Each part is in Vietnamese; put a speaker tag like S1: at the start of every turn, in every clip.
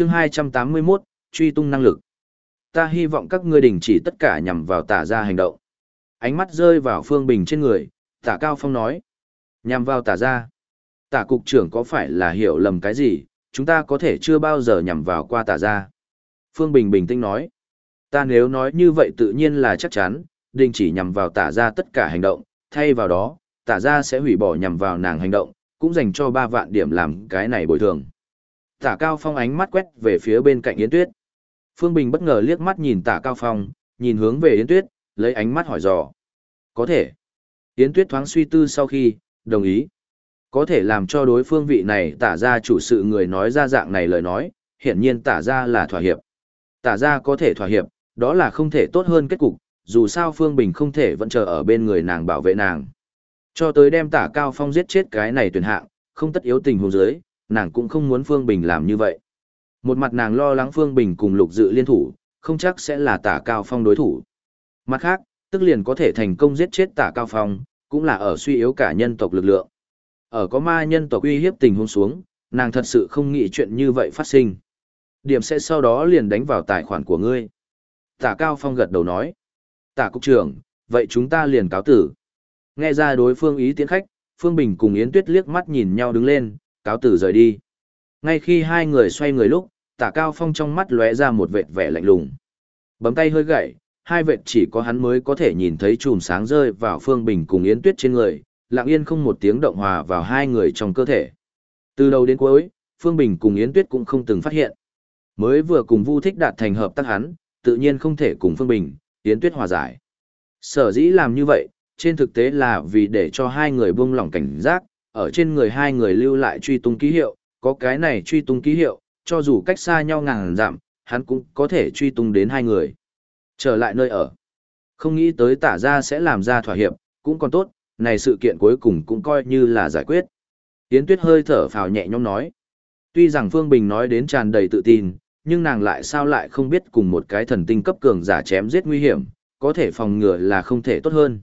S1: chương 281, truy tung năng lực. Ta hy vọng các ngươi đình chỉ tất cả nhằm vào tả ra hành động. Ánh mắt rơi vào Phương Bình trên người, tả Cao Phong nói. Nhằm vào tả ra. Tả cục trưởng có phải là hiểu lầm cái gì, chúng ta có thể chưa bao giờ nhằm vào qua tả ra. Phương Bình bình tĩnh nói. Ta nếu nói như vậy tự nhiên là chắc chắn, đình chỉ nhằm vào tả ra tất cả hành động, thay vào đó, tả ra sẽ hủy bỏ nhằm vào nàng hành động, cũng dành cho 3 vạn điểm làm cái này bồi thường. Tả Cao Phong ánh mắt quét về phía bên cạnh Yến Tuyết. Phương Bình bất ngờ liếc mắt nhìn Tả Cao Phong, nhìn hướng về Yến Tuyết, lấy ánh mắt hỏi dò. Có thể. Yến Tuyết thoáng suy tư sau khi, đồng ý. Có thể làm cho đối phương vị này tả ra chủ sự người nói ra dạng này lời nói, hiển nhiên tả ra là thỏa hiệp. Tả ra có thể thỏa hiệp, đó là không thể tốt hơn kết cục, dù sao Phương Bình không thể vẫn chờ ở bên người nàng bảo vệ nàng. Cho tới đem tả Cao Phong giết chết cái này tuyển hạng, không tất yếu tình huống dưới, nàng cũng không muốn Phương Bình làm như vậy. Một mặt nàng lo lắng Phương Bình cùng lục dự liên thủ, không chắc sẽ là tả Cao Phong đối thủ. Mặt khác, tức liền có thể thành công giết chết tả Cao Phong, cũng là ở suy yếu cả nhân tộc lực lượng. Ở có ma nhân tộc uy hiếp tình huống xuống, nàng thật sự không nghĩ chuyện như vậy phát sinh. Điểm sẽ sau đó liền đánh vào tài khoản của ngươi. Tả Cao Phong gật đầu nói. Tả Cục trưởng, vậy chúng ta liền cáo tử. Nghe ra đối phương ý tiến khách, Phương Bình cùng Yến Tuyết liếc mắt nhìn nhau đứng lên, cáo tử rời đi. Ngay khi hai người xoay người lúc, Tả Cao Phong trong mắt lóe ra một vệt vẻ lạnh lùng. Bấm tay hơi gậy, hai vệt chỉ có hắn mới có thể nhìn thấy chùm sáng rơi vào Phương Bình cùng Yến Tuyết trên người, lặng yên không một tiếng động hòa vào hai người trong cơ thể. Từ đầu đến cuối, Phương Bình cùng Yến Tuyết cũng không từng phát hiện. Mới vừa cùng Vu Thích đạt thành hợp tác hắn, tự nhiên không thể cùng Phương Bình, Yến Tuyết hòa giải. Sở dĩ làm như vậy, trên thực tế là vì để cho hai người buông lỏng cảnh giác, ở trên người hai người lưu lại truy tung ký hiệu, có cái này truy tung ký hiệu, cho dù cách xa nhau ngàn dặm, hắn cũng có thể truy tung đến hai người. Trở lại nơi ở. Không nghĩ tới tả ra sẽ làm ra thỏa hiệp, cũng còn tốt, này sự kiện cuối cùng cũng coi như là giải quyết. Yến Tuyết hơi thở phào nhẹ nhõm nói. Tuy rằng Phương Bình nói đến tràn đầy tự tin, nhưng nàng lại sao lại không biết cùng một cái thần tinh cấp cường giả chém giết nguy hiểm, có thể phòng ngừa là không thể tốt hơn.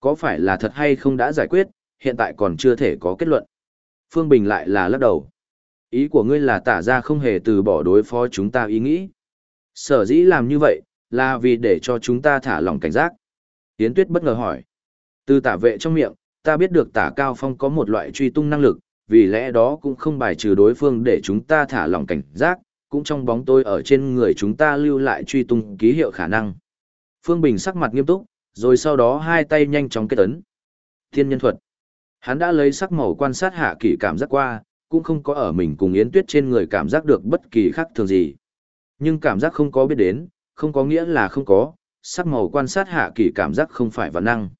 S1: Có phải là thật hay không đã giải quyết, hiện tại còn chưa thể có kết luận. Phương Bình lại là lắc đầu. Ý của ngươi là tả ra không hề từ bỏ đối phó chúng ta ý nghĩ. Sở dĩ làm như vậy, là vì để cho chúng ta thả lòng cảnh giác. Tiến Tuyết bất ngờ hỏi. Từ tả vệ trong miệng, ta biết được tả Cao Phong có một loại truy tung năng lực, vì lẽ đó cũng không bài trừ đối phương để chúng ta thả lòng cảnh giác, cũng trong bóng tôi ở trên người chúng ta lưu lại truy tung ký hiệu khả năng. Phương Bình sắc mặt nghiêm túc, rồi sau đó hai tay nhanh chóng kết ấn. Thiên nhân thuật. Hắn đã lấy sắc màu quan sát hạ kỳ cảm giác qua, cũng không có ở mình cùng Yến Tuyết trên người cảm giác được bất kỳ khác thường gì. Nhưng cảm giác không có biết đến, không có nghĩa là không có, sắc màu quan sát hạ kỳ cảm giác không phải văn năng.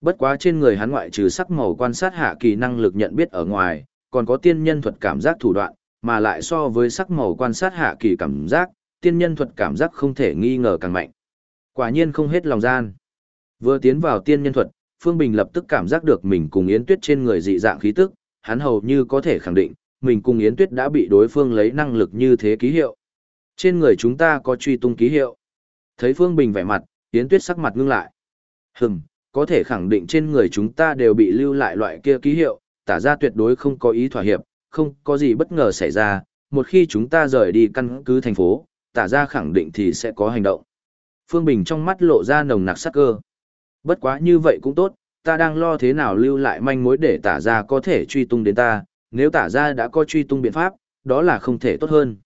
S1: Bất quá trên người hắn ngoại trừ sắc màu quan sát hạ kỳ năng lực nhận biết ở ngoài, còn có tiên nhân thuật cảm giác thủ đoạn, mà lại so với sắc màu quan sát hạ kỳ cảm giác, tiên nhân thuật cảm giác không thể nghi ngờ càng mạnh. Quả nhiên không hết lòng gian. Vừa tiến vào tiên nhân thuật, Phương Bình lập tức cảm giác được mình cùng Yến Tuyết trên người dị dạng khí tức, hắn hầu như có thể khẳng định, mình cùng Yến Tuyết đã bị đối phương lấy năng lực như thế ký hiệu. Trên người chúng ta có truy tung ký hiệu. Thấy Phương Bình vẻ mặt, Yến Tuyết sắc mặt ngưng lại. Hừm, có thể khẳng định trên người chúng ta đều bị lưu lại loại kia ký hiệu, tả ra tuyệt đối không có ý thỏa hiệp, không có gì bất ngờ xảy ra, một khi chúng ta rời đi căn cứ thành phố, tả ra khẳng định thì sẽ có hành động. Phương Bình trong mắt lộ ra nồng nặc sắc cơ. Bất quá như vậy cũng tốt, ta đang lo thế nào lưu lại manh mối để tả ra có thể truy tung đến ta, nếu tả ra đã có truy tung biện pháp, đó là không thể tốt hơn.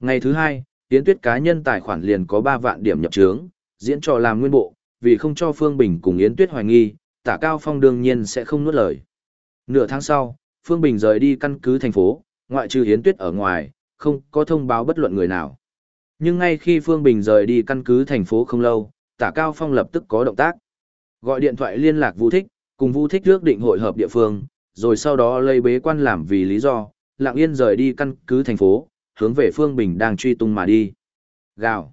S1: Ngày thứ hai, Tiến Tuyết cá nhân tài khoản liền có 3 vạn điểm nhập trướng, diễn trò làm nguyên bộ, vì không cho Phương Bình cùng Yến Tuyết hoài nghi, tả Cao Phong đương nhiên sẽ không nuốt lời. Nửa tháng sau, Phương Bình rời đi căn cứ thành phố, ngoại trừ Yến Tuyết ở ngoài, không có thông báo bất luận người nào. Nhưng ngay khi Phương Bình rời đi căn cứ thành phố không lâu, tả Cao Phong lập tức có động tác. Gọi điện thoại liên lạc Vũ Thích, cùng Vũ Thích ước định hội hợp địa phương, rồi sau đó lây bế quan làm vì lý do, lặng yên rời đi căn cứ thành phố, hướng về Phương Bình đang truy tung mà đi. Gào.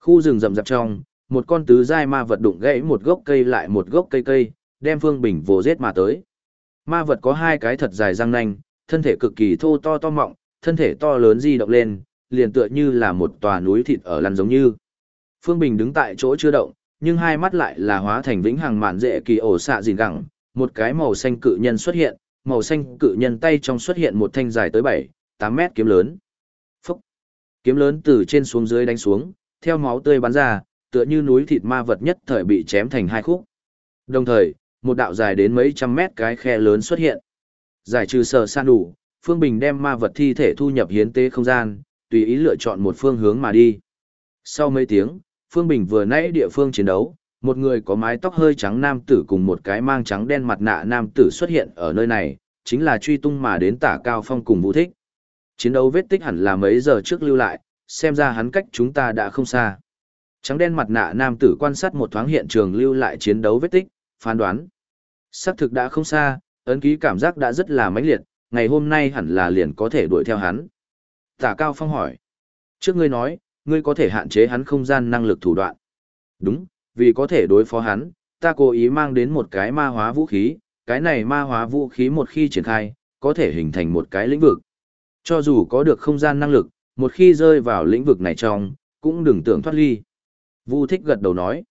S1: Khu rừng rậm rạp trong, một con tứ giai ma vật đụng gãy một gốc cây lại một gốc cây cây, đem Phương Bình vồ giết mà tới. Ma vật có hai cái thật dài răng nanh, thân thể cực kỳ thô to to mọng, thân thể to lớn di động lên, liền tựa như là một tòa núi thịt ở lăn giống như. Phương Bình đứng tại chỗ chưa động, nhưng hai mắt lại là hóa thành vĩnh hằng mạn dễ kỳ ổ xạ dìn gẳng, một cái màu xanh cự nhân xuất hiện, màu xanh cự nhân tay trong xuất hiện một thanh dài tới 7, 8 mét kiếm lớn. Phúc! Kiếm lớn từ trên xuống dưới đánh xuống, theo máu tươi bắn ra, tựa như núi thịt ma vật nhất thời bị chém thành hai khúc. Đồng thời, một đạo dài đến mấy trăm mét cái khe lớn xuất hiện. Giải trừ sở san đủ, Phương Bình đem ma vật thi thể thu nhập hiến tế không gian, tùy ý lựa chọn một phương hướng mà đi. Sau mấy tiếng, Phương Bình vừa nãy địa phương chiến đấu, một người có mái tóc hơi trắng nam tử cùng một cái mang trắng đen mặt nạ nam tử xuất hiện ở nơi này, chính là truy tung mà đến tả cao phong cùng vũ thích. Chiến đấu vết tích hẳn là mấy giờ trước lưu lại, xem ra hắn cách chúng ta đã không xa. Trắng đen mặt nạ nam tử quan sát một thoáng hiện trường lưu lại chiến đấu vết tích, phán đoán. Xác thực đã không xa, ấn ký cảm giác đã rất là mãnh liệt, ngày hôm nay hẳn là liền có thể đuổi theo hắn. Tả Cao Phong hỏi. Trước ngươi nói, ngươi có thể hạn chế hắn không gian năng lực thủ đoạn. Đúng, vì có thể đối phó hắn, ta cố ý mang đến một cái ma hóa vũ khí, cái này ma hóa vũ khí một khi triển khai, có thể hình thành một cái lĩnh vực. Cho dù có được không gian năng lực, một khi rơi vào lĩnh vực này trong, cũng đừng tưởng thoát ly. Vu thích gật đầu nói.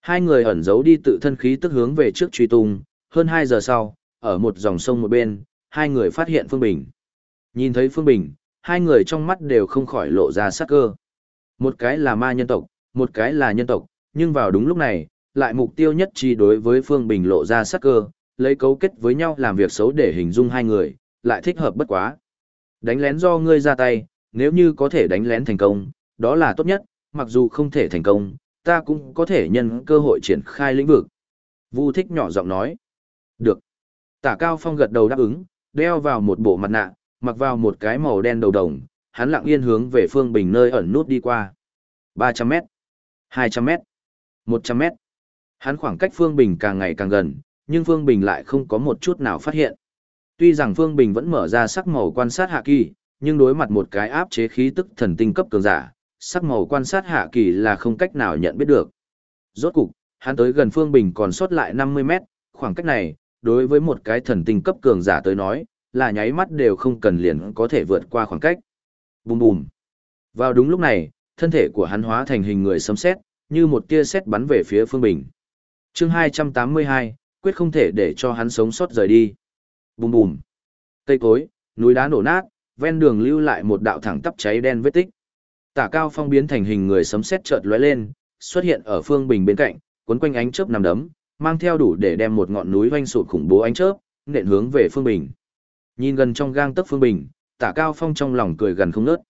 S1: Hai người ẩn giấu đi tự thân khí tức hướng về trước truy tung, hơn 2 giờ sau, ở một dòng sông một bên, hai người phát hiện Phương Bình. Nhìn thấy Phương Bình, hai người trong mắt đều không khỏi lộ ra sắc cơ. Một cái là ma nhân tộc, một cái là nhân tộc, nhưng vào đúng lúc này, lại mục tiêu nhất trí đối với Phương Bình lộ ra sắc cơ, lấy cấu kết với nhau làm việc xấu để hình dung hai người, lại thích hợp bất quá. Đánh lén do ngươi ra tay, nếu như có thể đánh lén thành công, đó là tốt nhất, mặc dù không thể thành công, ta cũng có thể nhân cơ hội triển khai lĩnh vực. Vu thích nhỏ giọng nói. Được. Tả Cao Phong gật đầu đáp ứng, đeo vào một bộ mặt nạ, mặc vào một cái màu đen đầu đồng, hắn lặng yên hướng về Phương Bình nơi ẩn nút đi qua. 300 mét, 200 mét, 100 mét. Hắn khoảng cách Phương Bình càng ngày càng gần, nhưng Phương Bình lại không có một chút nào phát hiện. Tuy rằng Phương Bình vẫn mở ra sắc màu quan sát hạ kỳ, nhưng đối mặt một cái áp chế khí tức thần tinh cấp cường giả, sắc màu quan sát hạ kỳ là không cách nào nhận biết được. Rốt cục, hắn tới gần Phương Bình còn sót lại 50 mét, khoảng cách này, đối với một cái thần tinh cấp cường giả tới nói, là nháy mắt đều không cần liền có thể vượt qua khoảng cách. Bùm bùm. Vào đúng lúc này, thân thể của hắn hóa thành hình người sấm sét, như một tia sét bắn về phía Phương Bình. Chương 282, quyết không thể để cho hắn sống sót rời đi. Bùm bùm. Cây cối, núi đá nổ nát, ven đường lưu lại một đạo thẳng tắp cháy đen vết tích. Tả Cao Phong biến thành hình người sấm sét chợt lóe lên, xuất hiện ở Phương Bình bên cạnh, cuốn quanh ánh chớp nằm đấm, mang theo đủ để đem một ngọn núi vanh sụt khủng bố ánh chớp, nện hướng về Phương Bình. Nhìn gần trong gang tấc Phương Bình, Tả Cao Phong trong lòng cười gần không ngớt.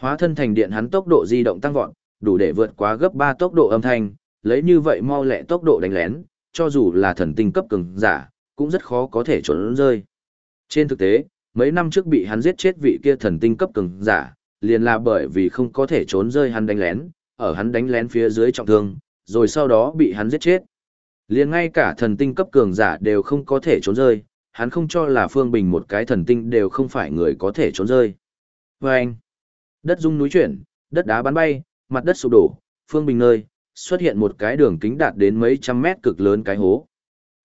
S1: Hóa thân thành điện hắn tốc độ di động tăng vọt, đủ để vượt quá gấp 3 tốc độ âm thanh, lấy như vậy mau lẹ tốc độ đánh lén, cho dù là thần tinh cấp cường giả, cũng rất khó có thể trốn rơi. Trên thực tế, mấy năm trước bị hắn giết chết vị kia thần tinh cấp cường giả, liền là bởi vì không có thể trốn rơi hắn đánh lén, ở hắn đánh lén phía dưới trọng thương, rồi sau đó bị hắn giết chết. Liền ngay cả thần tinh cấp cường giả đều không có thể trốn rơi, hắn không cho là Phương Bình một cái thần tinh đều không phải người có thể trốn rơi. Và anh, đất rung núi chuyển, đất đá bắn bay, mặt đất sụp đổ, Phương Bình nơi, xuất hiện một cái đường kính đạt đến mấy trăm mét cực lớn cái hố.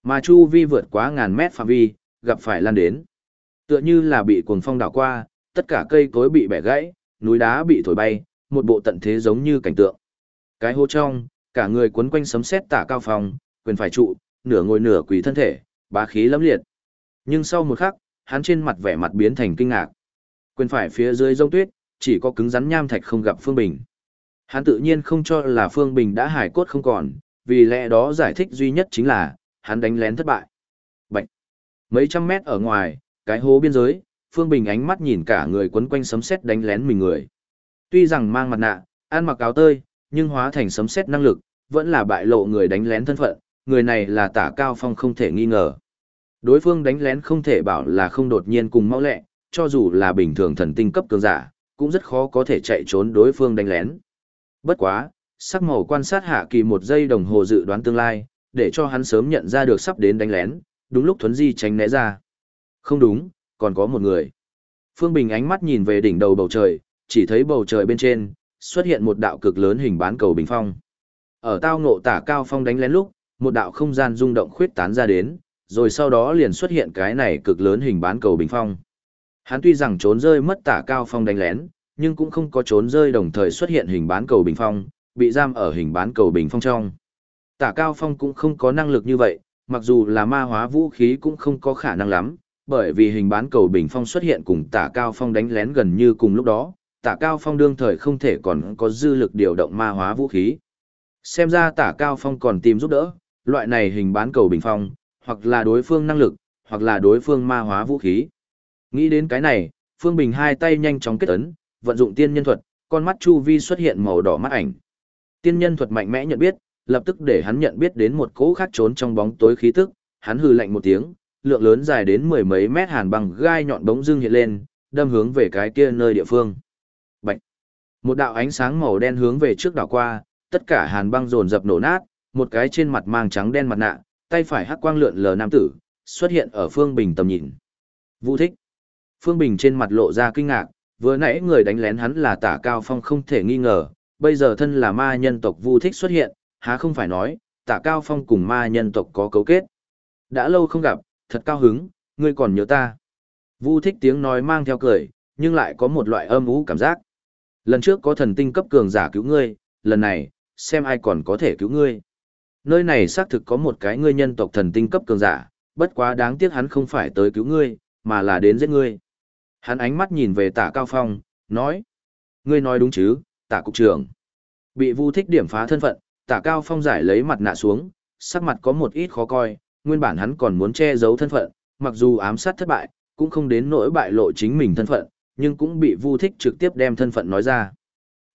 S1: Mà chu vi vượt quá ngàn mét phạm vi, gặp phải lan đến. Tựa như là bị cuồng phong đảo qua, tất cả cây cối bị bẻ gãy, núi đá bị thổi bay, một bộ tận thế giống như cảnh tượng. Cái hố trong, cả người quấn quanh sấm sét tả cao phòng, quyền phải trụ, nửa ngồi nửa quỳ thân thể, bá khí lẫm liệt. Nhưng sau một khắc, hắn trên mặt vẻ mặt biến thành kinh ngạc. Quyền phải phía dưới rông tuyết, chỉ có cứng rắn nham thạch không gặp Phương Bình. Hắn tự nhiên không cho là Phương Bình đã hải cốt không còn, vì lẽ đó giải thích duy nhất chính là, hắn đánh lén thất bại. Bạch! Mấy trăm mét ở ngoài, cái hố biên giới, Phương Bình ánh mắt nhìn cả người quấn quanh sấm sét đánh lén mình người. Tuy rằng mang mặt nạ, ăn mặc áo tơi, nhưng hóa thành sấm sét năng lực, vẫn là bại lộ người đánh lén thân phận, người này là tả cao phong không thể nghi ngờ. Đối phương đánh lén không thể bảo là không đột nhiên cùng mau lẹ, cho dù là bình thường thần tinh cấp cường giả, cũng rất khó có thể chạy trốn đối phương đánh lén. Bất quá, sắc màu quan sát hạ kỳ một giây đồng hồ dự đoán tương lai, để cho hắn sớm nhận ra được sắp đến đánh lén, đúng lúc thuấn di tránh né ra. Không đúng, còn có một người. Phương Bình ánh mắt nhìn về đỉnh đầu bầu trời, chỉ thấy bầu trời bên trên, xuất hiện một đạo cực lớn hình bán cầu bình phong. Ở tao ngộ tả cao phong đánh lén lúc, một đạo không gian rung động khuyết tán ra đến, rồi sau đó liền xuất hiện cái này cực lớn hình bán cầu bình phong. Hắn tuy rằng trốn rơi mất tả cao phong đánh lén, nhưng cũng không có trốn rơi đồng thời xuất hiện hình bán cầu bình phong, bị giam ở hình bán cầu bình phong trong. Tả cao phong cũng không có năng lực như vậy, mặc dù là ma hóa vũ khí cũng không có khả năng lắm, bởi vì hình bán cầu bình phong xuất hiện cùng tả cao phong đánh lén gần như cùng lúc đó, tả cao phong đương thời không thể còn có dư lực điều động ma hóa vũ khí. Xem ra tả cao phong còn tìm giúp đỡ, loại này hình bán cầu bình phong, hoặc là đối phương năng lực, hoặc là đối phương ma hóa vũ khí. Nghĩ đến cái này, Phương Bình hai tay nhanh chóng kết ấn, vận dụng tiên nhân thuật, con mắt chu vi xuất hiện màu đỏ mắt ảnh. Tiên nhân thuật mạnh mẽ nhận biết, lập tức để hắn nhận biết đến một cỗ khác trốn trong bóng tối khí tức, hắn hừ lạnh một tiếng, lượng lớn dài đến mười mấy mét hàn băng gai nhọn bóng dưng hiện lên, đâm hướng về cái kia nơi địa phương. Bạch. Một đạo ánh sáng màu đen hướng về trước đảo qua, tất cả hàn băng dồn dập nổ nát, một cái trên mặt mang trắng đen mặt nạ, tay phải hắc quang lượn lờ nam tử, xuất hiện ở Phương Bình tầm nhìn. Vũ thích. Phương Bình trên mặt lộ ra kinh ngạc, vừa nãy người đánh lén hắn là tả cao phong không thể nghi ngờ, bây giờ thân là ma nhân tộc Vu thích xuất hiện, há không phải nói, tả cao phong cùng ma nhân tộc có cấu kết. Đã lâu không gặp, thật cao hứng, ngươi còn nhớ ta. Vu thích tiếng nói mang theo cười, nhưng lại có một loại âm ú cảm giác. Lần trước có thần tinh cấp cường giả cứu ngươi, lần này, xem ai còn có thể cứu ngươi. Nơi này xác thực có một cái ngươi nhân tộc thần tinh cấp cường giả, bất quá đáng tiếc hắn không phải tới cứu ngươi, mà là đến giết ngươi. Hắn ánh mắt nhìn về tả cao phong, nói. Ngươi nói đúng chứ, tả cục trưởng. Bị vu thích điểm phá thân phận, tả cao phong giải lấy mặt nạ xuống, sắc mặt có một ít khó coi, nguyên bản hắn còn muốn che giấu thân phận, mặc dù ám sát thất bại, cũng không đến nỗi bại lộ chính mình thân phận, nhưng cũng bị vu thích trực tiếp đem thân phận nói ra.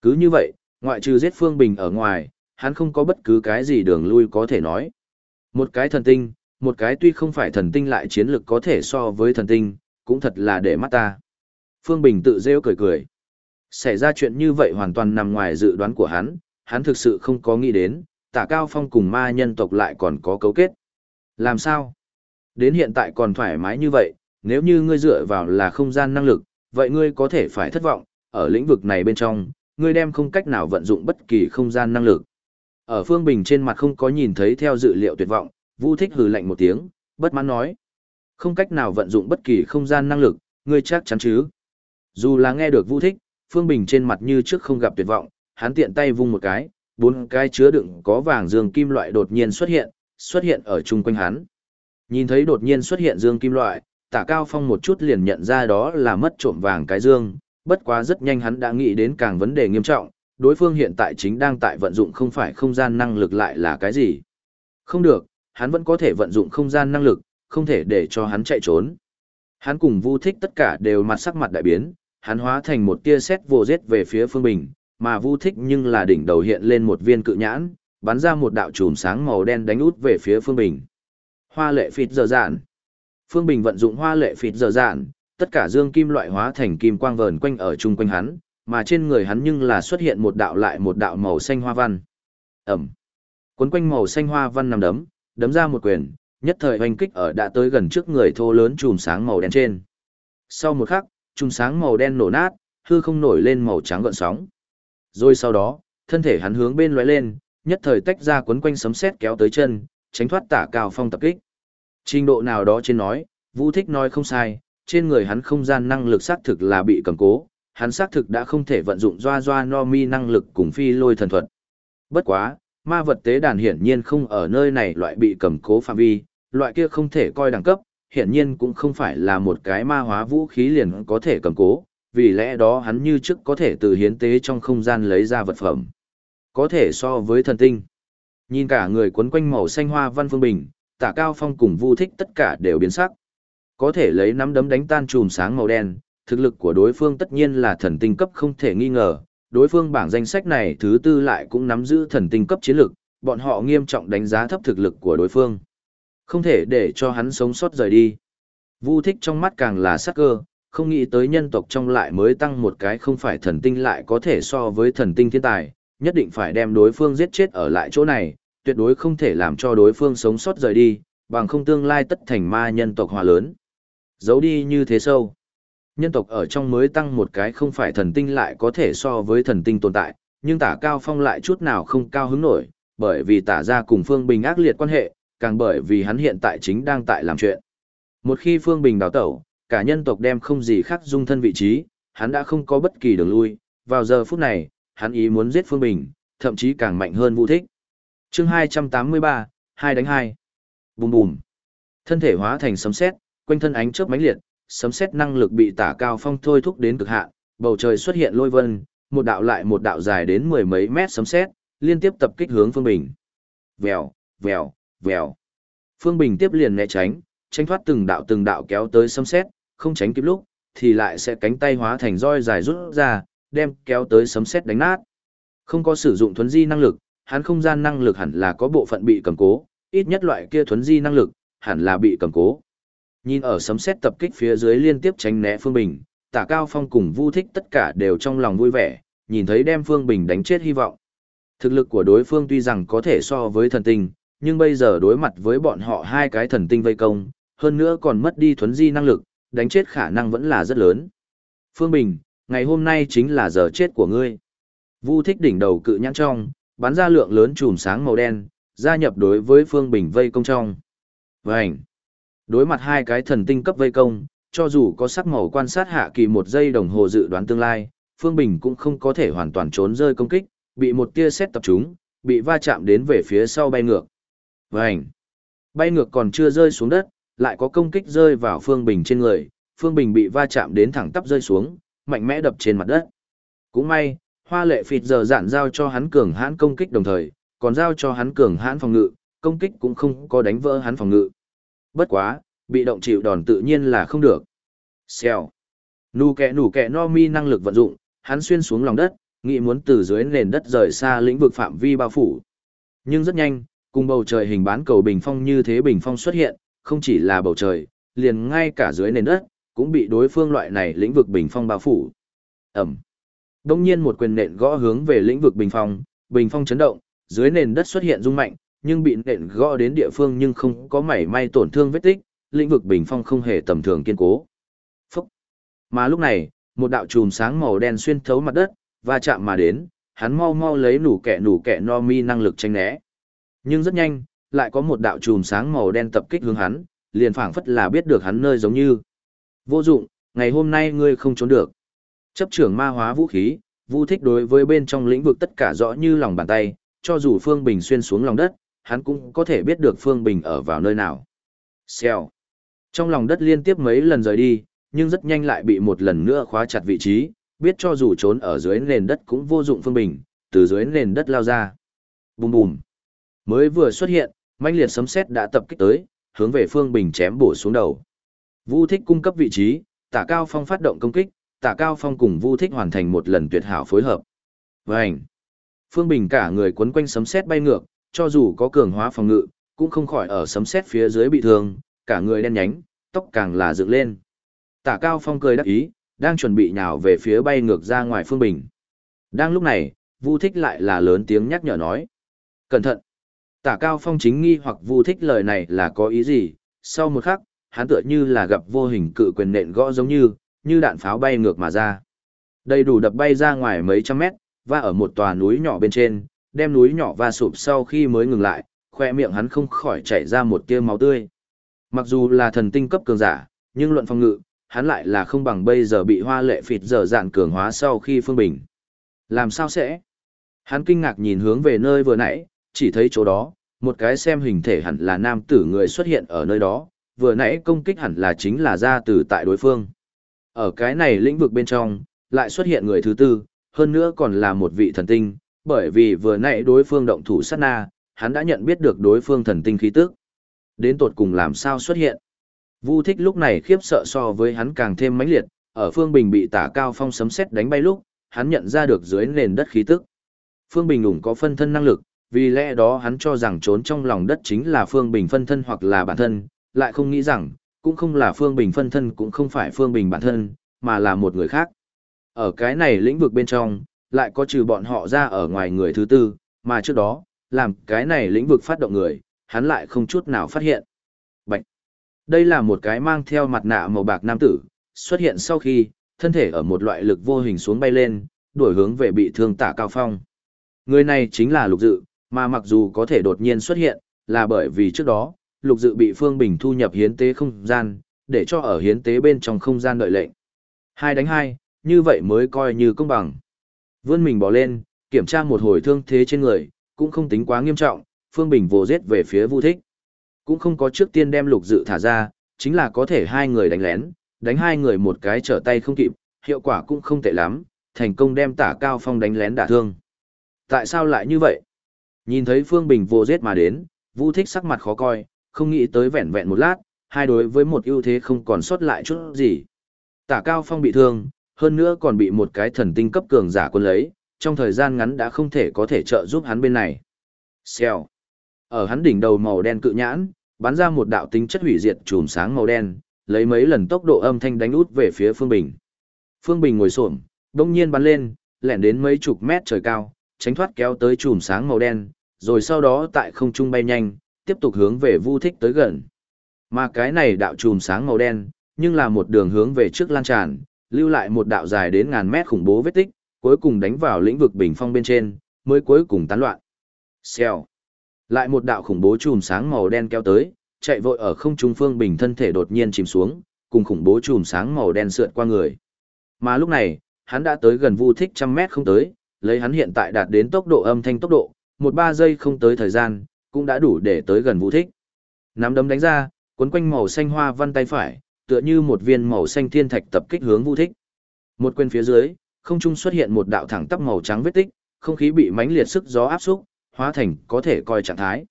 S1: Cứ như vậy, ngoại trừ giết Phương Bình ở ngoài, hắn không có bất cứ cái gì đường lui có thể nói. Một cái thần tinh, một cái tuy không phải thần tinh lại chiến lực có thể so với thần tinh, cũng thật là để mắt ta. Phương Bình tự rêu cười cười. Xảy ra chuyện như vậy hoàn toàn nằm ngoài dự đoán của hắn, hắn thực sự không có nghĩ đến, tả cao phong cùng ma nhân tộc lại còn có cấu kết. Làm sao? Đến hiện tại còn thoải mái như vậy, nếu như ngươi dựa vào là không gian năng lực, vậy ngươi có thể phải thất vọng, ở lĩnh vực này bên trong, ngươi đem không cách nào vận dụng bất kỳ không gian năng lực. Ở Phương Bình trên mặt không có nhìn thấy theo dự liệu tuyệt vọng, Vu Thích hừ lạnh một tiếng, bất mãn nói: "Không cách nào vận dụng bất kỳ không gian năng lực, ngươi chắc chắn chứ?" Dù là nghe được Vu Thích, Phương Bình trên mặt như trước không gặp tuyệt vọng, hắn tiện tay vung một cái, bốn cái chứa đựng có vàng dương kim loại đột nhiên xuất hiện, xuất hiện ở chung quanh hắn. Nhìn thấy đột nhiên xuất hiện dương kim loại, Tả Cao Phong một chút liền nhận ra đó là mất trộm vàng cái dương, bất quá rất nhanh hắn đã nghĩ đến càng vấn đề nghiêm trọng, đối phương hiện tại chính đang tại vận dụng không phải không gian năng lực lại là cái gì. Không được, hắn vẫn có thể vận dụng không gian năng lực, không thể để cho hắn chạy trốn. Hắn cùng Vu Thích tất cả đều mặt sắc mặt đại biến, hắn hóa thành một tia sét vô giết về phía Phương Bình, mà Vu Thích nhưng là đỉnh đầu hiện lên một viên cự nhãn, bắn ra một đạo chùm sáng màu đen đánh út về phía Phương Bình. Hoa lệ phịt dở dạn. Phương Bình vận dụng hoa lệ phịt dở dạn, tất cả dương kim loại hóa thành kim quang vờn quanh ở chung quanh hắn, mà trên người hắn nhưng là xuất hiện một đạo lại một đạo màu xanh hoa văn. Ẩm. Quấn quanh màu xanh hoa văn nằm đấm, đấm ra một quyền, nhất thời hoành kích ở đã tới gần trước người thô lớn chùm sáng màu đen trên. Sau một khắc, chùm sáng màu đen nổ nát, hư không nổi lên màu trắng gợn sóng. Rồi sau đó, thân thể hắn hướng bên lóe lên, nhất thời tách ra quấn quanh sấm sét kéo tới chân, tránh thoát tả cao phong tập kích. Trình độ nào đó trên nói, Vũ Thích nói không sai, trên người hắn không gian năng lực xác thực là bị cầm cố, hắn xác thực đã không thể vận dụng doa doa no mi năng lực cùng phi lôi thần thuật. Bất quá, ma vật tế đàn hiển nhiên không ở nơi này loại bị cầm cố phạm vi, loại kia không thể coi đẳng cấp, hiển nhiên cũng không phải là một cái ma hóa vũ khí liền có thể cầm cố, vì lẽ đó hắn như trước có thể từ hiến tế trong không gian lấy ra vật phẩm. Có thể so với thần tinh. Nhìn cả người quấn quanh màu xanh hoa văn phương bình, tả cao phong cùng vu thích tất cả đều biến sắc. Có thể lấy nắm đấm đánh tan chùm sáng màu đen, thực lực của đối phương tất nhiên là thần tinh cấp không thể nghi ngờ, đối phương bảng danh sách này thứ tư lại cũng nắm giữ thần tinh cấp chiến lực, bọn họ nghiêm trọng đánh giá thấp thực lực của đối phương. Không thể để cho hắn sống sót rời đi. Vu thích trong mắt càng là sắc cơ, không nghĩ tới nhân tộc trong lại mới tăng một cái không phải thần tinh lại có thể so với thần tinh thiên tài, nhất định phải đem đối phương giết chết ở lại chỗ này, tuyệt đối không thể làm cho đối phương sống sót rời đi, bằng không tương lai tất thành ma nhân tộc hòa lớn. Giấu đi như thế sâu. Nhân tộc ở trong mới tăng một cái không phải thần tinh lại có thể so với thần tinh tồn tại, nhưng tả cao phong lại chút nào không cao hứng nổi, bởi vì tả ra cùng Phương Bình ác liệt quan hệ, càng bởi vì hắn hiện tại chính đang tại làm chuyện. Một khi Phương Bình đào tẩu, cả nhân tộc đem không gì khác dung thân vị trí, hắn đã không có bất kỳ đường lui, vào giờ phút này, hắn ý muốn giết Phương Bình, thậm chí càng mạnh hơn Vũ Thích. Chương 283, hai đánh hai. Bùm bùm. Thân thể hóa thành sấm sét, quanh thân ánh chớp mãnh liệt, sấm sét năng lực bị tả cao phong thôi thúc đến cực hạn, bầu trời xuất hiện lôi vân, một đạo lại một đạo dài đến mười mấy mét sấm sét, liên tiếp tập kích hướng Phương Bình. Vèo, vèo, vèo. Phương Bình tiếp liền né tránh, tránh thoát từng đạo từng đạo kéo tới sấm sét, không tránh kịp lúc, thì lại sẽ cánh tay hóa thành roi dài rút ra, đem kéo tới sấm sét đánh nát. Không có sử dụng thuấn di năng lực, hắn không gian năng lực hẳn là có bộ phận bị cầm cố, ít nhất loại kia thuấn di năng lực, hẳn là bị cầm cố. Nhìn ở sấm sét tập kích phía dưới liên tiếp tránh né Phương Bình, Tả Cao Phong cùng Vu Thích tất cả đều trong lòng vui vẻ, nhìn thấy đem Phương Bình đánh chết hy vọng. Thực lực của đối phương tuy rằng có thể so với thần tinh, nhưng bây giờ đối mặt với bọn họ hai cái thần tinh vây công, hơn nữa còn mất đi thuấn di năng lực, đánh chết khả năng vẫn là rất lớn. Phương Bình, ngày hôm nay chính là giờ chết của ngươi. Vu thích đỉnh đầu cự nhãn trong, bắn ra lượng lớn chùm sáng màu đen, gia nhập đối với Phương Bình vây công trong. Vành. Đối mặt hai cái thần tinh cấp vây công, cho dù có sắc màu quan sát hạ kỳ một giây đồng hồ dự đoán tương lai, Phương Bình cũng không có thể hoàn toàn trốn rơi công kích, bị một tia sét tập trúng, bị va chạm đến về phía sau bay ngược. Vành. Bay ngược còn chưa rơi xuống đất, lại có công kích rơi vào Phương Bình trên người, Phương Bình bị va chạm đến thẳng tắp rơi xuống, mạnh mẽ đập trên mặt đất. Cũng may, hoa lệ phịt giờ dạn giao cho hắn cường hãn công kích đồng thời, còn giao cho hắn cường hãn phòng ngự, công kích cũng không có đánh vỡ hắn phòng ngự. Bất quá, bị động chịu đòn tự nhiên là không được. Xèo. Nụ kẹ nụ kẹ no mi năng lực vận dụng, hắn xuyên xuống lòng đất, nghĩ muốn từ dưới nền đất rời xa lĩnh vực phạm vi bao phủ. Nhưng rất nhanh, cùng bầu trời hình bán cầu bình phong như thế bình phong xuất hiện, không chỉ là bầu trời, liền ngay cả dưới nền đất, cũng bị đối phương loại này lĩnh vực bình phong bao phủ. Ẩm. Đông nhiên một quyền nện gõ hướng về lĩnh vực bình phong, bình phong chấn động, dưới nền đất xuất hiện rung mạnh, nhưng bị nện gõ đến địa phương nhưng không có mảy may tổn thương vết tích, lĩnh vực bình phong không hề tầm thường kiên cố. Phúc. Mà lúc này, một đạo chùm sáng màu đen xuyên thấu mặt đất, và chạm mà đến, hắn mau mau lấy nủ kẻ nủ kẻ no mi năng lực tranh né. Nhưng rất nhanh, lại có một đạo chùm sáng màu đen tập kích hướng hắn, liền phảng phất là biết được hắn nơi giống như. Vô dụng, ngày hôm nay ngươi không trốn được. Chấp trưởng ma hóa vũ khí, Vu thích đối với bên trong lĩnh vực tất cả rõ như lòng bàn tay, cho dù Phương Bình xuyên xuống lòng đất, hắn cũng có thể biết được Phương Bình ở vào nơi nào. Xèo. Trong lòng đất liên tiếp mấy lần rời đi, nhưng rất nhanh lại bị một lần nữa khóa chặt vị trí, biết cho dù trốn ở dưới nền đất cũng vô dụng Phương Bình, từ dưới nền đất lao ra. Bùm bùm. Mới vừa xuất hiện, manh liệt sấm sét đã tập kích tới, hướng về Phương Bình chém bổ xuống đầu. Vu Thích cung cấp vị trí, Tả Cao Phong phát động công kích, Tả Cao Phong cùng Vu Thích hoàn thành một lần tuyệt hảo phối hợp. Vành. Phương Bình cả người quấn quanh sấm sét bay ngược, cho dù có cường hóa phòng ngự, cũng không khỏi ở sấm sét phía dưới bị thương, cả người đen nhánh, tóc càng là dựng lên. Tả Cao Phong cười đắc ý, đang chuẩn bị nhào về phía bay ngược ra ngoài Phương Bình. Đang lúc này, Vu Thích lại là lớn tiếng nhắc nhở nói: "Cẩn thận!" Tả Cao Phong chính nghi hoặc Vu Thích lời này là có ý gì, sau một khắc, hắn tựa như là gặp vô hình cự quyền nện gõ giống như, như đạn pháo bay ngược mà ra. Đầy đủ đập bay ra ngoài mấy trăm mét, và ở một tòa núi nhỏ bên trên, đem núi nhỏ va sụp sau khi mới ngừng lại, khoe miệng hắn không khỏi chảy ra một tia máu tươi. Mặc dù là thần tinh cấp cường giả, nhưng luận phong ngự, hắn lại là không bằng bây giờ bị hoa lệ phịt dở dạn cường hóa sau khi phương bình. Làm sao sẽ? Hắn kinh ngạc nhìn hướng về nơi vừa nãy, chỉ thấy chỗ đó, một cái xem hình thể hẳn là nam tử người xuất hiện ở nơi đó, vừa nãy công kích hẳn là chính là ra từ tại đối phương. Ở cái này lĩnh vực bên trong, lại xuất hiện người thứ tư, hơn nữa còn là một vị thần tinh, bởi vì vừa nãy đối phương động thủ sát na, hắn đã nhận biết được đối phương thần tinh khí tức. Đến tột cùng làm sao xuất hiện. Vu thích lúc này khiếp sợ so với hắn càng thêm mãnh liệt, ở phương bình bị tả cao phong sấm sét đánh bay lúc, hắn nhận ra được dưới nền đất khí tức. Phương Bình ủng có phân thân năng lực, vì lẽ đó hắn cho rằng trốn trong lòng đất chính là Phương Bình phân thân hoặc là bản thân, lại không nghĩ rằng, cũng không là Phương Bình phân thân cũng không phải Phương Bình bản thân, mà là một người khác. Ở cái này lĩnh vực bên trong, lại có trừ bọn họ ra ở ngoài người thứ tư, mà trước đó, làm cái này lĩnh vực phát động người, hắn lại không chút nào phát hiện. Bạch! Đây là một cái mang theo mặt nạ màu bạc nam tử, xuất hiện sau khi, thân thể ở một loại lực vô hình xuống bay lên, đuổi hướng về bị thương tả cao phong. Người này chính là lục dự, mà mặc dù có thể đột nhiên xuất hiện, là bởi vì trước đó, lục dự bị Phương Bình thu nhập hiến tế không gian, để cho ở hiến tế bên trong không gian đợi lệnh. Hai đánh hai, như vậy mới coi như công bằng. Vươn mình bỏ lên, kiểm tra một hồi thương thế trên người, cũng không tính quá nghiêm trọng, Phương Bình vồ giết về phía Vu Thích. Cũng không có trước tiên đem lục dự thả ra, chính là có thể hai người đánh lén, đánh hai người một cái trở tay không kịp, hiệu quả cũng không tệ lắm, thành công đem tả cao phong đánh lén đả thương. Tại sao lại như vậy? Nhìn thấy Phương Bình vô giết mà đến, Vu Thích sắc mặt khó coi, không nghĩ tới vẹn vẹn một lát, hai đối với một ưu thế không còn sót lại chút gì. Tả Cao Phong bị thương, hơn nữa còn bị một cái thần tinh cấp cường giả quân lấy, trong thời gian ngắn đã không thể có thể trợ giúp hắn bên này. Xèo. Ở hắn đỉnh đầu màu đen cự nhãn, bắn ra một đạo tính chất hủy diệt chùm sáng màu đen, lấy mấy lần tốc độ âm thanh đánh út về phía Phương Bình. Phương Bình ngồi xổm, đông nhiên bắn lên, lẻn đến mấy chục mét trời cao, tránh thoát kéo tới chùm sáng màu đen, rồi sau đó tại không trung bay nhanh, tiếp tục hướng về Vu Thích tới gần. Mà cái này đạo chùm sáng màu đen, nhưng là một đường hướng về trước lan tràn, lưu lại một đạo dài đến ngàn mét khủng bố vết tích, cuối cùng đánh vào lĩnh vực bình phong bên trên, mới cuối cùng tán loạn. Xèo. Lại một đạo khủng bố chùm sáng màu đen kéo tới, chạy vội ở không trung phương bình thân thể đột nhiên chìm xuống, cùng khủng bố chùm sáng màu đen sượt qua người. Mà lúc này, hắn đã tới gần Vu Thích trăm mét không tới, lấy hắn hiện tại đạt đến tốc độ âm thanh tốc độ, một ba giây không tới thời gian, cũng đã đủ để tới gần Vu Thích. Nắm đấm đánh ra, cuốn quanh màu xanh hoa văn tay phải, tựa như một viên màu xanh thiên thạch tập kích hướng Vu Thích. Một quên phía dưới, không trung xuất hiện một đạo thẳng tắp màu trắng vết tích, không khí bị mãnh liệt sức gió áp xúc, hóa thành có thể coi trạng thái.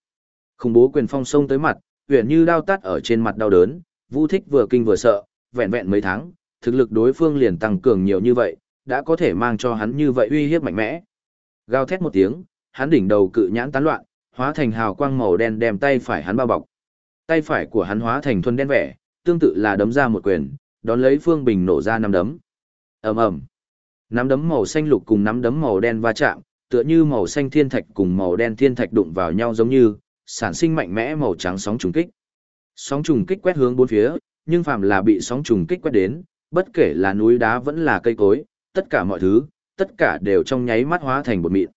S1: Khủng bố quyền phong sông tới mặt, huyền như đao tắt ở trên mặt đau đớn, Vu Thích vừa kinh vừa sợ, vẹn vẹn mấy tháng, thực lực đối phương liền tăng cường nhiều như vậy, đã có thể mang cho hắn như vậy uy hiếp mạnh mẽ. Gào thét một tiếng, hắn đỉnh đầu cự nhãn tán loạn, hóa thành hào quang màu đen đem tay phải hắn bao bọc. Tay phải của hắn hóa thành thuần đen vẻ, tương tự là đấm ra một quyền, đón lấy Phương Bình nổ ra năm đấm. Ầm ầm. Nắm đấm màu xanh lục cùng nắm đấm màu đen va chạm, tựa như màu xanh thiên thạch cùng màu đen thiên thạch đụng vào nhau giống như, sản sinh mạnh mẽ màu trắng sóng trùng kích. Sóng trùng kích quét hướng bốn phía, nhưng phàm là bị sóng trùng kích quét đến, bất kể là núi đá vẫn là cây cối, tất cả mọi thứ, tất cả đều trong nháy mắt hóa thành bột mịn.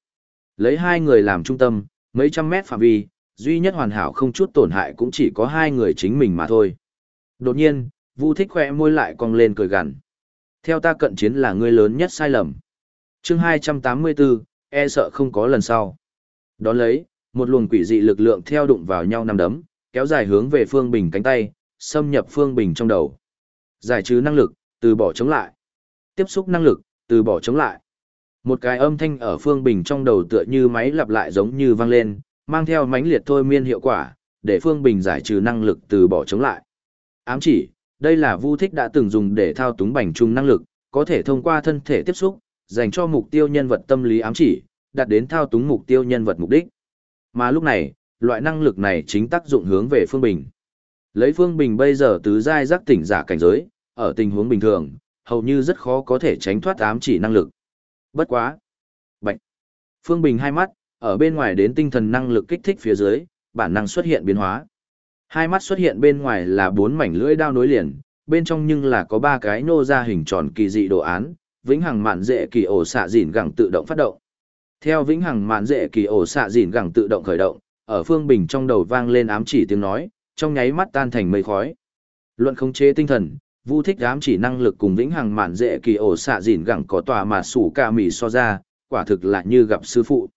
S1: Lấy hai người làm trung tâm, mấy trăm mét phạm vi, duy nhất hoàn hảo không chút tổn hại cũng chỉ có hai người chính mình mà thôi. Đột nhiên, Vu Thích khỏe môi lại cong lên cười gằn. Theo ta cận chiến là ngươi lớn nhất sai lầm. Chương 284, e sợ không có lần sau. Đón lấy, một luồng quỷ dị lực lượng theo đụng vào nhau năm đấm, kéo dài hướng về Phương Bình cánh tay, xâm nhập Phương Bình trong đầu. Giải trừ năng lực, từ bỏ chống lại. Tiếp xúc năng lực, từ bỏ chống lại. Một cái âm thanh ở Phương Bình trong đầu tựa như máy lặp lại giống như vang lên, mang theo mãnh liệt thôi miên hiệu quả, để Phương Bình giải trừ năng lực từ bỏ chống lại. Ám chỉ, đây là Vu Thích đã từng dùng để thao túng bành trung năng lực, có thể thông qua thân thể tiếp xúc, dành cho mục tiêu nhân vật tâm lý ám chỉ, đạt đến thao túng mục tiêu nhân vật mục đích. Mà lúc này, loại năng lực này chính tác dụng hướng về Phương Bình. Lấy Phương Bình bây giờ tứ giai giác tỉnh giả cảnh giới, ở tình huống bình thường, hầu như rất khó có thể tránh thoát ám chỉ năng lực. Bất quá. Bạch. Phương Bình hai mắt, ở bên ngoài đến tinh thần năng lực kích thích phía dưới, bản năng xuất hiện biến hóa. Hai mắt xuất hiện bên ngoài là bốn mảnh lưỡi đao nối liền, bên trong nhưng là có ba cái nô ra hình tròn kỳ dị đồ án, vĩnh hằng mạn dễ kỳ ổ xạ dìn gẳng tự động phát động. Theo vĩnh hằng mạn dễ kỳ ổ xạ dìn gẳng tự động khởi động, ở Phương Bình trong đầu vang lên ám chỉ tiếng nói, trong nháy mắt tan thành mây khói. Luận khống chế tinh thần, Vu thích ám chỉ năng lực cùng vĩnh hằng mạn dễ kỳ ổ xạ dìn gẳng có tòa mà sủ ca mì so ra, quả thực là như gặp sư phụ.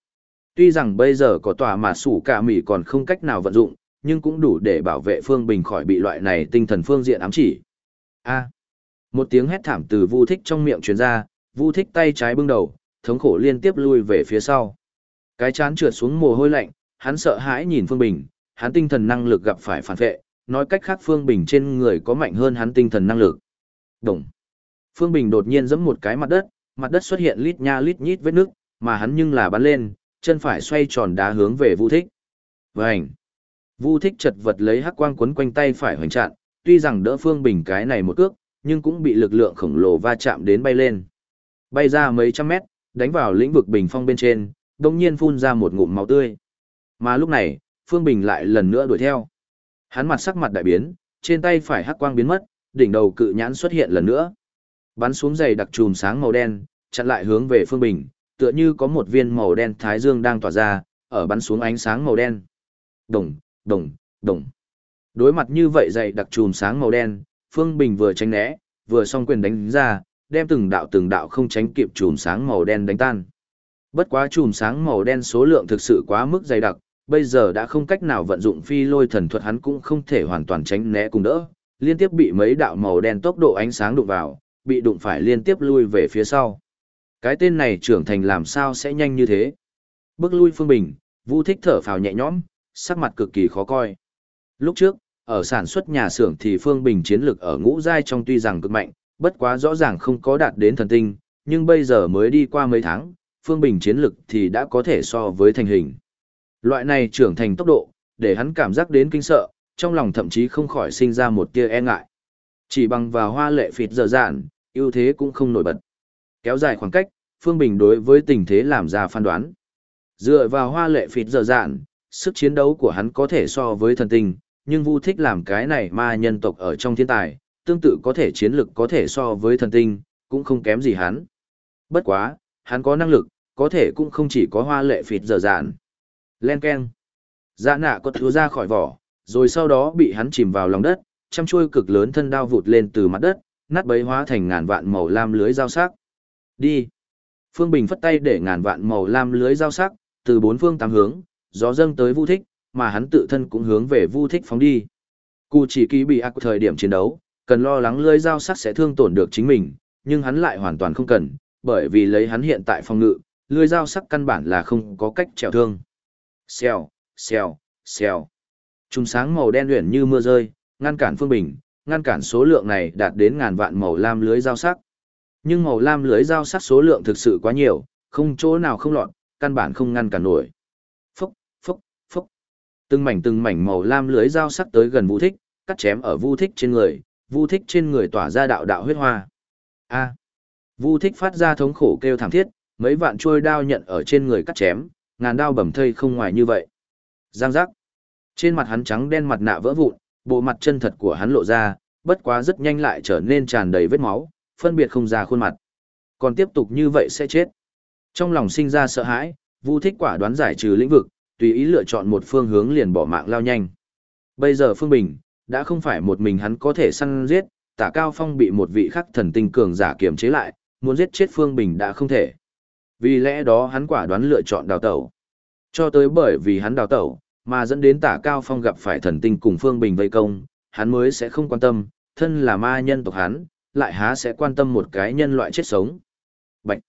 S1: Tuy rằng bây giờ có tòa mà sủ ca mì còn không cách nào vận dụng, nhưng cũng đủ để bảo vệ Phương Bình khỏi bị loại này tinh thần phương diện ám chỉ. A. một tiếng hét thảm từ Vu thích trong miệng truyền ra, Vu thích tay trái bưng đầu, thống khổ liên tiếp lui về phía sau. Cái chán trượt xuống mồ hôi lạnh, hắn sợ hãi nhìn Phương Bình, hắn tinh thần năng lực gặp phải phản vệ, nói cách khác Phương Bình trên người có mạnh hơn hắn tinh thần năng lực. Đồng. Phương Bình đột nhiên giẫm một cái mặt đất, mặt đất xuất hiện lít nha lít nhít vết nước, mà hắn nhưng là bắn lên, chân phải xoay tròn đá hướng về Vu Thích. Vành. Vu Thích chật vật lấy hắc quang quấn quanh tay phải hoành chặn, tuy rằng đỡ Phương Bình cái này một cước, nhưng cũng bị lực lượng khổng lồ va chạm đến bay lên. Bay ra mấy trăm mét, đánh vào lĩnh vực bình phong bên trên, đồng nhiên phun ra một ngụm máu tươi. Mà lúc này, Phương Bình lại lần nữa đuổi theo. Hắn mặt sắc mặt đại biến, trên tay phải hắc quang biến mất, đỉnh đầu cự nhãn xuất hiện lần nữa. Bắn xuống giày đặc chùm sáng màu đen, chặn lại hướng về Phương Bình, tựa như có một viên màu đen thái dương đang tỏa ra, ở bắn xuống ánh sáng màu đen. Đồng, đồng, đồng. Đối mặt như vậy dày đặc chùm sáng màu đen, Phương Bình vừa tránh né, vừa song quyền đánh ra, đem từng đạo từng đạo không tránh kịp chùm sáng màu đen đánh tan. Bất quá chùm sáng màu đen số lượng thực sự quá mức dày đặc, bây giờ đã không cách nào vận dụng phi lôi thần thuật hắn cũng không thể hoàn toàn tránh né cùng đỡ, liên tiếp bị mấy đạo màu đen tốc độ ánh sáng đụng vào, bị đụng phải liên tiếp lui về phía sau. Cái tên này trưởng thành làm sao sẽ nhanh như thế? Bước lui Phương Bình, Vu Thích thở phào nhẹ nhõm, sắc mặt cực kỳ khó coi. Lúc trước, ở sản xuất nhà xưởng thì Phương Bình chiến lực ở ngũ giai trong tuy rằng cực mạnh, bất quá rõ ràng không có đạt đến thần tinh, nhưng bây giờ mới đi qua mấy tháng, Phương Bình chiến lực thì đã có thể so với thành hình. Loại này trưởng thành tốc độ, để hắn cảm giác đến kinh sợ, trong lòng thậm chí không khỏi sinh ra một tia e ngại. Chỉ bằng vào hoa lệ phịt dở dạn, ưu thế cũng không nổi bật. Kéo dài khoảng cách, Phương Bình đối với tình thế làm ra phán đoán. Dựa vào hoa lệ phịt dở dạn, sức chiến đấu của hắn có thể so với thần tinh, nhưng Vu thích làm cái này ma nhân tộc ở trong thiên tài, tương tự có thể chiến lực có thể so với thần tinh, cũng không kém gì hắn. Bất quá, hắn có năng lực, có thể cũng không chỉ có hoa lệ phịt dở dạn. Len Ken. Dạ nạ có thứ ra khỏi vỏ, rồi sau đó bị hắn chìm vào lòng đất, trăm chuôi cực lớn thân đao vụt lên từ mặt đất, nát bấy hóa thành ngàn vạn màu lam lưới dao sắc. Đi. Phương Bình phất tay để ngàn vạn màu lam lưới dao sắc, từ bốn phương tám hướng, gió dâng tới Vu Thích, mà hắn tự thân cũng hướng về Vu Thích phóng đi. Cụ chỉ ký bị ác thời điểm chiến đấu, cần lo lắng lưới dao sắc sẽ thương tổn được chính mình, nhưng hắn lại hoàn toàn không cần, bởi vì lấy hắn hiện tại phòng ngự, lưới dao sắc căn bản là không có cách trèo thương. Xèo, xèo, xèo. Trùng sáng màu đen luyện như mưa rơi, ngăn cản Phương Bình, ngăn cản số lượng này đạt đến ngàn vạn màu lam lưới dao sắc. Nhưng màu lam lưới dao sắc số lượng thực sự quá nhiều, không chỗ nào không lọt, căn bản không ngăn cản nổi. Từng mảnh từng mảnh màu lam lưới dao sắc tới gần Vu Thích, cắt chém ở Vu Thích trên người, Vu Thích trên người tỏa ra đạo đạo huyết hoa. A. Vu Thích phát ra thống khổ kêu thảm thiết, mấy vạn trôi đao nhận ở trên người cắt chém, ngàn đao bầm thây không ngoài như vậy. Giang giác. Trên mặt hắn trắng đen mặt nạ vỡ vụn, bộ mặt chân thật của hắn lộ ra, bất quá rất nhanh lại trở nên tràn đầy vết máu, phân biệt không ra khuôn mặt. Còn tiếp tục như vậy sẽ chết. Trong lòng sinh ra sợ hãi, Vu Thích quả đoán giải trừ lĩnh vực, tùy ý lựa chọn một phương hướng liền bỏ mạng lao nhanh. Bây giờ Phương Bình, đã không phải một mình hắn có thể săn giết, Tả Cao Phong bị một vị khắc thần tinh cường giả kiềm chế lại, muốn giết chết Phương Bình đã không thể. Vì lẽ đó hắn quả đoán lựa chọn đào tẩu. Cho tới bởi vì hắn đào tẩu, mà dẫn đến tả cao phong gặp phải thần tinh cùng Phương Bình vây công, hắn mới sẽ không quan tâm, thân là ma nhân tộc hắn, lại há sẽ quan tâm một cái nhân loại chết sống. Bạch!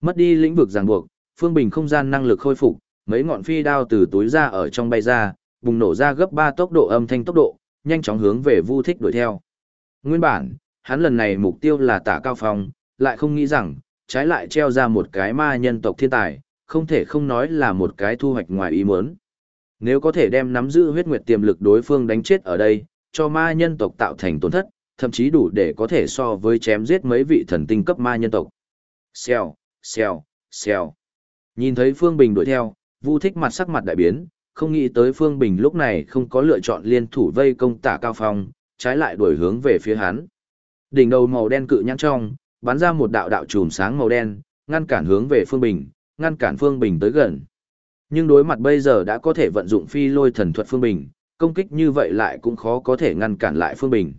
S1: Mất đi lĩnh vực ràng buộc, Phương Bình không gian năng lực khôi phục, mấy ngọn phi đao từ túi ra ở trong bay ra, bùng nổ ra gấp 3 tốc độ âm thanh tốc độ, nhanh chóng hướng về Vu Thích đuổi theo. Nguyên bản, hắn lần này mục tiêu là tả cao phong, lại không nghĩ rằng, trái lại treo ra một cái ma nhân tộc thiên tài, không thể không nói là một cái thu hoạch ngoài ý muốn. Nếu có thể đem nắm giữ huyết nguyệt tiềm lực đối phương đánh chết ở đây, cho ma nhân tộc tạo thành tổn thất, thậm chí đủ để có thể so với chém giết mấy vị thần tinh cấp ma nhân tộc. Xèo, xèo, xèo. Nhìn thấy Phương Bình đuổi theo, Vu Thích mặt sắc mặt đại biến, không nghĩ tới Phương Bình lúc này không có lựa chọn liên thủ vây công tả cao phong, trái lại đuổi hướng về phía hắn. Đỉnh đầu màu đen cự nhãn trong, bắn ra một đạo đạo chùm sáng màu đen, ngăn cản hướng về Phương Bình, ngăn cản Phương Bình tới gần. Nhưng đối mặt bây giờ đã có thể vận dụng phi lôi thần thuật Phương Bình, công kích như vậy lại cũng khó có thể ngăn cản lại Phương Bình.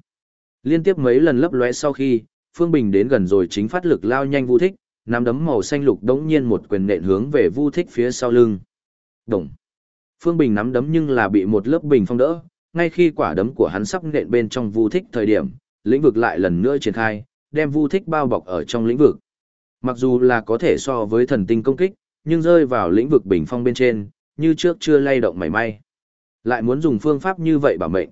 S1: Liên tiếp mấy lần lấp lóe sau khi, Phương Bình đến gần rồi chính phát lực lao nhanh Vu Thích, nắm đấm màu xanh lục đống nhiên một quyền nện hướng về Vu Thích phía sau lưng. Đồng. Phương Bình nắm đấm nhưng là bị một lớp bình phong đỡ, ngay khi quả đấm của hắn sắp nện bên trong Vu Thích thời điểm, lĩnh vực lại lần nữa triển khai, đem Vu Thích bao bọc ở trong lĩnh vực. Mặc dù là có thể so với thần tinh công kích, nhưng rơi vào lĩnh vực bình phong bên trên, như trước chưa lay động mảy may. Lại muốn dùng phương pháp như vậy bảo mệnh.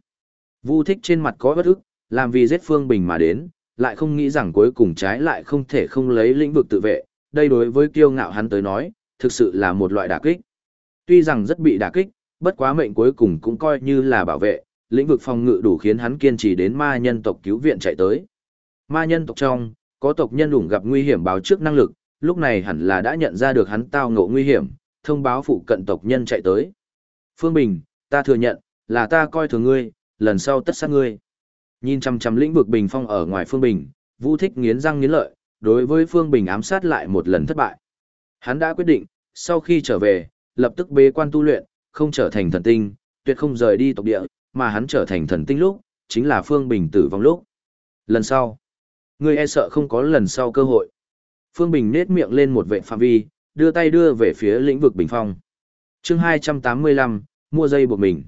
S1: Vu thích trên mặt có bất ức, làm vì giết phương bình mà đến, lại không nghĩ rằng cuối cùng trái lại không thể không lấy lĩnh vực tự vệ, đây đối với kiêu ngạo hắn tới nói, thực sự là một loại đả kích. Tuy rằng rất bị đả kích, bất quá mệnh cuối cùng cũng coi như là bảo vệ, lĩnh vực phòng ngự đủ khiến hắn kiên trì đến ma nhân tộc cứu viện chạy tới. Ma nhân tộc trong, có tộc nhân đủng gặp nguy hiểm báo trước năng lực, lúc này hẳn là đã nhận ra được hắn tao ngộ nguy hiểm, thông báo phụ cận tộc nhân chạy tới. Phương Bình, ta thừa nhận, là ta coi thường ngươi, lần sau tất sát ngươi. Nhìn chăm chăm lĩnh vực bình phong ở ngoài Phương Bình, Vũ Thích nghiến răng nghiến lợi, đối với Phương Bình ám sát lại một lần thất bại. Hắn đã quyết định, sau khi trở về, lập tức bế quan tu luyện, không trở thành thần tinh, tuyệt không rời đi tộc địa, mà hắn trở thành thần tinh lúc, chính là Phương Bình tử vong lúc. Lần sau, ngươi e sợ không có lần sau cơ hội. Phương Bình nết miệng lên một vệ phạm vi, đưa tay đưa về phía lĩnh vực bình phong. chương 285, mua dây buộc mình.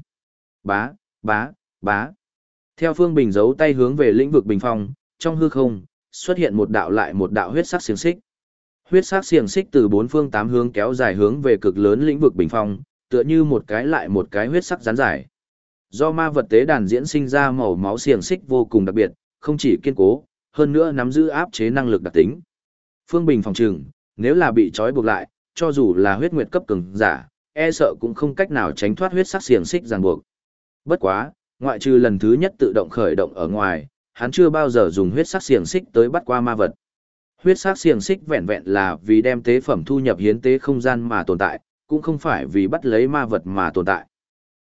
S1: Bá, bá, bá. Theo Phương Bình giấu tay hướng về lĩnh vực bình phong, trong hư không, xuất hiện một đạo lại một đạo huyết sắc xiềng xích. Huyết sắc xiềng xích từ bốn phương tám hướng kéo dài hướng về cực lớn lĩnh vực bình phong, tựa như một cái lại một cái huyết sắc rắn dài. Do ma vật tế đàn diễn sinh ra màu máu xiềng xích vô cùng đặc biệt, không chỉ kiên cố, hơn nữa nắm giữ áp chế năng lực đặc tính. Phương Bình phòng trừng, nếu là bị trói buộc lại, cho dù là huyết nguyệt cấp cường giả, e sợ cũng không cách nào tránh thoát huyết sắc xiềng xích ràng buộc. Bất quá, ngoại trừ lần thứ nhất tự động khởi động ở ngoài, hắn chưa bao giờ dùng huyết sắc xiềng xích tới bắt qua ma vật. Huyết sắc xiềng xích vẹn vẹn là vì đem tế phẩm thu nhập hiến tế không gian mà tồn tại, cũng không phải vì bắt lấy ma vật mà tồn tại.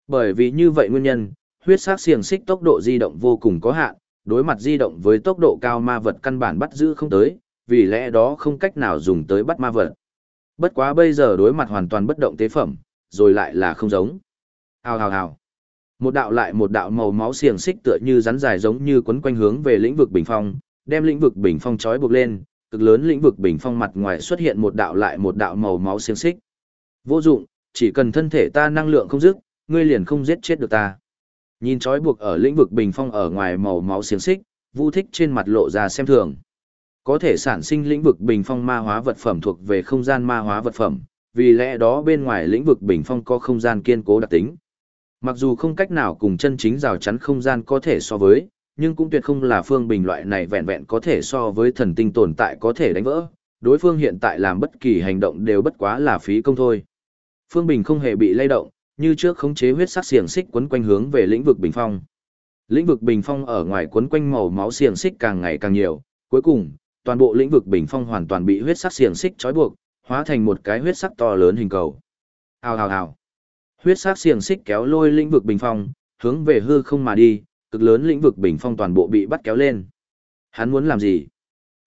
S1: Bởi vì như vậy nguyên nhân, huyết sắc xiềng xích tốc độ di động vô cùng có hạn, đối mặt di động với tốc độ cao ma vật căn bản bắt giữ không tới, vì lẽ đó không cách nào dùng tới bắt ma vật. Bất quá bây giờ đối mặt hoàn toàn bất động tế phẩm, rồi lại là không giống. Hào hào hào. Một đạo lại một đạo màu máu xiềng xích tựa như rắn dài giống như quấn quanh hướng về lĩnh vực bình phong, đem lĩnh vực bình phong trói buộc lên, cực lớn lĩnh vực bình phong mặt ngoài xuất hiện một đạo lại một đạo màu máu xiềng xích. Vô dụng, chỉ cần thân thể ta năng lượng không dứt, ngươi liền không giết chết được ta. Nhìn trói buộc ở lĩnh vực bình phong ở ngoài màu máu xiềng xích, Vu Thích trên mặt lộ ra xem thường. Có thể sản sinh lĩnh vực bình phong ma hóa vật phẩm thuộc về không gian ma hóa vật phẩm, vì lẽ đó bên ngoài lĩnh vực bình phong có không gian kiên cố đặc tính. Mặc dù không cách nào cùng chân chính rào chắn không gian có thể so với, nhưng cũng tuyệt không là phương bình loại này vẹn vẹn có thể so với thần tinh tồn tại có thể đánh vỡ. Đối phương hiện tại làm bất kỳ hành động đều bất quá là phí công thôi. Phương Bình không hề bị lay động, như trước khống chế huyết sắc xiềng xích quấn quanh hướng về lĩnh vực bình phong. Lĩnh vực bình phong ở ngoài quấn quanh màu máu xiềng xích càng ngày càng nhiều, cuối cùng, toàn bộ lĩnh vực bình phong hoàn toàn bị huyết sắc xiềng xích trói buộc, hóa thành một cái huyết sắc to lớn hình cầu. Hào hào hào. Huyết sắc xiềng xích kéo lôi lĩnh vực bình phong, hướng về hư không mà đi, cực lớn lĩnh vực bình phong toàn bộ bị bắt kéo lên. Hắn muốn làm gì?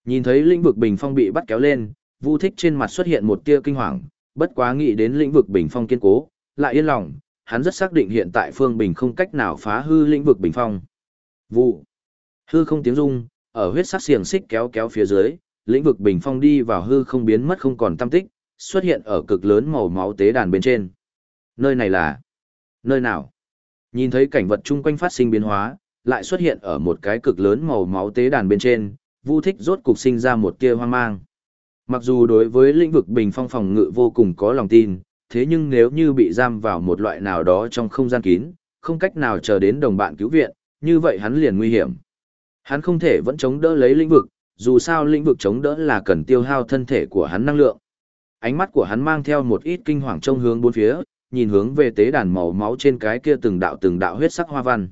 S1: Nhìn thấy lĩnh vực bình phong bị bắt kéo lên, Vu Thích trên mặt xuất hiện một tia kinh hoàng, bất quá nghĩ đến lĩnh vực bình phong kiên cố, lại yên lòng, hắn rất xác định hiện tại Phương Bình không cách nào phá hư lĩnh vực bình phong. Vụ. Hư không tiếng rung, ở huyết sắc xiềng xích kéo kéo phía dưới, lĩnh vực bình phong đi vào hư không biến mất không còn tâm tích, xuất hiện ở cực lớn màu máu tế đàn bên trên. Nơi này là nơi nào? Nhìn thấy cảnh vật chung quanh phát sinh biến hóa, lại xuất hiện ở một cái cực lớn màu máu tế đàn bên trên, Vu Thích rốt cục sinh ra một tia hoang mang. Mặc dù đối với lĩnh vực bình phong phòng ngự vô cùng có lòng tin, thế nhưng nếu như bị giam vào một loại nào đó trong không gian kín, không cách nào chờ đến đồng bạn cứu viện, như vậy hắn liền nguy hiểm. Hắn không thể vẫn chống đỡ lấy lĩnh vực, dù sao lĩnh vực chống đỡ là cần tiêu hao thân thể của hắn năng lượng. Ánh mắt của hắn mang theo một ít kinh hoàng trông hướng bốn phía, nhìn hướng về tế đàn màu máu trên cái kia từng đạo từng đạo huyết sắc hoa văn.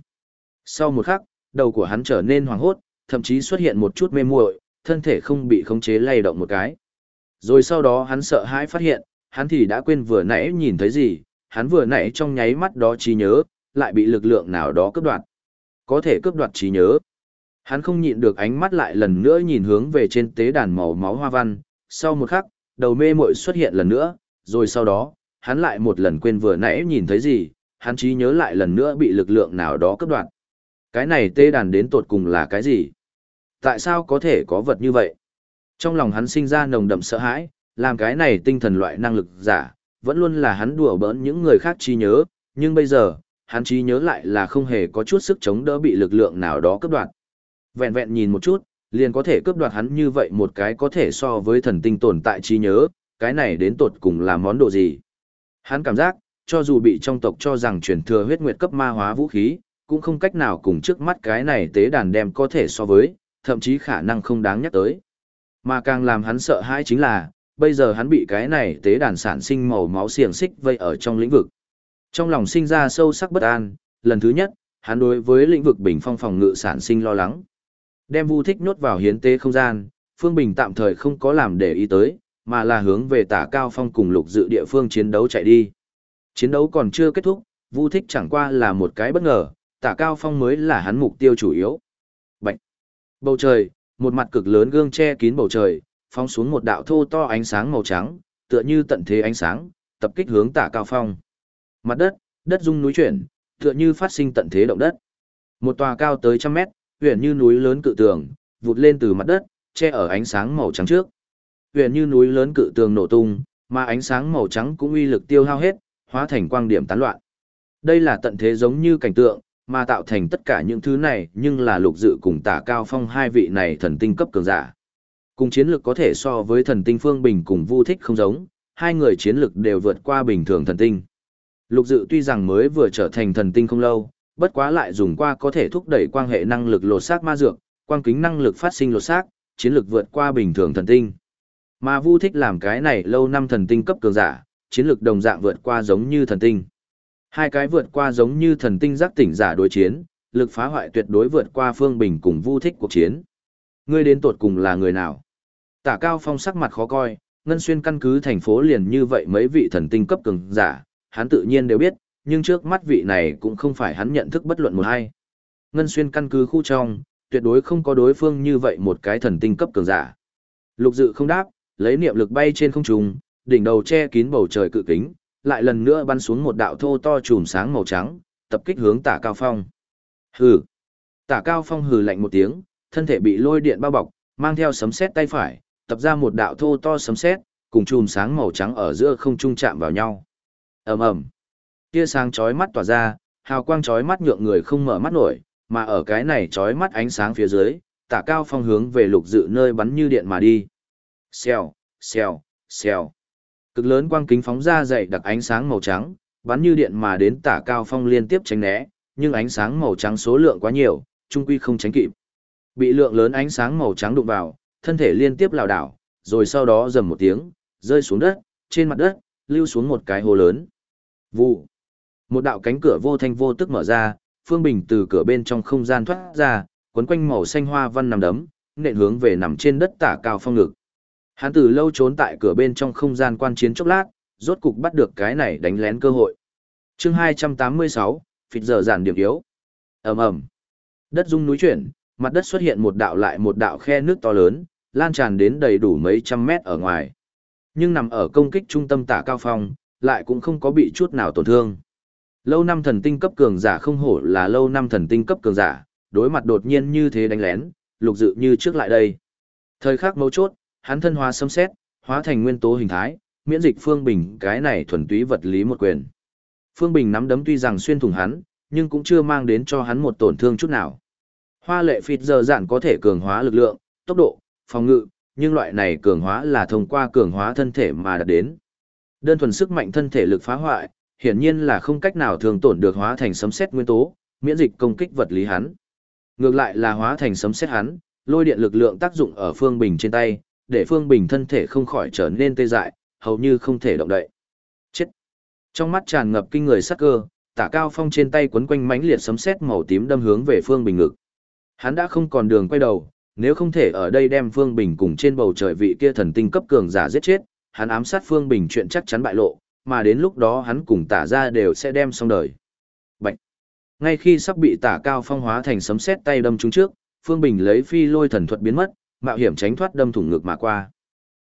S1: Sau một khắc, đầu của hắn trở nên hoàng hốt, thậm chí xuất hiện một chút mê muội, thân thể không bị khống chế lay động một cái. Rồi sau đó hắn sợ hãi phát hiện, hắn thì đã quên vừa nãy nhìn thấy gì, hắn vừa nãy trong nháy mắt đó trí nhớ, lại bị lực lượng nào đó cướp đoạt. Có thể cướp đoạt trí nhớ. Hắn không nhịn được ánh mắt lại lần nữa nhìn hướng về trên tế đàn màu máu hoa văn, sau một khắc, đầu mê muội xuất hiện lần nữa, rồi sau đó, hắn lại một lần quên vừa nãy nhìn thấy gì, hắn trí nhớ lại lần nữa bị lực lượng nào đó cướp đoạt. Cái này tê đàn đến tột cùng là cái gì? Tại sao có thể có vật như vậy? Trong lòng hắn sinh ra nồng đậm sợ hãi, làm cái này tinh thần loại năng lực giả, vẫn luôn là hắn đùa bỡn những người khác trí nhớ, nhưng bây giờ, hắn trí nhớ lại là không hề có chút sức chống đỡ bị lực lượng nào đó cướp đoạt. Vẹn vẹn nhìn một chút, liền có thể cướp đoạt hắn như vậy một cái có thể so với thần tinh tồn tại trí nhớ, cái này đến tột cùng là món đồ gì. Hắn cảm giác, cho dù bị trong tộc cho rằng truyền thừa huyết nguyệt cấp ma hóa vũ khí, cũng không cách nào cùng trước mắt cái này tế đàn đem có thể so với, thậm chí khả năng không đáng nhắc tới. Mà càng làm hắn sợ hãi chính là, bây giờ hắn bị cái này tế đàn sản sinh màu máu xiềng xích vây ở trong lĩnh vực. Trong lòng sinh ra sâu sắc bất an, lần thứ nhất, hắn đối với lĩnh vực bình phong phòng ngự sản sinh lo lắng. Đem Vu Thích nhốt vào hiến tế không gian, Phương Bình tạm thời không có làm để ý tới, mà là hướng về Tả Cao Phong cùng Lục Dự địa phương chiến đấu chạy đi. Chiến đấu còn chưa kết thúc, Vu Thích chẳng qua là một cái bất ngờ, Tả Cao Phong mới là hắn mục tiêu chủ yếu. Bạch. Bầu trời, một mặt cực lớn gương che kín bầu trời, phóng xuống một đạo thô to ánh sáng màu trắng, tựa như tận thế ánh sáng, tập kích hướng Tả Cao Phong. Mặt đất, đất rung núi chuyển, tựa như phát sinh tận thế động đất. Một tòa cao tới trăm mét, huyền như núi lớn cự tường, vụt lên từ mặt đất, che ở ánh sáng màu trắng trước. Huyền như núi lớn cự tường nổ tung, mà ánh sáng màu trắng cũng uy lực tiêu hao hết, hóa thành quang điểm tán loạn. Đây là tận thế giống như cảnh tượng, mà tạo thành tất cả những thứ này nhưng là lục dự cùng tả cao phong hai vị này thần tinh cấp cường giả. Cùng chiến lược có thể so với thần tinh phương bình cùng vu thích không giống, hai người chiến lược đều vượt qua bình thường thần tinh. Lục dự tuy rằng mới vừa trở thành thần tinh không lâu, bất quá lại dùng qua có thể thúc đẩy quan hệ năng lực lột xác ma dược, quang kính năng lực phát sinh lột xác, chiến lược vượt qua bình thường thần tinh. Mà Vu thích làm cái này lâu năm thần tinh cấp cường giả, chiến lược đồng dạng vượt qua giống như thần tinh. Hai cái vượt qua giống như thần tinh giác tỉnh giả đối chiến, lực phá hoại tuyệt đối vượt qua Phương Bình cùng Vu thích cuộc chiến. Ngươi đến tột cùng là người nào? Tả Cao Phong sắc mặt khó coi, Ngân Xuyên căn cứ thành phố liền như vậy mấy vị thần tinh cấp cường giả, hắn tự nhiên đều biết, nhưng trước mắt vị này cũng không phải hắn nhận thức bất luận một hay. Ngân Xuyên căn cứ khu trong, tuyệt đối không có đối phương như vậy một cái thần tinh cấp cường giả. Lục dự không đáp, lấy niệm lực bay trên không trung, đỉnh đầu che kín bầu trời cự kính, lại lần nữa bắn xuống một đạo thô to chùm sáng màu trắng, tập kích hướng Tả Cao Phong. Hừ. Tả Cao Phong hừ lạnh một tiếng, thân thể bị lôi điện bao bọc, mang theo sấm sét tay phải, tập ra một đạo thô to sấm sét, cùng chùm sáng màu trắng ở giữa không trung chạm vào nhau. Ầm ầm. Tia sáng chói mắt tỏa ra, hào quang chói mắt nhượng người không mở mắt nổi, mà ở cái này chói mắt ánh sáng phía dưới, Tả Cao Phong hướng về lục dự nơi bắn như điện mà đi. Xèo, xèo, xèo. Cực lớn quang kính phóng ra dày đặc ánh sáng màu trắng, bắn như điện mà đến tả cao phong liên tiếp tránh né, nhưng ánh sáng màu trắng số lượng quá nhiều, trung quy không tránh kịp. Bị lượng lớn ánh sáng màu trắng đụng vào, thân thể liên tiếp lảo đảo, rồi sau đó rầm một tiếng, rơi xuống đất, trên mặt đất, lưu xuống một cái hồ lớn. Vụ. Một đạo cánh cửa vô thanh vô tức mở ra, Phương Bình từ cửa bên trong không gian thoát ra, quấn quanh màu xanh hoa văn nằm đấm, nện hướng về nằm trên đất tả cao phong ngực. Hắn từ lâu trốn tại cửa bên trong không gian quan chiến chốc lát, rốt cục bắt được cái này đánh lén cơ hội. chương 286, phịt giờ giản điểm yếu. ầm ầm Đất rung núi chuyển, mặt đất xuất hiện một đạo lại một đạo khe nước to lớn, lan tràn đến đầy đủ mấy trăm mét ở ngoài. Nhưng nằm ở công kích trung tâm tả cao phong, lại cũng không có bị chút nào tổn thương. Lâu năm thần tinh cấp cường giả không hổ là lâu năm thần tinh cấp cường giả, đối mặt đột nhiên như thế đánh lén, lục dự như trước lại đây. Thời khắc mấu chốt, hắn thân hóa sấm xét, hóa thành nguyên tố hình thái, miễn dịch Phương Bình cái này thuần túy vật lý một quyền. Phương Bình nắm đấm tuy rằng xuyên thủng hắn, nhưng cũng chưa mang đến cho hắn một tổn thương chút nào. Hoa lệ phịt giờ dạn có thể cường hóa lực lượng, tốc độ, phòng ngự, nhưng loại này cường hóa là thông qua cường hóa thân thể mà đạt đến. Đơn thuần sức mạnh thân thể lực phá hoại, hiển nhiên là không cách nào thường tổn được hóa thành sấm xét nguyên tố, miễn dịch công kích vật lý hắn. Ngược lại là hóa thành sấm xét hắn, lôi điện lực lượng tác dụng ở Phương Bình trên tay, để Phương Bình thân thể không khỏi trở nên tê dại, hầu như không thể động đậy. Chết! Trong mắt tràn ngập kinh người sắc cơ, tả cao phong trên tay quấn quanh mãnh liệt sấm sét màu tím đâm hướng về Phương Bình ngực. Hắn đã không còn đường quay đầu, nếu không thể ở đây đem Phương Bình cùng trên bầu trời vị kia thần tinh cấp cường giả giết chết, hắn ám sát Phương Bình chuyện chắc chắn bại lộ, mà đến lúc đó hắn cùng tả ra đều sẽ đem xong đời. Bạch! Ngay khi sắp bị tả cao phong hóa thành sấm sét tay đâm trúng trước, Phương Bình lấy phi lôi thần thuật biến mất, mạo hiểm tránh thoát đâm thủng ngực mà qua.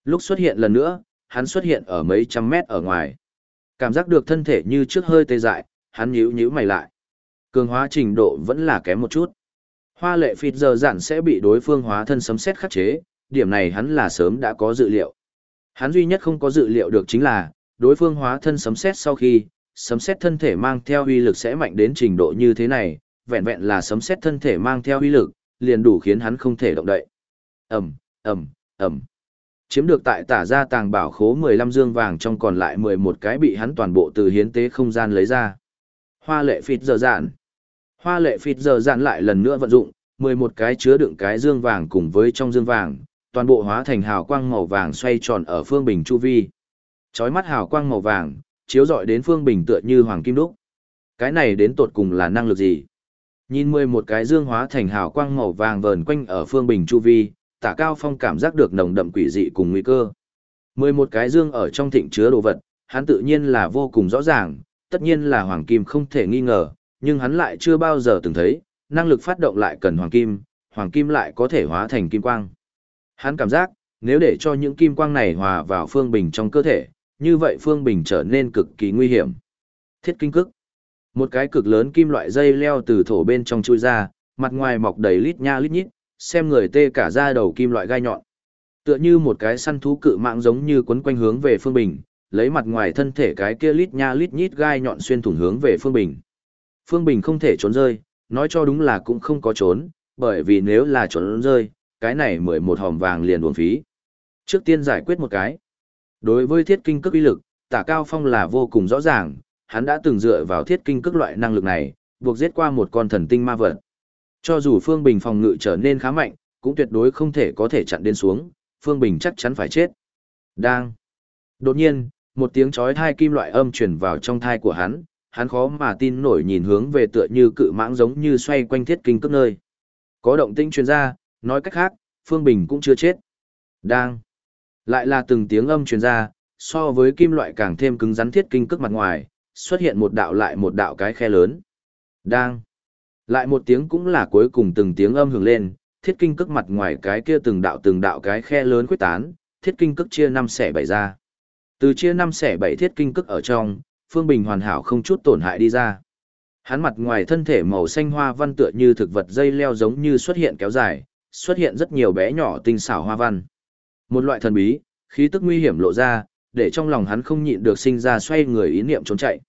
S1: Lúc xuất hiện lần nữa, hắn xuất hiện ở mấy trăm mét ở ngoài. Cảm giác được thân thể như trước hơi tê dại, hắn nhíu nhíu mày lại. Cường hóa trình độ vẫn là kém một chút. Hoa lệ phịt giờ dặn sẽ bị đối phương hóa thân sấm xét khắc chế, điểm này hắn là sớm đã có dự liệu. Hắn duy nhất không có dự liệu được chính là, đối phương hóa thân sấm xét sau khi, sấm xét thân thể mang theo uy lực sẽ mạnh đến trình độ như thế này, vẹn vẹn là sấm xét thân thể mang theo uy lực, liền đủ khiến hắn không thể động đậy ẩm ẩm ẩm chiếm được tại tả ra tàng bảo khố mười lăm dương vàng trong còn lại mười một cái bị hắn toàn bộ từ hiến tế không gian lấy ra. Hoa lệ phịt giờ dạn. Hoa lệ phịt giờ dạn lại lần nữa vận dụng, mười một cái chứa đựng cái dương vàng cùng với trong dương vàng, toàn bộ hóa thành hào quang màu vàng xoay tròn ở phương bình chu vi. Chói mắt hào quang màu vàng, chiếu rọi đến phương bình tựa như hoàng kim đúc. Cái này đến tột cùng là năng lực gì? Nhìn mười một cái dương hóa thành hào quang màu vàng vờn quanh ở phương bình chu vi tả cao phong cảm giác được nồng đậm quỷ dị cùng nguy cơ. Mười một cái dương ở trong thịnh chứa đồ vật, hắn tự nhiên là vô cùng rõ ràng, tất nhiên là hoàng kim không thể nghi ngờ, nhưng hắn lại chưa bao giờ từng thấy, năng lực phát động lại cần hoàng kim, hoàng kim lại có thể hóa thành kim quang. Hắn cảm giác, nếu để cho những kim quang này hòa vào phương bình trong cơ thể, như vậy phương bình trở nên cực kỳ nguy hiểm. Thiết kinh cức. Một cái cực lớn kim loại dây leo từ thổ bên trong chui ra, mặt ngoài mọc đầy lít nha lít nhít, xem người tê cả da đầu kim loại gai nhọn. Tựa như một cái săn thú cự mạng giống như quấn quanh hướng về Phương Bình, lấy mặt ngoài thân thể cái kia lít nha lít nhít gai nhọn xuyên thủng hướng về Phương Bình. Phương Bình không thể trốn rơi, Nói cho đúng là cũng không có trốn, bởi vì nếu là trốn rơi, cái này mười một hòm vàng liền uổng phí. Trước tiên giải quyết một cái. Đối với thiết kinh cước uy lực, tả cao phong là vô cùng rõ ràng, hắn đã từng dựa vào thiết kinh cước loại năng lực này, buộc giết qua một con thần tinh ma vật. Cho dù Phương Bình phòng ngự trở nên khá mạnh, cũng tuyệt đối không thể có thể chặn đến xuống, Phương Bình chắc chắn phải chết. Đang. Đột nhiên, một tiếng chói thai kim loại âm truyền vào trong thai của hắn, hắn khó mà tin nổi nhìn hướng về tựa như cự mãng giống như xoay quanh thiết kinh cước nơi. Có động tĩnh truyền ra, nói cách khác, Phương Bình cũng chưa chết. Đang. Lại là từng tiếng âm truyền ra, so với kim loại càng thêm cứng rắn thiết kinh cước mặt ngoài, xuất hiện một đạo lại một đạo cái khe lớn. Đang. Lại một tiếng cũng là cuối cùng từng tiếng âm hưởng lên, thiết kinh cước mặt ngoài cái kia từng đạo từng đạo cái khe lớn quyết tán, thiết kinh cước chia năm xẻ bảy ra. Từ chia năm xẻ bảy thiết kinh cước ở trong, Phương Bình hoàn hảo không chút tổn hại đi ra. Hắn mặt ngoài thân thể màu xanh hoa văn tựa như thực vật dây leo giống như xuất hiện kéo dài, xuất hiện rất nhiều bé nhỏ tinh xảo hoa văn. Một loại thần bí, khí tức nguy hiểm lộ ra, để trong lòng hắn không nhịn được sinh ra xoay người ý niệm trốn chạy.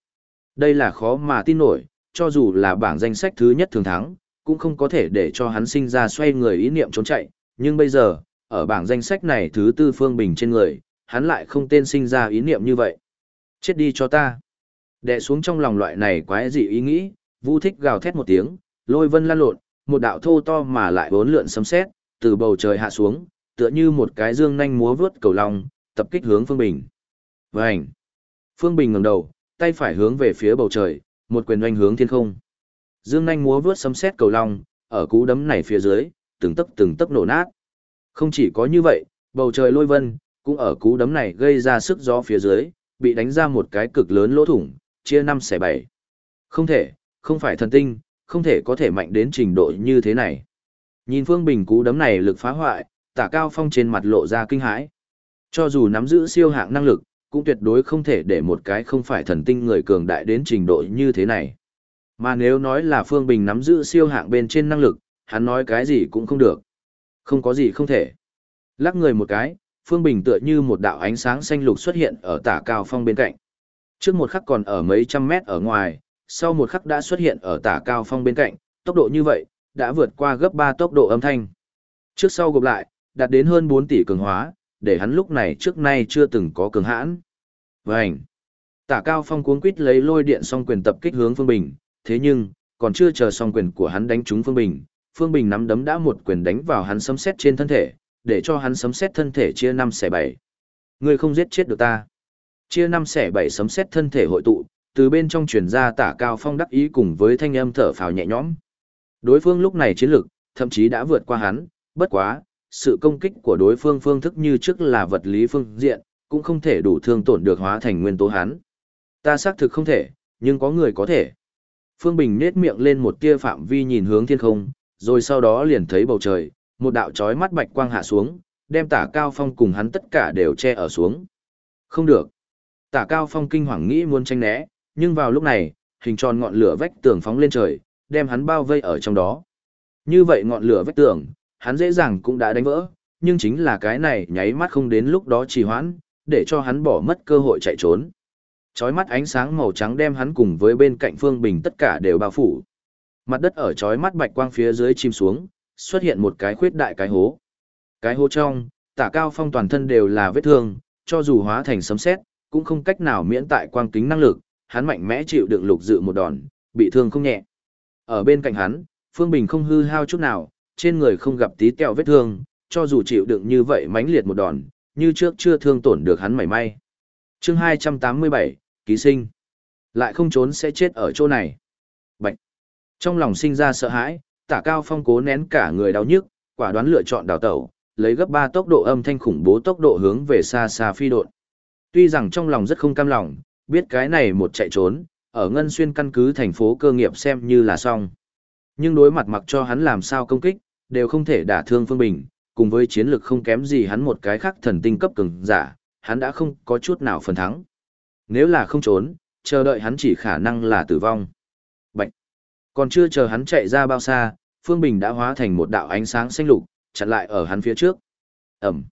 S1: Đây là khó mà tin nổi, cho dù là bảng danh sách thứ nhất thường thắng, cũng không có thể để cho hắn sinh ra xoay người ý niệm trốn chạy, nhưng bây giờ, ở bảng danh sách này thứ tư phương bình trên người, hắn lại không tên sinh ra ý niệm như vậy. Chết đi cho ta. Đè xuống trong lòng loại này quái dị ý nghĩ, Vu Thích gào thét một tiếng, lôi vân lan lộn, một đạo thô to mà lại bốn lượn sấm sét, từ bầu trời hạ xuống, tựa như một cái dương nhanh múa vướt cầu long, tập kích hướng Phương Bình. Vành. Phương Bình ngẩng đầu, tay phải hướng về phía bầu trời, một quyền oanh hướng thiên không. Dương nhanh múa vướt sấm sét cầu long, ở cú đấm này phía dưới, từng tấc từng tấc nổ nát. Không chỉ có như vậy, bầu trời lôi vân, cũng ở cú đấm này gây ra sức gió phía dưới, bị đánh ra một cái cực lớn lỗ thủng, chia năm xẻ bảy. Không thể, không phải thần tinh, không thể có thể mạnh đến trình độ như thế này. Nhìn Phương Bình cú đấm này lực phá hoại, tả cao phong trên mặt lộ ra kinh hãi. Cho dù nắm giữ siêu hạng năng lực, cũng tuyệt đối không thể để một cái không phải thần tinh người cường đại đến trình độ như thế này. Mà nếu nói là Phương Bình nắm giữ siêu hạng bên trên năng lực, hắn nói cái gì cũng không được. Không có gì không thể. Lắc người một cái, Phương Bình tựa như một đạo ánh sáng xanh lục xuất hiện ở tả cao phong bên cạnh. Trước một khắc còn ở mấy trăm mét ở ngoài, sau một khắc đã xuất hiện ở tả cao phong bên cạnh, tốc độ như vậy, đã vượt qua gấp 3 tốc độ âm thanh. Trước sau gộp lại, đạt đến hơn 4 tỷ cường hóa, để hắn lúc này trước nay chưa từng có cường hãn. Vành! Tả cao phong cuống quýt lấy lôi điện song quyền tập kích hướng Phương Bình, thế nhưng, còn chưa chờ song quyền của hắn đánh trúng Phương Bình, Phương Bình nắm đấm đã một quyền đánh vào hắn sấm sét trên thân thể, để cho hắn sấm sét thân thể chia năm xẻ bảy. Ngươi không giết chết được ta. Chia năm xẻ bảy sấm sét thân thể hội tụ, từ bên trong truyền ra tả cao phong đắc ý cùng với thanh âm thở phào nhẹ nhõm. Đối phương lúc này chiến lực, thậm chí đã vượt qua hắn, bất quá, sự công kích của đối phương phương thức như trước là vật lý phương diện, cũng không thể đủ thương tổn được hóa thành nguyên tố hắn. Ta xác thực không thể, nhưng có người có thể. Phương Bình nết miệng lên một tia phạm vi nhìn hướng thiên không, rồi sau đó liền thấy bầu trời, một đạo chói mắt bạch quang hạ xuống, đem tả cao phong cùng hắn tất cả đều che ở xuống. Không được. Tả cao phong kinh hoàng nghĩ muốn tranh né, nhưng vào lúc này, hình tròn ngọn lửa vách tường phóng lên trời, đem hắn bao vây ở trong đó. Như vậy ngọn lửa vách tường, hắn dễ dàng cũng đã đánh vỡ, nhưng chính là cái này nháy mắt không đến lúc đó trì hoãn, để cho hắn bỏ mất cơ hội chạy trốn. Chói mắt ánh sáng màu trắng đem hắn cùng với bên cạnh Phương Bình tất cả đều bao phủ. Mặt đất ở chói mắt bạch quang phía dưới chìm xuống, xuất hiện một cái khuyết đại cái hố. Cái hố trong, tả cao phong toàn thân đều là vết thương, cho dù hóa thành sấm sét, cũng không cách nào miễn tại quang kính năng lực, hắn mạnh mẽ chịu đựng lục dự một đòn, bị thương không nhẹ. Ở bên cạnh hắn, Phương Bình không hư hao chút nào, trên người không gặp tí tẹo vết thương, cho dù chịu đựng như vậy mãnh liệt một đòn, như trước chưa thương tổn được hắn mảy may. Chương 287, ký sinh. Lại không trốn sẽ chết ở chỗ này. Bạch. Trong lòng sinh ra sợ hãi, tả cao phong cố nén cả người đau nhức, quả đoán lựa chọn đào tẩu, lấy gấp 3 tốc độ âm thanh khủng bố tốc độ hướng về xa xa phi độn. Tuy rằng trong lòng rất không cam lòng, biết cái này một chạy trốn, ở Ngân Xuyên căn cứ thành phố cơ nghiệp xem như là xong. Nhưng đối mặt mặc cho hắn làm sao công kích, đều không thể đả thương Phương Bình, cùng với chiến lược không kém gì hắn một cái khác thần tinh cấp cường giả, hắn đã không có chút nào phần thắng. Nếu là không trốn, chờ đợi hắn chỉ khả năng là tử vong. Bạch! Còn chưa chờ hắn chạy ra bao xa, Phương Bình đã hóa thành một đạo ánh sáng xanh lục, chặn lại ở hắn phía trước. Ẩm!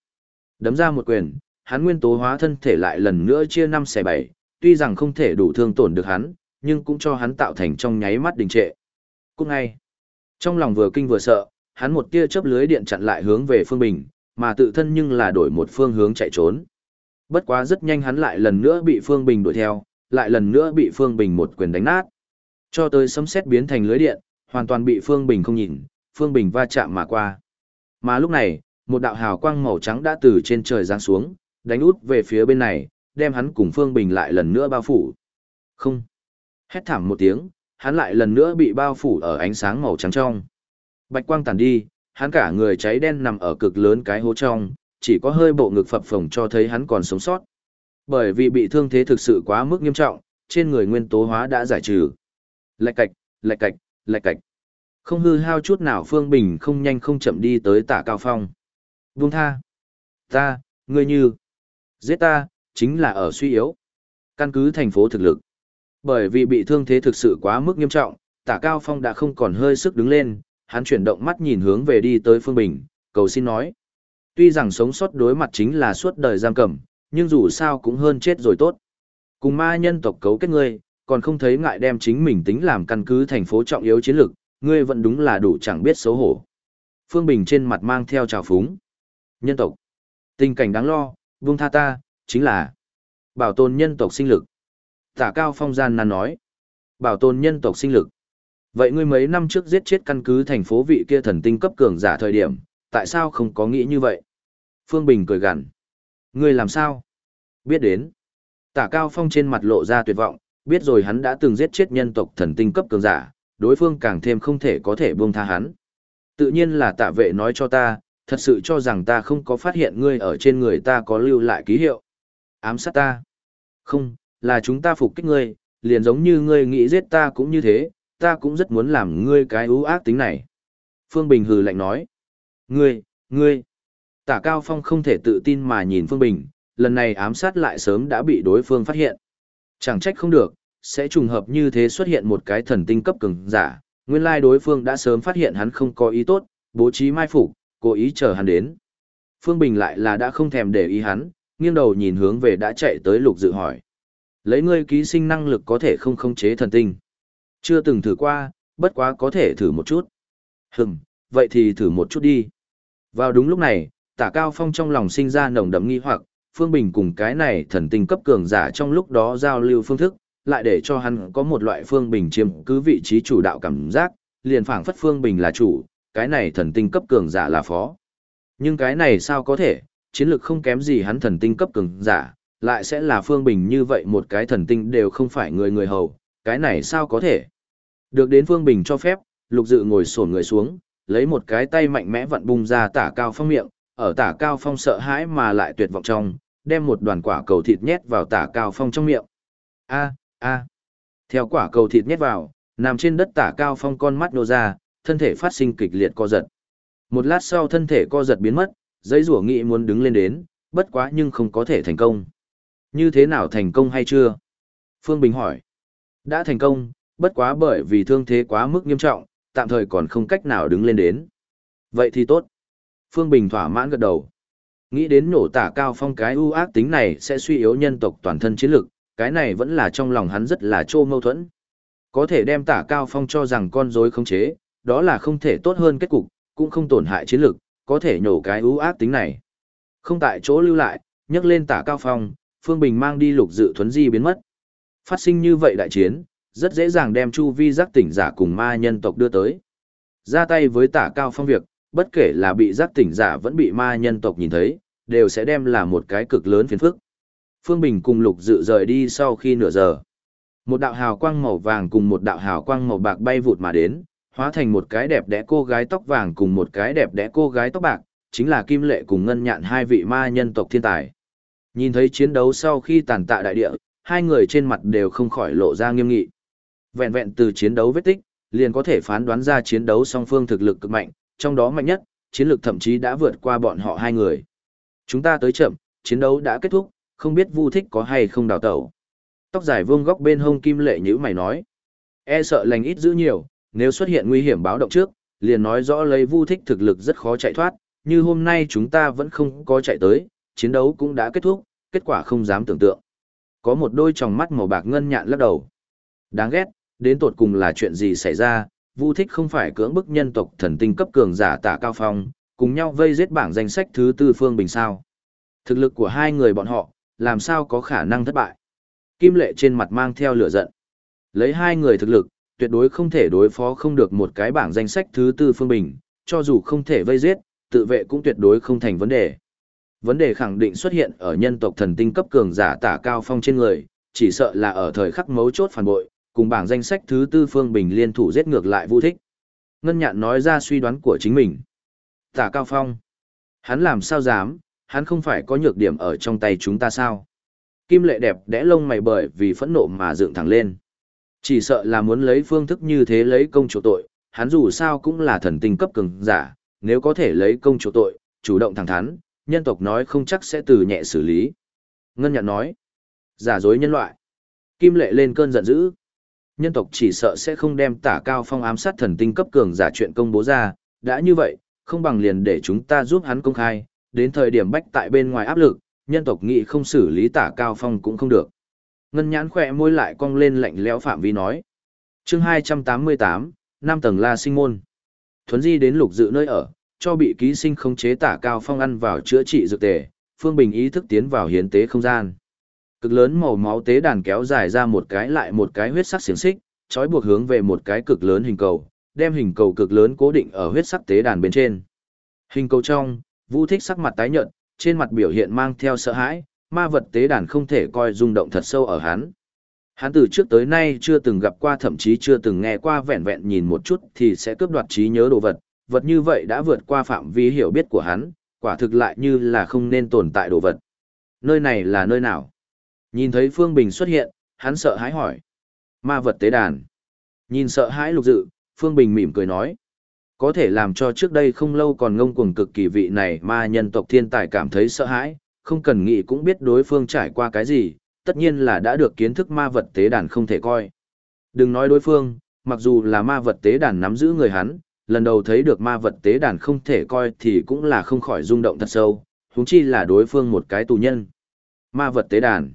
S1: Đấm ra một quyền, hắn nguyên tố hóa thân thể lại lần nữa chia năm xẻ bảy, tuy rằng không thể đủ thương tổn được hắn, nhưng cũng cho hắn tạo thành trong nháy mắt đình trệ cút ngay. Trong lòng vừa kinh vừa sợ, hắn một tia chớp lưới điện chặn lại hướng về Phương Bình, mà tự thân nhưng là đổi một phương hướng chạy trốn. Bất quá rất nhanh hắn lại lần nữa bị Phương Bình đuổi theo, lại lần nữa bị Phương Bình một quyền đánh nát. Cho tới sấm sét biến thành lưới điện, hoàn toàn bị Phương Bình không nhìn, Phương Bình va chạm mà qua. Mà lúc này, một đạo hào quang màu trắng đã từ trên trời giáng xuống, đánh út về phía bên này, đem hắn cùng Phương Bình lại lần nữa bao phủ. Không. Hét thảm một tiếng, hắn lại lần nữa bị bao phủ ở ánh sáng màu trắng trong. Bạch quang tàn đi, hắn cả người cháy đen nằm ở cực lớn cái hố trong, chỉ có hơi bộ ngực phập phồng cho thấy hắn còn sống sót. Bởi vì bị thương thế thực sự quá mức nghiêm trọng, trên người nguyên tố hóa đã giải trừ. Lạch cạch, lạch cạch, lạch cạch. Không hư hao chút nào Phương Bình không nhanh không chậm đi tới tả cao phong. Buông tha. Ta, ngươi như. Giết ta, chính là ở suy yếu. Căn cứ thành phố thực lực. Bởi vì bị thương thế thực sự quá mức nghiêm trọng, tả cao phong đã không còn hơi sức đứng lên, hắn chuyển động mắt nhìn hướng về đi tới Phương Bình, cầu xin nói. Tuy rằng sống sót đối mặt chính là suốt đời giam cầm, nhưng dù sao cũng hơn chết rồi tốt. Cùng ma nhân tộc cấu kết ngươi, còn không thấy ngại đem chính mình tính làm căn cứ thành phố trọng yếu chiến lược, ngươi vẫn đúng là đủ chẳng biết xấu hổ. Phương Bình trên mặt mang theo trào phúng. Nhân tộc. Tình cảnh đáng lo, vương tha ta, chính là bảo tồn nhân tộc sinh lực. Tả cao phong gian nan nói. Bảo tồn nhân tộc sinh lực. Vậy ngươi mấy năm trước giết chết căn cứ thành phố vị kia thần tinh cấp cường giả thời điểm, tại sao không có nghĩ như vậy? Phương Bình cười gằn. Ngươi làm sao? Biết đến. Tả Cao Phong trên mặt lộ ra tuyệt vọng, biết rồi hắn đã từng giết chết nhân tộc thần tinh cấp cường giả, đối phương càng thêm không thể có thể buông tha hắn. Tự nhiên là tạ vệ nói cho ta, thật sự cho rằng ta không có phát hiện ngươi ở trên người ta có lưu lại ký hiệu. Ám sát ta. Không, là chúng ta phục kích ngươi, liền giống như ngươi nghĩ giết ta cũng như thế, ta cũng rất muốn làm ngươi cái ưu ác tính này. Phương Bình hừ lạnh nói. Ngươi, ngươi. Tả Cao Phong không thể tự tin mà nhìn Phương Bình, lần này ám sát lại sớm đã bị đối phương phát hiện. Chẳng trách không được, sẽ trùng hợp như thế xuất hiện một cái thần tinh cấp cường giả, nguyên lai đối phương đã sớm phát hiện hắn không có ý tốt, bố trí mai phục, cố ý chờ hắn đến. Phương Bình lại là đã không thèm để ý hắn, nghiêng đầu nhìn hướng về đã chạy tới lục dự hỏi. Lấy ngươi ký sinh năng lực có thể không khống chế thần tinh. Chưa từng thử qua, bất quá có thể thử một chút. Hừm, vậy thì thử một chút đi. Vào đúng lúc này, tả cao phong trong lòng sinh ra nồng đậm nghi hoặc, Phương Bình cùng cái này thần tinh cấp cường giả trong lúc đó giao lưu phương thức, lại để cho hắn có một loại Phương Bình chiếm cứ vị trí chủ đạo cảm giác, liền phảng phất Phương Bình là chủ, cái này thần tinh cấp cường giả là phó. Nhưng cái này sao có thể, chiến lược không kém gì hắn thần tinh cấp cường giả, lại sẽ là Phương Bình như vậy một cái thần tinh đều không phải người người hầu, cái này sao có thể. Được đến Phương Bình cho phép, lục dự ngồi sổn người xuống, lấy một cái tay mạnh mẽ vặn bung ra tả cao phong miệng, ở tả cao phong sợ hãi mà lại tuyệt vọng trong, đem một đoàn quả cầu thịt nhét vào tả cao phong trong miệng. A, a. Theo quả cầu thịt nhét vào, nằm trên đất tả cao phong con mắt nô ra, thân thể phát sinh kịch liệt co giật. Một lát sau thân thể co giật biến mất, giấy rủa nghị muốn đứng lên đến, bất quá nhưng không có thể thành công. Như thế nào thành công hay chưa? Phương Bình hỏi. Đã thành công, bất quá bởi vì thương thế quá mức nghiêm trọng, tạm thời còn không cách nào đứng lên đến. Vậy thì tốt. Phương Bình thỏa mãn gật đầu. Nghĩ đến nổ tả cao phong cái ưu ác tính này sẽ suy yếu nhân tộc toàn thân chiến lực, cái này vẫn là trong lòng hắn rất là trô mâu thuẫn. Có thể đem tả cao phong cho rằng con rối không chế, đó là không thể tốt hơn kết cục, cũng không tổn hại chiến lực, có thể nhổ cái ưu ác tính này. Không tại chỗ lưu lại, nhấc lên tả cao phong, Phương Bình mang đi lục dự thuấn di biến mất. Phát sinh như vậy đại chiến, rất dễ dàng đem chu vi giác tỉnh giả cùng ma nhân tộc đưa tới. Ra tay với tả cao phong việc, bất kể là bị giác tỉnh giả vẫn bị ma nhân tộc nhìn thấy, đều sẽ đem là một cái cực lớn phiền phức. Phương Bình cùng Lục Dự rời đi sau khi nửa giờ. Một đạo hào quang màu vàng cùng một đạo hào quang màu bạc bay vụt mà đến, hóa thành một cái đẹp đẽ cô gái tóc vàng cùng một cái đẹp đẽ cô gái tóc bạc, chính là Kim Lệ cùng Ngân Nhạn hai vị ma nhân tộc thiên tài. Nhìn thấy chiến đấu sau khi tàn tạ đại địa, hai người trên mặt đều không khỏi lộ ra nghiêm nghị. Vẹn vẹn từ chiến đấu vết tích, liền có thể phán đoán ra chiến đấu song phương thực lực cực mạnh, trong đó mạnh nhất, chiến lực thậm chí đã vượt qua bọn họ hai người. Chúng ta tới chậm, chiến đấu đã kết thúc, không biết Vu Thích có hay không đào tẩu. Tóc dài vương góc bên hông kim lệ nhữ mày nói. E sợ lành ít giữ nhiều, nếu xuất hiện nguy hiểm báo động trước, liền nói rõ lấy Vu Thích thực lực rất khó chạy thoát, như hôm nay chúng ta vẫn không có chạy tới, chiến đấu cũng đã kết thúc, kết quả không dám tưởng tượng. Có một đôi tròng mắt màu bạc ngân nhạn lắc đầu. Đáng ghét, đến tột cùng là chuyện gì xảy ra, Vu Thích không phải cưỡng bức nhân tộc thần tinh cấp cường giả Tạ Cao Phong, cùng nhau vây giết bảng danh sách thứ tư Phương Bình sao. Thực lực của hai người bọn họ, làm sao có khả năng thất bại. Kim Lệ trên mặt mang theo lửa giận. Lấy hai người thực lực, tuyệt đối không thể đối phó không được một cái bảng danh sách thứ tư Phương Bình, cho dù không thể vây giết, tự vệ cũng tuyệt đối không thành vấn đề. Vấn đề khẳng định xuất hiện ở nhân tộc thần tinh cấp cường giả Tả Cao Phong trên người, chỉ sợ là ở thời khắc mấu chốt phản bội, cùng bảng danh sách thứ tư Phương Bình liên thủ giết ngược lại Vu Thích. Ngân Nhạn nói ra suy đoán của chính mình. Tả Cao Phong. Hắn làm sao dám, hắn không phải có nhược điểm ở trong tay chúng ta sao? Kim lệ đẹp đẽ lông mày bởi vì phẫn nộ mà dựng thẳng lên. Chỉ sợ là muốn lấy phương thức như thế lấy công chủ tội, hắn dù sao cũng là thần tinh cấp cường giả, nếu có thể lấy công chủ tội, chủ động thẳng thắn, nhân tộc nói không chắc sẽ từ nhẹ xử lý. Ngân Nhạn nói, giả dối nhân loại. Kim lệ lên cơn giận dữ. Nhân tộc chỉ sợ sẽ không đem tả cao phong ám sát thần tinh cấp cường giả chuyện công bố ra, đã như vậy, không bằng liền để chúng ta giúp hắn công khai, đến thời điểm bách tại bên ngoài áp lực, nhân tộc nghị không xử lý tả cao phong cũng không được. Ngân nhãn khỏe môi lại cong lên lạnh lẽo phạm vi nói. chương 288, năm tầng la sinh môn. Thuấn di đến lục dự nơi ở, cho bị ký sinh không chế tả cao phong ăn vào chữa trị dược tề, Phương Bình ý thức tiến vào hiến tế không gian. Cực lớn màu máu tế đàn kéo dài ra một cái lại một cái huyết sắc xiềng xích, trói buộc hướng về một cái cực lớn hình cầu, đem hình cầu cực lớn cố định ở huyết sắc tế đàn bên trên. Hình cầu trong, Vũ Thích sắc mặt tái nhợt, trên mặt biểu hiện mang theo sợ hãi, ma vật tế đàn không thể coi rung động thật sâu ở hắn. Hắn từ trước tới nay chưa từng gặp qua thậm chí chưa từng nghe qua vẹn vẹn nhìn một chút thì sẽ cướp đoạt trí nhớ đồ vật, vật như vậy đã vượt qua phạm vi hiểu biết của hắn, quả thực lại như là không nên tồn tại đồ vật. Nơi này là nơi nào? Nhìn thấy Phương Bình xuất hiện, hắn sợ hãi hỏi. Ma vật tế đàn. Nhìn sợ hãi lục dự, Phương Bình mỉm cười nói. Có thể làm cho trước đây không lâu còn ngông cuồng cực kỳ vị này ma nhân tộc thiên tài cảm thấy sợ hãi, không cần nghĩ cũng biết đối phương trải qua cái gì, tất nhiên là đã được kiến thức ma vật tế đàn không thể coi. Đừng nói đối phương, mặc dù là ma vật tế đàn nắm giữ người hắn, lần đầu thấy được ma vật tế đàn không thể coi thì cũng là không khỏi rung động thật sâu, huống chi là đối phương một cái tù nhân. Ma vật tế đàn.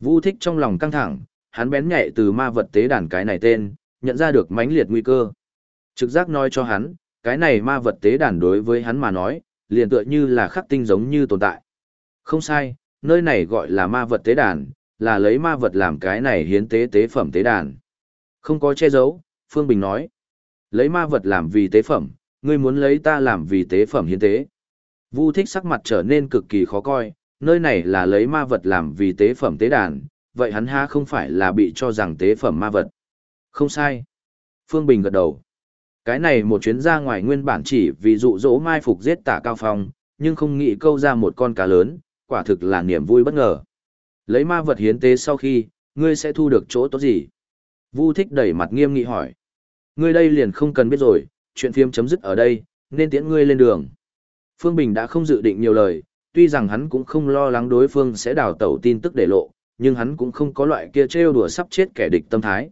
S1: Vũ thích trong lòng căng thẳng, hắn bén nhạy từ ma vật tế đàn cái này tên, nhận ra được mãnh liệt nguy cơ. Trực giác nói cho hắn, cái này ma vật tế đàn đối với hắn mà nói, liền tựa như là khắc tinh giống như tồn tại. Không sai, nơi này gọi là ma vật tế đàn, là lấy ma vật làm cái này hiến tế tế phẩm tế đàn. Không có che giấu, Phương Bình nói. Lấy ma vật làm vì tế phẩm, ngươi muốn lấy ta làm vì tế phẩm hiến tế. Vu thích sắc mặt trở nên cực kỳ khó coi, nơi này là lấy ma vật làm vì tế phẩm tế đàn, vậy hắn ha không phải là bị cho rằng tế phẩm ma vật. Không sai. Phương Bình gật đầu. Cái này một chuyến ra ngoài nguyên bản chỉ vì dụ dỗ mai phục giết tả cao phong, nhưng không nghĩ câu ra một con cá lớn, quả thực là niềm vui bất ngờ. Lấy ma vật hiến tế sau khi, ngươi sẽ thu được chỗ tốt gì? Vu thích đẩy mặt nghiêm nghị hỏi. Ngươi đây liền không cần biết rồi, chuyện phiếm chấm dứt ở đây, nên tiễn ngươi lên đường. Phương Bình đã không dự định nhiều lời, tuy rằng hắn cũng không lo lắng đối phương sẽ đào tẩu tin tức để lộ, nhưng hắn cũng không có loại kia trêu đùa sắp chết kẻ địch tâm thái.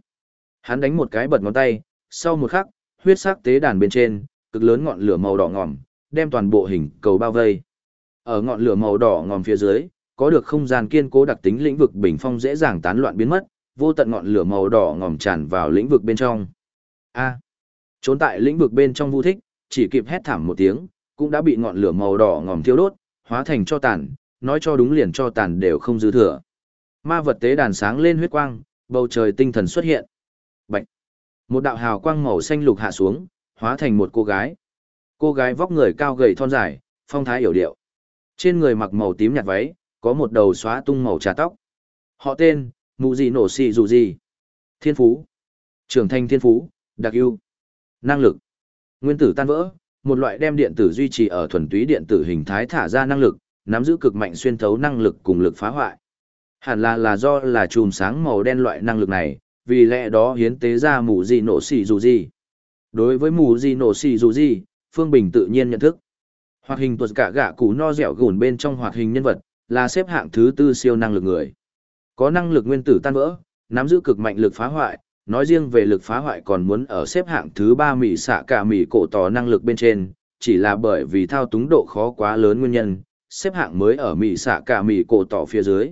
S1: Hắn đánh một cái bật ngón tay, sau một khắc, huyết sắc tế đàn bên trên, cực lớn ngọn lửa màu đỏ ngòm, đem toàn bộ hình cầu bao vây. Ở ngọn lửa màu đỏ ngòm phía dưới, có được không gian kiên cố đặc tính lĩnh vực bình phong dễ dàng tán loạn biến mất, vô tận ngọn lửa màu đỏ ngòm tràn vào lĩnh vực bên trong. A. trốn tại lĩnh vực bên trong Vu Thích, chỉ kịp hét thảm một tiếng, cũng đã bị ngọn lửa màu đỏ ngòm thiêu đốt, hóa thành cho tàn, nói cho đúng liền cho tàn đều không dư thừa. Ma vật tế đàn sáng lên huyết quang, bầu trời tinh thần xuất hiện. Bạch. Một đạo hào quang màu xanh lục hạ xuống, hóa thành một cô gái. Cô gái vóc người cao gầy thon dài, phong thái hiểu điệu. Trên người mặc màu tím nhạt váy, có một đầu xóa tung màu trà tóc. Họ tên, Mụ gì nổ xì dù gì. Thiên phú. Trưởng thành thiên phú, đặc ưu. Năng lực. Nguyên tử tan vỡ, một loại đem điện tử duy trì ở thuần túy điện tử hình thái thả ra năng lực, nắm giữ cực mạnh xuyên thấu năng lực cùng lực phá hoại. Hẳn là là do là chùm sáng màu đen loại năng lực này, vì lẽ đó hiến tế ra mù gì nổ xì dù gì. Đối với mù gì nổ xì dù gì, Phương Bình tự nhiên nhận thức. Hoạt hình tuột cả gạ củ no dẻo gùn bên trong hoạt hình nhân vật, là xếp hạng thứ tư siêu năng lực người. Có năng lực nguyên tử tan vỡ, nắm giữ cực mạnh lực phá hoại, nói riêng về lực phá hoại còn muốn ở xếp hạng thứ ba mỹ xạ cả mỹ cổ tỏ năng lực bên trên, chỉ là bởi vì thao túng độ khó quá lớn nguyên nhân, xếp hạng mới ở mỹ xạ cả mỹ cổ tỏ phía dưới.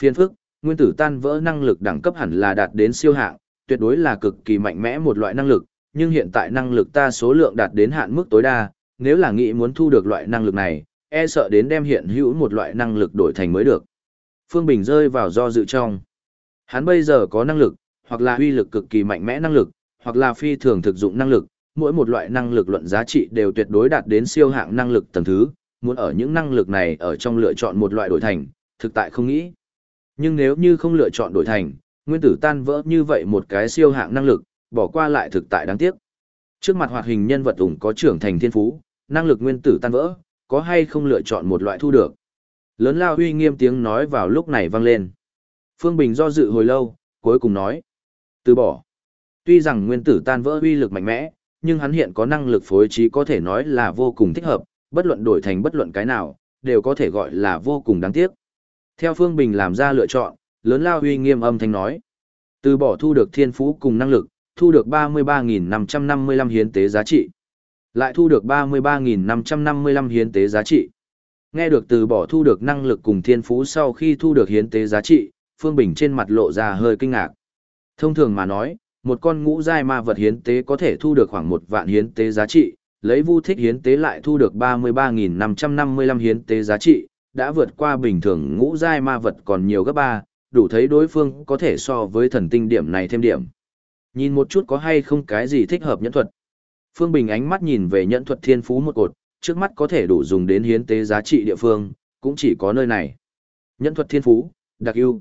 S1: Phiên phức, nguyên tử tan vỡ năng lực đẳng cấp hẳn là đạt đến siêu hạng, tuyệt đối là cực kỳ mạnh mẽ một loại năng lực, nhưng hiện tại năng lực ta số lượng đạt đến hạn mức tối đa, nếu là nghĩ muốn thu được loại năng lực này, e sợ đến đem hiện hữu một loại năng lực đổi thành mới được. Phương Bình rơi vào do dự trong. Hắn bây giờ có năng lực, hoặc là uy lực cực kỳ mạnh mẽ năng lực, hoặc là phi thường thực dụng năng lực, mỗi một loại năng lực luận giá trị đều tuyệt đối đạt đến siêu hạng năng lực tầng thứ, muốn ở những năng lực này ở trong lựa chọn một loại đổi thành, thực tại không nghĩ. Nhưng nếu như không lựa chọn đổi thành, nguyên tử tan vỡ như vậy một cái siêu hạng năng lực, bỏ qua lại thực tại đáng tiếc. Trước mặt hoạt hình nhân vật ủng có trưởng thành thiên phú, năng lực nguyên tử tan vỡ, có hay không lựa chọn một loại thu được. Lớn lao huy nghiêm tiếng nói vào lúc này vang lên. Phương Bình do dự hồi lâu, cuối cùng nói. Từ bỏ. Tuy rằng nguyên tử tan vỡ uy lực mạnh mẽ, nhưng hắn hiện có năng lực phối trí có thể nói là vô cùng thích hợp, bất luận đổi thành bất luận cái nào, đều có thể gọi là vô cùng đáng tiếc. Theo Phương Bình làm ra lựa chọn, lớn lao uy nghiêm âm thanh nói. Từ bỏ thu được thiên phú cùng năng lực, thu được 33.555 hiến tế giá trị. Lại thu được 33.555 hiến tế giá trị. Nghe được từ bỏ thu được năng lực cùng thiên phú sau khi thu được hiến tế giá trị, Phương Bình trên mặt lộ ra hơi kinh ngạc. Thông thường mà nói, một con ngũ giai ma vật hiến tế có thể thu được khoảng một vạn hiến tế giá trị, lấy vu thích hiến tế lại thu được 33.555 hiến tế giá trị, đã vượt qua bình thường ngũ giai ma vật còn nhiều gấp ba, đủ thấy đối phương có thể so với thần tinh điểm này thêm điểm. Nhìn một chút có hay không cái gì thích hợp nhẫn thuật. Phương Bình ánh mắt nhìn về nhẫn thuật thiên phú một cột, trước mắt có thể đủ dùng đến hiến tế giá trị địa phương, cũng chỉ có nơi này. Nhẫn thuật thiên phú, đặc ưu.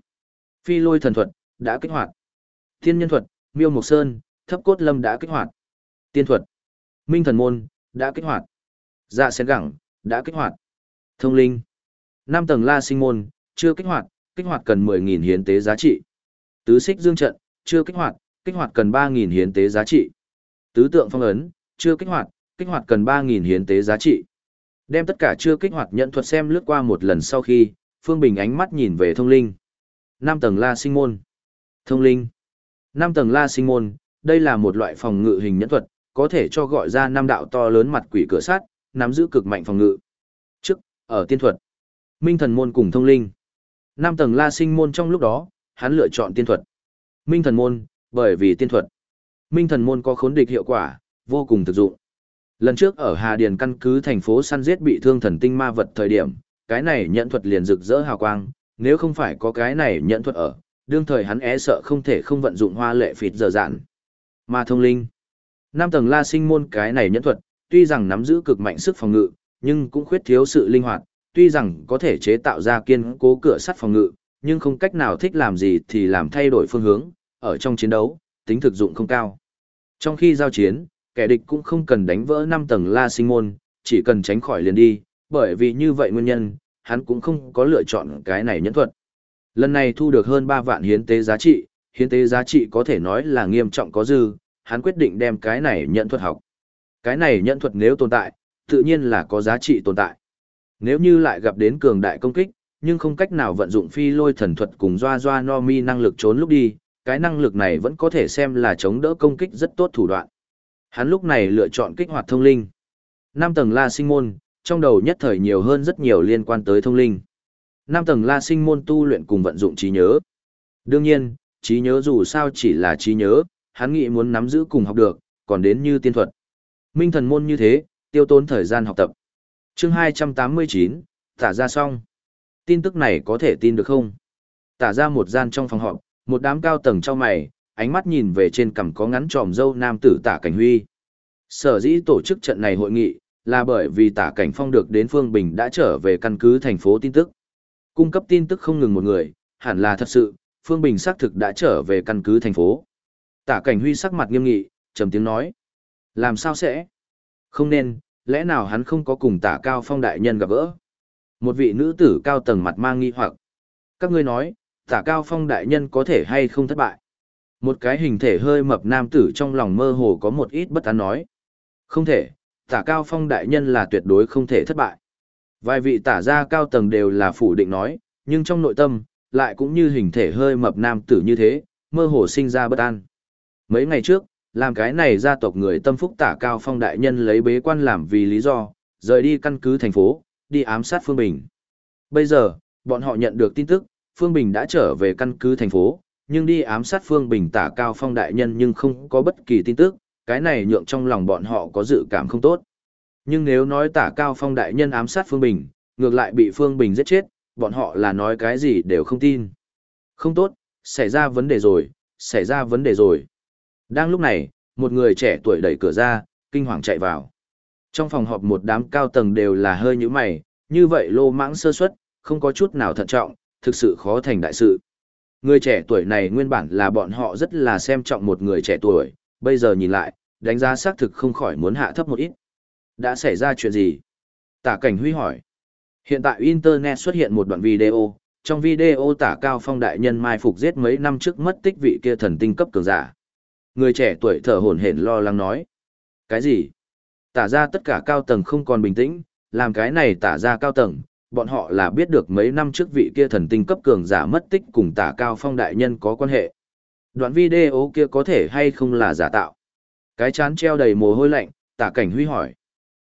S1: Phi lôi thần thuật, đã kích hoạt. Thiên nhân thuật, miêu mộc sơn, thấp cốt lâm đã kích hoạt. Tiên thuật, minh thần môn, đã kích hoạt. Dạ sen gẳng, đã kích hoạt. Thông linh, năm tầng la sinh môn, chưa kích hoạt, kích hoạt cần 10.000 hiến tế giá trị. Tứ xích dương trận, chưa kích hoạt, kích hoạt cần 3.000 hiến tế giá trị. Tứ tượng phong ấn, chưa kích hoạt, kích hoạt cần 3.000 hiến tế giá trị. Đem tất cả chưa kích hoạt nhận thuật xem lướt qua một lần sau khi, Phương Bình ánh mắt nhìn về thông linh. Nam tầng la sinh môn. Thông linh. Năm tầng la sinh môn, đây là một loại phòng ngự hình nhẫn thuật, có thể cho gọi ra năm đạo to lớn mặt quỷ cửa sắt, nắm giữ cực mạnh phòng ngự. Trước, ở tiên thuật, minh thần môn cùng thông linh. Năm tầng la sinh môn trong lúc đó, hắn lựa chọn tiên thuật. Minh thần môn, bởi vì tiên thuật. Minh thần môn có khốn địch hiệu quả, vô cùng thực dụng. Lần trước ở Hà Điền căn cứ thành phố săn giết bị thương thần tinh ma vật thời điểm, cái này nhận thuật liền rực rỡ hào quang, nếu không phải có cái này nhận thuật ở, đương thời hắn é e sợ không thể không vận dụng hoa lệ phịt giờ dạn. Ma thông linh. Năm tầng la sinh môn cái này nhẫn thuật, tuy rằng nắm giữ cực mạnh sức phòng ngự, nhưng cũng khuyết thiếu sự linh hoạt, tuy rằng có thể chế tạo ra kiên cố cửa sắt phòng ngự, nhưng không cách nào thích làm gì thì làm thay đổi phương hướng, ở trong chiến đấu, tính thực dụng không cao. Trong khi giao chiến, kẻ địch cũng không cần đánh vỡ năm tầng la sinh môn, chỉ cần tránh khỏi liền đi, bởi vì như vậy nguyên nhân, hắn cũng không có lựa chọn cái này nhẫn thuật. Lần này thu được hơn 3 vạn hiến tế giá trị, hiến tế giá trị có thể nói là nghiêm trọng có dư, hắn quyết định đem cái này nhận thuật học. Cái này nhận thuật nếu tồn tại, tự nhiên là có giá trị tồn tại. Nếu như lại gặp đến cường đại công kích, nhưng không cách nào vận dụng phi lôi thần thuật cùng doa doa no mi năng lực trốn lúc đi, cái năng lực này vẫn có thể xem là chống đỡ công kích rất tốt thủ đoạn. Hắn lúc này lựa chọn kích hoạt thông linh. Năm tầng la sinh môn, trong đầu nhất thời nhiều hơn rất nhiều liên quan tới thông linh. Năm tầng la sinh môn tu luyện cùng vận dụng trí nhớ. Đương nhiên, trí nhớ dù sao chỉ là trí nhớ, hắn nghĩ muốn nắm giữ cùng học được, còn đến như tiên thuật. Minh thần môn như thế, tiêu tốn thời gian học tập. chương 289, tả ra xong. Tin tức này có thể tin được không? Tả ra một gian trong phòng họp, một đám cao tầng trong mày, ánh mắt nhìn về trên cằm có ngắn tròm dâu nam tử tả cảnh huy. Sở dĩ tổ chức trận này hội nghị, là bởi vì tả cảnh phong được đến Phương Bình đã trở về căn cứ thành phố tin tức. Cung cấp tin tức không ngừng một người, hẳn là thật sự, Phương Bình xác thực đã trở về căn cứ thành phố. Tả cảnh huy sắc mặt nghiêm nghị, trầm tiếng nói. Làm sao sẽ? Không nên, lẽ nào hắn không có cùng tả cao phong đại nhân gặp gỡ? Một vị nữ tử cao tầng mặt mang nghi hoặc. Các ngươi nói, tả cao phong đại nhân có thể hay không thất bại? Một cái hình thể hơi mập nam tử trong lòng mơ hồ có một ít bất an nói. Không thể, tả cao phong đại nhân là tuyệt đối không thể thất bại. Vài vị tả gia cao tầng đều là phủ định nói, nhưng trong nội tâm, lại cũng như hình thể hơi mập nam tử như thế, mơ hồ sinh ra bất an. Mấy ngày trước, làm cái này gia tộc người tâm phúc tả cao phong đại nhân lấy bế quan làm vì lý do, rời đi căn cứ thành phố, đi ám sát Phương Bình. Bây giờ, bọn họ nhận được tin tức, Phương Bình đã trở về căn cứ thành phố, nhưng đi ám sát Phương Bình tả cao phong đại nhân nhưng không có bất kỳ tin tức, cái này nhượng trong lòng bọn họ có dự cảm không tốt. Nhưng nếu nói tả cao phong đại nhân ám sát Phương Bình, ngược lại bị Phương Bình giết chết, bọn họ là nói cái gì đều không tin. Không tốt, xảy ra vấn đề rồi, xảy ra vấn đề rồi. Đang lúc này, một người trẻ tuổi đẩy cửa ra, kinh hoàng chạy vào. Trong phòng họp một đám cao tầng đều là hơi như mày, như vậy lô mãng sơ suất, không có chút nào thận trọng, thực sự khó thành đại sự. Người trẻ tuổi này nguyên bản là bọn họ rất là xem trọng một người trẻ tuổi, bây giờ nhìn lại, đánh giá xác thực không khỏi muốn hạ thấp một ít. Đã xảy ra chuyện gì? Tả cảnh huy hỏi. Hiện tại Internet xuất hiện một đoạn video, trong video tả cao phong đại nhân mai phục giết mấy năm trước mất tích vị kia thần tinh cấp cường giả. Người trẻ tuổi thở hổn hển lo lắng nói. Cái gì? Tả ra tất cả cao tầng không còn bình tĩnh, làm cái này tả ra cao tầng, bọn họ là biết được mấy năm trước vị kia thần tinh cấp cường giả mất tích cùng tả cao phong đại nhân có quan hệ. Đoạn video kia có thể hay không là giả tạo? Cái chán treo đầy mồ hôi lạnh, tả cảnh huy hỏi.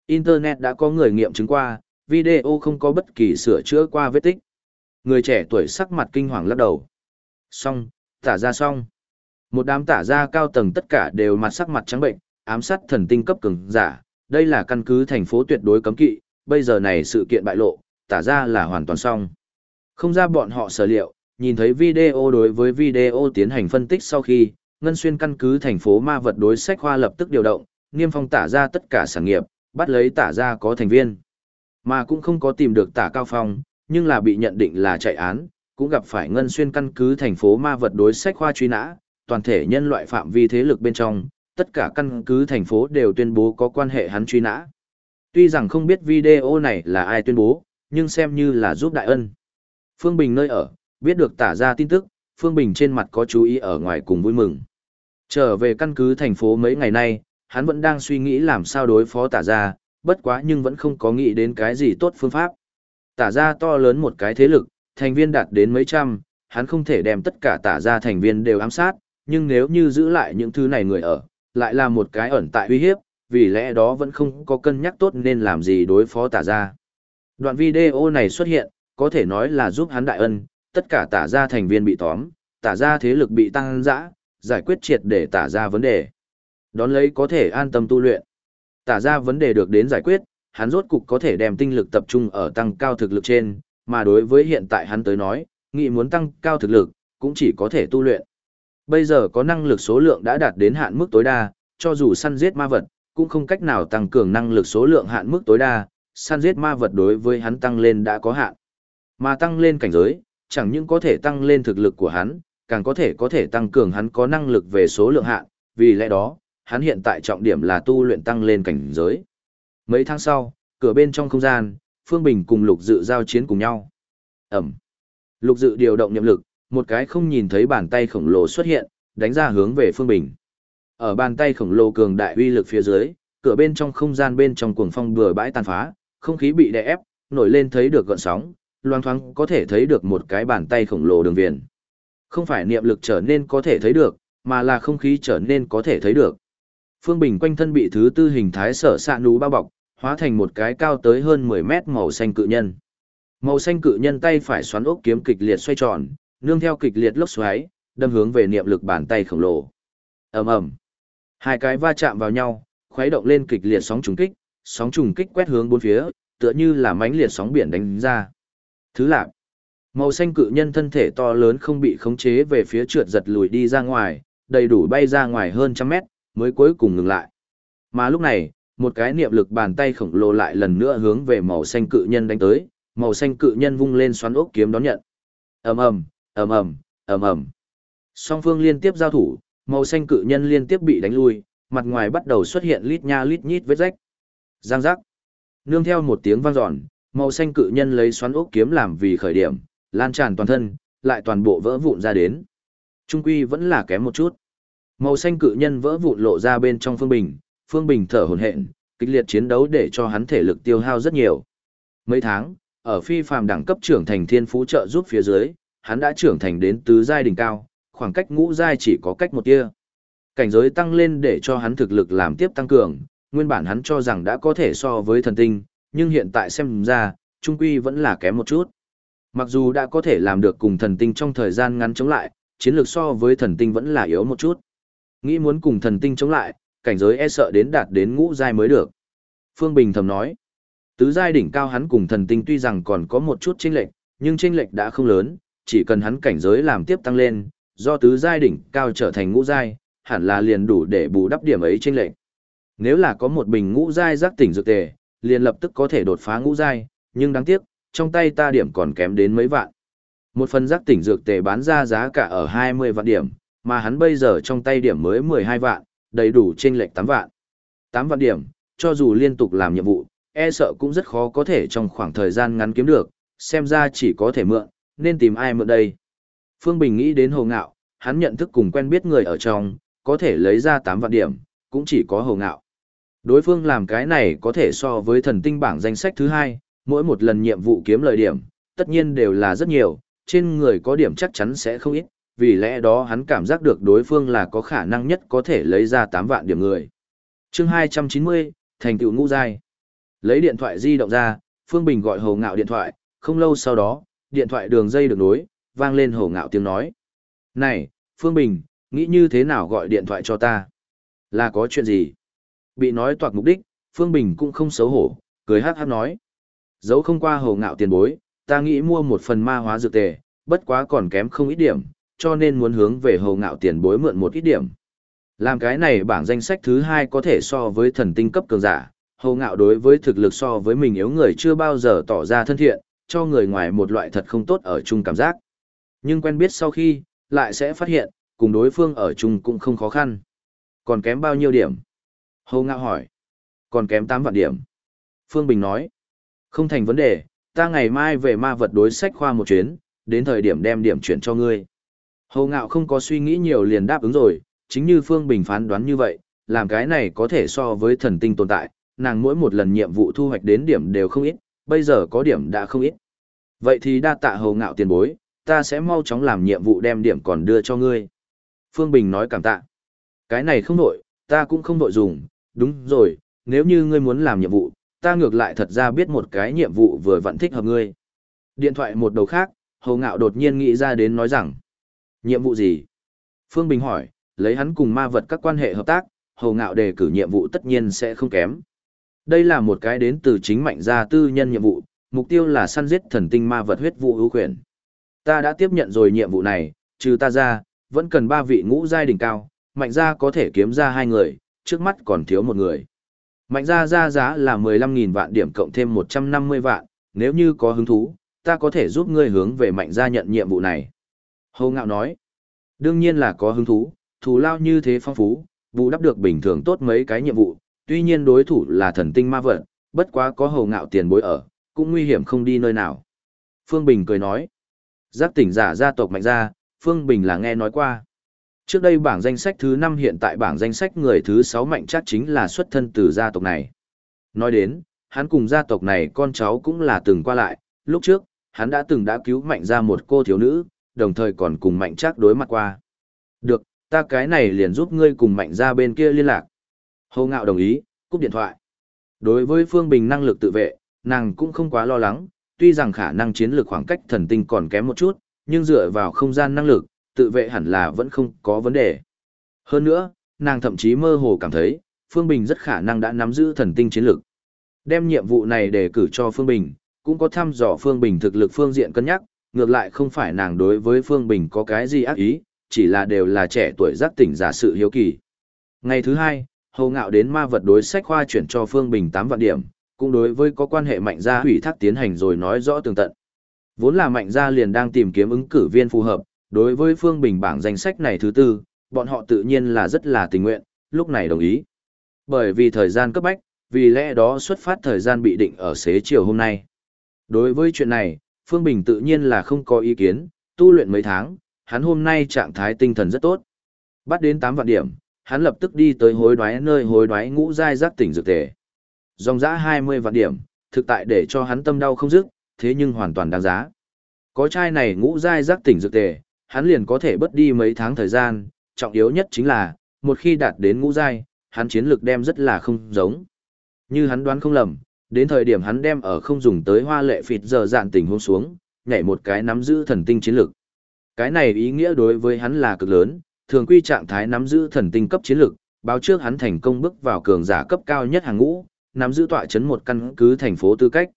S1: Internet đã có người nghiệm chứng qua, video không có bất kỳ sửa chữa qua vết tích. Người trẻ tuổi sắc mặt kinh hoàng lắc đầu. Xong, tả ra xong. Một đám tả ra cao tầng tất cả đều mặt sắc mặt trắng bệnh, ám sát thần tinh cấp cường giả. Đây là căn cứ thành phố tuyệt đối cấm kỵ, bây giờ này sự kiện bại lộ, tả ra là hoàn toàn xong. Không ra bọn họ sở liệu, nhìn thấy video đối với video tiến hành phân tích sau khi, Ngân Xuyên căn cứ thành phố ma vật đối sách khoa lập tức điều động, niêm phong tả ra tất cả sản nghiệp, bắt lấy tả ra có thành viên. Mà cũng không có tìm được tả cao phong, nhưng là bị nhận định là chạy án, cũng gặp phải Ngân Xuyên căn cứ thành phố ma vật đối sách khoa truy nã, toàn thể nhân loại phạm vi thế lực bên trong, tất cả căn cứ thành phố đều tuyên bố có quan hệ hắn truy nã. Tuy rằng không biết video này là ai tuyên bố, nhưng xem như là giúp đại ân. Phương Bình nơi ở, biết được tả ra tin tức, Phương Bình trên mặt có chú ý ở ngoài cùng vui mừng. Trở về căn cứ thành phố mấy ngày nay, hắn vẫn đang suy nghĩ làm sao đối phó tả ra, bất quá nhưng vẫn không có nghĩ đến cái gì tốt phương pháp. Tả ra to lớn một cái thế lực, thành viên đạt đến mấy trăm, hắn không thể đem tất cả tả ra thành viên đều ám sát, nhưng nếu như giữ lại những thứ này người ở, lại là một cái ẩn tại uy hiếp, vì lẽ đó vẫn không có cân nhắc tốt nên làm gì đối phó tả ra. Đoạn video này xuất hiện, có thể nói là giúp hắn đại ân, tất cả tả ra thành viên bị tóm, tả ra thế lực bị tăng dã, giải quyết triệt để tả ra vấn đề. Đón lấy có thể an tâm tu luyện. Tả ra vấn đề được đến giải quyết, hắn rốt cục có thể đem tinh lực tập trung ở tăng cao thực lực trên, mà đối với hiện tại hắn tới nói, nghị muốn tăng cao thực lực, cũng chỉ có thể tu luyện. Bây giờ có năng lực số lượng đã đạt đến hạn mức tối đa, cho dù săn giết ma vật, cũng không cách nào tăng cường năng lực số lượng hạn mức tối đa, săn giết ma vật đối với hắn tăng lên đã có hạn. Mà tăng lên cảnh giới, chẳng những có thể tăng lên thực lực của hắn, càng có thể có thể tăng cường hắn có năng lực về số lượng hạn, vì lẽ đó, hắn hiện tại trọng điểm là tu luyện tăng lên cảnh giới. Mấy tháng sau, cửa bên trong không gian, Phương Bình cùng Lục Dự giao chiến cùng nhau. Ẩm. Lục Dự điều động niệm lực, một cái không nhìn thấy bàn tay khổng lồ xuất hiện, đánh ra hướng về Phương Bình. Ở bàn tay khổng lồ cường đại uy lực phía dưới, cửa bên trong không gian bên trong cuồng phong bừa bãi tàn phá, không khí bị đè ép, nổi lên thấy được gợn sóng, loang thoáng có thể thấy được một cái bàn tay khổng lồ đường viền. Không phải niệm lực trở nên có thể thấy được, mà là không khí trở nên có thể thấy được. Phương Bình quanh thân bị thứ tư hình thái sở xạ nú bao bọc, hóa thành một cái cao tới hơn 10 mét màu xanh cự nhân. Màu xanh cự nhân tay phải xoắn ốc kiếm kịch liệt xoay tròn, nương theo kịch liệt lốc xoáy, đâm hướng về niệm lực bàn tay khổng lồ. Ầm ầm. Hai cái va chạm vào nhau, khuấy động lên kịch liệt sóng trùng kích, sóng trùng kích quét hướng bốn phía, tựa như là mãnh liệt sóng biển đánh ra. Thứ lạc. Màu xanh cự nhân thân thể to lớn không bị khống chế về phía trượt giật lùi đi ra ngoài, đầy đủ bay ra ngoài hơn trăm mét, mới cuối cùng ngừng lại. Mà lúc này, một cái niệm lực bàn tay khổng lồ lại lần nữa hướng về màu xanh cự nhân đánh tới, màu xanh cự nhân vung lên xoắn ốc kiếm đón nhận. Ầm ầm, ầm ầm, ầm ầm. Song phương liên tiếp giao thủ, màu xanh cự nhân liên tiếp bị đánh lui, mặt ngoài bắt đầu xuất hiện lít nha lít nhít vết rách. Giang giác. Nương theo một tiếng vang dọn, màu xanh cự nhân lấy xoắn ốc kiếm làm vì khởi điểm, lan tràn toàn thân, lại toàn bộ vỡ vụn ra đến. Trung quy vẫn là kém một chút. Màu xanh cự nhân vỡ vụn lộ ra bên trong Phương Bình, Phương Bình thở hổn hển, kịch liệt chiến đấu để cho hắn thể lực tiêu hao rất nhiều. Mấy tháng, ở phi phàm đẳng cấp trưởng thành thiên phú trợ giúp phía dưới, hắn đã trưởng thành đến tứ giai đỉnh cao, khoảng cách ngũ giai chỉ có cách một tia. Cảnh giới tăng lên để cho hắn thực lực làm tiếp tăng cường, nguyên bản hắn cho rằng đã có thể so với thần tinh, nhưng hiện tại xem ra, trung quy vẫn là kém một chút. Mặc dù đã có thể làm được cùng thần tinh trong thời gian ngắn chống lại, chiến lược so với thần tinh vẫn là yếu một chút. Nghĩ muốn cùng thần tinh chống lại, cảnh giới e sợ đến đạt đến ngũ giai mới được. Phương Bình thầm nói, tứ giai đỉnh cao hắn cùng thần tinh tuy rằng còn có một chút chênh lệch, nhưng chênh lệch đã không lớn, chỉ cần hắn cảnh giới làm tiếp tăng lên, do tứ giai đỉnh cao trở thành ngũ giai, hẳn là liền đủ để bù đắp điểm ấy chênh lệch. Nếu là có một bình ngũ giai giác tỉnh dược tề, liền lập tức có thể đột phá ngũ giai, nhưng đáng tiếc, trong tay ta điểm còn kém đến mấy vạn. Một phần giác tỉnh dược tề bán ra giá cả ở 20 vạn điểm, mà hắn bây giờ trong tay điểm mới 12 vạn, đầy đủ chênh lệch 8 vạn. 8 vạn điểm, cho dù liên tục làm nhiệm vụ, e sợ cũng rất khó có thể trong khoảng thời gian ngắn kiếm được, xem ra chỉ có thể mượn, nên tìm ai mượn đây. Phương Bình nghĩ đến hồ ngạo, hắn nhận thức cùng quen biết người ở trong, có thể lấy ra 8 vạn điểm, cũng chỉ có hồ ngạo. Đối phương làm cái này có thể so với thần tinh bảng danh sách thứ hai, mỗi một lần nhiệm vụ kiếm lời điểm, tất nhiên đều là rất nhiều, trên người có điểm chắc chắn sẽ không ít, vì lẽ đó hắn cảm giác được đối phương là có khả năng nhất có thể lấy ra 8 vạn điểm người. chương 290, thành tựu ngũ giai. Lấy điện thoại di động ra, Phương Bình gọi Hồ Ngạo điện thoại, không lâu sau đó, điện thoại đường dây được nối, vang lên Hồ Ngạo tiếng nói. Này, Phương Bình, nghĩ như thế nào gọi điện thoại cho ta? Là có chuyện gì? Bị nói toạc mục đích, Phương Bình cũng không xấu hổ, cười hát hát nói. Dấu không qua Hồ Ngạo tiền bối, ta nghĩ mua một phần ma hóa dược tề, bất quá còn kém không ít điểm, cho nên muốn hướng về Hồ Ngạo tiền bối mượn một ít điểm. Làm cái này bảng danh sách thứ hai có thể so với thần tinh cấp cường giả, Hồ Ngạo đối với thực lực so với mình yếu người chưa bao giờ tỏ ra thân thiện, cho người ngoài một loại thật không tốt ở chung cảm giác. Nhưng quen biết sau khi, lại sẽ phát hiện, cùng đối phương ở chung cũng không khó khăn. Còn kém bao nhiêu điểm? Hồ Ngạo hỏi. Còn kém 8 vạn điểm. Phương Bình nói. Không thành vấn đề, ta ngày mai về ma vật đối sách khoa một chuyến, đến thời điểm đem điểm chuyển cho ngươi. Hồ Ngạo không có suy nghĩ nhiều liền đáp ứng rồi, chính như Phương Bình phán đoán như vậy, làm cái này có thể so với thần tinh tồn tại, nàng mỗi một lần nhiệm vụ thu hoạch đến điểm đều không ít, bây giờ có điểm đã không ít. Vậy thì đa tạ Hồ Ngạo tiền bối, ta sẽ mau chóng làm nhiệm vụ đem điểm còn đưa cho ngươi. Phương Bình nói cảm tạ. Cái này không nội, ta cũng không nội dùng, đúng rồi, nếu như ngươi muốn làm nhiệm vụ, ta ngược lại thật ra biết một cái nhiệm vụ vừa vặn thích hợp ngươi. Điện thoại một đầu khác, Hồ Ngạo đột nhiên nghĩ ra đến nói rằng, nhiệm vụ gì? Phương Bình hỏi, lấy hắn cùng ma vật các quan hệ hợp tác, Hồ Ngạo đề cử nhiệm vụ tất nhiên sẽ không kém. Đây là một cái đến từ chính mạnh gia tư nhân nhiệm vụ, mục tiêu là săn giết thần tinh ma vật huyết vụ ưu quyền. Ta đã tiếp nhận rồi nhiệm vụ này, trừ ta ra, vẫn cần ba vị ngũ giai đỉnh cao, mạnh gia có thể kiếm ra hai người, trước mắt còn thiếu một người. Mạnh gia ra giá là 15.000 vạn điểm cộng thêm 150 vạn, nếu như có hứng thú, ta có thể giúp ngươi hướng về mạnh gia nhận nhiệm vụ này. Hồ Ngạo nói, đương nhiên là có hứng thú, thù lao như thế phong phú, vụ đắp được bình thường tốt mấy cái nhiệm vụ, tuy nhiên đối thủ là thần tinh ma vật, bất quá có Hồ Ngạo tiền bối ở, cũng nguy hiểm không đi nơi nào. Phương Bình cười nói, giác tỉnh giả gia tộc mạnh gia, Phương Bình là nghe nói qua. Trước đây bảng danh sách thứ 5 hiện tại bảng danh sách người thứ 6 mạnh chắc chính là xuất thân từ gia tộc này. Nói đến, hắn cùng gia tộc này con cháu cũng là từng qua lại, lúc trước, hắn đã từng đã cứu mạnh ra một cô thiếu nữ, đồng thời còn cùng mạnh trác đối mặt qua. Được, ta cái này liền giúp ngươi cùng mạnh ra bên kia liên lạc. Hồ Ngạo đồng ý, cúp điện thoại. Đối với Phương Bình năng lực tự vệ, nàng cũng không quá lo lắng, tuy rằng khả năng chiến lược khoảng cách thần tinh còn kém một chút, nhưng dựa vào không gian năng lực, tự vệ hẳn là vẫn không có vấn đề. Hơn nữa, nàng thậm chí mơ hồ cảm thấy, Phương Bình rất khả năng đã nắm giữ thần tinh chiến lược. Đem nhiệm vụ này để cử cho Phương Bình, cũng có thăm dò Phương Bình thực lực phương diện cân nhắc, ngược lại không phải nàng đối với Phương Bình có cái gì ác ý, chỉ là đều là trẻ tuổi giác tỉnh giả sự hiếu kỳ. Ngày thứ hai, hầu Ngạo đến ma vật đối sách khoa chuyển cho Phương Bình 8 vạn điểm, cũng đối với có quan hệ mạnh gia hủy thác tiến hành rồi nói rõ tường tận. Vốn là mạnh gia liền đang tìm kiếm ứng cử viên phù hợp, đối với Phương Bình bảng danh sách này thứ tư, bọn họ tự nhiên là rất là tình nguyện, lúc này đồng ý. Bởi vì thời gian cấp bách, vì lẽ đó xuất phát thời gian bị định ở xế chiều hôm nay. Đối với chuyện này, Phương Bình tự nhiên là không có ý kiến, tu luyện mấy tháng, hắn hôm nay trạng thái tinh thần rất tốt. Bắt đến 8 vạn điểm, hắn lập tức đi tới hối đoái nơi hối đoái ngũ giai giác tỉnh dược tề. Dòng giá 20 vạn điểm, thực tại để cho hắn tâm đau không dứt, thế nhưng hoàn toàn đáng giá. Có chai này ngũ giai giác tỉnh dược tề, hắn liền có thể bớt đi mấy tháng thời gian, trọng yếu nhất chính là, một khi đạt đến ngũ giai, hắn chiến lược đem rất là không giống. Như hắn đoán không lầm, đến thời điểm hắn đem ở không dùng tới hoa lệ phịt giờ dạn tình hôn xuống, nhảy một cái nắm giữ thần tinh chiến lược. Cái này ý nghĩa đối với hắn là cực lớn, thường quy trạng thái nắm giữ thần tinh cấp chiến lược, báo trước hắn thành công bước vào cường giả cấp cao nhất hàng ngũ, nắm giữ tọa chấn một căn cứ thành phố tư cách.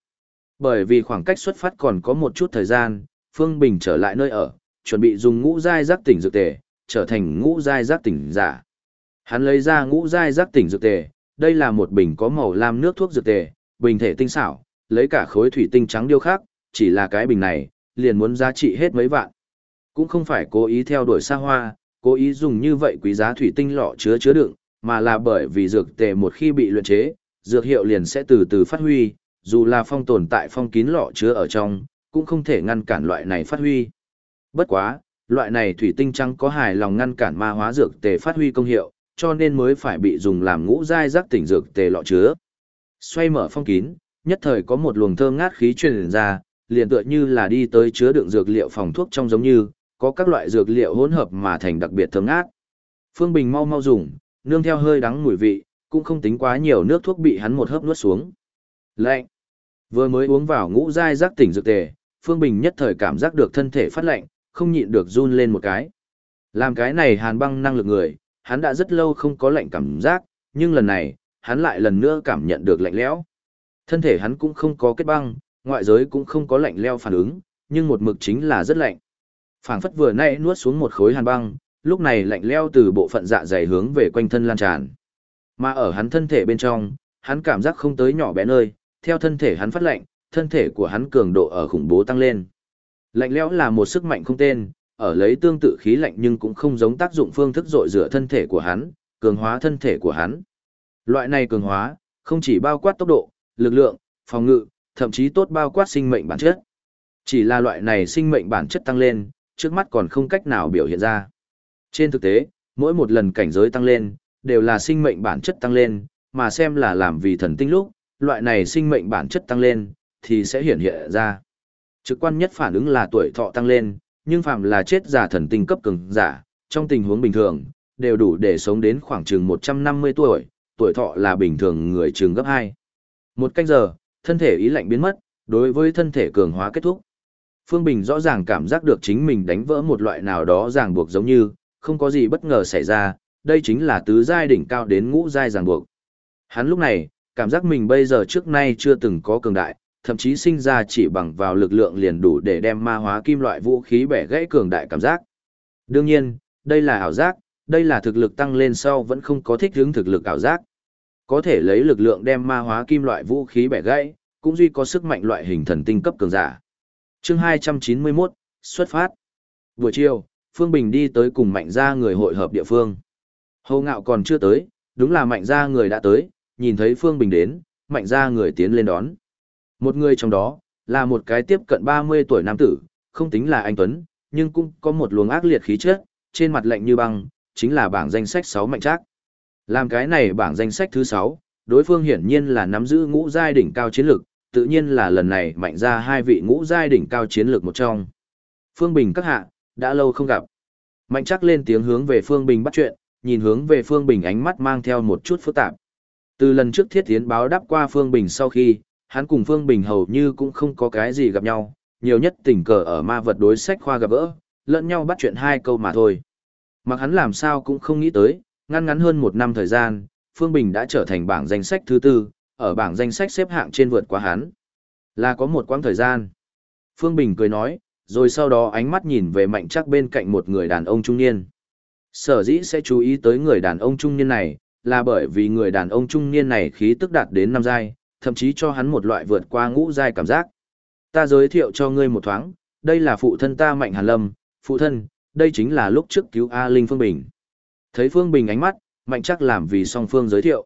S1: Bởi vì khoảng cách xuất phát còn có một chút thời gian, Phương Bình trở lại nơi ở, chuẩn bị dùng ngũ giai giác tỉnh dược tề, trở thành ngũ giai giác tỉnh giả. Hắn lấy ra ngũ giai giác tỉnh dược tề, đây là một bình có màu lam nước thuốc dược tề, bình thể tinh xảo, lấy cả khối thủy tinh trắng điêu khắc, chỉ là cái bình này, liền muốn giá trị hết mấy vạn. Cũng không phải cố ý theo đuổi xa hoa, cố ý dùng như vậy quý giá thủy tinh lọ chứa chứa đựng, mà là bởi vì dược tề một khi bị luyện chế, dược hiệu liền sẽ từ từ phát huy, dù là phong tồn tại phong kín lọ chứa ở trong, cũng không thể ngăn cản loại này phát huy. Bất quá, loại này thủy tinh trắng có hài lòng ngăn cản ma hóa dược tề phát huy công hiệu, cho nên mới phải bị dùng làm ngũ giai giác tỉnh dược tề lọ chứa. Xoay mở phong kín, nhất thời có một luồng thơm ngát khí truyền ra, liền tựa như là đi tới chứa đựng dược liệu phòng thuốc trong giống như, có các loại dược liệu hỗn hợp mà thành đặc biệt thơm ngát. Phương Bình mau mau dùng, nương theo hơi đắng mùi vị, cũng không tính quá nhiều nước thuốc bị hắn một hớp nuốt xuống. Lạnh. Vừa mới uống vào ngũ giai giác tỉnh dược tề, Phương Bình nhất thời cảm giác được thân thể phát lạnh, không nhịn được run lên một cái. Làm cái này hàn băng năng lực người, hắn đã rất lâu không có lạnh cảm giác, nhưng lần này, hắn lại lần nữa cảm nhận được lạnh lẽo. Thân thể hắn cũng không có kết băng, ngoại giới cũng không có lạnh leo phản ứng, nhưng một mực chính là rất lạnh. Phảng phất vừa nãy nuốt xuống một khối hàn băng, lúc này lạnh leo từ bộ phận dạ dày hướng về quanh thân lan tràn. Mà ở hắn thân thể bên trong, hắn cảm giác không tới nhỏ bé nơi, theo thân thể hắn phát lạnh, thân thể của hắn cường độ ở khủng bố tăng lên. Lạnh lẽo là một sức mạnh không tên, ở lấy tương tự khí lạnh nhưng cũng không giống tác dụng phương thức dội rửa thân thể của hắn, cường hóa thân thể của hắn. Loại này cường hóa, không chỉ bao quát tốc độ, lực lượng, phòng ngự, thậm chí tốt bao quát sinh mệnh bản chất. Chỉ là loại này sinh mệnh bản chất tăng lên, trước mắt còn không cách nào biểu hiện ra. Trên thực tế, mỗi một lần cảnh giới tăng lên, đều là sinh mệnh bản chất tăng lên, mà xem là làm vì thần tinh lúc, loại này sinh mệnh bản chất tăng lên, thì sẽ hiện hiện ra. Trực quan nhất phản ứng là tuổi thọ tăng lên, nhưng phạm là chết giả thần tinh cấp cường giả, trong tình huống bình thường, đều đủ để sống đến khoảng chừng 150 tuổi, tuổi thọ là bình thường người trường gấp 2. Một canh giờ, thân thể ý lạnh biến mất, đối với thân thể cường hóa kết thúc. Phương Bình rõ ràng cảm giác được chính mình đánh vỡ một loại nào đó ràng buộc giống như, không có gì bất ngờ xảy ra, đây chính là tứ giai đỉnh cao đến ngũ giai ràng buộc. Hắn lúc này, cảm giác mình bây giờ trước nay chưa từng có cường đại, thậm chí sinh ra chỉ bằng vào lực lượng liền đủ để đem ma hóa kim loại vũ khí bẻ gãy cường đại cảm giác. Đương nhiên, đây là ảo giác, đây là thực lực tăng lên sau vẫn không có thích hướng thực lực ảo giác. Có thể lấy lực lượng đem ma hóa kim loại vũ khí bẻ gãy, cũng duy có sức mạnh loại hình thần tinh cấp cường giả. Chương 291, xuất phát. Buổi chiều, Phương Bình đi tới cùng mạnh gia người hội hợp địa phương. Hồ ngạo còn chưa tới, đúng là mạnh gia người đã tới, nhìn thấy Phương Bình đến, mạnh gia người tiến lên đón. Một người trong đó, là một cái tiếp cận 30 tuổi nam tử, không tính là anh Tuấn, nhưng cũng có một luồng ác liệt khí chất, trên mặt lạnh như băng, chính là bảng danh sách 6 mạnh trác. Làm cái này bảng danh sách thứ 6, đối phương hiển nhiên là nắm giữ ngũ giai đỉnh cao chiến lực, tự nhiên là lần này mạnh ra hai vị ngũ giai đỉnh cao chiến lược một trong. Phương Bình các hạ, đã lâu không gặp. Mạnh chắc lên tiếng hướng về Phương Bình bắt chuyện, nhìn hướng về Phương Bình ánh mắt mang theo một chút phức tạp. Từ lần trước thiết tiến báo đáp qua Phương Bình sau khi, hắn cùng Phương Bình hầu như cũng không có cái gì gặp nhau, nhiều nhất tình cờ ở ma vật đối sách khoa gặp gỡ, lẫn nhau bắt chuyện hai câu mà thôi. Mặc hắn làm sao cũng không nghĩ tới, ngăn ngắn hơn một năm thời gian, Phương Bình đã trở thành bảng danh sách thứ tư, ở bảng danh sách xếp hạng trên vượt qua hắn. Là có một quãng thời gian. Phương Bình cười nói, rồi sau đó ánh mắt nhìn về mạnh chắc bên cạnh một người đàn ông trung niên. Sở dĩ sẽ chú ý tới người đàn ông trung niên này, là bởi vì người đàn ông trung niên này khí tức đạt đến năm giai, thậm chí cho hắn một loại vượt qua ngũ giai cảm giác. Ta giới thiệu cho ngươi một thoáng, đây là phụ thân ta Mạnh Hàn Lâm, phụ thân, đây chính là lúc trước cứu A Linh Phương Bình. Thấy Phương Bình ánh mắt, Mạnh chắc làm vì song phương giới thiệu.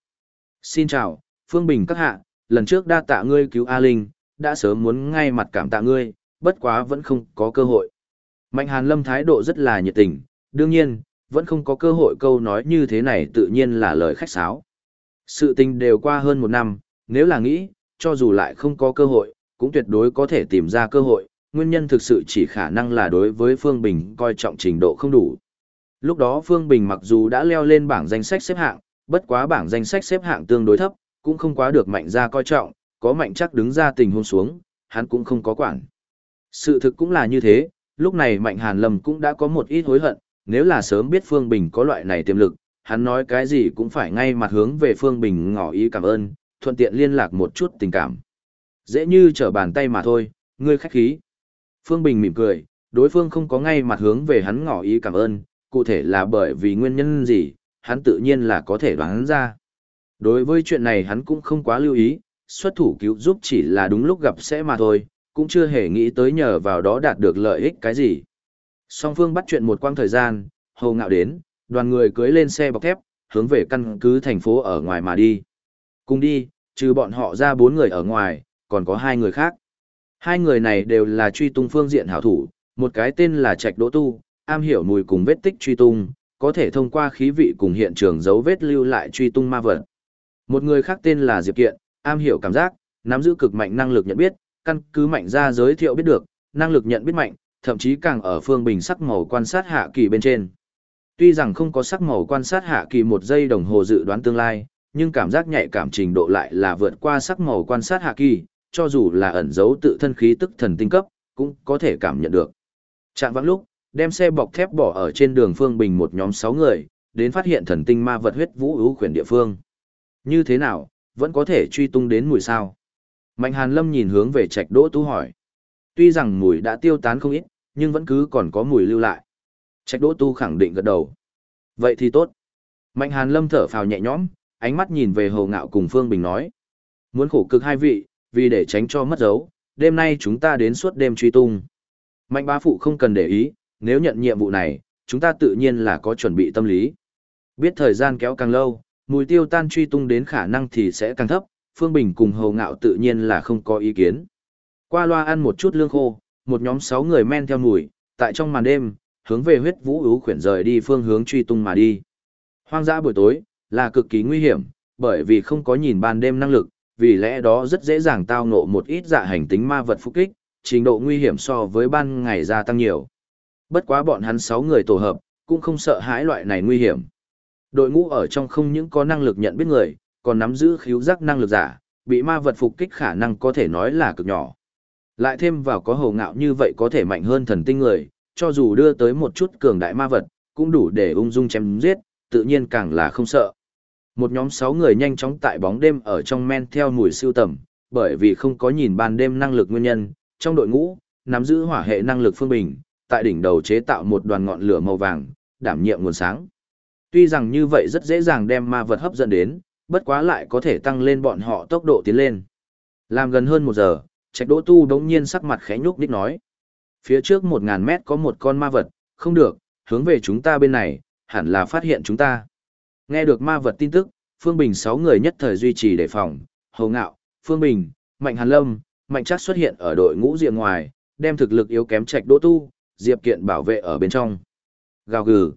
S1: Xin chào, Phương Bình các hạ, lần trước đa tạ ngươi cứu A Linh, đã sớm muốn ngay mặt cảm tạ ngươi, bất quá vẫn không có cơ hội. Mạnh Hàn Lâm thái độ rất là nhiệt tình, đương nhiên, vẫn không có cơ hội câu nói như thế này tự nhiên là lời khách sáo. Sự tình đều qua hơn một năm, nếu là nghĩ, cho dù lại không có cơ hội, cũng tuyệt đối có thể tìm ra cơ hội, nguyên nhân thực sự chỉ khả năng là đối với Phương Bình coi trọng trình độ không đủ. Lúc đó Phương Bình mặc dù đã leo lên bảng danh sách xếp hạng, bất quá bảng danh sách xếp hạng tương đối thấp, cũng không quá được mạnh ra coi trọng, có mạnh chắc đứng ra tình huống xuống, hắn cũng không có quản. Sự thực cũng là như thế, lúc này mạnh hàn lâm cũng đã có một ít hối hận, nếu là sớm biết Phương Bình có loại này tiềm lực, hắn nói cái gì cũng phải ngay mặt hướng về Phương Bình ngỏ ý cảm ơn, thuận tiện liên lạc một chút tình cảm. Dễ như trở bàn tay mà thôi, ngươi khách khí. Phương Bình mỉm cười, đối phương không có ngay mặt hướng về hắn ngỏ ý cảm ơn, cụ thể là bởi vì nguyên nhân gì, hắn tự nhiên là có thể đoán ra. Đối với chuyện này hắn cũng không quá lưu ý, xuất thủ cứu giúp chỉ là đúng lúc gặp sẽ mà thôi, cũng chưa hề nghĩ tới nhờ vào đó đạt được lợi ích cái gì. Song phương bắt chuyện một quãng thời gian, hầu ngạo đến, đoàn người cưới lên xe bọc thép, hướng về căn cứ thành phố ở ngoài mà đi. Cùng đi, trừ bọn họ ra bốn người ở ngoài, còn có hai người khác. Hai người này đều là truy tung phương diện hảo thủ, một cái tên là Trạch Đỗ Tu, am hiểu mùi cùng vết tích truy tung, có thể thông qua khí vị cùng hiện trường dấu vết lưu lại truy tung ma vật. Một người khác tên là Diệp Kiện, am hiểu cảm giác, nắm giữ cực mạnh năng lực nhận biết, căn cứ mạnh ra giới thiệu biết được, năng lực nhận biết mạnh, thậm chí càng ở phương bình sắc màu quan sát hạ kỳ bên trên. Tuy rằng không có sắc màu quan sát hạ kỳ một giây đồng hồ dự đoán tương lai, nhưng cảm giác nhạy cảm trình độ lại là vượt qua sắc màu quan sát hạ kỳ, cho dù là ẩn giấu tự thân khí tức thần tinh cấp, cũng có thể cảm nhận được. Trạng vãng lúc, đem xe bọc thép bỏ ở trên đường phương bình một nhóm 6 người, đến phát hiện thần tinh ma vật huyết vũ ưu khuyển địa phương. Như thế nào, vẫn có thể truy tung đến mùi sao? Mạnh Hàn Lâm nhìn hướng về Trạch Đỗ Tu hỏi. Tuy rằng mùi đã tiêu tán không ít, nhưng vẫn cứ còn có mùi lưu lại. Trạch Đỗ Tu khẳng định gật đầu. Vậy thì tốt. Mạnh Hàn Lâm thở phào nhẹ nhõm, ánh mắt nhìn về Hồ Ngạo cùng Phương Bình nói. Muốn khổ cực hai vị, vì để tránh cho mất dấu, đêm nay chúng ta đến suốt đêm truy tung. Mạnh bá phụ không cần để ý, nếu nhận nhiệm vụ này, chúng ta tự nhiên là có chuẩn bị tâm lý. Biết thời gian kéo càng lâu, mùi tiêu tan truy tung đến khả năng thì sẽ càng thấp, Phương Bình cùng Hồ Ngạo tự nhiên là không có ý kiến. Qua loa ăn một chút lương khô, một nhóm sáu người men theo mùi, tại trong màn đêm, hướng về huyết vũ ưu khuyển rời đi phương hướng truy tung mà đi. Hoang dã buổi tối, là cực kỳ nguy hiểm, bởi vì không có nhìn ban đêm năng lực, vì lẽ đó rất dễ dàng tao ngộ một ít dạ hành tính ma vật phục kích, trình độ nguy hiểm so với ban ngày gia tăng nhiều. Bất quá bọn hắn 6 người tổ hợp, cũng không sợ hãi loại này nguy hiểm. Đội ngũ ở trong không những có năng lực nhận biết người, còn nắm giữ khiếu giác năng lực giả, bị ma vật phục kích khả năng có thể nói là cực nhỏ. Lại thêm vào có hồ ngạo như vậy có thể mạnh hơn thần tinh người, cho dù đưa tới một chút cường đại ma vật, cũng đủ để ung dung chém giết, tự nhiên càng là không sợ. Một nhóm 6 người nhanh chóng tại bóng đêm ở trong men theo mùi siêu tầm, bởi vì không có nhìn ban đêm năng lực nguyên nhân, trong đội ngũ, nắm giữ hỏa hệ năng lực phương bình, tại đỉnh đầu chế tạo một đoàn ngọn lửa màu vàng, đảm nhiệm nguồn sáng. Tuy rằng như vậy rất dễ dàng đem ma vật hấp dẫn đến, bất quá lại có thể tăng lên bọn họ tốc độ tiến lên. Làm gần hơn một giờ, Trạch Đỗ Tu đống nhiên sắc mặt khẽ nhúc nhích nói. Phía trước 1.000 mét có một con ma vật, không được, hướng về chúng ta bên này, hẳn là phát hiện chúng ta. Nghe được ma vật tin tức, Phương Bình 6 người nhất thời duy trì đề phòng, Hầu Ngạo, Phương Bình, Mạnh Hàn Lâm, Mạnh Trác xuất hiện ở đội ngũ diện ngoài, đem thực lực yếu kém Trạch Đỗ Tu, Diệp Kiện bảo vệ ở bên trong. Gào gừ.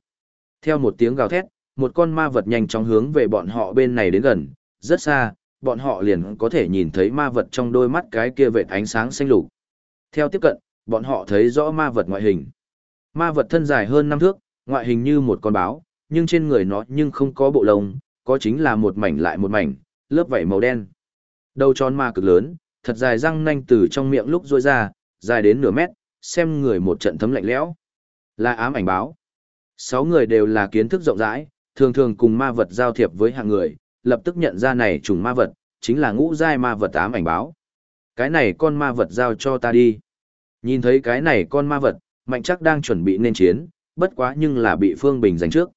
S1: Theo một tiếng gào thét, một con ma vật nhanh chóng hướng về bọn họ bên này đến gần, rất xa, bọn họ liền có thể nhìn thấy ma vật trong đôi mắt cái kia vệt ánh sáng xanh lục. Theo tiếp cận, bọn họ thấy rõ ma vật ngoại hình. Ma vật thân dài hơn năm thước, ngoại hình như một con báo, nhưng trên người nó nhưng không có bộ lông, có chính là một mảnh lại một mảnh, lớp vảy màu đen. Đầu tròn ma cực lớn, thật dài răng nanh từ trong miệng lúc rôi ra, dài đến nửa mét, xem người một trận thấm lạnh lẽo. Là ám ảnh báo. Sáu người đều là kiến thức rộng rãi, thường thường cùng ma vật giao thiệp với hạng người, lập tức nhận ra này trùng ma vật, chính là ngũ giai ma vật ám ảnh báo. Cái này con ma vật giao cho ta đi. Nhìn thấy cái này con ma vật, mạnh chắc đang chuẩn bị nên chiến, bất quá nhưng là bị Phương Bình giành trước.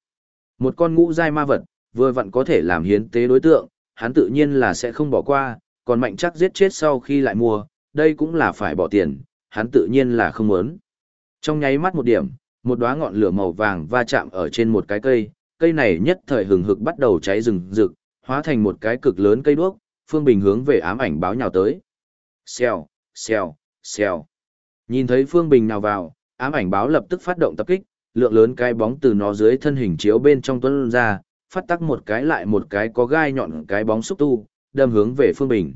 S1: Một con ngũ giai ma vật, vừa vặn có thể làm hiến tế đối tượng, hắn tự nhiên là sẽ không bỏ qua, còn mạnh chắc giết chết sau khi lại mua, đây cũng là phải bỏ tiền, hắn tự nhiên là không muốn. Trong nháy mắt một điểm, một đóa ngọn lửa màu vàng va chạm ở trên một cái cây, cây này nhất thời hừng hực bắt đầu cháy rừng rực, hóa thành một cái cực lớn cây đuốc, Phương Bình hướng về ám ảnh báo nhào tới. Xèo, xèo, xèo. Nhìn thấy Phương Bình nào vào, ám ảnh báo lập tức phát động tập kích, lượng lớn cái bóng từ nó dưới thân hình chiếu bên trong tuấn ra, phát tắc một cái lại một cái có gai nhọn cái bóng xúc tu, đâm hướng về Phương Bình.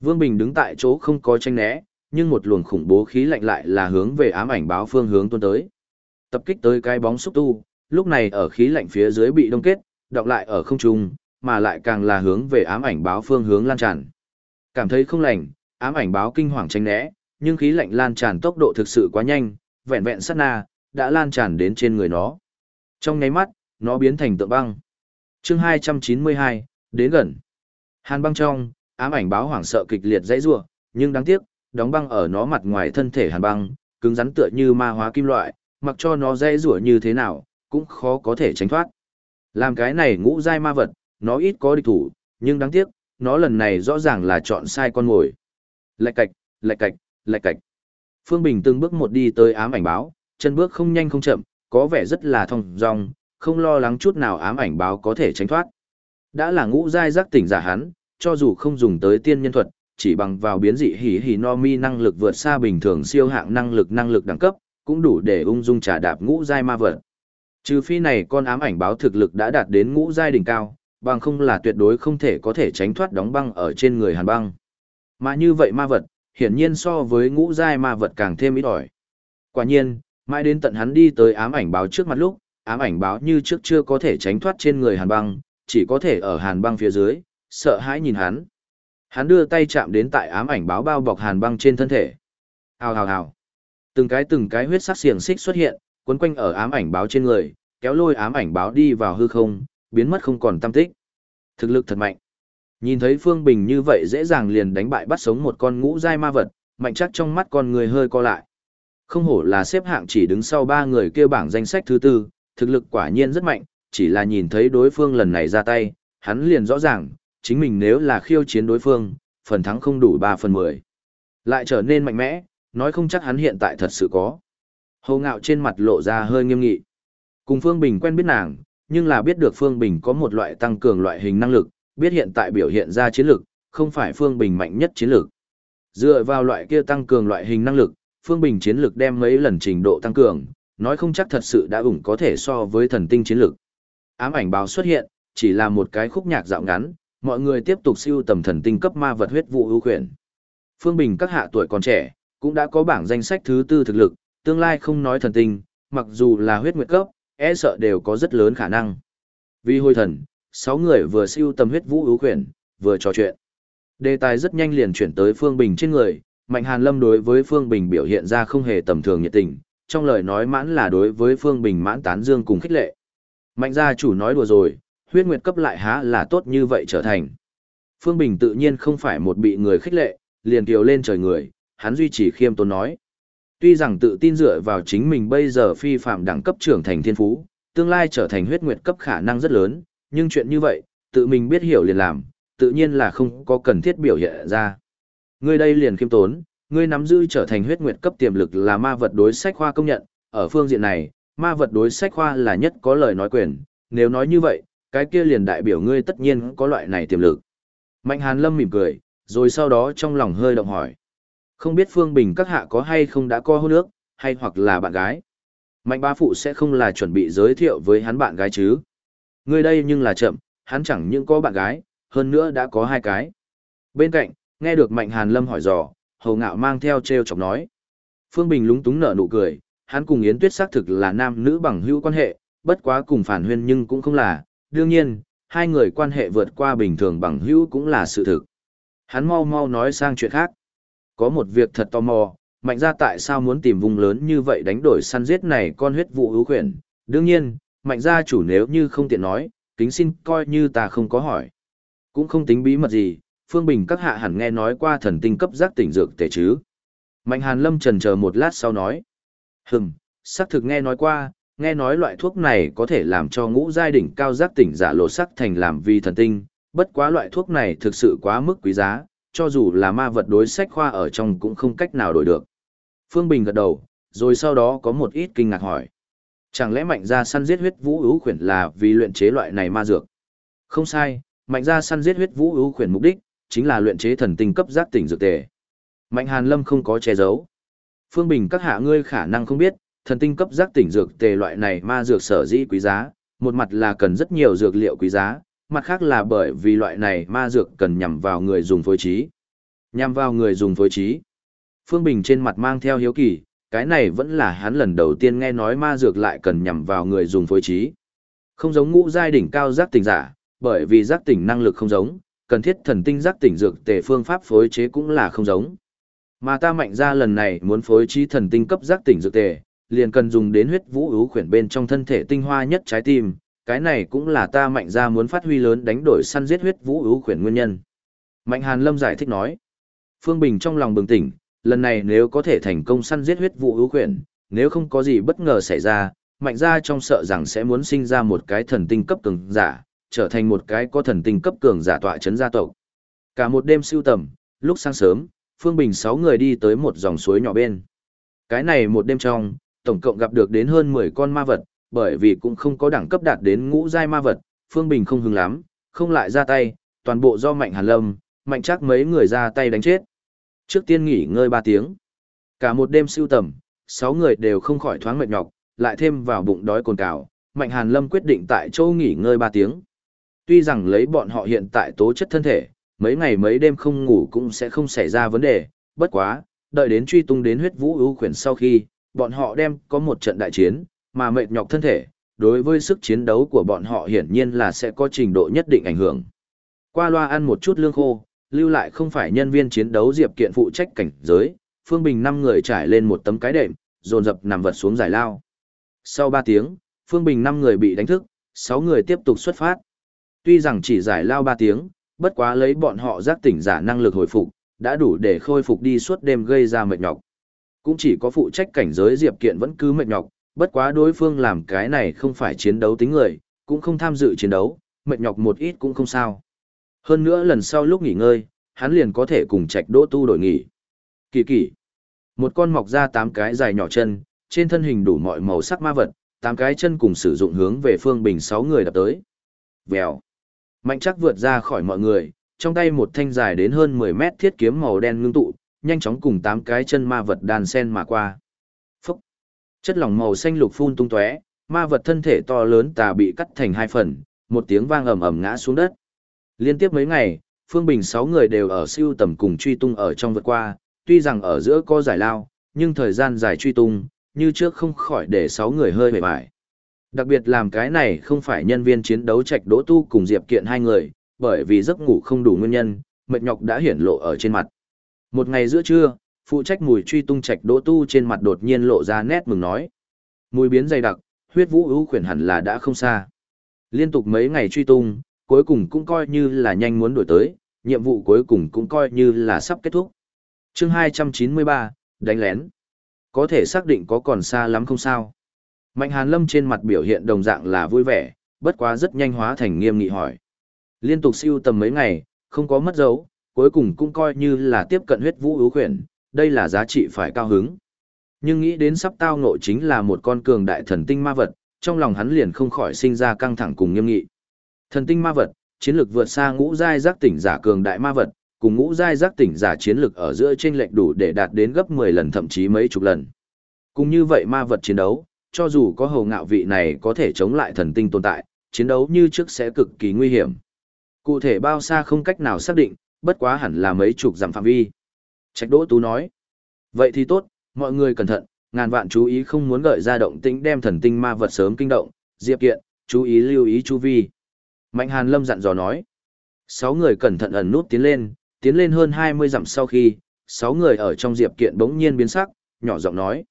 S1: Vương Bình đứng tại chỗ không có tranh né, nhưng một luồng khủng bố khí lạnh lại là hướng về ám ảnh báo phương hướng tuôn tới. Tập kích tới cái bóng xúc tu, lúc này ở khí lạnh phía dưới bị đông kết, đọc lại ở không trung, mà lại càng là hướng về ám ảnh báo phương hướng lan tràn. Cảm thấy không lành, ám ảnh báo kinh hoàng tránh né, nhưng khí lạnh lan tràn tốc độ thực sự quá nhanh, vẹn vẹn sát na, đã lan tràn đến trên người nó. Trong nháy mắt, nó biến thành tượng băng. chương 292, đến gần. Hàn băng trong, ám ảnh báo hoảng sợ kịch liệt dãy rủa, nhưng đáng tiếc, đóng băng ở nó mặt ngoài thân thể hàn băng, cứng rắn tựa như ma hóa kim loại, mặc cho nó dễ rủa như thế nào, cũng khó có thể tránh thoát. Làm cái này ngũ giai ma vật, nó ít có địch thủ, nhưng đáng tiếc, nó lần này rõ ràng là chọn sai con ngồi. Lạch cạch, lạch cạch, lạch cạch. Phương Bình từng bước một đi tới ám ảnh báo, chân bước không nhanh không chậm, có vẻ rất là thong dong, không lo lắng chút nào ám ảnh báo có thể tránh thoát. Đã là ngũ giai giác tỉnh giả hắn, cho dù không dùng tới tiên nhân thuật, chỉ bằng vào biến dị hỉ hỉ no mi năng lực vượt xa bình thường siêu hạng năng lực năng lực đẳng cấp, cũng đủ để ung dung trả đạp ngũ giai ma vật. Trừ phi này con ám ảnh báo thực lực đã đạt đến ngũ giai đỉnh cao, bằng không là tuyệt đối không thể có thể tránh thoát đóng băng ở trên người hàn băng. Mà như vậy ma vật, hiển nhiên so với ngũ giai ma vật càng thêm ít ỏi. Quả nhiên, mãi đến tận hắn đi tới ám ảnh báo trước mặt lúc, ám ảnh báo như trước chưa có thể tránh thoát trên người hàn băng, chỉ có thể ở hàn băng phía dưới, sợ hãi nhìn hắn. Hắn đưa tay chạm đến tại ám ảnh báo bao bọc hàn băng trên thân thể. Hào hào hào. Từng cái từng cái huyết sắc xiềng xích xuất hiện, quấn quanh ở ám ảnh báo trên người, kéo lôi ám ảnh báo đi vào hư không, biến mất không còn tâm tích. Thực lực thật mạnh. Nhìn thấy Phương Bình như vậy dễ dàng liền đánh bại bắt sống một con ngũ giai ma vật, mạnh chắc trong mắt con người hơi co lại. Không hổ là xếp hạng chỉ đứng sau ba người kêu bảng danh sách thứ tư, thực lực quả nhiên rất mạnh, chỉ là nhìn thấy đối phương lần này ra tay, hắn liền rõ ràng, chính mình nếu là khiêu chiến đối phương, phần thắng không đủ 3 phần 10. Lại trở nên mạnh mẽ, nói không chắc hắn hiện tại thật sự có. Hồ ngạo trên mặt lộ ra hơi nghiêm nghị. Cùng Phương Bình quen biết nàng, nhưng là biết được Phương Bình có một loại tăng cường loại hình năng lực, biết hiện tại biểu hiện ra chiến lực, không phải Phương Bình mạnh nhất chiến lực. Dựa vào loại kia tăng cường loại hình năng lực, Phương Bình chiến lực đem mấy lần trình độ tăng cường, nói không chắc thật sự đã ủng có thể so với thần tinh chiến lực. Ám ảnh báo xuất hiện, chỉ là một cái khúc nhạc dạo ngắn, mọi người tiếp tục siêu tầm thần tinh cấp ma vật huyết vụ ưu khuyển. Phương Bình các hạ tuổi còn trẻ, cũng đã có bảng danh sách thứ tư thực lực, tương lai không nói thần tinh, mặc dù là huyết nguyệt cấp, e sợ đều có rất lớn khả năng. Vì hồi thần, sáu người vừa siêu tầm huyết vũ ưu khuyển, vừa trò chuyện. Đề tài rất nhanh liền chuyển tới Phương Bình trên người, Mạnh Hàn Lâm đối với Phương Bình biểu hiện ra không hề tầm thường nhiệt tình, trong lời nói mãn là đối với Phương Bình mãn tán dương cùng khích lệ. Mạnh gia chủ nói đùa rồi, huyết nguyệt cấp lại há là tốt như vậy trở thành. Phương Bình tự nhiên không phải một bị người khích lệ, liền kiều lên trời người, hắn duy trì khiêm tốn nói. Tuy rằng tự tin dựa vào chính mình bây giờ phi phạm đẳng cấp trưởng thành thiên phú, tương lai trở thành huyết nguyệt cấp khả năng rất lớn, nhưng chuyện như vậy, tự mình biết hiểu liền làm, tự nhiên là không có cần thiết biểu hiện ra. Ngươi đây liền khiêm tốn, ngươi nắm giữ trở thành huyết nguyệt cấp tiềm lực là ma vật đối sách khoa công nhận, ở phương diện này, ma vật đối sách khoa là nhất có lời nói quyền, nếu nói như vậy, cái kia liền đại biểu ngươi tất nhiên có loại này tiềm lực. Mạnh Hàn Lâm mỉm cười, rồi sau đó trong lòng hơi động hỏi. Không biết Phương Bình các hạ có hay không đã co hôn nước, hay hoặc là bạn gái. Mạnh ba phụ sẽ không là chuẩn bị giới thiệu với hắn bạn gái chứ. Ngươi đây nhưng là chậm, hắn chẳng những có bạn gái, hơn nữa đã có hai cái. Bên cạnh, nghe được Mạnh Hàn Lâm hỏi dò, hầu ngạo mang theo treo chọc nói. Phương Bình lúng túng nở nụ cười, hắn cùng Yến Tuyết xác thực là nam nữ bằng hữu quan hệ, bất quá cùng phản huyên nhưng cũng không là, đương nhiên, hai người quan hệ vượt qua bình thường bằng hữu cũng là sự thực. Hắn mau mau nói sang chuyện khác. Có một việc thật tò mò, mạnh ra tại sao muốn tìm vùng lớn như vậy đánh đổi săn giết này con huyết vụ hữu khuyển. Đương nhiên, mạnh gia chủ nếu như không tiện nói, kính xin coi như ta không có hỏi. Cũng không tính bí mật gì, Phương Bình các hạ hẳn nghe nói qua thần tinh cấp giác tỉnh dược tề chứ. Mạnh Hàn Lâm trần chờ một lát sau nói. Hừm, xác thực nghe nói qua, nghe nói loại thuốc này có thể làm cho ngũ giai đỉnh cao giác tỉnh giả lộ sắc thành làm vi thần tinh, bất quá loại thuốc này thực sự quá mức quý giá, cho dù là ma vật đối sách khoa ở trong cũng không cách nào đổi được. Phương Bình gật đầu, rồi sau đó có một ít kinh ngạc hỏi. Chẳng lẽ mạnh gia săn giết huyết vũ ưu khuyển là vì luyện chế loại này ma dược? Không sai, mạnh gia săn giết huyết vũ ưu khuyển mục đích, chính là luyện chế thần tinh cấp giác tỉnh dược tề. Mạnh Hàn Lâm không có che giấu. Phương Bình các hạ ngươi khả năng không biết, thần tinh cấp giác tỉnh dược tề loại này ma dược sở dĩ quý giá, một mặt là cần rất nhiều dược liệu quý giá, mặt khác là bởi vì loại này ma dược cần nhằm vào người dùng phối trí. Nhằm vào người dùng phối trí. Phương Bình trên mặt mang theo hiếu kỳ, cái này vẫn là hắn lần đầu tiên nghe nói ma dược lại cần nhằm vào người dùng phối trí. Không giống ngũ giai đỉnh cao giác tỉnh giả, bởi vì giác tỉnh năng lực không giống, cần thiết thần tinh giác tỉnh dược tề phương pháp phối chế cũng là không giống. Mà ta mạnh ra lần này muốn phối trí thần tinh cấp giác tỉnh dược tề, liền cần dùng đến huyết vũ ưu khuyển bên trong thân thể tinh hoa nhất trái tim, Cái này cũng là ta mạnh ra muốn phát huy lớn đánh đổi săn giết huyết vũ ưu khuyển nguyên nhân. Mạnh Hàn Lâm giải thích nói. Phương Bình trong lòng bừng tỉnh, lần này nếu có thể thành công săn giết huyết vũ ưu khuyển, nếu không có gì bất ngờ xảy ra, mạnh ra trong sợ rằng sẽ muốn sinh ra một cái thần tinh cấp cường giả, trở thành một cái có thần tinh cấp cường giả tọa chấn gia tộc. Cả một đêm siêu tầm, lúc sáng sớm, Phương Bình sáu người đi tới một dòng suối nhỏ bên. Cái này một đêm trong, tổng cộng gặp được đến hơn 10 con ma vật, bởi vì cũng không có đẳng cấp đạt đến ngũ giai ma vật, Phương Bình không hứng lắm, không lại ra tay, toàn bộ do Mạnh Hàn Lâm, Mạnh chắc mấy người ra tay đánh chết. Trước tiên nghỉ ngơi 3 tiếng. Cả một đêm siêu tầm, 6 người đều không khỏi thoáng mệt nhọc, lại thêm vào bụng đói cồn cào, Mạnh Hàn Lâm quyết định tại chỗ nghỉ ngơi 3 tiếng. Tuy rằng lấy bọn họ hiện tại tố chất thân thể, mấy ngày mấy đêm không ngủ cũng sẽ không xảy ra vấn đề, bất quá, đợi đến truy tung đến huyết vũ ưu khuyển sau khi, bọn họ đem có một trận đại chiến, mà mệt nhọc thân thể, đối với sức chiến đấu của bọn họ hiển nhiên là sẽ có trình độ nhất định ảnh hưởng. Qua loa ăn một chút lương khô, lưu lại không phải nhân viên chiến đấu Diệp Kiện phụ trách cảnh giới, Phương Bình năm người trải lên một tấm cái đệm, dồn dập nằm vật xuống giải lao. Sau 3 tiếng, Phương Bình năm người bị đánh thức, 6 người tiếp tục xuất phát. Tuy rằng chỉ giải lao 3 tiếng, bất quá lấy bọn họ giác tỉnh giả năng lực hồi phục, đã đủ để khôi phục đi suốt đêm gây ra mệt nhọc. Cũng chỉ có phụ trách cảnh giới Diệp Kiện vẫn cứ mệt nhọc, bất quá đối phương làm cái này không phải chiến đấu tính người, cũng không tham dự chiến đấu, mệt nhọc một ít cũng không sao. Hơn nữa lần sau lúc nghỉ ngơi, hắn liền có thể cùng trạch đỗ tu đổi nghỉ. Kỳ kỳ. Một con mọc ra tám cái dài nhỏ chân, trên thân hình đủ mọi màu sắc ma vật, tám cái chân cùng sử dụng hướng về phương bình sáu người đập tới. Vèo. Mạnh chắc vượt ra khỏi mọi người, trong tay một thanh dài đến hơn 10 mét thiết kiếm màu đen ngưng tụ, nhanh chóng cùng tám cái chân ma vật đàn sen mà qua. Phúc! Chất lỏng màu xanh lục phun tung tóe, ma vật thân thể to lớn tà bị cắt thành hai phần, một tiếng vang ầm ầm ngã xuống đất. Liên tiếp mấy ngày, Phương Bình sáu người đều ở siêu tầm cùng truy tung ở trong vượt qua, tuy rằng ở giữa có giải lao, nhưng thời gian dài truy tung, như trước không khỏi để sáu người hơi mệt mỏi. Đặc biệt làm cái này không phải nhân viên chiến đấu trạch đỗ tu cùng Diệp Kiện hai người, bởi vì giấc ngủ không đủ nguyên nhân, mệt nhọc đã hiển lộ ở trên mặt. Một ngày giữa trưa, phụ trách mùi truy tung trạch đỗ tu trên mặt đột nhiên lộ ra nét mừng nói. Mùi biến dày đặc, huyết vũ ưu khuyển hẳn là đã không xa. Liên tục mấy ngày truy tung, cuối cùng cũng coi như là nhanh muốn đổi tới, nhiệm vụ cuối cùng cũng coi như là sắp kết thúc. chương 293, đánh lén. Có thể xác định có còn xa lắm không sao. Mạnh Hàn Lâm trên mặt biểu hiện đồng dạng là vui vẻ, bất quá rất nhanh hóa thành nghiêm nghị hỏi. Liên tục siêu tầm mấy ngày, không có mất dấu, cuối cùng cũng coi như là tiếp cận huyết vũ ưu khuyển, đây là giá trị phải cao hứng. Nhưng nghĩ đến sắp tao ngộ chính là một con cường đại thần tinh ma vật, trong lòng hắn liền không khỏi sinh ra căng thẳng cùng nghiêm nghị. Thần tinh ma vật, chiến lược vượt xa ngũ giai giác tỉnh giả cường đại ma vật, cùng ngũ giai giác tỉnh giả chiến lược ở giữa chênh lệch đủ để đạt đến gấp 10 lần thậm chí mấy chục lần. Cùng như vậy ma vật chiến đấu, cho dù có hầu ngạo vị này có thể chống lại thần tinh tồn tại, chiến đấu như trước sẽ cực kỳ nguy hiểm. Cụ thể bao xa không cách nào xác định, bất quá hẳn là mấy chục dặm phạm vi. Trạch Đỗ Tú nói, vậy thì tốt, mọi người cẩn thận, ngàn vạn chú ý không muốn gợi ra động tĩnh đem thần tinh ma vật sớm kinh động, Diệp Kiện, chú ý lưu ý chu vi. Mạnh Hàn Lâm dặn dò nói, sáu người cẩn thận ẩn nút tiến lên, tiến lên hơn 20 dặm sau khi, sáu người ở trong Diệp Kiện bỗng nhiên biến sắc, nhỏ giọng nói.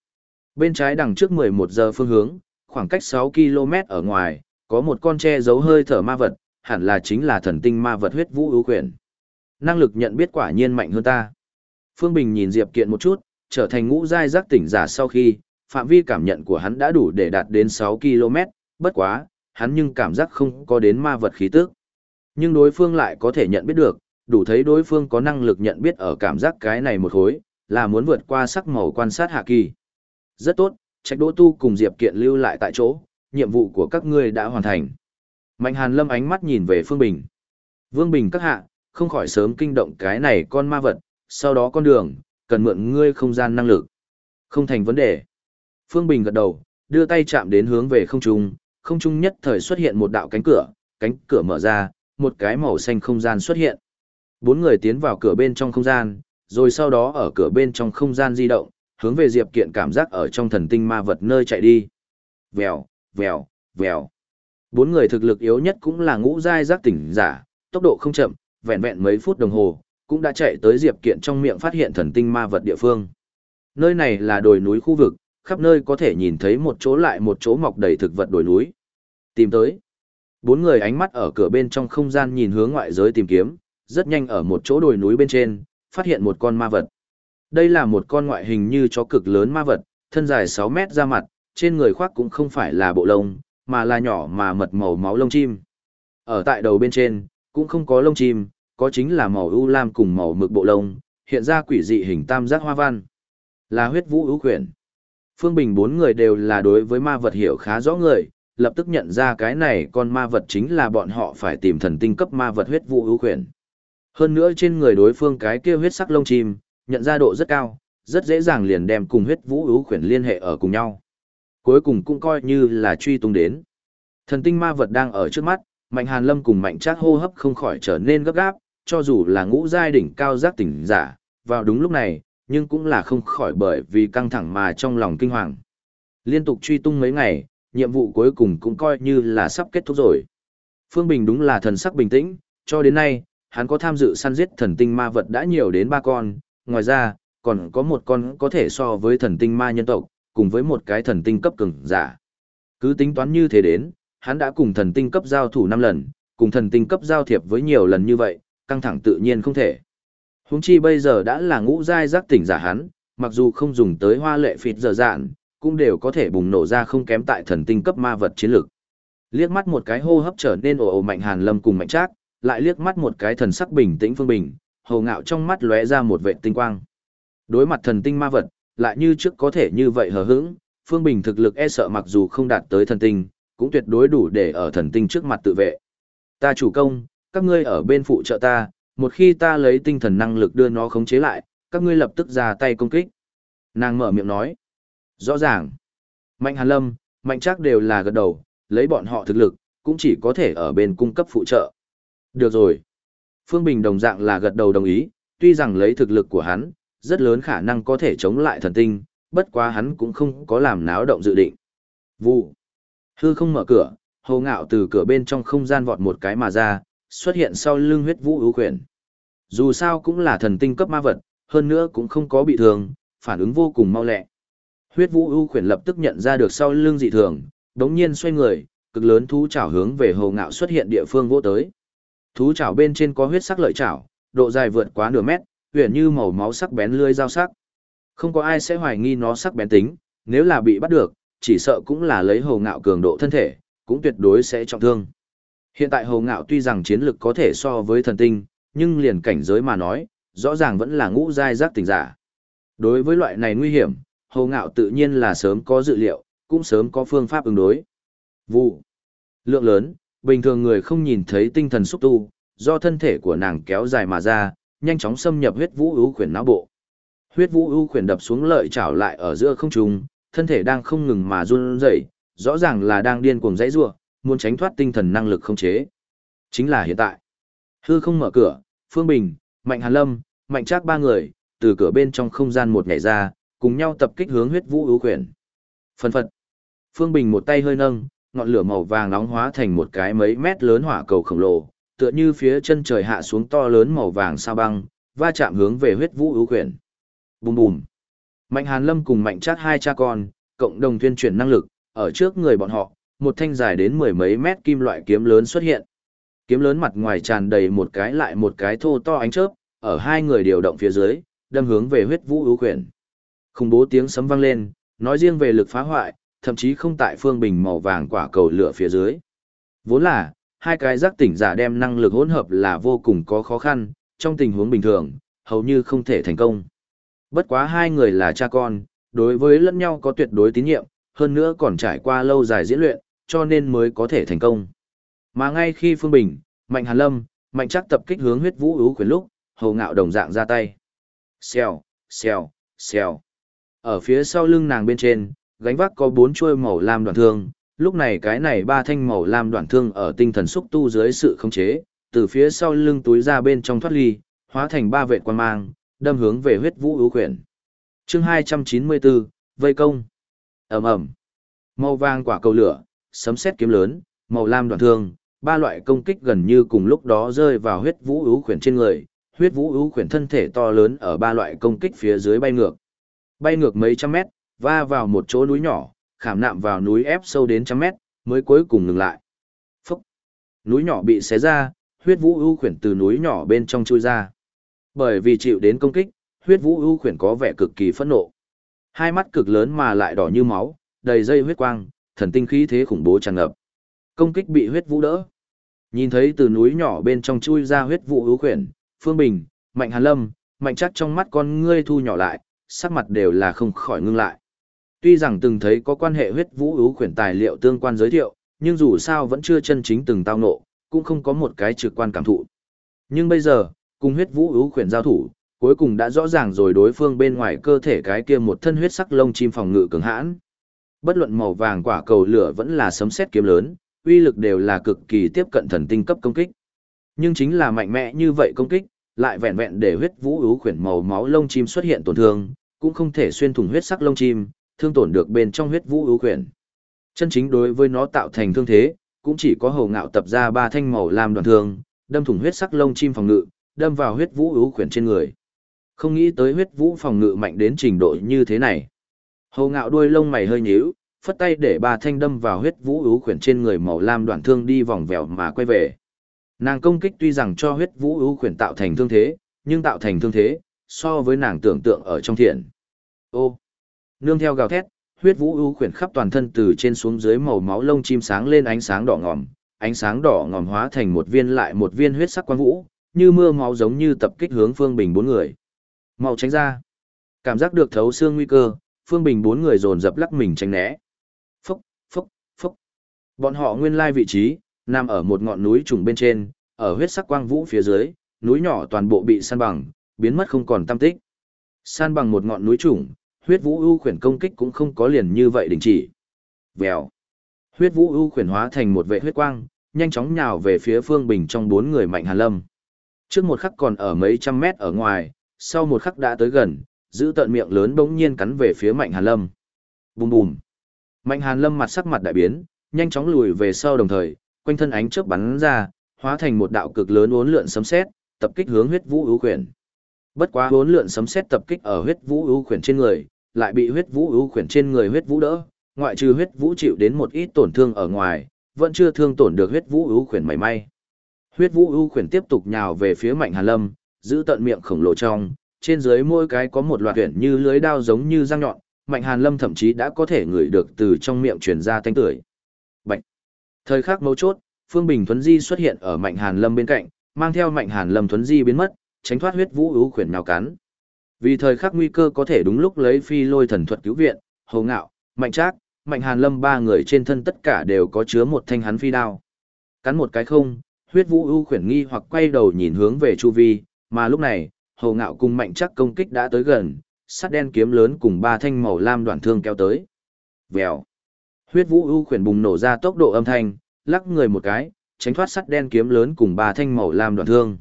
S1: Bên trái đằng trước 11 giờ phương hướng, khoảng cách 6 km ở ngoài, có một con tre giấu hơi thở ma vật, hẳn là chính là thần tinh ma vật huyết vũ ưu quyển. Năng lực nhận biết quả nhiên mạnh hơn ta. Phương Bình nhìn Diệp Kiện một chút, trở thành ngũ giai giác tỉnh giả sau khi, phạm vi cảm nhận của hắn đã đủ để đạt đến 6 km, bất quá, hắn nhưng cảm giác không có đến ma vật khí tức. Nhưng đối phương lại có thể nhận biết được, đủ thấy đối phương có năng lực nhận biết ở cảm giác cái này một khối, là muốn vượt qua sắc màu quan sát hạ kỳ. Rất tốt, trách đỗ tu cùng Diệp Kiện lưu lại tại chỗ, nhiệm vụ của các ngươi đã hoàn thành. Mạnh Hàn Lâm ánh mắt nhìn về Phương Bình. Vương Bình các hạ, không khỏi sớm kinh động cái này con ma vật, sau đó con đường, cần mượn ngươi không gian năng lực. Không thành vấn đề. Phương Bình gật đầu, đưa tay chạm đến hướng về không trung, không trung nhất thời xuất hiện một đạo cánh cửa, cánh cửa mở ra, một cái màu xanh không gian xuất hiện. Bốn người tiến vào cửa bên trong không gian, rồi sau đó ở cửa bên trong không gian di động, hướng về Diệp Kiện cảm giác ở trong thần tinh ma vật nơi chạy đi. Vèo, vèo, vèo. Bốn người thực lực yếu nhất cũng là ngũ giai giác tỉnh giả, tốc độ không chậm, vẹn vẹn mấy phút đồng hồ, cũng đã chạy tới Diệp Kiện trong miệng phát hiện thần tinh ma vật địa phương. Nơi này là đồi núi khu vực, khắp nơi có thể nhìn thấy một chỗ lại một chỗ mọc đầy thực vật đồi núi. Tìm tới. Bốn người ánh mắt ở cửa bên trong không gian nhìn hướng ngoại giới tìm kiếm, rất nhanh ở một chỗ đồi núi bên trên, phát hiện một con ma vật. Đây là một con ngoại hình như chó cực lớn ma vật, thân dài 6 mét ra mặt, trên người khoác cũng không phải là bộ lông, mà là nhỏ mà mật màu máu lông chim. Ở tại đầu bên trên, cũng không có lông chim, có chính là màu u lam cùng màu mực bộ lông, hiện ra quỷ dị hình tam giác hoa văn. Là huyết vũ ưu quyển. Phương Bình bốn người đều là đối với ma vật hiểu khá rõ người, lập tức nhận ra cái này con ma vật chính là bọn họ phải tìm thần tinh cấp ma vật huyết vũ ưu quyển. Hơn nữa trên người đối phương cái kia huyết sắc lông chim, nhận ra độ rất cao, rất dễ dàng liền đem cùng huyết vũ ưu quyển liên hệ ở cùng nhau. Cuối cùng cũng coi như là truy tung đến. Thần tinh ma vật đang ở trước mắt, Mạnh Hàn Lâm cùng Mạnh Trác hô hấp không khỏi trở nên gấp gáp, cho dù là ngũ giai đỉnh cao giác tỉnh giả, vào đúng lúc này, nhưng cũng là không khỏi bởi vì căng thẳng mà trong lòng kinh hoàng. Liên tục truy tung mấy ngày, nhiệm vụ cuối cùng cũng coi như là sắp kết thúc rồi. Phương Bình đúng là thần sắc bình tĩnh, cho đến nay, hắn có tham dự săn giết thần tinh ma vật đã nhiều đến ba con, ngoài ra, còn có một con có thể so với thần tinh ma nhân tộc, cùng với một cái thần tinh cấp cường giả. Cứ tính toán như thế đến, hắn đã cùng thần tinh cấp giao thủ 5 lần, cùng thần tinh cấp giao thiệp với nhiều lần như vậy, căng thẳng tự nhiên không thể. Huống chi bây giờ đã là ngũ giai giác tỉnh giả hắn, mặc dù không dùng tới hoa lệ phịt giờ dạn, cũng đều có thể bùng nổ ra không kém tại thần tinh cấp ma vật chiến lực. Liếc mắt một cái hô hấp trở nên ồ ồ mạnh Hàn Lâm cùng mạnh Trác, lại liếc mắt một cái thần sắc bình tĩnh Phương Bình, hồ ngạo trong mắt lóe ra một vệ tinh quang. Đối mặt thần tinh ma vật, lại như trước có thể như vậy hờ hững, Phương Bình thực lực e sợ mặc dù không đạt tới thần tinh, cũng tuyệt đối đủ để ở thần tinh trước mặt tự vệ. Ta chủ công, các ngươi ở bên phụ trợ ta, một khi ta lấy tinh thần năng lực đưa nó khống chế lại, các ngươi lập tức ra tay công kích. Nàng mở miệng nói. Rõ ràng. Mạnh Hàn Lâm, Mạnh Trác đều là gật đầu, lấy bọn họ thực lực, cũng chỉ có thể ở bên cung cấp phụ trợ. Được rồi. Phương Bình đồng dạng là gật đầu đồng ý, tuy rằng lấy thực lực của hắn, rất lớn khả năng có thể chống lại thần tinh, bất quá hắn cũng không có làm náo động dự định. Vụ. Hư không mở cửa, hồ ngạo từ cửa bên trong không gian vọt một cái mà ra, xuất hiện sau lưng huyết vũ ưu quyển. Dù sao cũng là thần tinh cấp ma vật, hơn nữa cũng không có bị thương, phản ứng vô cùng mau lẹ. Huyết vũ ưu quyển lập tức nhận ra được sau lưng dị thường, đống nhiên xoay người, cực lớn thú chảo hướng về hồ ngạo xuất hiện địa phương vô tới. Thú chảo bên trên có huyết sắc lợi chảo, độ dài vượt quá nửa mét, huyền như màu máu sắc bén lưỡi dao sắc. Không có ai sẽ hoài nghi nó sắc bén tính, nếu là bị bắt được, chỉ sợ cũng là lấy hồ ngạo cường độ thân thể, cũng tuyệt đối sẽ trọng thương. Hiện tại hồ ngạo tuy rằng chiến lực có thể so với thần tinh, nhưng liền cảnh giới mà nói, rõ ràng vẫn là ngũ giai giác tỉnh giả. Đối với loại này nguy hiểm, hồ ngạo tự nhiên là sớm có dự liệu, cũng sớm có phương pháp ứng đối. Vụ. Lượng lớn, bình thường người không nhìn thấy tinh thần xúc tu, do thân thể của nàng kéo dài mà ra, nhanh chóng xâm nhập huyết vũ ưu khuyển não bộ. Huyết vũ ưu khuyển đập xuống lợi chảo lại ở giữa không trung, thân thể đang không ngừng mà run rẩy, rõ ràng là đang điên cuồng dãy rủa, muốn tránh thoát tinh thần năng lực không chế. Chính là hiện tại. Hư không mở cửa, Phương Bình, Mạnh Hàn Lâm, Mạnh Trác ba người, từ cửa bên trong không gian một nhảy ra, cùng nhau tập kích hướng huyết vũ ưu quyển. phần phật. Phương Bình một tay hơi nâng, ngọn lửa màu vàng nóng hóa thành một cái mấy mét lớn hỏa cầu khổng lồ, tựa như phía chân trời hạ xuống to lớn màu vàng sao băng, va chạm hướng về huyết vũ ưu quyển. Bùm bùm. Mạnh Hàn Lâm cùng Mạnh Trác hai cha con, cộng đồng tuyên truyền năng lực, ở trước người bọn họ, một thanh dài đến mười mấy mét kim loại kiếm lớn xuất hiện. Kiếm lớn mặt ngoài tràn đầy một cái lại một cái thô to ánh chớp, ở hai người điều động phía dưới, đâm hướng về huyết vũ ưu quyển. Khủng bố tiếng sấm vang lên, nói riêng về lực phá hoại, thậm chí không tại phương bình màu vàng quả cầu lửa phía dưới. Vốn là, hai cái giác tỉnh giả đem năng lực hỗn hợp là vô cùng có khó khăn, trong tình huống bình thường, hầu như không thể thành công. Bất quá hai người là cha con, đối với lẫn nhau có tuyệt đối tín nhiệm, hơn nữa còn trải qua lâu dài diễn luyện, cho nên mới có thể thành công. Mà ngay khi Phương Bình, Mạnh Hàn Lâm, Mạnh Trác tập kích hướng huyết vũ ưu quyền lúc, hầu ngạo đồng dạng ra tay. Xèo, xèo, xèo. Ở phía sau lưng nàng bên trên, gánh vác có bốn chuôi màu lam đoạn thương, lúc này cái này ba thanh màu lam đoạn thương ở tinh thần xúc tu dưới sự khống chế, từ phía sau lưng túi ra bên trong thoát ly, hóa thành ba vệ quan mang, đâm hướng về huyết vũ ưu khuyển. Chương 294, Vây công. Ầm ầm. Màu vàng quả cầu lửa, sấm sét kiếm lớn, màu lam đoạn thương, ba loại công kích gần như cùng lúc đó rơi vào huyết vũ ưu khuyển trên người, huyết vũ ưu khuyển thân thể to lớn ở ba loại công kích phía dưới bay ngược. Bay ngược mấy trăm mét, va vào một chỗ núi nhỏ, khảm nạm vào núi ép sâu đến trăm mét, mới cuối cùng ngừng lại. Phúc! Núi nhỏ bị xé ra, huyết vũ ưu khuyển từ núi nhỏ bên trong chui ra. Bởi vì chịu đến công kích, huyết vũ ưu khuyển có vẻ cực kỳ phẫn nộ. Hai mắt cực lớn mà lại đỏ như máu, đầy dây huyết quang, thần tinh khí thế khủng bố tràn ngập. Công kích bị huyết vũ đỡ. Nhìn thấy từ núi nhỏ bên trong chui ra huyết vũ ưu khuyển, Phương Bình, Mạnh Hàn Lâm, Mạnh chắc trong mắt con ngươi thu nhỏ lại, sắc mặt đều là không khỏi ngưng lại. Tuy rằng từng thấy có quan hệ huyết vũ ưu khuyển tài liệu tương quan giới thiệu, nhưng dù sao vẫn chưa chân chính từng tao nộ, cũng không có một cái trực quan cảm thụ. Nhưng bây giờ, cùng huyết vũ ưu khuyển giao thủ, cuối cùng đã rõ ràng rồi đối phương bên ngoài cơ thể cái kia một thân huyết sắc lông chim phòng ngự cường hãn. Bất luận màu vàng quả cầu lửa vẫn là sấm sét kiếm lớn, uy lực đều là cực kỳ tiếp cận thần tinh cấp công kích. Nhưng chính là mạnh mẽ như vậy công kích, lại vẹn vẹn để huyết vũ ưu khuyển màu máu lông chim xuất hiện tổn thương, cũng không thể xuyên thủng huyết sắc lông chim, thương tổn được bên trong huyết vũ ưu khuyển. Chân chính đối với nó tạo thành thương thế, cũng chỉ có hầu ngạo tập ra ba thanh màu làm đoàn thương, đâm thủng huyết sắc lông chim phòng ngự, đâm vào huyết vũ ưu khuyển trên người. Không nghĩ tới huyết vũ phòng ngự mạnh đến trình độ như thế này. Hồ ngạo đuôi lông mày hơi nhíu, phất tay để ba thanh đâm vào huyết vũ ưu khuyển trên người màu lam đoạn thương đi vòng vèo mà quay về. Nàng công kích tuy rằng cho huyết vũ ưu khuyển tạo thành thương thế, nhưng tạo thành thương thế, so với nàng tưởng tượng ở trong thiện. Ô! Nương theo gào thét, huyết vũ ưu khuyển khắp toàn thân từ trên xuống dưới màu máu lông chim sáng lên ánh sáng đỏ ngòm, ánh sáng đỏ ngòm hóa thành một viên lại một viên huyết sắc quang vũ, như mưa máu giống như tập kích hướng Phương Bình bốn người. Mau tránh ra. Cảm giác được thấu xương nguy cơ, Phương Bình bốn người dồn dập lắc mình tránh né. Phốc, phốc, phốc. Bọn họ nguyên lai vị trí, nằm ở một ngọn núi trùng bên trên, ở huyết sắc quang vũ phía dưới, núi nhỏ toàn bộ bị san bằng, biến mất không còn tâm tích. San bằng một ngọn núi trùng, huyết vũ ưu khuyển công kích cũng không có liền như vậy đình chỉ. Vèo. Huyết vũ ưu khuyển hóa thành một vệ huyết quang, nhanh chóng nhào về phía Phương Bình trong bốn người Mạnh Hàn Lâm. Trước một khắc còn ở mấy trăm mét ở ngoài, sau một khắc đã tới gần, giữ tận miệng lớn bỗng nhiên cắn về phía Mạnh Hàn Lâm. Bùm bùm. Mạnh Hàn Lâm mặt sắc mặt đại biến, nhanh chóng lùi về sau đồng thời, quanh thân ánh chớp bắn ra, hóa thành một đạo cực lớn uốn lượn sấm sét, tập kích hướng huyết vũ ưu quyền. Bất quá uốn lượn sấm sét tập kích ở huyết vũ ưu quyền trên người, lại bị huyết vũ ưu quyền trên người huyết vũ đỡ, ngoại trừ huyết vũ chịu đến một ít tổn thương ở ngoài, vẫn chưa thương tổn được huyết vũ ưu khuyển mảy may. Huyết vũ ưu khuyển tiếp tục nhào về phía Mạnh Hàn Lâm, giữ tận miệng khổng lồ trong, trên dưới mỗi cái có một loạt tuyển như lưới đao giống như răng nhọn, Mạnh Hàn Lâm thậm chí đã có thể ngửi được từ trong miệng truyền ra thanh tưởi. Bạch. Thời khắc mấu chốt, Phương Bình Thuấn Di xuất hiện ở Mạnh Hàn Lâm bên cạnh, mang theo Mạnh Hàn Lâm Thuấn Di biến mất, tránh thoát huyết vũ ưu khuyển nào cắn. Vì thời khắc nguy cơ có thể đúng lúc lấy phi lôi thần thuật cứu viện, Hồ Ngạo, Mạnh Trác, Mạnh Hàn Lâm ba người trên thân tất cả đều có chứa một thanh hắn phi đao. Cắn một cái không, huyết vũ ưu khuyển nghi hoặc quay đầu nhìn hướng về chu vi, mà lúc này, Hầu Ngạo cùng Mạnh chắc công kích đã tới gần, sắt đen kiếm lớn cùng ba thanh màu lam đoạn thương kéo tới. Vèo. Huyết vũ ưu khuyển bùng nổ ra tốc độ âm thanh, lắc người một cái, tránh thoát sắt đen kiếm lớn cùng ba thanh màu lam đoạn thương.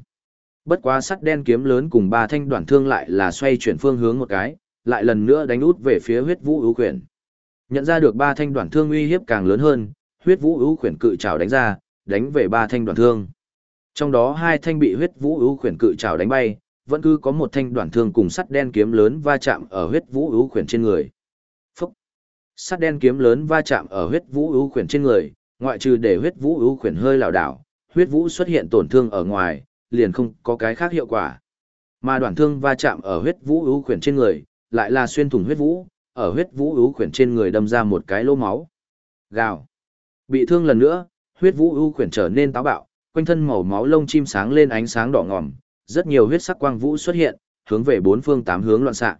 S1: Bất quá sắt đen kiếm lớn cùng ba thanh đoạn thương lại là xoay chuyển phương hướng một cái, lại lần nữa đánh út về phía huyết vũ ưu khuyển. Nhận ra được ba thanh đoạn thương uy hiếp càng lớn hơn, huyết vũ ưu khuyển cự trảo đánh ra, đánh về ba thanh đoạn thương. Trong đó hai thanh bị huyết vũ ưu khuyển cự trảo đánh bay, vẫn cứ có một thanh đoạn thương cùng sắt đen kiếm lớn va chạm ở huyết vũ ưu khuyển trên người. Phúc! Sắt đen kiếm lớn va chạm ở huyết vũ ưu khuyển trên người, ngoại trừ để huyết vũ ưu khuyển hơi lảo đảo, huyết vũ xuất hiện tổn thương ở ngoài, liền không có cái khác hiệu quả. Mà đoạn thương va chạm ở huyết vũ ưu khuyển trên người, lại là xuyên thủng huyết vũ, ở huyết vũ ưu khuyển trên người đâm ra một cái lỗ máu. Gào. Bị thương lần nữa, huyết vũ ưu khuyển trở nên táo bạo, quanh thân màu máu lông chim sáng lên ánh sáng đỏ ngòm, rất nhiều huyết sắc quang vũ xuất hiện, hướng về bốn phương tám hướng loạn xạ.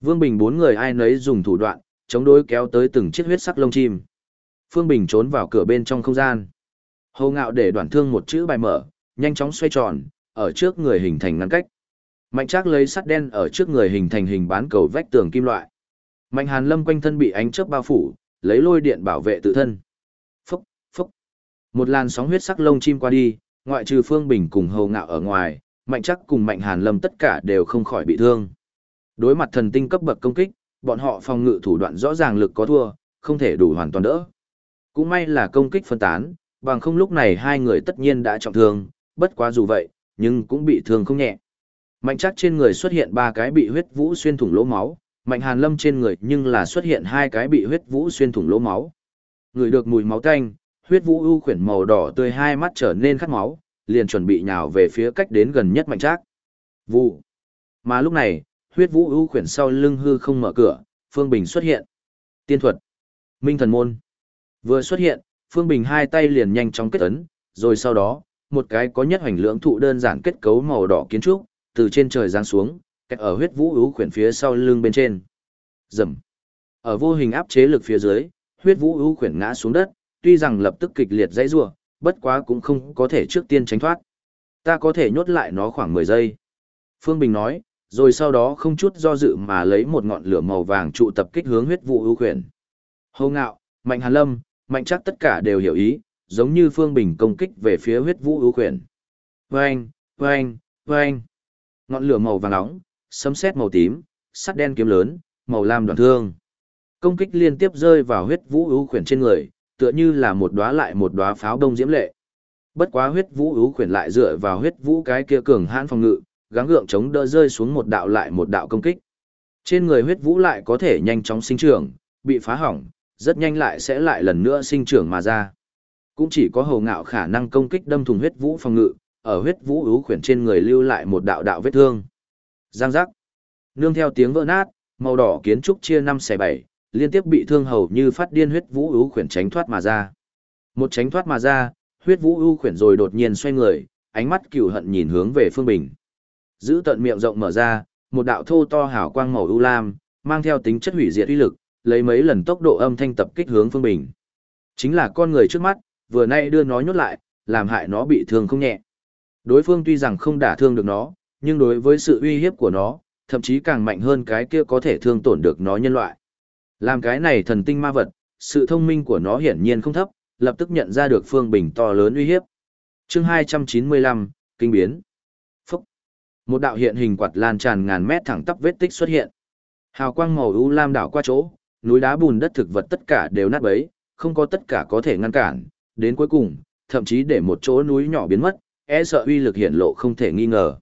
S1: Vương Bình bốn người ai nấy dùng thủ đoạn, chống đối kéo tới từng chiếc huyết sắc lông chim. Phương Bình trốn vào cửa bên trong không gian. Hầu ngạo để đoạn thương một chữ bài mở, nhanh chóng xoay tròn, ở trước người hình thành ngăn cách. Mạnh Trác lấy sắt đen ở trước người hình thành hình bán cầu vách tường kim loại. Mạnh Hàn Lâm quanh thân bị ánh chớp bao phủ, lấy lôi điện bảo vệ tự thân. Một làn sóng huyết sắc lông chim qua đi, ngoại trừ Phương Bình cùng Hầu Ngạo ở ngoài, Mạnh Chắc cùng Mạnh Hàn Lâm tất cả đều không khỏi bị thương. Đối mặt thần tinh cấp bậc công kích, bọn họ phòng ngự thủ đoạn rõ ràng lực có thua, không thể đủ hoàn toàn đỡ. Cũng may là công kích phân tán, bằng không lúc này hai người tất nhiên đã trọng thương, bất quá dù vậy, nhưng cũng bị thương không nhẹ. Mạnh chắc trên người xuất hiện ba cái bị huyết vũ xuyên thủng lỗ máu, mạnh hàn lâm trên người nhưng là xuất hiện hai cái bị huyết vũ xuyên thủng lỗ máu. Người được mùi máu tanh, huyết vũ ưu khuyển màu đỏ tươi hai mắt trở nên khát máu, liền chuẩn bị nhào về phía cách đến gần nhất mạnh trác. Vụ. Mà lúc này, huyết vũ ưu khuyển sau lưng hư không mở cửa, Phương Bình xuất hiện. Tiên thuật. Minh thần môn. Vừa xuất hiện, Phương Bình hai tay liền nhanh chóng kết ấn, rồi sau đó, một cái có nhất hoành lưỡng thụ đơn giản kết cấu màu đỏ kiến trúc, từ trên trời giáng xuống, cách ở huyết vũ ưu khuyển phía sau lưng bên trên. Rầm. Ở vô hình áp chế lực phía dưới, huyết vũ ưu khuyển ngã xuống đất, tuy rằng lập tức kịch liệt dãy rủa, bất quá cũng không có thể trước tiên tránh thoát. Ta có thể nhốt lại nó khoảng 10 giây. Phương Bình nói, rồi sau đó không chút do dự mà lấy một ngọn lửa màu vàng trụ tập kích hướng huyết vụ ưu quyền. Hô ngạo, mạnh hàn lâm, mạnh chắc tất cả đều hiểu ý, giống như Phương Bình công kích về phía huyết vũ ưu quyền. Vâng, vâng, vâng. Ngọn lửa màu vàng nóng, sấm sét màu tím, sắt đen kiếm lớn, màu lam đoạn thương. Công kích liên tiếp rơi vào huyết vũ ưu khuyển trên người, tựa như là một đóa lại một đóa pháo đông diễm lệ. Bất quá huyết vũ ưu khuyển lại dựa vào huyết vũ cái kia cường hãn phòng ngự, gắng gượng chống đỡ rơi xuống một đạo lại một đạo công kích. Trên người huyết vũ lại có thể nhanh chóng sinh trưởng, bị phá hỏng, rất nhanh lại sẽ lại lần nữa sinh trưởng mà ra. Cũng chỉ có hầu ngạo khả năng công kích đâm thùng huyết vũ phòng ngự, ở huyết vũ ưu khuyển trên người lưu lại một đạo đạo vết thương. Giang giác. Nương theo tiếng vỡ nát, màu đỏ kiến trúc chia năm xẻ bảy, liên tiếp bị thương hầu như phát điên huyết vũ ưu khuyển tránh thoát mà ra. Một tránh thoát mà ra, huyết vũ ưu khuyển rồi đột nhiên xoay người, ánh mắt cừu hận nhìn hướng về Phương Bình. Giữ tận miệng rộng mở ra, một đạo thô to hào quang màu ưu lam, mang theo tính chất hủy diệt uy lực, lấy mấy lần tốc độ âm thanh tập kích hướng Phương Bình. Chính là con người trước mắt, vừa nay đưa nó nhốt lại, làm hại nó bị thương không nhẹ. Đối phương tuy rằng không đả thương được nó, nhưng đối với sự uy hiếp của nó, thậm chí càng mạnh hơn cái kia có thể thương tổn được nó nhân loại. Làm cái này thần tinh ma vật, sự thông minh của nó hiển nhiên không thấp, lập tức nhận ra được Phương Bình to lớn uy hiếp. Chương 295, Kinh biến. Phúc. Một đạo hiện hình quạt lan tràn ngàn mét thẳng tắp vết tích xuất hiện. Hào quang màu u lam đảo qua chỗ, núi đá bùn đất thực vật tất cả đều nát bấy, không có tất cả có thể ngăn cản, đến cuối cùng, thậm chí để một chỗ núi nhỏ biến mất, e sợ uy lực hiện lộ không thể nghi ngờ.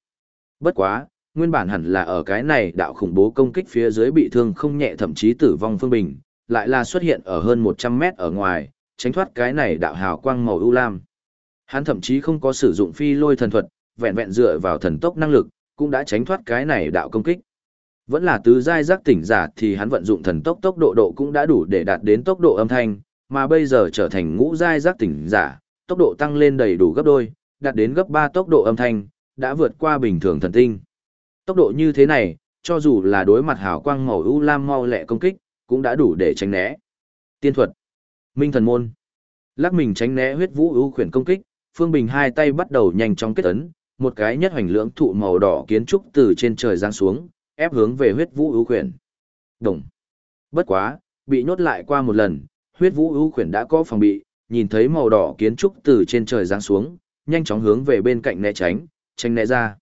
S1: Bất quá, nguyên bản hẳn là ở cái này đạo khủng bố công kích phía dưới bị thương không nhẹ thậm chí tử vong phương bình, lại là xuất hiện ở hơn 100 mét ở ngoài, tránh thoát cái này đạo hào quang màu ưu lam. Hắn thậm chí không có sử dụng phi lôi thần thuật, vẹn vẹn dựa vào thần tốc năng lực, cũng đã tránh thoát cái này đạo công kích. Vẫn là tứ giai giác tỉnh giả thì hắn vận dụng thần tốc tốc độ độ cũng đã đủ để đạt đến tốc độ âm thanh, mà bây giờ trở thành ngũ giai giác tỉnh giả, tốc độ tăng lên đầy đủ gấp đôi, đạt đến gấp 3 tốc độ âm thanh, đã vượt qua bình thường thần tinh. Tốc độ như thế này, cho dù là đối mặt hào quang màu u lam mau lẹ công kích, cũng đã đủ để tránh né. Tiên thuật, Minh thần môn. Lắc mình tránh né huyết vũ ưu khuyển công kích, Phương Bình hai tay bắt đầu nhanh chóng kết ấn, một cái nhất hoành lưỡng thụ màu đỏ kiến trúc từ trên trời giáng xuống, ép hướng về huyết vũ ưu khuyển. Đồng. Bất quá, bị nhốt lại qua một lần, huyết vũ ưu khuyển đã có phòng bị, nhìn thấy màu đỏ kiến trúc từ trên trời giáng xuống, nhanh chóng hướng về bên cạnh né tránh, tránh né ra.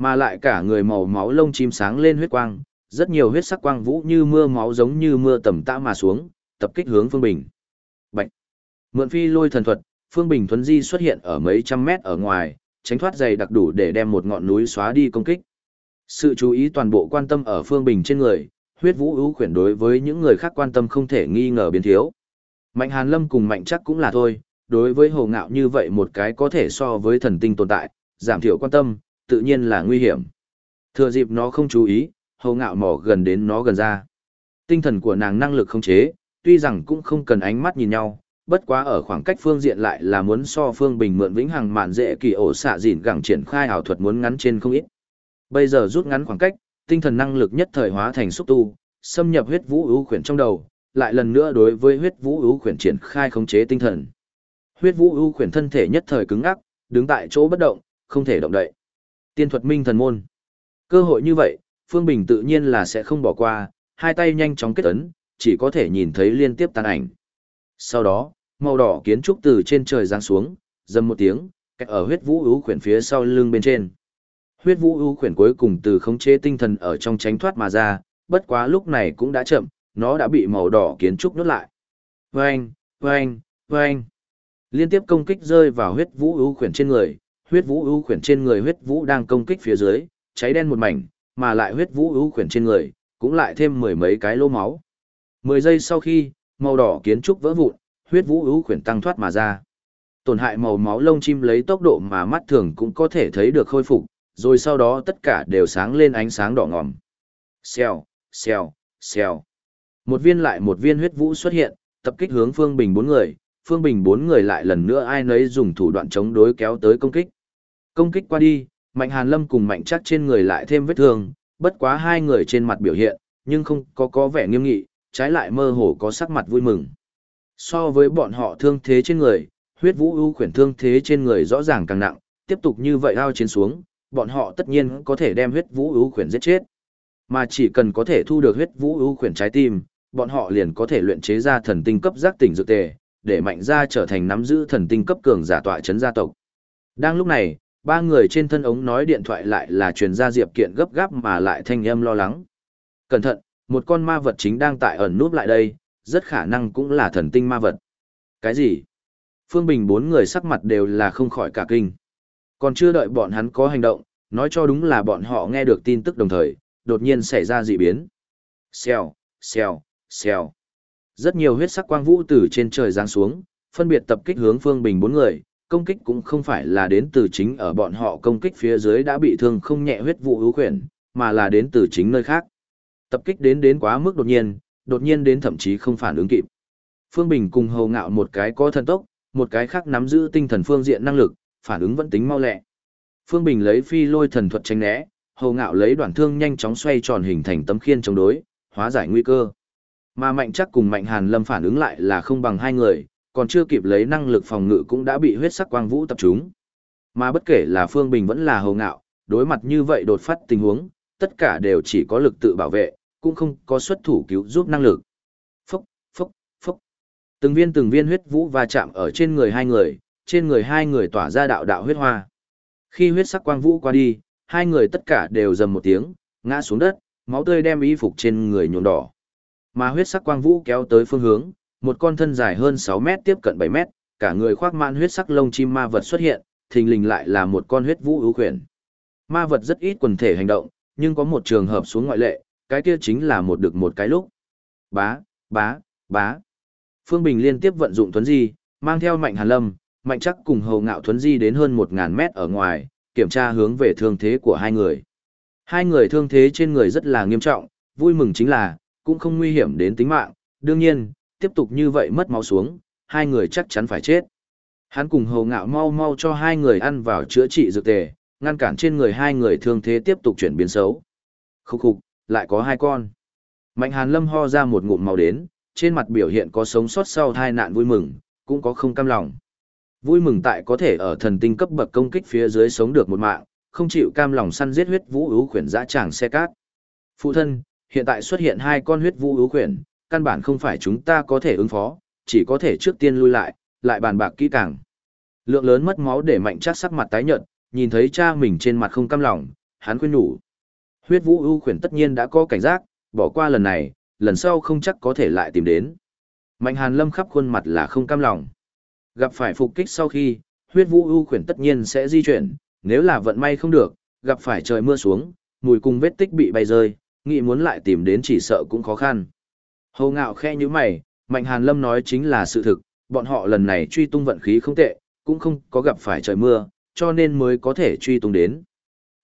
S1: Mà lại cả người màu máu lông chim sáng lên huyết quang, rất nhiều huyết sắc quang vũ như mưa máu giống như mưa tầm tã mà xuống, tập kích hướng Phương Bình. Bạch. Mượn phi lôi thần thuật, Phương Bình thuấn di xuất hiện ở mấy trăm mét ở ngoài, tránh thoát dày đặc đủ để đem một ngọn núi xóa đi công kích. Sự chú ý toàn bộ quan tâm ở Phương Bình trên người, huyết vũ ưu khuyển đối với những người khác quan tâm không thể nghi ngờ biến thiếu. Mạnh Hàn Lâm cùng Mạnh chắc cũng là thôi, đối với hồ ngạo như vậy một cái có thể so với thần tinh tồn tại, giảm thiểu quan tâm, tự nhiên là nguy hiểm. Thừa dịp nó không chú ý, hầu ngạo mỏ gần đến nó gần ra. Tinh thần của nàng năng lực không chế, tuy rằng cũng không cần ánh mắt nhìn nhau, bất quá ở khoảng cách phương diện lại là muốn so phương bình mượn vĩnh hằng mạn dễ kỳ ổ xạ dịn gẳng triển khai ảo thuật muốn ngắn trên không ít. Bây giờ rút ngắn khoảng cách, tinh thần năng lực nhất thời hóa thành xúc tu, xâm nhập huyết vũ ưu khuyển trong đầu, lại lần nữa đối với huyết vũ ưu khuyển triển khai khống chế tinh thần. Huyết vũ ưu khuyển thân thể nhất thời cứng ngắc, đứng tại chỗ bất động, không thể động đậy. Tiên thuật minh thần môn. Cơ hội như vậy, Phương Bình tự nhiên là sẽ không bỏ qua, hai tay nhanh chóng kết ấn, chỉ có thể nhìn thấy liên tiếp tàn ảnh. Sau đó, màu đỏ kiến trúc từ trên trời giáng xuống, dầm một tiếng, kẹt ở huyết vũ ưu khuyển phía sau lưng bên trên. Huyết vũ ưu khuyển cuối cùng từ khống chế tinh thần ở trong tránh thoát mà ra, bất quá lúc này cũng đã chậm, nó đã bị màu đỏ kiến trúc nuốt lại. Vâng, vâng, vâng. Liên tiếp công kích rơi vào huyết vũ ưu khuyển trên người, huyết vũ ưu khuyển trên người huyết vũ đang công kích phía dưới, cháy đen một mảnh, mà lại huyết vũ ưu khuyển trên người, cũng lại thêm mười mấy cái lỗ máu. Mười giây sau khi, màu đỏ kiến trúc vỡ vụn, huyết vũ ưu khuyển tăng thoát mà ra. Tổn hại màu máu lông chim lấy tốc độ mà mắt thường cũng có thể thấy được khôi phục, rồi sau đó tất cả đều sáng lên ánh sáng đỏ ngòm. Xèo, xèo, xèo. Một viên lại một viên huyết vũ xuất hiện, tập kích hướng Phương Bình bốn người, Phương Bình bốn người lại lần nữa ai nấy dùng thủ đoạn chống đối kéo tới công kích. Công kích qua đi, Mạnh Hàn Lâm cùng Mạnh Trác trên người lại thêm vết thương, bất quá hai người trên mặt biểu hiện, nhưng không có có vẻ nghiêm nghị, trái lại mơ hồ có sắc mặt vui mừng. So với bọn họ thương thế trên người, huyết vũ ưu khuyển thương thế trên người rõ ràng càng nặng, tiếp tục như vậy ao chiến xuống, bọn họ tất nhiên có thể đem huyết vũ ưu khuyển giết chết. Mà chỉ cần có thể thu được huyết vũ ưu khuyển trái tim, bọn họ liền có thể luyện chế ra thần tinh cấp giác tỉnh dược tề, để mạnh ra trở thành nắm giữ thần tinh cấp cường giả tọa chấn gia tộc. Đang lúc này, ba người trên thân ống nói điện thoại lại là truyền ra diệp kiện gấp gáp mà lại thanh âm lo lắng. Cẩn thận, một con ma vật chính đang tại ẩn núp lại đây, rất khả năng cũng là thần tinh ma vật. Cái gì? Phương Bình bốn người sắc mặt đều là không khỏi cả kinh. Còn chưa đợi bọn hắn có hành động, nói cho đúng là bọn họ nghe được tin tức đồng thời, đột nhiên xảy ra dị biến. Xèo, xèo, xèo. Rất nhiều huyết sắc quang vũ từ trên trời giáng xuống, phân biệt tập kích hướng Phương Bình bốn người, công kích cũng không phải là đến từ chính ở bọn họ công kích phía dưới đã bị thương không nhẹ huyết vụ hữu quyển, mà là đến từ chính nơi khác. Tập kích đến đến quá mức đột nhiên, đột nhiên đến thậm chí không phản ứng kịp. Phương Bình cùng hầu ngạo một cái có thần tốc, một cái khác nắm giữ tinh thần phương diện năng lực, phản ứng vẫn tính mau lẹ. Phương Bình lấy phi lôi thần thuật tránh né, hầu ngạo lấy đoạn thương nhanh chóng xoay tròn hình thành tấm khiên chống đối, hóa giải nguy cơ. Mà mạnh chắc cùng mạnh hàn lâm phản ứng lại là không bằng hai người, còn chưa kịp lấy năng lực phòng ngự cũng đã bị huyết sắc quang vũ tập trung. Mà bất kể là Phương Bình vẫn là hồ ngạo, đối mặt như vậy đột phát tình huống, tất cả đều chỉ có lực tự bảo vệ, cũng không có xuất thủ cứu giúp năng lực. Phốc, phốc, phốc. Từng viên từng viên huyết vũ va chạm ở trên người hai người, trên người hai người tỏa ra đạo đạo huyết hoa. Khi huyết sắc quang vũ qua đi, hai người tất cả đều dầm một tiếng, ngã xuống đất, máu tươi đem y phục trên người nhuộm đỏ. Mà huyết sắc quang vũ kéo tới phương hướng, một con thân dài hơn 6 mét tiếp cận 7 mét, cả người khoác man huyết sắc lông chim ma vật xuất hiện, thình lình lại là một con huyết vũ ưu khuyển. Ma vật rất ít quần thể hành động, nhưng có một trường hợp xuống ngoại lệ, cái kia chính là một được một cái lúc. Bá, bá, bá. Phương Bình liên tiếp vận dụng thuấn di, mang theo mạnh hàn lâm, mạnh chắc cùng hầu ngạo thuấn di đến hơn 1.000 mét ở ngoài, kiểm tra hướng về thương thế của hai người. Hai người thương thế trên người rất là nghiêm trọng, vui mừng chính là, cũng không nguy hiểm đến tính mạng, đương nhiên, tiếp tục như vậy mất máu xuống, hai người chắc chắn phải chết. Hắn cùng hầu ngạo mau mau cho hai người ăn vào chữa trị dược tề, ngăn cản trên người hai người thương thế tiếp tục chuyển biến xấu. Khúc khục, lại có hai con. Mạnh hàn lâm ho ra một ngụm màu đến, trên mặt biểu hiện có sống sót sau tai nạn vui mừng, cũng có không cam lòng. Vui mừng tại có thể ở thần tinh cấp bậc công kích phía dưới sống được một mạng, không chịu cam lòng săn giết huyết vũ ưu khuyển dã tràng xe cát. Phụ thân, hiện tại xuất hiện hai con huyết vũ ưu khuyển, căn bản không phải chúng ta có thể ứng phó, chỉ có thể trước tiên lui lại, lại bàn bạc kỹ càng. Lượng lớn mất máu để mạnh chắc sắc mặt tái nhợt, nhìn thấy cha mình trên mặt không cam lòng, hắn khuyên nhủ. Huyết vũ ưu khuyển tất nhiên đã có cảnh giác, bỏ qua lần này, lần sau không chắc có thể lại tìm đến. Mạnh hàn lâm khắp khuôn mặt là không cam lòng. Gặp phải phục kích sau khi, huyết vũ ưu khuyển tất nhiên sẽ di chuyển, nếu là vận may không được, gặp phải trời mưa xuống, mùi cùng vết tích bị bay rơi, nghĩ muốn lại tìm đến chỉ sợ cũng khó khăn. Hồ ngạo khe như mày, Mạnh Hàn Lâm nói chính là sự thực, bọn họ lần này truy tung vận khí không tệ, cũng không có gặp phải trời mưa, cho nên mới có thể truy tung đến.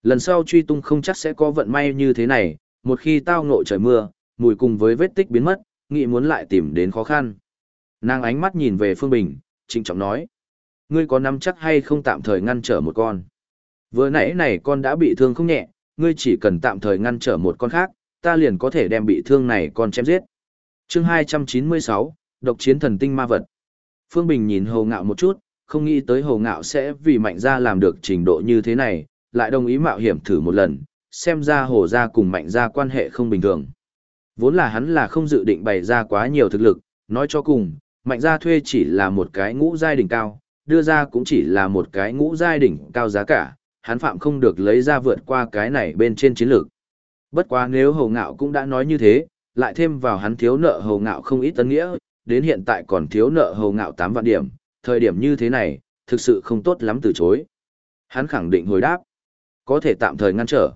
S1: Lần sau truy tung không chắc sẽ có vận may như thế này, một khi tao ngộ trời mưa, mùi cùng với vết tích biến mất, nghĩ muốn lại tìm đến khó khăn. Nàng ánh mắt nhìn về Phương Bình, trịnh trọng nói. Ngươi có nắm chắc hay không tạm thời ngăn trở một con? Vừa nãy này con đã bị thương không nhẹ, ngươi chỉ cần tạm thời ngăn trở một con khác, ta liền có thể đem bị thương này con chém giết chương 296, độc chiến thần tinh ma vật. Phương Bình nhìn Hồ Ngạo một chút, không nghĩ tới Hồ Ngạo sẽ vì mạnh gia làm được trình độ như thế này, lại đồng ý mạo hiểm thử một lần, xem ra Hồ gia cùng mạnh gia quan hệ không bình thường. Vốn là hắn là không dự định bày ra quá nhiều thực lực, nói cho cùng, mạnh gia thuê chỉ là một cái ngũ giai đỉnh cao, đưa ra cũng chỉ là một cái ngũ giai đỉnh cao giá cả, hắn phạm không được lấy ra vượt qua cái này bên trên chiến lược. Bất quá nếu Hồ Ngạo cũng đã nói như thế, lại thêm vào hắn thiếu nợ hầu ngạo không ít tân nghĩa, đến hiện tại còn thiếu nợ hầu ngạo 8 vạn điểm, thời điểm như thế này, thực sự không tốt lắm từ chối. Hắn khẳng định hồi đáp, có thể tạm thời ngăn trở.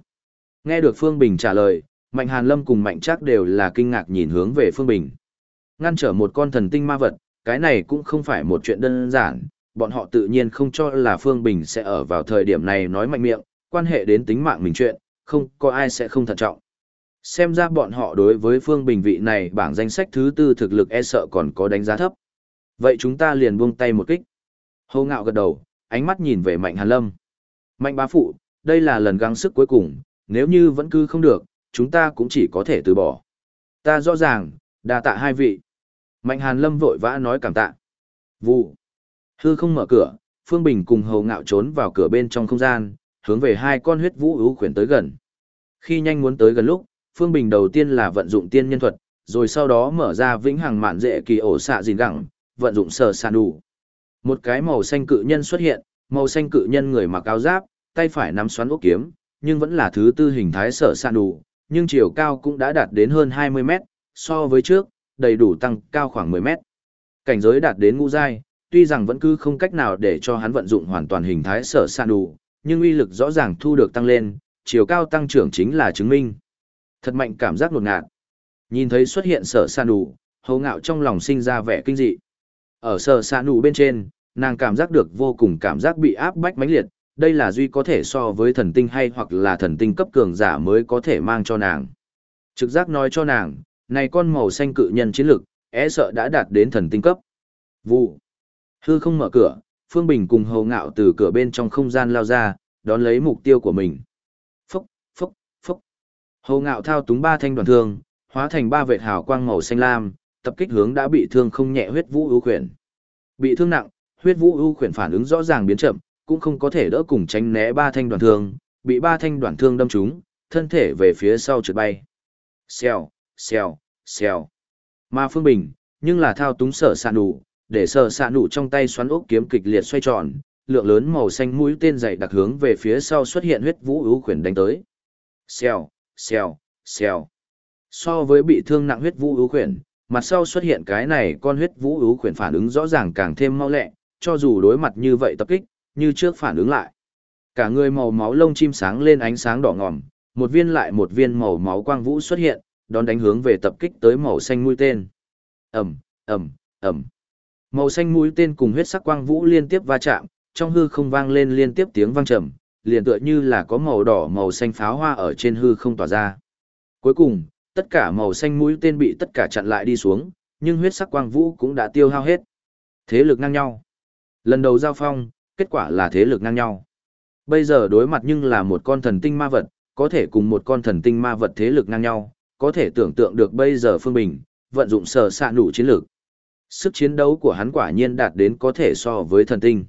S1: Nghe được Phương Bình trả lời, Mạnh Hàn Lâm cùng Mạnh Trác đều là kinh ngạc nhìn hướng về Phương Bình. Ngăn trở một con thần tinh ma vật, cái này cũng không phải một chuyện đơn giản, bọn họ tự nhiên không cho là Phương Bình sẽ ở vào thời điểm này nói mạnh miệng, quan hệ đến tính mạng mình chuyện, không có ai sẽ không thận trọng. Xem ra bọn họ đối với Phương Bình vị này bảng danh sách thứ tư thực lực e sợ còn có đánh giá thấp. Vậy chúng ta liền buông tay một kích. Hô ngạo gật đầu, ánh mắt nhìn về Mạnh Hàn Lâm. Mạnh bá phụ, đây là lần gắng sức cuối cùng, nếu như vẫn cứ không được, chúng ta cũng chỉ có thể từ bỏ. Ta rõ ràng, đa tạ hai vị. Mạnh Hàn Lâm vội vã nói cảm tạ. Vụ. Hư không mở cửa, Phương Bình cùng Hầu Ngạo trốn vào cửa bên trong không gian, hướng về hai con huyết vũ ưu khuyển tới gần. Khi nhanh muốn tới gần lúc, Phương Bình đầu tiên là vận dụng tiên nhân thuật, rồi sau đó mở ra vĩnh hằng mạn dễ kỳ ổ xạ gìn gẳng, vận dụng sở sàn đủ. Một cái màu xanh cự nhân xuất hiện, màu xanh cự nhân người mặc áo giáp, tay phải nắm xoắn ốc kiếm, nhưng vẫn là thứ tư hình thái sở sàn đủ, nhưng chiều cao cũng đã đạt đến hơn 20 mét, so với trước, đầy đủ tăng cao khoảng 10 mét. Cảnh giới đạt đến ngũ giai, tuy rằng vẫn cứ không cách nào để cho hắn vận dụng hoàn toàn hình thái sở sàn đủ, nhưng uy lực rõ ràng thu được tăng lên, chiều cao tăng trưởng chính là chứng minh. Thật mạnh cảm giác nột ngạt. Nhìn thấy xuất hiện sở sa nụ, hầu ngạo trong lòng sinh ra vẻ kinh dị. Ở sở sa nụ bên trên, nàng cảm giác được vô cùng cảm giác bị áp bách mãnh liệt, đây là duy có thể so với thần tinh hay hoặc là thần tinh cấp cường giả mới có thể mang cho nàng. Trực giác nói cho nàng, này con màu xanh cự nhân chiến lực, é sợ đã đạt đến thần tinh cấp. Vụ. Hư không mở cửa, Phương Bình cùng hầu ngạo từ cửa bên trong không gian lao ra, đón lấy mục tiêu của mình. Hồ. Hầu ngạo thao túng ba thanh đoàn thương, hóa thành ba vệt hào quang màu xanh lam, tập kích hướng đã bị thương không nhẹ huyết vũ ưu quyển. Bị thương nặng, huyết vũ ưu quyển phản ứng rõ ràng biến chậm, cũng không có thể đỡ cùng tránh né ba thanh đoàn thương, bị ba thanh đoàn thương đâm trúng, thân thể về phía sau trượt bay. Xèo, xèo, xèo. Ma Phương Bình, nhưng là thao túng sở sạn đủ, để sở sạn đủ trong tay xoắn ốc kiếm kịch liệt xoay tròn, lượng lớn màu xanh mũi tên dày đặc hướng về phía sau xuất hiện huyết vũ ưu quyển đánh tới. Xèo, xèo, xèo. So với bị thương nặng huyết vũ ưu khuyển, mặt sau xuất hiện cái này con huyết vũ ưu khuyển phản ứng rõ ràng càng thêm mau lẹ, cho dù đối mặt như vậy tập kích, như trước phản ứng lại. Cả người màu máu lông chim sáng lên ánh sáng đỏ ngòm, một viên lại một viên màu máu quang vũ xuất hiện, đón đánh hướng về tập kích tới màu xanh mũi tên. Ầm, ầm, ầm. Màu xanh mũi tên cùng huyết sắc quang vũ liên tiếp va chạm, trong hư không vang lên liên tiếp tiếng vang trầm, liền tựa như là có màu đỏ màu xanh pháo hoa ở trên hư không tỏa ra. Cuối cùng, tất cả màu xanh mũi tên bị tất cả chặn lại đi xuống, nhưng huyết sắc quang vũ cũng đã tiêu hao hết. Thế lực ngang nhau. Lần đầu giao phong, kết quả là thế lực ngang nhau. Bây giờ đối mặt nhưng là một con thần tinh ma vật, có thể cùng một con thần tinh ma vật thế lực ngang nhau, có thể tưởng tượng được bây giờ Phương Bình, vận dụng sở xạ đủ chiến lược. Sức chiến đấu của hắn quả nhiên đạt đến có thể so với thần tinh.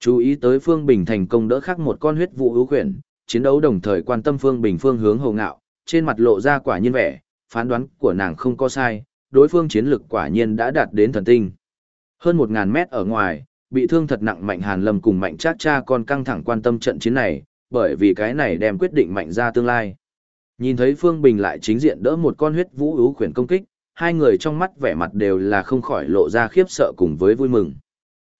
S1: Chú ý tới Phương Bình thành công đỡ khắc một con huyết vụ ưu khuyển, chiến đấu đồng thời quan tâm Phương Bình phương hướng hầu ngạo, trên mặt lộ ra quả nhiên vẻ, phán đoán của nàng không có sai, đối phương chiến lực quả nhiên đã đạt đến thần tinh. Hơn một ngàn mét ở ngoài, bị thương thật nặng mạnh hàn lâm cùng mạnh Trác cha con căng thẳng quan tâm trận chiến này, bởi vì cái này đem quyết định mạnh ra tương lai. Nhìn thấy Phương Bình lại chính diện đỡ một con huyết vũ ưu khuyển công kích, hai người trong mắt vẻ mặt đều là không khỏi lộ ra khiếp sợ cùng với vui mừng.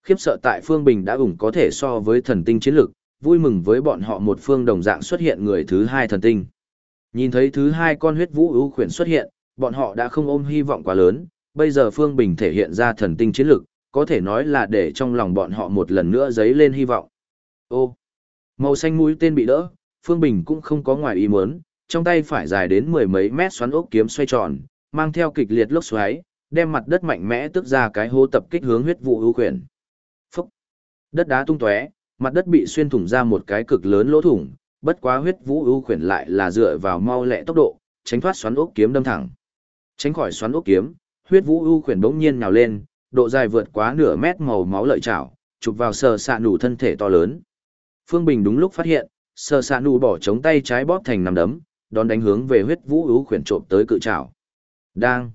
S1: Khiếp sợ tại Phương Bình đã ủng có thể so với thần tinh chiến lực, vui mừng với bọn họ một phương đồng dạng xuất hiện người thứ hai thần tinh. Nhìn thấy thứ hai con huyết vũ ưu khuyển xuất hiện, bọn họ đã không ôm hy vọng quá lớn, bây giờ Phương Bình thể hiện ra thần tinh chiến lực, có thể nói là để trong lòng bọn họ một lần nữa dấy lên hy vọng. Ô, màu xanh mũi tên bị đỡ, Phương Bình cũng không có ngoài ý muốn, trong tay phải dài đến mười mấy mét xoắn ốc kiếm xoay tròn, mang theo kịch liệt lốc xoáy, đem mặt đất mạnh mẽ tức ra cái hố tập kích hướng huyết vụ ưu khuyển. Đất đá tung tóe, mặt đất bị xuyên thủng ra một cái cực lớn lỗ thủng, bất quá huyết vũ ưu khuyển lại là dựa vào mau lẹ tốc độ, tránh thoát xoắn ốc kiếm đâm thẳng. Tránh khỏi xoắn ốc kiếm, huyết vũ ưu khuyển bỗng nhiên nhào lên, độ dài vượt quá nửa mét màu máu lợi chảo, chụp vào sờ xạ nụ thân thể to lớn. Phương Bình đúng lúc phát hiện, sờ xạ nụ bỏ chống tay trái bóp thành nắm đấm, đón đánh hướng về huyết vũ ưu khuyển trộm tới cự chảo. Đang.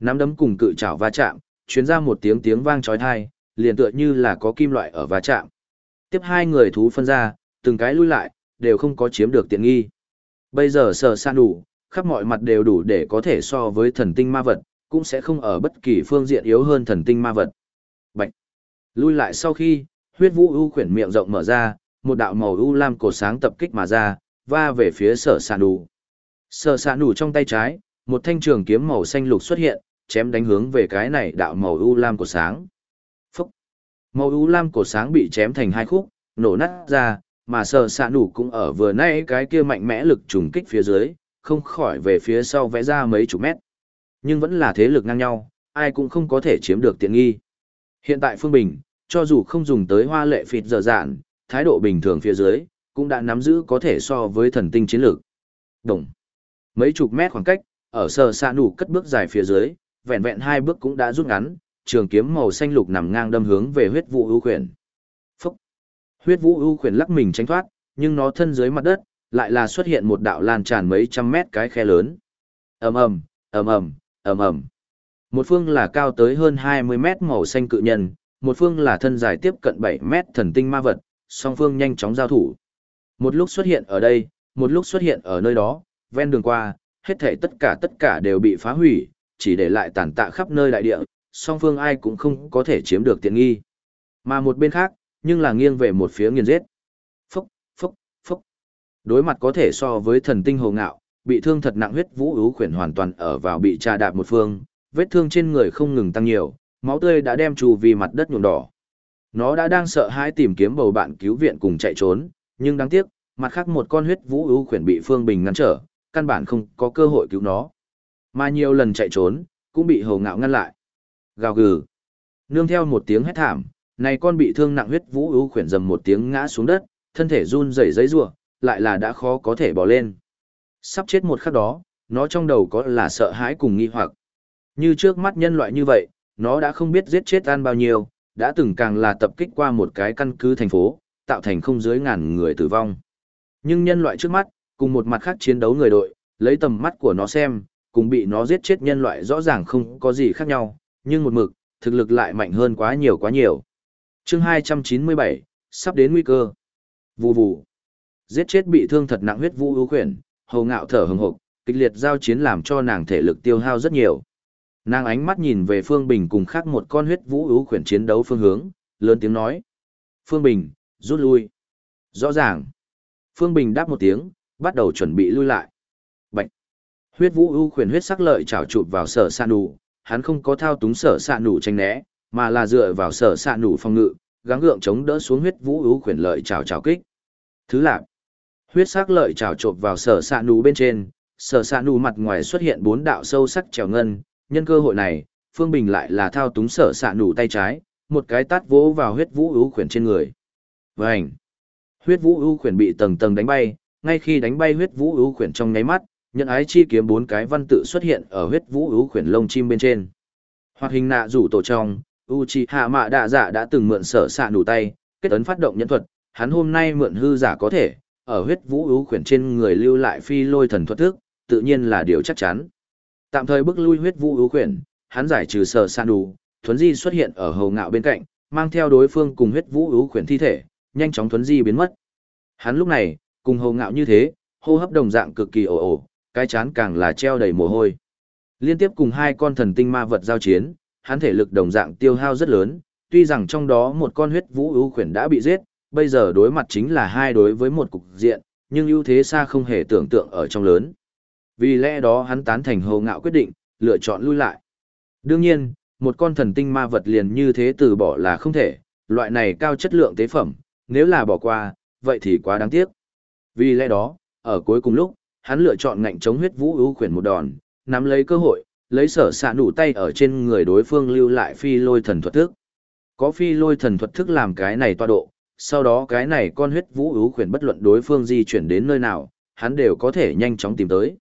S1: Nắm đấm cùng cự chảo va chạm, chuyến ra một tiếng tiếng vang chói tai, liền tựa như là có kim loại ở va chạm. Tiếp hai người thú phân ra, từng cái lui lại, đều không có chiếm được tiện nghi. Bây giờ sở san đủ, khắp mọi mặt đều đủ để có thể so với thần tinh ma vật, cũng sẽ không ở bất kỳ phương diện yếu hơn thần tinh ma vật. Bạch. Lui lại sau khi, huyết vũ ưu khuyển miệng rộng mở ra, một đạo màu ưu lam cổ sáng tập kích mà ra, va về phía sở san đủ. Sở san đủ trong tay trái, một thanh trường kiếm màu xanh lục xuất hiện, chém đánh hướng về cái này đạo màu ưu lam cổ sáng. Màu u lam của sáng bị chém thành hai khúc, nổ nát ra, mà sợ xạ nủ cũng ở vừa nay cái kia mạnh mẽ lực trùng kích phía dưới, không khỏi về phía sau vẽ ra mấy chục mét. Nhưng vẫn là thế lực ngang nhau, ai cũng không có thể chiếm được tiện nghi. Hiện tại Phương Bình, cho dù không dùng tới hoa lệ phịt dở dạn, thái độ bình thường phía dưới, cũng đã nắm giữ có thể so với thần tinh chiến lược. Đồng. Mấy chục mét khoảng cách, ở sờ xa nủ cất bước dài phía dưới, vẹn vẹn hai bước cũng đã rút ngắn, trường kiếm màu xanh lục nằm ngang đâm hướng về huyết vụ ưu khuyển. Phúc! Huyết vũ ưu khuyển lắc mình tránh thoát, nhưng nó thân dưới mặt đất, lại là xuất hiện một đạo lan tràn mấy trăm mét cái khe lớn. ầm ầm, ầm ầm, ầm ầm. Một phương là cao tới hơn 20 mét màu xanh cự nhân, một phương là thân dài tiếp cận 7 mét thần tinh ma vật, song phương nhanh chóng giao thủ. Một lúc xuất hiện ở đây, một lúc xuất hiện ở nơi đó, ven đường qua, hết thảy tất cả tất cả đều bị phá hủy, chỉ để lại tàn tạ khắp nơi đại địa, song phương ai cũng không có thể chiếm được tiện nghi. Mà một bên khác, nhưng là nghiêng về một phía nghiền giết. Phốc, phốc, phốc. Đối mặt có thể so với thần tinh hồ ngạo, bị thương thật nặng huyết vũ ú khuyển hoàn toàn ở vào bị trà đạp một phương, vết thương trên người không ngừng tăng nhiều, máu tươi đã đem trù vì mặt đất nhuộm đỏ. Nó đã đang sợ hãi tìm kiếm bầu bạn cứu viện cùng chạy trốn, nhưng đáng tiếc, mặt khác một con huyết vũ ưu khuyển bị Phương Bình ngăn trở, căn bản không có cơ hội cứu nó. Mà nhiều lần chạy trốn, cũng bị hồ ngạo ngăn lại. Gào gừ. Nương theo một tiếng hét thảm, này con bị thương nặng huyết vũ ưu khuyển dầm một tiếng ngã xuống đất, thân thể run rẩy giấy rủa, lại là đã khó có thể bỏ lên. Sắp chết một khắc đó, nó trong đầu có là sợ hãi cùng nghi hoặc. Như trước mắt nhân loại như vậy, nó đã không biết giết chết ăn bao nhiêu, đã từng càng là tập kích qua một cái căn cứ thành phố, tạo thành không dưới ngàn người tử vong. Nhưng nhân loại trước mắt, cùng một mặt khác chiến đấu người đội, lấy tầm mắt của nó xem, cùng bị nó giết chết nhân loại rõ ràng không có gì khác nhau, nhưng một mực, thực lực lại mạnh hơn quá nhiều quá nhiều. chương 297, sắp đến nguy cơ. Vù vù. Giết chết bị thương thật nặng huyết vũ ưu khuyển, hầu ngạo thở hừng hực kịch liệt giao chiến làm cho nàng thể lực tiêu hao rất nhiều. Nàng ánh mắt nhìn về Phương Bình cùng khác một con huyết vũ ưu khuyển chiến đấu phương hướng, lớn tiếng nói. Phương Bình, rút lui. Rõ ràng. Phương Bình đáp một tiếng, bắt đầu chuẩn bị lui lại. Bạch. Huyết vũ ưu khuyển huyết sắc lợi trào chụp vào sở san nụ, hắn không có thao túng sở sạ nụ tranh né, mà là dựa vào sở sạ nụ phòng ngự, gắng gượng chống đỡ xuống huyết vũ ưu khuyển lợi trào trào kích. Thứ lạc. Huyết sắc lợi trảo chộp vào sở sạ nụ bên trên, sở sạ nụ mặt ngoài xuất hiện bốn đạo sâu sắc trèo ngân, nhân cơ hội này, Phương Bình lại là thao túng sở xạ nủ tay trái, một cái tát vỗ vào huyết vũ ưu khuyển trên người. Vành! Huyết vũ ưu khuyển bị tầng tầng đánh bay, ngay khi đánh bay huyết vũ ưu khuyển trong nháy mắt, nhận ái chi kiếm bốn cái văn tự xuất hiện ở huyết vũ ưu khuyển lông chim bên trên. Hoạt hình nạ rủ tổ trong, hạ Mạ Đạ Dạ đã từng mượn sở xạ nủ tay, kết ấn phát động nhân thuật, hắn hôm nay mượn hư giả có thể, ở huyết vũ ưu khuyển trên người lưu lại phi lôi thần thuật thức, tự nhiên là điều chắc chắn. Tạm thời bước lui huyết vũ ưu khuyển, hắn giải trừ sở xạ đủ, thuấn di xuất hiện ở hầu ngạo bên cạnh, mang theo đối phương cùng huyết vũ ưu khuyển thi thể, nhanh chóng thuấn di biến mất. Hắn lúc này, cùng hầu ngạo như thế, hô hấp đồng dạng cực kỳ ồ ồ, cái chán càng là treo đầy mồ hôi. Liên tiếp cùng hai con thần tinh ma vật giao chiến, hắn thể lực đồng dạng tiêu hao rất lớn, tuy rằng trong đó một con huyết vũ ưu khuyển đã bị giết, bây giờ đối mặt chính là hai đối với một cục diện, nhưng ưu thế xa không hề tưởng tượng ở trong lớn. Vì lẽ đó hắn tán thành hồ ngạo quyết định, lựa chọn lui lại. Đương nhiên, một con thần tinh ma vật liền như thế từ bỏ là không thể, loại này cao chất lượng tế phẩm, nếu là bỏ qua, vậy thì quá đáng tiếc. Vì lẽ đó, ở cuối cùng lúc, hắn lựa chọn ngạnh chống huyết vũ ưu khuyển một đòn, nắm lấy cơ hội, lấy sở xạ đủ tay ở trên người đối phương lưu lại phi lôi thần thuật thức. Có phi lôi thần thuật thức làm cái này toa độ, sau đó cái này con huyết vũ ưu khuyển bất luận đối phương di chuyển đến nơi nào, hắn đều có thể nhanh chóng tìm tới.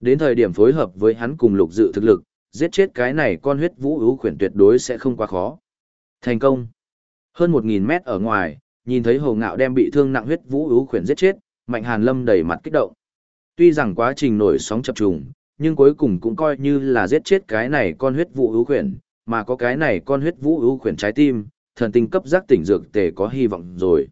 S1: Đến thời điểm phối hợp với hắn cùng lục dự thực lực, giết chết cái này con huyết vũ ưu khuyển tuyệt đối sẽ không quá khó. Thành công. Hơn 1.000 mét ở ngoài, nhìn thấy hồ ngạo đem bị thương nặng huyết vũ ưu khuyển giết chết, Mạnh Hàn Lâm đầy mặt kích động. Tuy rằng quá trình nổi sóng chập trùng, nhưng cuối cùng cũng coi như là giết chết cái này con huyết vũ ưu khuyển, mà có cái này con huyết vũ ưu khuyển trái tim, thần tinh cấp giác tỉnh dược tề có hy vọng rồi.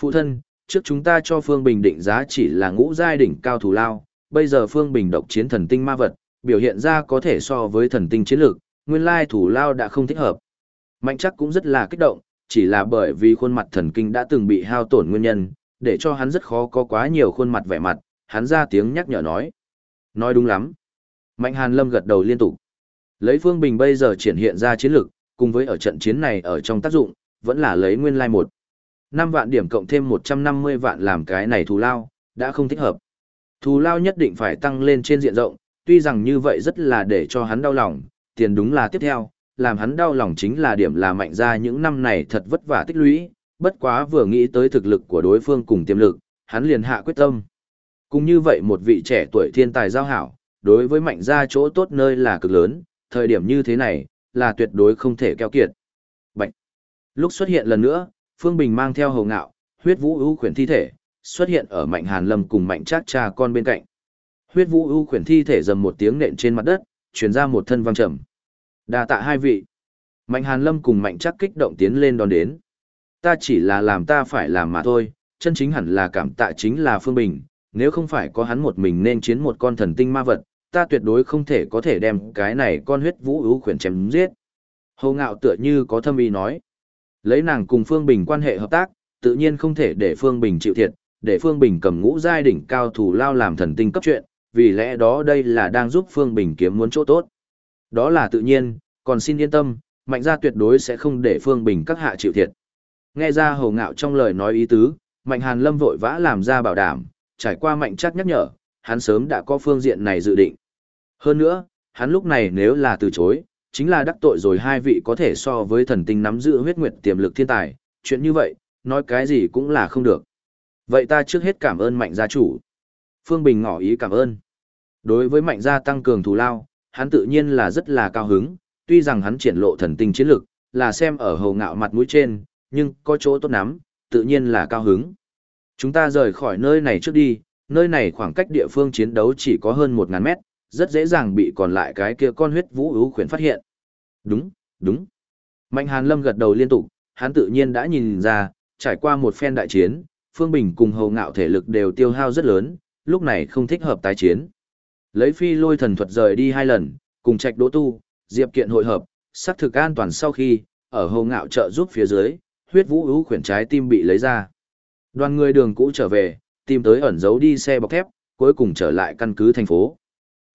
S1: Phụ thân, trước chúng ta cho Phương Bình định giá chỉ là ngũ giai đỉnh cao thủ lao, bây giờ Phương Bình độc chiến thần tinh ma vật, biểu hiện ra có thể so với thần tinh chiến lược, nguyên lai thủ lao đã không thích hợp. Mạnh chắc cũng rất là kích động, chỉ là bởi vì khuôn mặt thần kinh đã từng bị hao tổn nguyên nhân, để cho hắn rất khó có quá nhiều khuôn mặt vẻ mặt, hắn ra tiếng nhắc nhở nói. Nói đúng lắm. Mạnh Hàn Lâm gật đầu liên tục. Lấy Phương Bình bây giờ triển hiện ra chiến lực, cùng với ở trận chiến này ở trong tác dụng, vẫn là lấy nguyên lai một. 5 vạn điểm cộng thêm 150 vạn làm cái này thù lao, đã không thích hợp. Thù lao nhất định phải tăng lên trên diện rộng, tuy rằng như vậy rất là để cho hắn đau lòng, tiền đúng là tiếp theo, làm hắn đau lòng chính là điểm là mạnh ra những năm này thật vất vả tích lũy, bất quá vừa nghĩ tới thực lực của đối phương cùng tiềm lực, hắn liền hạ quyết tâm. Cũng như vậy một vị trẻ tuổi thiên tài giao hảo, đối với mạnh gia chỗ tốt nơi là cực lớn, thời điểm như thế này, là tuyệt đối không thể keo kiệt. Bạch. Lúc xuất hiện lần nữa, Phương Bình mang theo hầu ngạo, huyết vũ ưu khuyển thi thể, xuất hiện ở mạnh hàn lâm cùng mạnh chát cha con bên cạnh. Huyết vũ ưu khuyển thi thể dầm một tiếng nện trên mặt đất, truyền ra một thân vang trầm. Đa tạ hai vị. Mạnh hàn lâm cùng mạnh chắc kích động tiến lên đón đến. Ta chỉ là làm ta phải làm mà thôi, chân chính hẳn là cảm tạ chính là Phương Bình, nếu không phải có hắn một mình nên chiến một con thần tinh ma vật, ta tuyệt đối không thể có thể đem cái này con huyết vũ ưu khuyển chém giết. Hồ ngạo tựa như có thâm ý nói. Lấy nàng cùng Phương Bình quan hệ hợp tác, tự nhiên không thể để Phương Bình chịu thiệt, để Phương Bình cầm ngũ giai đỉnh cao thủ lao làm thần tinh cấp chuyện, vì lẽ đó đây là đang giúp Phương Bình kiếm muốn chỗ tốt. Đó là tự nhiên, còn xin yên tâm, mạnh gia tuyệt đối sẽ không để Phương Bình các hạ chịu thiệt. Nghe ra Hồ ngạo trong lời nói ý tứ, mạnh hàn lâm vội vã làm ra bảo đảm, trải qua mạnh chắc nhắc nhở, hắn sớm đã có phương diện này dự định. Hơn nữa, hắn lúc này nếu là từ chối, chính là đắc tội rồi hai vị có thể so với thần tinh nắm giữ huyết nguyệt tiềm lực thiên tài, chuyện như vậy, nói cái gì cũng là không được. Vậy ta trước hết cảm ơn mạnh gia chủ. Phương Bình ngỏ ý cảm ơn. Đối với mạnh gia tăng cường thù lao, hắn tự nhiên là rất là cao hứng, tuy rằng hắn triển lộ thần tinh chiến lực, là xem ở hầu ngạo mặt mũi trên, nhưng có chỗ tốt lắm, tự nhiên là cao hứng. Chúng ta rời khỏi nơi này trước đi, nơi này khoảng cách địa phương chiến đấu chỉ có hơn 1.000 mét, rất dễ dàng bị còn lại cái kia con huyết vũ ưu khuyển phát hiện. Đúng, đúng. Mạnh Hàn Lâm gật đầu liên tục, hắn tự nhiên đã nhìn ra, trải qua một phen đại chiến, Phương Bình cùng hầu ngạo thể lực đều tiêu hao rất lớn, lúc này không thích hợp tái chiến. Lấy phi lôi thần thuật rời đi hai lần, cùng trạch đỗ tu, diệp kiện hội hợp, xác thực an toàn sau khi, ở hầu ngạo trợ giúp phía dưới, huyết vũ ưu khuyển trái tim bị lấy ra. Đoàn người đường cũ trở về, tìm tới ẩn giấu đi xe bọc thép, cuối cùng trở lại căn cứ thành phố.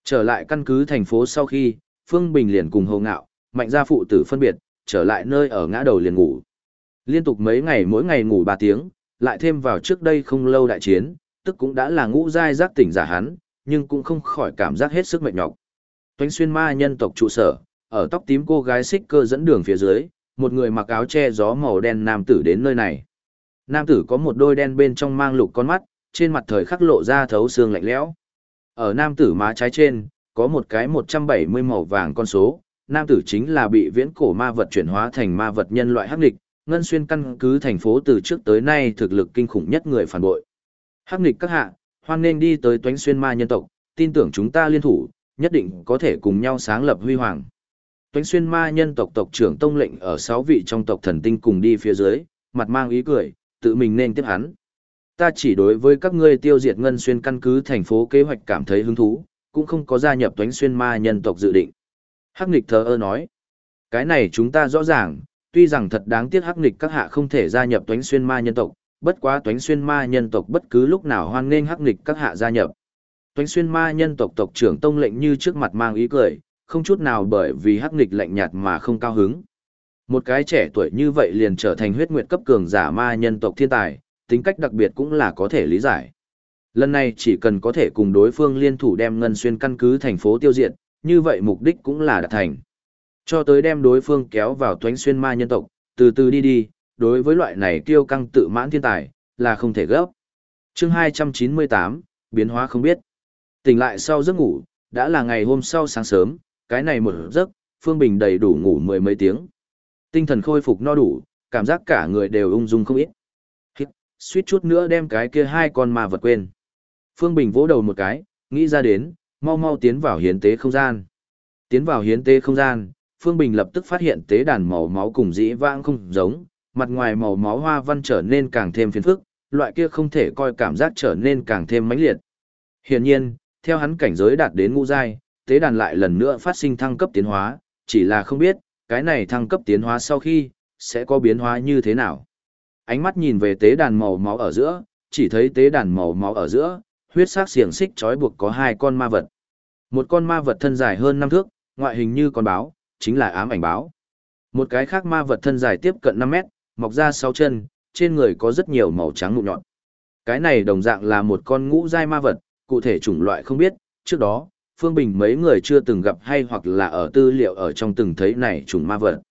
S1: Trở lại căn cứ thành phố sau khi, Phương Bình liền cùng Hồ ngạo, mạnh gia phụ tử phân biệt, trở lại nơi ở ngã đầu liền ngủ. Liên tục mấy ngày mỗi ngày ngủ 3 tiếng, lại thêm vào trước đây không lâu đại chiến, tức cũng đã là ngũ giai giác tỉnh giả hắn, nhưng cũng không khỏi cảm giác hết sức mệt nhọc. Toánh xuyên ma nhân tộc trụ sở, ở tóc tím cô gái xích cơ dẫn đường phía dưới, một người mặc áo che gió màu đen nam tử đến nơi này. Nam tử có một đôi đen bên trong mang lục con mắt, trên mặt thời khắc lộ ra thấu xương lạnh lẽo. Ở nam tử má trái trên, có một cái 170 màu vàng con số, nam tử chính là bị viễn cổ ma vật chuyển hóa thành ma vật nhân loại hắc nghịch, ngân xuyên căn cứ thành phố từ trước tới nay thực lực kinh khủng nhất người phản bội. Hắc nghịch các hạ, hoan nên đi tới toánh xuyên ma nhân tộc, tin tưởng chúng ta liên thủ, nhất định có thể cùng nhau sáng lập huy hoàng. Toánh xuyên ma nhân tộc tộc trưởng tông lệnh ở 6 vị trong tộc thần tinh cùng đi phía dưới, mặt mang ý cười, tự mình nên tiếp hắn. Ta chỉ đối với các ngươi tiêu diệt ngân xuyên căn cứ thành phố kế hoạch cảm thấy hứng thú, cũng không có gia nhập toánh xuyên ma nhân tộc dự định. Hắc Nịch thờ ơ nói, cái này chúng ta rõ ràng, tuy rằng thật đáng tiếc hắc Nịch các hạ không thể gia nhập toánh xuyên ma nhân tộc, bất quá toánh xuyên ma nhân tộc bất cứ lúc nào hoan nghênh hắc Nịch các hạ gia nhập. Toánh xuyên ma nhân tộc tộc trưởng tông lệnh như trước mặt mang ý cười, không chút nào bởi vì hắc Nịch lạnh nhạt mà không cao hứng. Một cái trẻ tuổi như vậy liền trở thành huyết nguyệt cấp cường giả ma nhân tộc thiên tài, tính cách đặc biệt cũng là có thể lý giải. Lần này chỉ cần có thể cùng đối phương liên thủ đem ngân xuyên căn cứ thành phố tiêu diệt, như vậy mục đích cũng là đạt thành. Cho tới đem đối phương kéo vào toánh xuyên ma nhân tộc, từ từ đi đi, đối với loại này kiêu căng tự mãn thiên tài, là không thể gấp. chương 298, biến hóa không biết. Tỉnh lại sau giấc ngủ, đã là ngày hôm sau sáng sớm, cái này một giấc, Phương Bình đầy đủ ngủ mười mấy tiếng. Tinh thần khôi phục no đủ, cảm giác cả người đều ung dung không ít. Hít, suýt chút nữa đem cái kia hai con ma vật quên. Phương Bình vỗ đầu một cái, nghĩ ra đến, mau mau tiến vào hiến tế không gian. Tiến vào hiến tế không gian, Phương Bình lập tức phát hiện tế đàn màu máu cùng dĩ vãng không giống, mặt ngoài màu máu hoa văn trở nên càng thêm phiền phức, loại kia không thể coi cảm giác trở nên càng thêm mãnh liệt. Hiển nhiên, theo hắn cảnh giới đạt đến ngũ giai, tế đàn lại lần nữa phát sinh thăng cấp tiến hóa, chỉ là không biết, cái này thăng cấp tiến hóa sau khi, sẽ có biến hóa như thế nào. Ánh mắt nhìn về tế đàn màu máu ở giữa, chỉ thấy tế đàn màu máu ở giữa, huyết sắc xiềng xích trói buộc có hai con ma vật. Một con ma vật thân dài hơn năm thước, ngoại hình như con báo, chính là ám ảnh báo. Một cái khác ma vật thân dài tiếp cận năm mét, mọc ra sau chân, trên người có rất nhiều màu trắng ngụm nhọn. Cái này đồng dạng là một con ngũ giai ma vật, cụ thể chủng loại không biết, trước đó, Phương Bình mấy người chưa từng gặp hay hoặc là ở tư liệu ở trong từng thấy này trùng ma vật.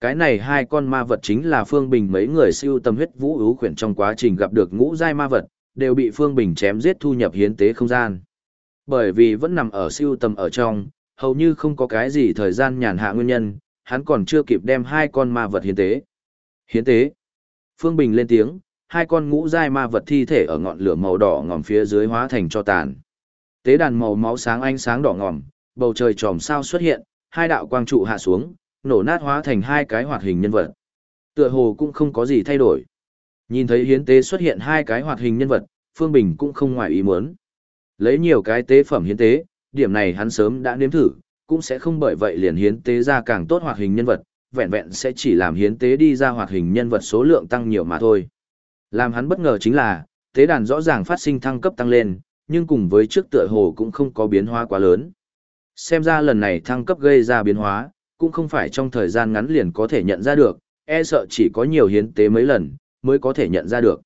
S1: Cái này hai con ma vật chính là Phương Bình mấy người siêu tâm huyết vũ ưu khuyển trong quá trình gặp được ngũ giai ma vật, đều bị Phương Bình chém giết thu nhập hiến tế không gian. Bởi vì vẫn nằm ở siêu tâm ở trong, hầu như không có cái gì thời gian nhàn hạ nguyên nhân, hắn còn chưa kịp đem hai con ma vật hiến tế. Hiến tế. Phương Bình lên tiếng, hai con ngũ giai ma vật thi thể ở ngọn lửa màu đỏ ngòm phía dưới hóa thành cho tàn. Tế đàn màu máu sáng ánh sáng đỏ ngòm, bầu trời tròm sao xuất hiện, hai đạo quang trụ hạ xuống, nổ nát hóa thành hai cái hoạt hình nhân vật. Tựa hồ cũng không có gì thay đổi. Nhìn thấy hiến tế xuất hiện hai cái hoạt hình nhân vật, Phương Bình cũng không ngoài ý muốn. Lấy nhiều cái tế phẩm hiến tế, điểm này hắn sớm đã nếm thử, cũng sẽ không bởi vậy liền hiến tế ra càng tốt hoạt hình nhân vật, vẹn vẹn sẽ chỉ làm hiến tế đi ra hoạt hình nhân vật số lượng tăng nhiều mà thôi. Làm hắn bất ngờ chính là, tế đàn rõ ràng phát sinh thăng cấp tăng lên, nhưng cùng với trước tựa hồ cũng không có biến hóa quá lớn. Xem ra lần này thăng cấp gây ra biến hóa, cũng không phải trong thời gian ngắn liền có thể nhận ra được, e sợ chỉ có nhiều hiến tế mấy lần, mới có thể nhận ra được.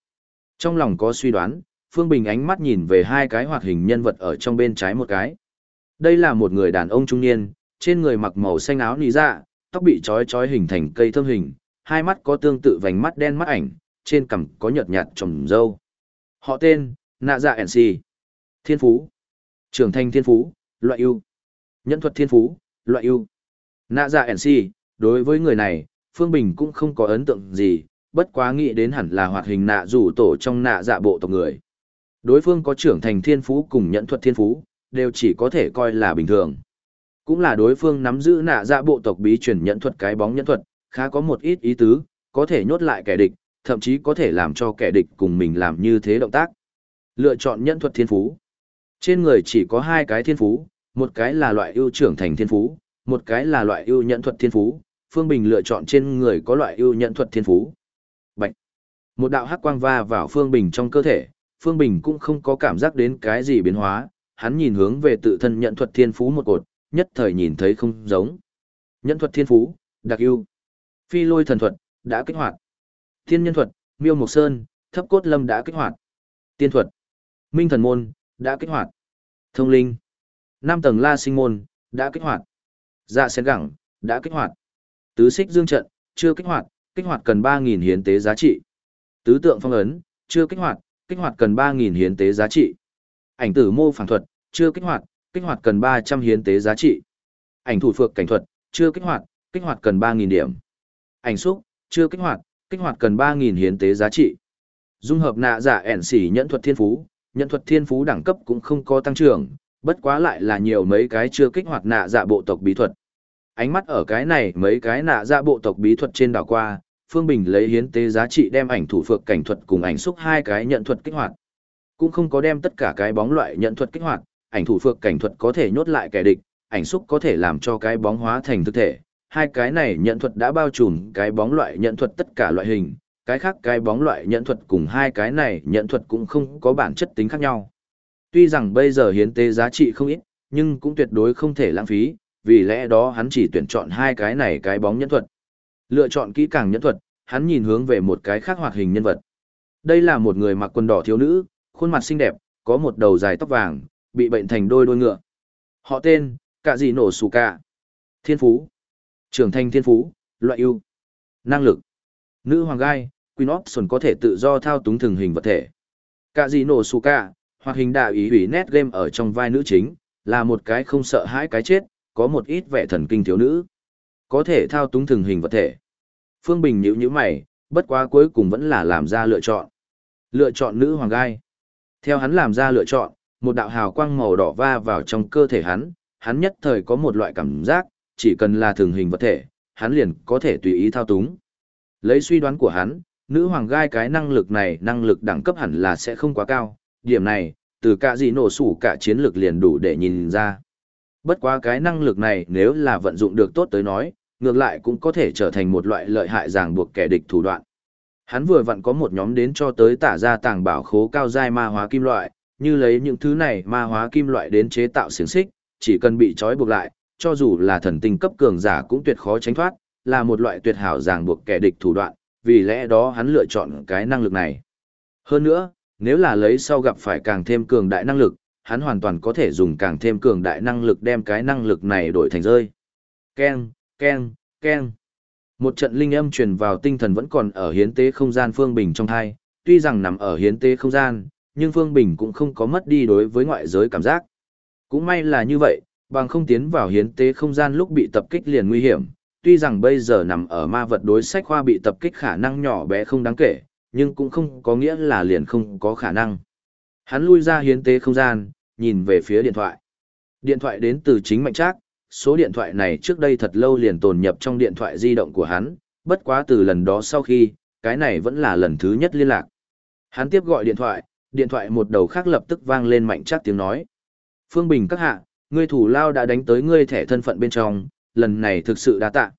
S1: Trong lòng có suy đoán, Phương Bình ánh mắt nhìn về hai cái hoạt hình nhân vật ở trong bên trái một cái. Đây là một người đàn ông trung niên, trên người mặc màu xanh áo nì dạ, tóc bị trói trói hình thành cây thơm hình, hai mắt có tương tự vành mắt đen mắt ảnh, trên cằm có nhợt nhạt trồng dâu. Họ tên, Nạ Dạ NC. Thiên Phú. Trưởng thành Thiên Phú, loại ưu. Nhân thuật Thiên Phú, loại ưu. Nạ Dạ NC, đối với người này, Phương Bình cũng không có ấn tượng gì, bất quá nghĩ đến hẳn là hoạt hình nạ rủ tổ trong nạ dạ bộ tộc người. Đối phương có trưởng thành Thiên Phú cùng nhẫn thuật Thiên Phú, đều chỉ có thể coi là bình thường. Cũng là đối phương nắm giữ nạ dạ bộ tộc bí truyền nhẫn thuật cái bóng nhẫn thuật, khá có một ít ý tứ, có thể nhốt lại kẻ địch, thậm chí có thể làm cho kẻ địch cùng mình làm như thế động tác. Lựa chọn nhẫn thuật thiên phú. Trên người chỉ có hai cái thiên phú, một cái là loại ưu trưởng thành thiên phú, một cái là loại ưu nhận thuật thiên phú. Phương Bình lựa chọn trên người có loại ưu nhận thuật thiên phú. Bạch. Một đạo hắc quang va vào Phương Bình trong cơ thể, Phương Bình cũng không có cảm giác đến cái gì biến hóa, hắn nhìn hướng về tự thân nhận thuật thiên phú một cột, nhất thời nhìn thấy không giống. Nhận thuật thiên phú, đặc ưu. Phi lôi thần thuật, đã kích hoạt. Thiên nhân thuật, miêu mộc sơn, thấp cốt lâm đã kích hoạt. Tiên thuật, minh thần môn, đã kích hoạt. Thông linh, năm tầng la sinh môn, đã kích hoạt. Dạ sen gẳng, đã kích hoạt. Tứ xích dương trận, chưa kích hoạt, kích hoạt cần 3.000 hiến tế giá trị. Tứ tượng phong ấn, chưa kích hoạt, kích hoạt cần 3.000 hiến tế giá trị. Ảnh tử mô phản thuật, chưa kích hoạt, kích hoạt cần 300 hiến tế giá trị. Ảnh thủ phược cảnh thuật, chưa kích hoạt, kích hoạt cần 3.000 điểm. Ảnh xúc, chưa kích hoạt, kích hoạt cần 3.000 hiến tế giá trị. Dung hợp nạ giả ẻn xỉ nhẫn thuật thiên phú, Nhận thuật thiên phú đẳng cấp cũng không có tăng trưởng, bất quá lại là nhiều mấy cái chưa kích hoạt nạ dạ bộ tộc bí thuật. Ánh mắt ở cái này mấy cái nạ dạ bộ tộc bí thuật trên đảo qua, Phương Bình lấy hiến tế giá trị đem ảnh thủ phược cảnh thuật cùng ảnh xúc hai cái nhận thuật kích hoạt. Cũng không có đem tất cả cái bóng loại nhận thuật kích hoạt, ảnh thủ phược cảnh thuật có thể nhốt lại kẻ địch, ảnh xúc có thể làm cho cái bóng hóa thành thực thể, hai cái này nhận thuật đã bao trùm cái bóng loại nhận thuật tất cả loại hình, cái khác cái bóng loại nhận thuật cùng hai cái này nhận thuật cũng không có bản chất tính khác nhau. Tuy rằng bây giờ hiến tế giá trị không ít, nhưng cũng tuyệt đối không thể lãng phí, vì lẽ đó hắn chỉ tuyển chọn hai cái này cái bóng nhẫn thuật. Lựa chọn kỹ càng nhẫn thuật, hắn nhìn hướng về một cái khác hoạt hình nhân vật. Đây là một người mặc quần đỏ thiếu nữ, khuôn mặt xinh đẹp, có một đầu dài tóc vàng, bị bệnh thành đôi đôi ngựa. Họ tên, Cả gì nổ sù cả. Thiên phú, trưởng thành thiên phú, loại ưu. Năng lực. Nữ hoàng gai, Queen Option có thể tự do thao túng thường hình vật thể. Cả gì nổ su cả, hoặc hình đạo ý hủy nét game ở trong vai nữ chính, là một cái không sợ hãi cái chết, có một ít vẻ thần kinh thiếu nữ. Có thể thao túng thường hình vật thể. Phương Bình nhíu nhíu mày, bất quá cuối cùng vẫn là làm ra lựa chọn. Lựa chọn nữ hoàng gai. Theo hắn làm ra lựa chọn, một đạo hào quang màu đỏ va vào trong cơ thể hắn, hắn nhất thời có một loại cảm giác, chỉ cần là thường hình vật thể, hắn liền có thể tùy ý thao túng. Lấy suy đoán của hắn, nữ hoàng gai cái năng lực này năng lực đẳng cấp hẳn là sẽ không quá cao, điểm này, từ cả gì nổ sủ cả chiến lược liền đủ để nhìn ra. Bất quá cái năng lực này nếu là vận dụng được tốt tới nói, ngược lại cũng có thể trở thành một loại lợi hại ràng buộc kẻ địch thủ đoạn. Hắn vừa vặn có một nhóm đến cho tới tả ra tàng bảo khố cao giai ma hóa kim loại, như lấy những thứ này ma hóa kim loại đến chế tạo xiềng xích, chỉ cần bị trói buộc lại, cho dù là thần tinh cấp cường giả cũng tuyệt khó tránh thoát, là một loại tuyệt hảo ràng buộc kẻ địch thủ đoạn, vì lẽ đó hắn lựa chọn cái năng lực này. Hơn nữa, nếu là lấy sau gặp phải càng thêm cường đại năng lực, hắn hoàn toàn có thể dùng càng thêm cường đại năng lực đem cái năng lực này đổi thành rơi. Ken, ken, ken. Một trận linh âm truyền vào tinh thần vẫn còn ở hiến tế không gian Phương Bình trong thai, tuy rằng nằm ở hiến tế không gian, nhưng Phương Bình cũng không có mất đi đối với ngoại giới cảm giác. Cũng may là như vậy, bằng không tiến vào hiến tế không gian lúc bị tập kích liền nguy hiểm, tuy rằng bây giờ nằm ở ma vật đối sách khoa bị tập kích khả năng nhỏ bé không đáng kể, nhưng cũng không có nghĩa là liền không có khả năng. Hắn lui ra hiến tế không gian, nhìn về phía điện thoại. Điện thoại đến từ chính mạnh trác, số điện thoại này trước đây thật lâu liền tồn nhập trong điện thoại di động của hắn, bất quá từ lần đó sau khi, cái này vẫn là lần thứ nhất liên lạc. Hắn tiếp gọi điện thoại, điện thoại một đầu khác lập tức vang lên mạnh trác tiếng nói. Phương Bình các hạ, ngươi thủ lao đã đánh tới ngươi thẻ thân phận bên trong, lần này thực sự đa tạ.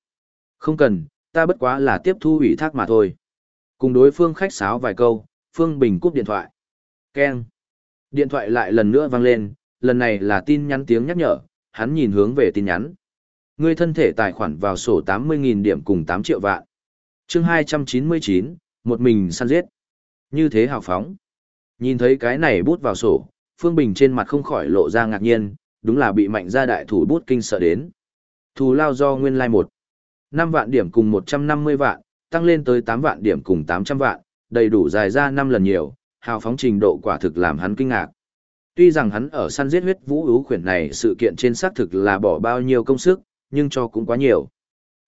S1: Không cần, ta bất quá là tiếp thu ủy thác mà thôi. Cùng đối phương khách sáo vài câu, Phương Bình cúp điện thoại. Keng. Điện thoại lại lần nữa vang lên, lần này là tin nhắn tiếng nhắc nhở, hắn nhìn hướng về tin nhắn. Ngươi thân thể tài khoản vào sổ 80.000 điểm cùng 8 triệu vạn. chương 299, một mình săn giết. Như thế hào phóng. Nhìn thấy cái này bút vào sổ, Phương Bình trên mặt không khỏi lộ ra ngạc nhiên, đúng là bị mạnh gia đại thủ bút kinh sợ đến. Thù lao do nguyên lai một 1. 5 vạn điểm cùng 150 vạn, tăng lên tới 8 vạn điểm cùng 800 vạn, đầy đủ dài ra 5 lần nhiều, hào phóng trình độ quả thực làm hắn kinh ngạc. Tuy rằng hắn ở săn giết huyết vũ ưu khuyển này sự kiện trên xác thực là bỏ bao nhiêu công sức, nhưng cho cũng quá nhiều.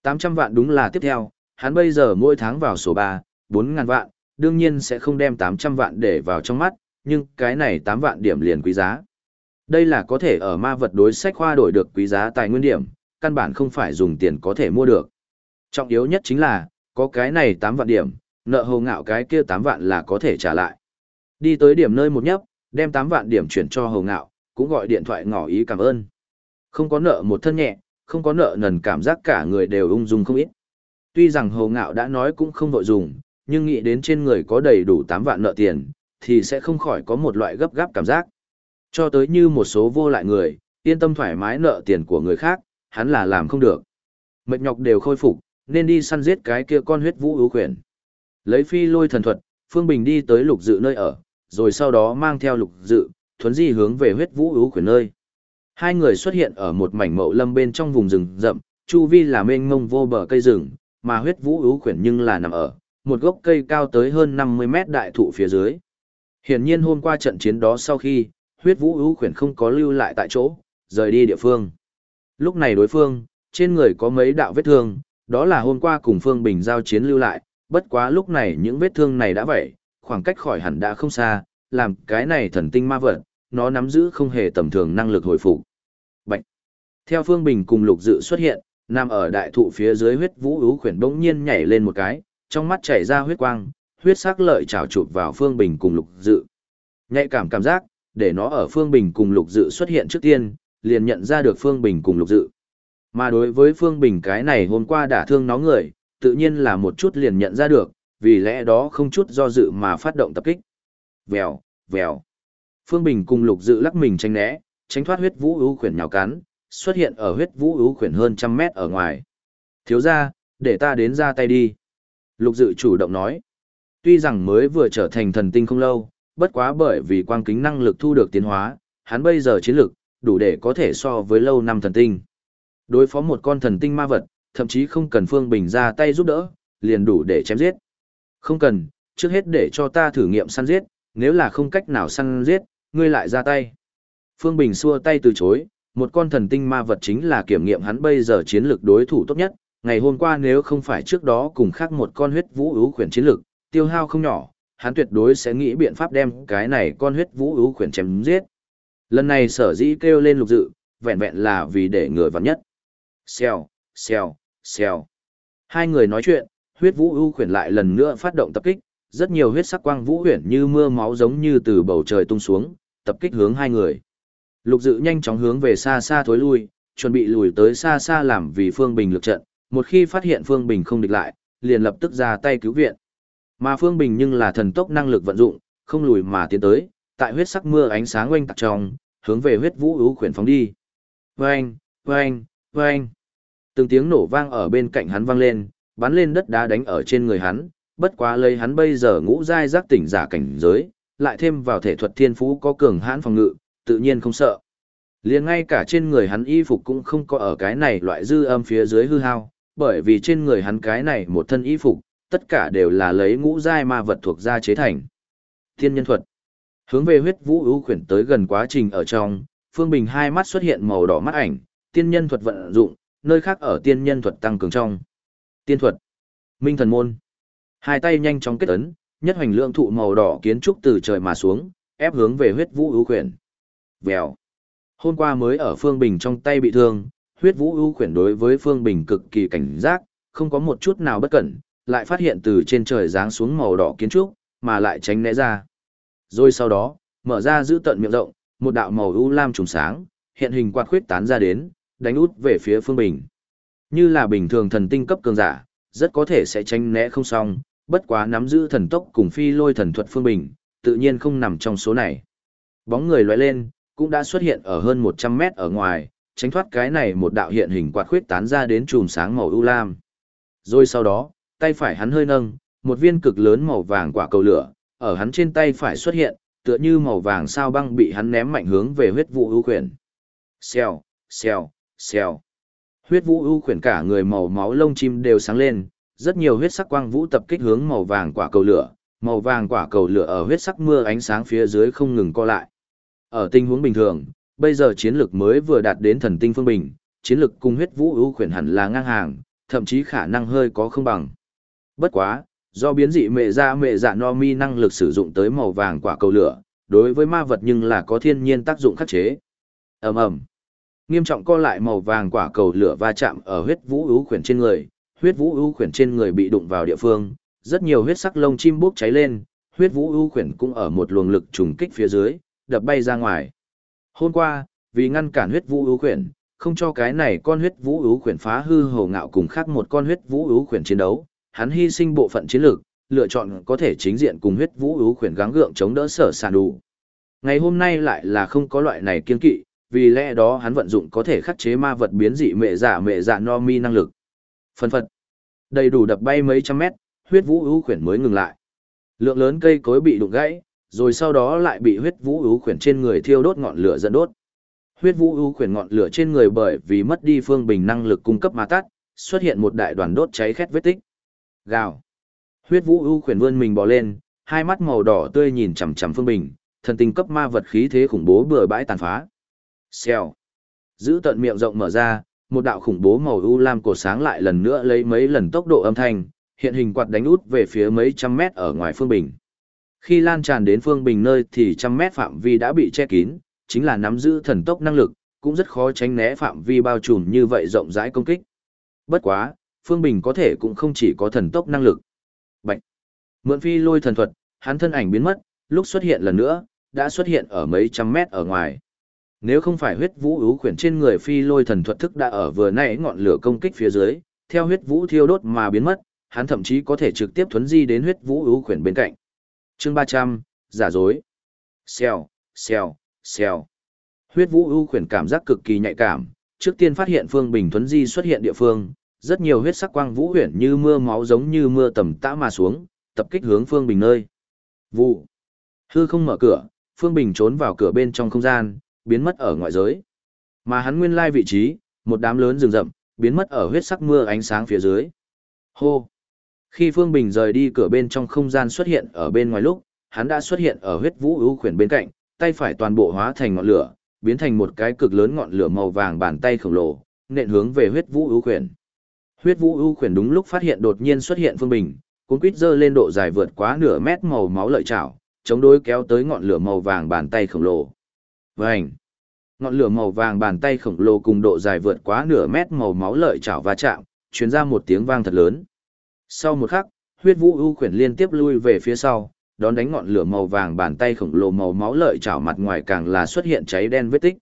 S1: 800 vạn đúng là tiếp theo, hắn bây giờ mỗi tháng vào số 3, 4 ngàn vạn, đương nhiên sẽ không đem 800 vạn để vào trong mắt, nhưng cái này 8 vạn điểm liền quý giá. Đây là có thể ở ma vật đối sách khoa đổi được quý giá tài nguyên điểm, căn bản không phải dùng tiền có thể mua được. Trọng yếu nhất chính là, có cái này 8 vạn điểm, nợ hồ ngạo cái kia 8 vạn là có thể trả lại. Đi tới điểm nơi một nhấp, đem 8 vạn điểm chuyển cho hồ ngạo, cũng gọi điện thoại ngỏ ý cảm ơn. Không có nợ một thân nhẹ, không có nợ nần cảm giác cả người đều ung dung không ít. Tuy rằng hồ ngạo đã nói cũng không vội dùng, nhưng nghĩ đến trên người có đầy đủ 8 vạn nợ tiền, thì sẽ không khỏi có một loại gấp gáp cảm giác. Cho tới như một số vô lại người, yên tâm thoải mái nợ tiền của người khác, hắn là làm không được. Mệt nhọc đều khôi phục, nên đi săn giết cái kia con huyết vũ ưu quyển. Lấy phi lôi thần thuật, Phương Bình đi tới lục dự nơi ở, rồi sau đó mang theo lục dự, thuấn di hướng về huyết vũ ưu quyển nơi. Hai người xuất hiện ở một mảnh mậu lâm bên trong vùng rừng rậm, chu vi là mênh mông vô bờ cây rừng, mà huyết vũ ưu quyển nhưng là nằm ở một gốc cây cao tới hơn 50 mét đại thụ phía dưới. Hiển nhiên hôm qua trận chiến đó sau khi, huyết vũ ưu quyển không có lưu lại tại chỗ, rời đi địa phương. Lúc này đối phương, trên người có mấy đạo vết thương, đó là hôm qua cùng Phương Bình giao chiến lưu lại, bất quá lúc này những vết thương này đã vậy, khoảng cách khỏi hẳn đã không xa, làm cái này thần tinh ma vật, nó nắm giữ không hề tầm thường năng lực hồi phục. Bạch. Theo Phương Bình cùng Lục Dự xuất hiện, nằm ở đại thụ phía dưới huyết vũ ưu khuyển bỗng nhiên nhảy lên một cái, trong mắt chảy ra huyết quang, huyết sắc lợi trào chụp vào Phương Bình cùng Lục Dự. Nhạy cảm cảm giác, để nó ở Phương Bình cùng Lục Dự xuất hiện trước tiên, liền nhận ra được Phương Bình cùng Lục Dự. Mà đối với Phương Bình cái này hôm qua đã thương nó người, tự nhiên là một chút liền nhận ra được, vì lẽ đó không chút do dự mà phát động tập kích. Vèo, vèo. Phương Bình cùng Lục Dự lắc mình tránh né, tránh thoát huyết vũ ưu khuyển nhào cắn, xuất hiện ở huyết vũ ưu khuyển hơn trăm mét ở ngoài. Thiếu ra, để ta đến ra tay đi. Lục Dự chủ động nói. Tuy rằng mới vừa trở thành thần tinh không lâu, bất quá bởi vì quang kính năng lực thu được tiến hóa, hắn bây giờ chiến lực, đủ để có thể so với lâu năm thần tinh. Đối phó một con thần tinh ma vật, thậm chí không cần Phương Bình ra tay giúp đỡ, liền đủ để chém giết. Không cần, trước hết để cho ta thử nghiệm săn giết, nếu là không cách nào săn giết, ngươi lại ra tay. Phương Bình xua tay từ chối, một con thần tinh ma vật chính là kiểm nghiệm hắn bây giờ chiến lược đối thủ tốt nhất. Ngày hôm qua nếu không phải trước đó cùng khác một con huyết vũ ưu khuyển chiến lược, tiêu hao không nhỏ, hắn tuyệt đối sẽ nghĩ biện pháp đem cái này con huyết vũ ưu khuyển chém giết. Lần này sở dĩ kêu lên lục dự, vẹn vẹn là vì để người vắn nhất. Xèo, xèo, xèo. Hai người nói chuyện, huyết vũ ưu khuyển lại lần nữa phát động tập kích, rất nhiều huyết sắc quang vũ huyền như mưa máu giống như từ bầu trời tung xuống, tập kích hướng hai người. Lục dự nhanh chóng hướng về xa xa thối lui, chuẩn bị lùi tới xa xa làm vì Phương Bình lực trận, một khi phát hiện Phương Bình không địch lại, liền lập tức ra tay cứu viện. Mà Phương Bình nhưng là thần tốc năng lực vận dụng, không lùi mà tiến tới, tại huyết sắc mưa ánh sáng oanh tạc trong, hướng về huyết vũ ưu khuyển phóng đi. Vâng, vâng, vâng. từng tiếng nổ vang ở bên cạnh hắn vang lên, bắn lên đất đá đánh ở trên người hắn, bất quá lấy hắn bây giờ ngũ giai giác tỉnh giả cảnh giới, lại thêm vào thể thuật thiên phú có cường hãn phòng ngự, tự nhiên không sợ. Liền ngay cả trên người hắn y phục cũng không có ở cái này loại dư âm phía dưới hư hao, bởi vì trên người hắn cái này một thân y phục, tất cả đều là lấy ngũ giai ma vật thuộc ra chế thành. Thiên nhân thuật. Hướng về huyết vũ ưu khuyển tới gần quá trình ở trong, Phương Bình hai mắt xuất hiện màu đỏ mắt ảnh, tiên nhân thuật vận dụng, nơi khác ở tiên nhân thuật tăng cường trong. Tiên thuật. Minh thần môn. Hai tay nhanh chóng kết ấn, nhất hoành lượng thụ màu đỏ kiến trúc từ trời mà xuống, ép hướng về huyết vũ ưu khuyển. Vèo. Hôm qua mới ở Phương Bình trong tay bị thương, huyết vũ ưu khuyển đối với Phương Bình cực kỳ cảnh giác, không có một chút nào bất cẩn, lại phát hiện từ trên trời giáng xuống màu đỏ kiến trúc, mà lại tránh né ra. Rồi sau đó, mở ra giữ tận miệng rộng, một đạo màu u lam trùng sáng, hiện hình quạt khuyết tán ra đến, đánh út về phía Phương Bình. Như là bình thường thần tinh cấp cường giả, rất có thể sẽ tránh né không xong, bất quá nắm giữ thần tốc cùng phi lôi thần thuật Phương Bình, tự nhiên không nằm trong số này. Bóng người lóe lên, cũng đã xuất hiện ở hơn 100 mét ở ngoài, tránh thoát cái này một đạo hiện hình quạt khuyết tán ra đến chùm sáng màu u lam. Rồi sau đó, tay phải hắn hơi nâng, một viên cực lớn màu vàng quả cầu lửa, ở hắn trên tay phải xuất hiện, tựa như màu vàng sao băng bị hắn ném mạnh hướng về huyết vụ ưu khuyển. Xèo, xèo, xèo. Huyết vũ ưu khuyển cả người màu máu lông chim đều sáng lên, rất nhiều huyết sắc quang vũ tập kích hướng màu vàng quả cầu lửa, màu vàng quả cầu lửa ở huyết sắc mưa ánh sáng phía dưới không ngừng co lại. Ở tình huống bình thường, bây giờ chiến lực mới vừa đạt đến thần tinh phương bình, chiến lực cùng huyết vũ ưu khuyển hẳn là ngang hàng, thậm chí khả năng hơi có không bằng. Bất quá, do biến dị mẹ ra mẹ dạ no mi năng lực sử dụng tới màu vàng quả cầu lửa, đối với ma vật nhưng là có thiên nhiên tác dụng khắc chế. ầm ầm Nghiêm trọng co lại màu vàng quả cầu lửa va chạm ở huyết vũ ưu khuyển trên người, huyết vũ ưu khuyển trên người bị đụng vào địa phương, rất nhiều huyết sắc lông chim bốc cháy lên, huyết vũ ưu khuyển cũng ở một luồng lực trùng kích phía dưới, đập bay ra ngoài. Hôm qua, vì ngăn cản huyết vũ ưu khuyển, không cho cái này con huyết vũ ưu khuyển phá hư hồ ngạo cùng khác một con huyết vũ ưu khuyển chiến đấu, hắn hy sinh bộ phận chiến lược, lựa chọn có thể chính diện cùng huyết vũ ưu khuyển gắng gượng chống đỡ sở sàn đủ. Ngày hôm nay lại là không có loại này kiên kỵ, vì lẽ đó hắn vận dụng có thể khắc chế ma vật biến dị mẹ giả mẹ giả no mi năng lực. Phân phật. Đầy đủ đập bay mấy trăm mét, huyết vũ ưu khuyển mới ngừng lại. Lượng lớn cây cối bị đụng gãy, rồi sau đó lại bị huyết vũ ưu khuyển trên người thiêu đốt ngọn lửa dẫn đốt. Huyết vũ ưu khuyển ngọn lửa trên người bởi vì mất đi phương bình năng lực cung cấp mà tắt, xuất hiện một đại đoàn đốt cháy khét vết tích. Gào. Huyết vũ ưu khuyển vươn mình bò lên, hai mắt màu đỏ tươi nhìn chằm chằm phương bình, thần tình cấp ma vật khí thế khủng bố bừa bãi tàn phá. Xèo. Giữ tận miệng rộng mở ra, một đạo khủng bố màu u lam cổ sáng lại lần nữa lấy mấy lần tốc độ âm thanh, hiện hình quạt đánh út về phía mấy trăm mét ở ngoài phương bình. Khi lan tràn đến phương bình nơi thì trăm mét phạm vi đã bị che kín, chính là nắm giữ thần tốc năng lực, cũng rất khó tránh né phạm vi bao trùm như vậy rộng rãi công kích. Bất quá, phương bình có thể cũng không chỉ có thần tốc năng lực. Bạch. Mượn phi lôi thần thuật, hắn thân ảnh biến mất, lúc xuất hiện lần nữa, đã xuất hiện ở mấy trăm mét ở ngoài. Nếu không phải huyết vũ ưu khuyển trên người phi lôi thần thuật thức đã ở vừa nãy ngọn lửa công kích phía dưới, theo huyết vũ thiêu đốt mà biến mất, hắn thậm chí có thể trực tiếp thuấn di đến huyết vũ ưu khuyển bên cạnh. Chương ba trăm giả dối. Xèo, xèo, xèo. Huyết vũ ưu khuyển cảm giác cực kỳ nhạy cảm, trước tiên phát hiện Phương Bình thuấn di xuất hiện địa phương, rất nhiều huyết sắc quang vũ huyền như mưa máu giống như mưa tầm tã mà xuống, tập kích hướng Phương Bình nơi. Vụ. Hư không mở cửa, Phương Bình trốn vào cửa bên trong không gian, biến mất ở ngoại giới. Mà hắn nguyên lai vị trí, một đám lớn rừng rậm, biến mất ở huyết sắc mưa ánh sáng phía dưới. Hô! Khi Phương Bình rời đi cửa bên trong không gian xuất hiện ở bên ngoài lúc, hắn đã xuất hiện ở huyết vũ ưu khuyển bên cạnh, tay phải toàn bộ hóa thành ngọn lửa, biến thành một cái cực lớn ngọn lửa màu vàng bàn tay khổng lồ, nện hướng về huyết vũ ưu khuyển. Huyết vũ ưu khuyển đúng lúc phát hiện đột nhiên xuất hiện Phương Bình, cuốn quýt dơ lên độ dài vượt quá nửa mét màu máu lợi chảo, chống đối kéo tới ngọn lửa màu vàng bàn tay khổng lồ. Vành. Ngọn lửa màu vàng bàn tay khổng lồ cùng độ dài vượt quá nửa mét màu máu lợi chảo va chạm, truyền ra một tiếng vang thật lớn. Sau một khắc, huyết vũ ưu khuyển liên tiếp lui về phía sau, đón đánh ngọn lửa màu vàng bàn tay khổng lồ màu máu lợi chảo mặt ngoài càng là xuất hiện cháy đen vết tích.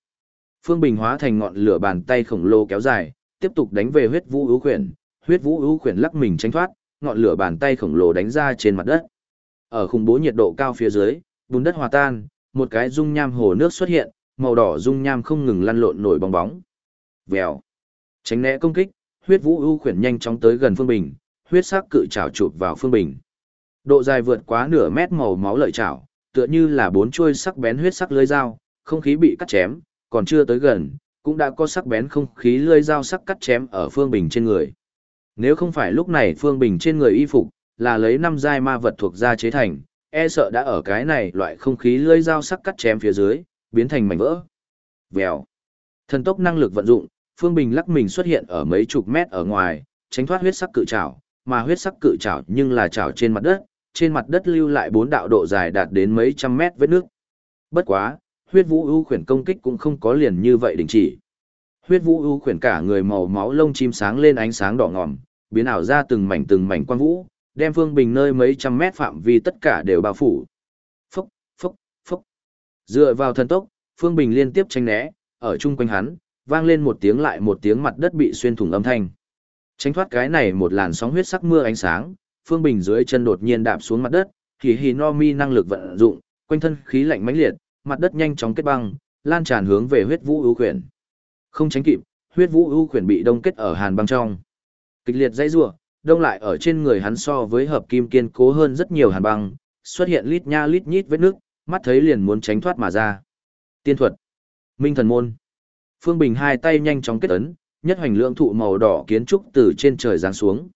S1: Phương Bình hóa thành ngọn lửa bàn tay khổng lồ kéo dài, tiếp tục đánh về huyết vũ ưu khuyển, huyết vũ ưu khuyển lắc mình tránh thoát, ngọn lửa bàn tay khổng lồ đánh ra trên mặt đất. Ở khủng bố nhiệt độ cao phía dưới, bùn đất hòa tan, một cái dung nham hồ nước xuất hiện, màu đỏ dung nham không ngừng lăn lộn nổi bong bóng. Vèo. Tránh né công kích, huyết vũ ưu khuyển nhanh chóng tới gần Phương Bình, huyết sắc cự trảo chụp vào Phương Bình. Độ dài vượt quá nửa mét màu máu lợi trảo, tựa như là bốn chuôi sắc bén huyết sắc lưới dao, không khí bị cắt chém, còn chưa tới gần, cũng đã có sắc bén không khí lưỡi dao sắc cắt chém ở Phương Bình trên người. Nếu không phải lúc này Phương Bình trên người y phục là lấy năm giai ma vật thuộc da chế thành, e sợ đã ở cái này loại không khí lưỡi dao sắc cắt chém phía dưới, biến thành mảnh vỡ. Vèo. Thần tốc năng lực vận dụng, Phương Bình lắc mình xuất hiện ở mấy chục mét ở ngoài, tránh thoát huyết sắc cự trảo, mà huyết sắc cự trảo nhưng là trảo trên mặt đất, trên mặt đất lưu lại bốn đạo độ dài đạt đến mấy trăm mét vết nước. Bất quá, huyết vũ ưu khuyển công kích cũng không có liền như vậy đình chỉ. Huyết vũ ưu khuyển cả người màu máu lông chim sáng lên ánh sáng đỏ ngòm, biến ảo ra từng mảnh từng mảnh quang vũ, đem Phương Bình nơi mấy trăm mét phạm vi tất cả đều bao phủ. Phốc, phốc, phốc. Dựa vào thần tốc, Phương Bình liên tiếp tranh né, ở chung quanh hắn, vang lên một tiếng lại một tiếng mặt đất bị xuyên thủng âm thanh. Tránh thoát cái này một làn sóng huyết sắc mưa ánh sáng, Phương Bình dưới chân đột nhiên đạp xuống mặt đất, thì hì no mi năng lực vận dụng, quanh thân khí lạnh mãnh liệt, mặt đất nhanh chóng kết băng, lan tràn hướng về huyết vũ ưu quyển. Không tránh kịp, huyết vũ ưu quyển bị đông kết ở hàn băng trong. Kịch liệt dây rủa, đông lại ở trên người hắn so với hợp kim kiên cố hơn rất nhiều hàn băng, xuất hiện lít nha lít nhít vết nước, mắt thấy liền muốn tránh thoát mà ra. Tiên thuật, Minh thần môn. Phương Bình hai tay nhanh chóng kết ấn, nhất hoành lượng thụ màu đỏ kiến trúc từ trên trời giáng xuống.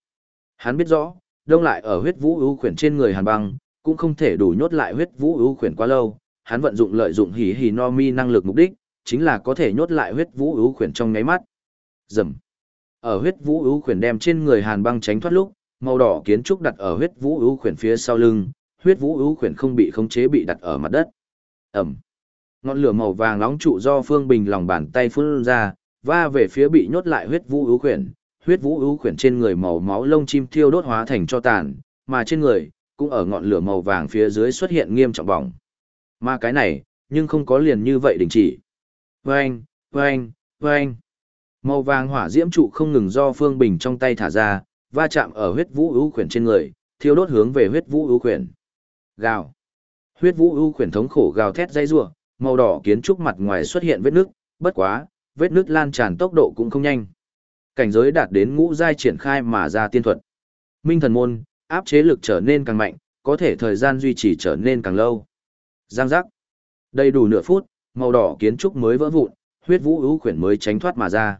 S1: Hắn biết rõ, đông lại ở huyết vũ ưu quyển trên người hàn băng, cũng không thể đủ nhốt lại huyết vũ ưu quyển quá lâu. Hắn vận dụng lợi dụng hỉ hỉ no mi năng lực mục đích, chính là có thể nhốt lại huyết vũ ưu khuyển trong nháy mắt. Dầm. Ở huyết vũ ưu khuyển đem trên người hàn băng tránh thoát lúc, màu đỏ kiến trúc đặt ở huyết vũ ưu khuyển phía sau lưng, huyết vũ ưu khuyển không bị khống chế bị đặt ở mặt đất. Ẩm. Ngọn lửa màu vàng nóng trụ do Phương Bình lòng bàn tay phun ra, va về phía bị nhốt lại huyết vũ ưu khuyển, huyết vũ ưu khuyển trên người màu máu lông chim thiêu đốt hóa thành cho tàn, mà trên người cũng ở ngọn lửa màu vàng phía dưới xuất hiện nghiêm trọng bỏng. Mà cái này, nhưng không có liền như vậy đình chỉ. Vâng, vâng, vâng. Màu vàng hỏa diễm trụ không ngừng do Phương Bình trong tay thả ra, va chạm ở huyết vũ ưu khuyển trên người, thiêu đốt hướng về huyết vũ ưu khuyển. Gào. Huyết vũ ưu khuyển thống khổ gào thét dây rủa, màu đỏ kiến trúc mặt ngoài xuất hiện vết nước, bất quá, vết nước lan tràn tốc độ cũng không nhanh. Cảnh giới đạt đến ngũ giai triển khai mà ra tiên thuật. Minh thần môn, áp chế lực trở nên càng mạnh, có thể thời gian duy trì trở nên càng lâu. Giang giác. Đầy đủ nửa phút, màu đỏ kiến trúc mới vỡ vụn, huyết vũ ưu khuyển mới tránh thoát mà ra.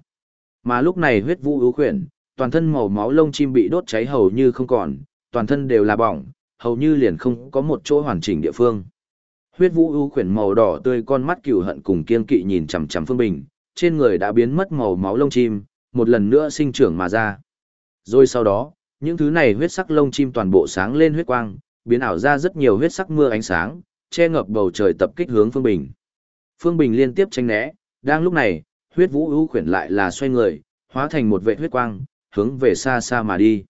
S1: Mà lúc này huyết vũ ưu khuyển, toàn thân màu máu lông chim bị đốt cháy hầu như không còn, toàn thân đều là bỏng, hầu như liền không có một chỗ hoàn chỉnh địa phương. Huyết vũ ưu khuyển màu đỏ tươi con mắt cừu hận cùng kiên kỵ nhìn chằm chằm Phương Bình, trên người đã biến mất màu máu lông chim, một lần nữa sinh trưởng mà ra. Rồi sau đó, những thứ này huyết sắc lông chim toàn bộ sáng lên huyết quang, biến ảo ra rất nhiều huyết sắc mưa ánh sáng, che ngập bầu trời tập kích hướng Phương Bình. Phương Bình liên tiếp tránh né, đang lúc này, huyết vũ ưu khuyển lại là xoay người, hóa thành một vệ huyết quang, hướng về xa xa mà đi.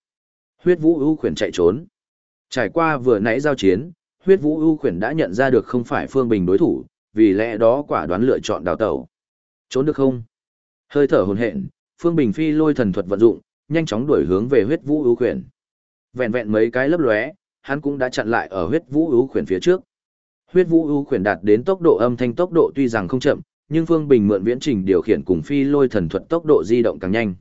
S1: Huyết vũ ưu khuyển chạy trốn. Trải qua vừa nãy giao chiến, huyết vũ ưu khuyển đã nhận ra được không phải Phương Bình đối thủ, vì lẽ đó quả đoán lựa chọn đào tẩu. Trốn được không? Hơi thở hồn hện, Phương Bình phi lôi thần thuật vận dụng, nhanh chóng đuổi hướng về huyết vũ ưu khuyển. Vẹn vẹn mấy cái lấp lóe, hắn cũng đã chặn lại ở huyết vũ ưu khuyển phía trước. Huyết vũ ưu khuyển đạt đến tốc độ âm thanh tốc độ tuy rằng không chậm, nhưng Phương Bình mượn viễn trình điều khiển cùng phi lôi thần thuật tốc độ di động càng nhanh.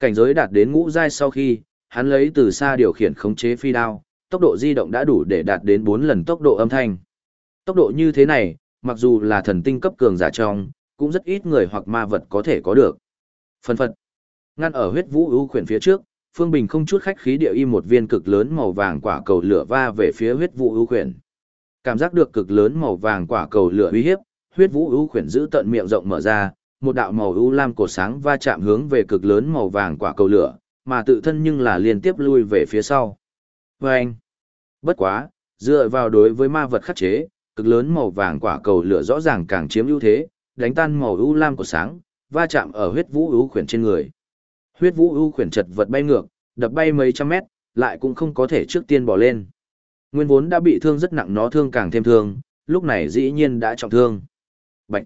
S1: Cảnh giới đạt đến ngũ giai sau khi, hắn lấy từ xa điều khiển khống chế phi đao, tốc độ di động đã đủ để đạt đến bốn lần tốc độ âm thanh. Tốc độ như thế này, mặc dù là thần tinh cấp cường giả trong, cũng rất ít người hoặc ma vật có thể có được. Phân phật. Ngăn ở huyết vũ ưu khuyển phía trước, Phương Bình không chút khách khí địa y một viên cực lớn màu vàng quả cầu lửa va về phía huyết vũ ưu khuyển. Cảm giác được cực lớn màu vàng quả cầu lửa uy hiếp, huyết vũ ưu khuyển giữ tận miệng rộng mở ra, một đạo màu ưu lam cổ sáng va chạm hướng về cực lớn màu vàng quả cầu lửa, mà tự thân nhưng là liên tiếp lui về phía sau. Và anh, bất quá, dựa vào đối với ma vật khắc chế, cực lớn màu vàng quả cầu lửa rõ ràng càng chiếm ưu thế, đánh tan màu ưu lam của sáng, va chạm ở huyết vũ ưu khuyển trên người. Huyết vũ ưu khuyển chật vật bay ngược, đập bay mấy trăm mét, lại cũng không có thể trước tiên bỏ lên. Nguyên vốn đã bị thương rất nặng nó thương càng thêm thương, lúc này dĩ nhiên đã trọng thương. Bạch.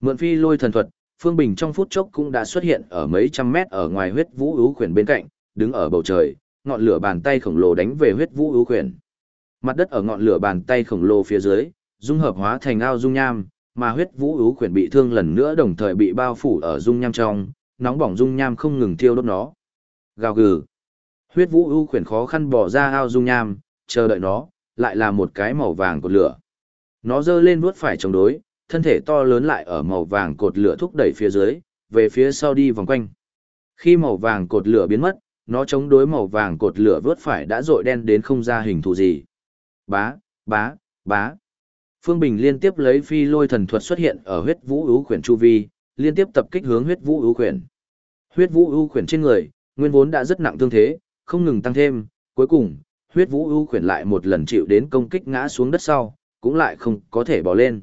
S1: Mượn phi lôi thần thuật, Phương Bình trong phút chốc cũng đã xuất hiện ở mấy trăm mét ở ngoài huyết vũ ưu khuyển bên cạnh, đứng ở bầu trời, ngọn lửa bàn tay khổng lồ đánh về huyết vũ ưu khuyển. Mặt đất ở ngọn lửa bàn tay khổng lồ phía dưới, dung hợp hóa thành ao dung nham, mà huyết vũ ưu khuyển bị thương lần nữa đồng thời bị bao phủ ở dung nham trong, nóng bỏng dung nham không ngừng thiêu đốt nó. Gào gừ. Huyết vũ ưu khuyển khó khăn bỏ ra ao dung nham, chờ đợi nó, lại là một cái màu vàng cột lửa. Nó dơ lên vuốt phải chống đối, thân thể to lớn lại ở màu vàng cột lửa thúc đẩy phía dưới, về phía sau đi vòng quanh. Khi màu vàng cột lửa biến mất, nó chống đối màu vàng cột lửa vớt phải đã rội đen đến không ra hình thù gì. Bá, bá, bá. Phương Bình liên tiếp lấy phi lôi thần thuật xuất hiện ở huyết vũ ưu khuyển chu vi, liên tiếp tập kích hướng huyết vũ ưu khuyển. Huyết vũ ưu khuyển trên người, nguyên vốn đã rất nặng thương thế, không ngừng tăng thêm, cuối cùng, huyết vũ ưu khuyển lại một lần chịu đến công kích ngã xuống đất sau, cũng lại không có thể bỏ lên.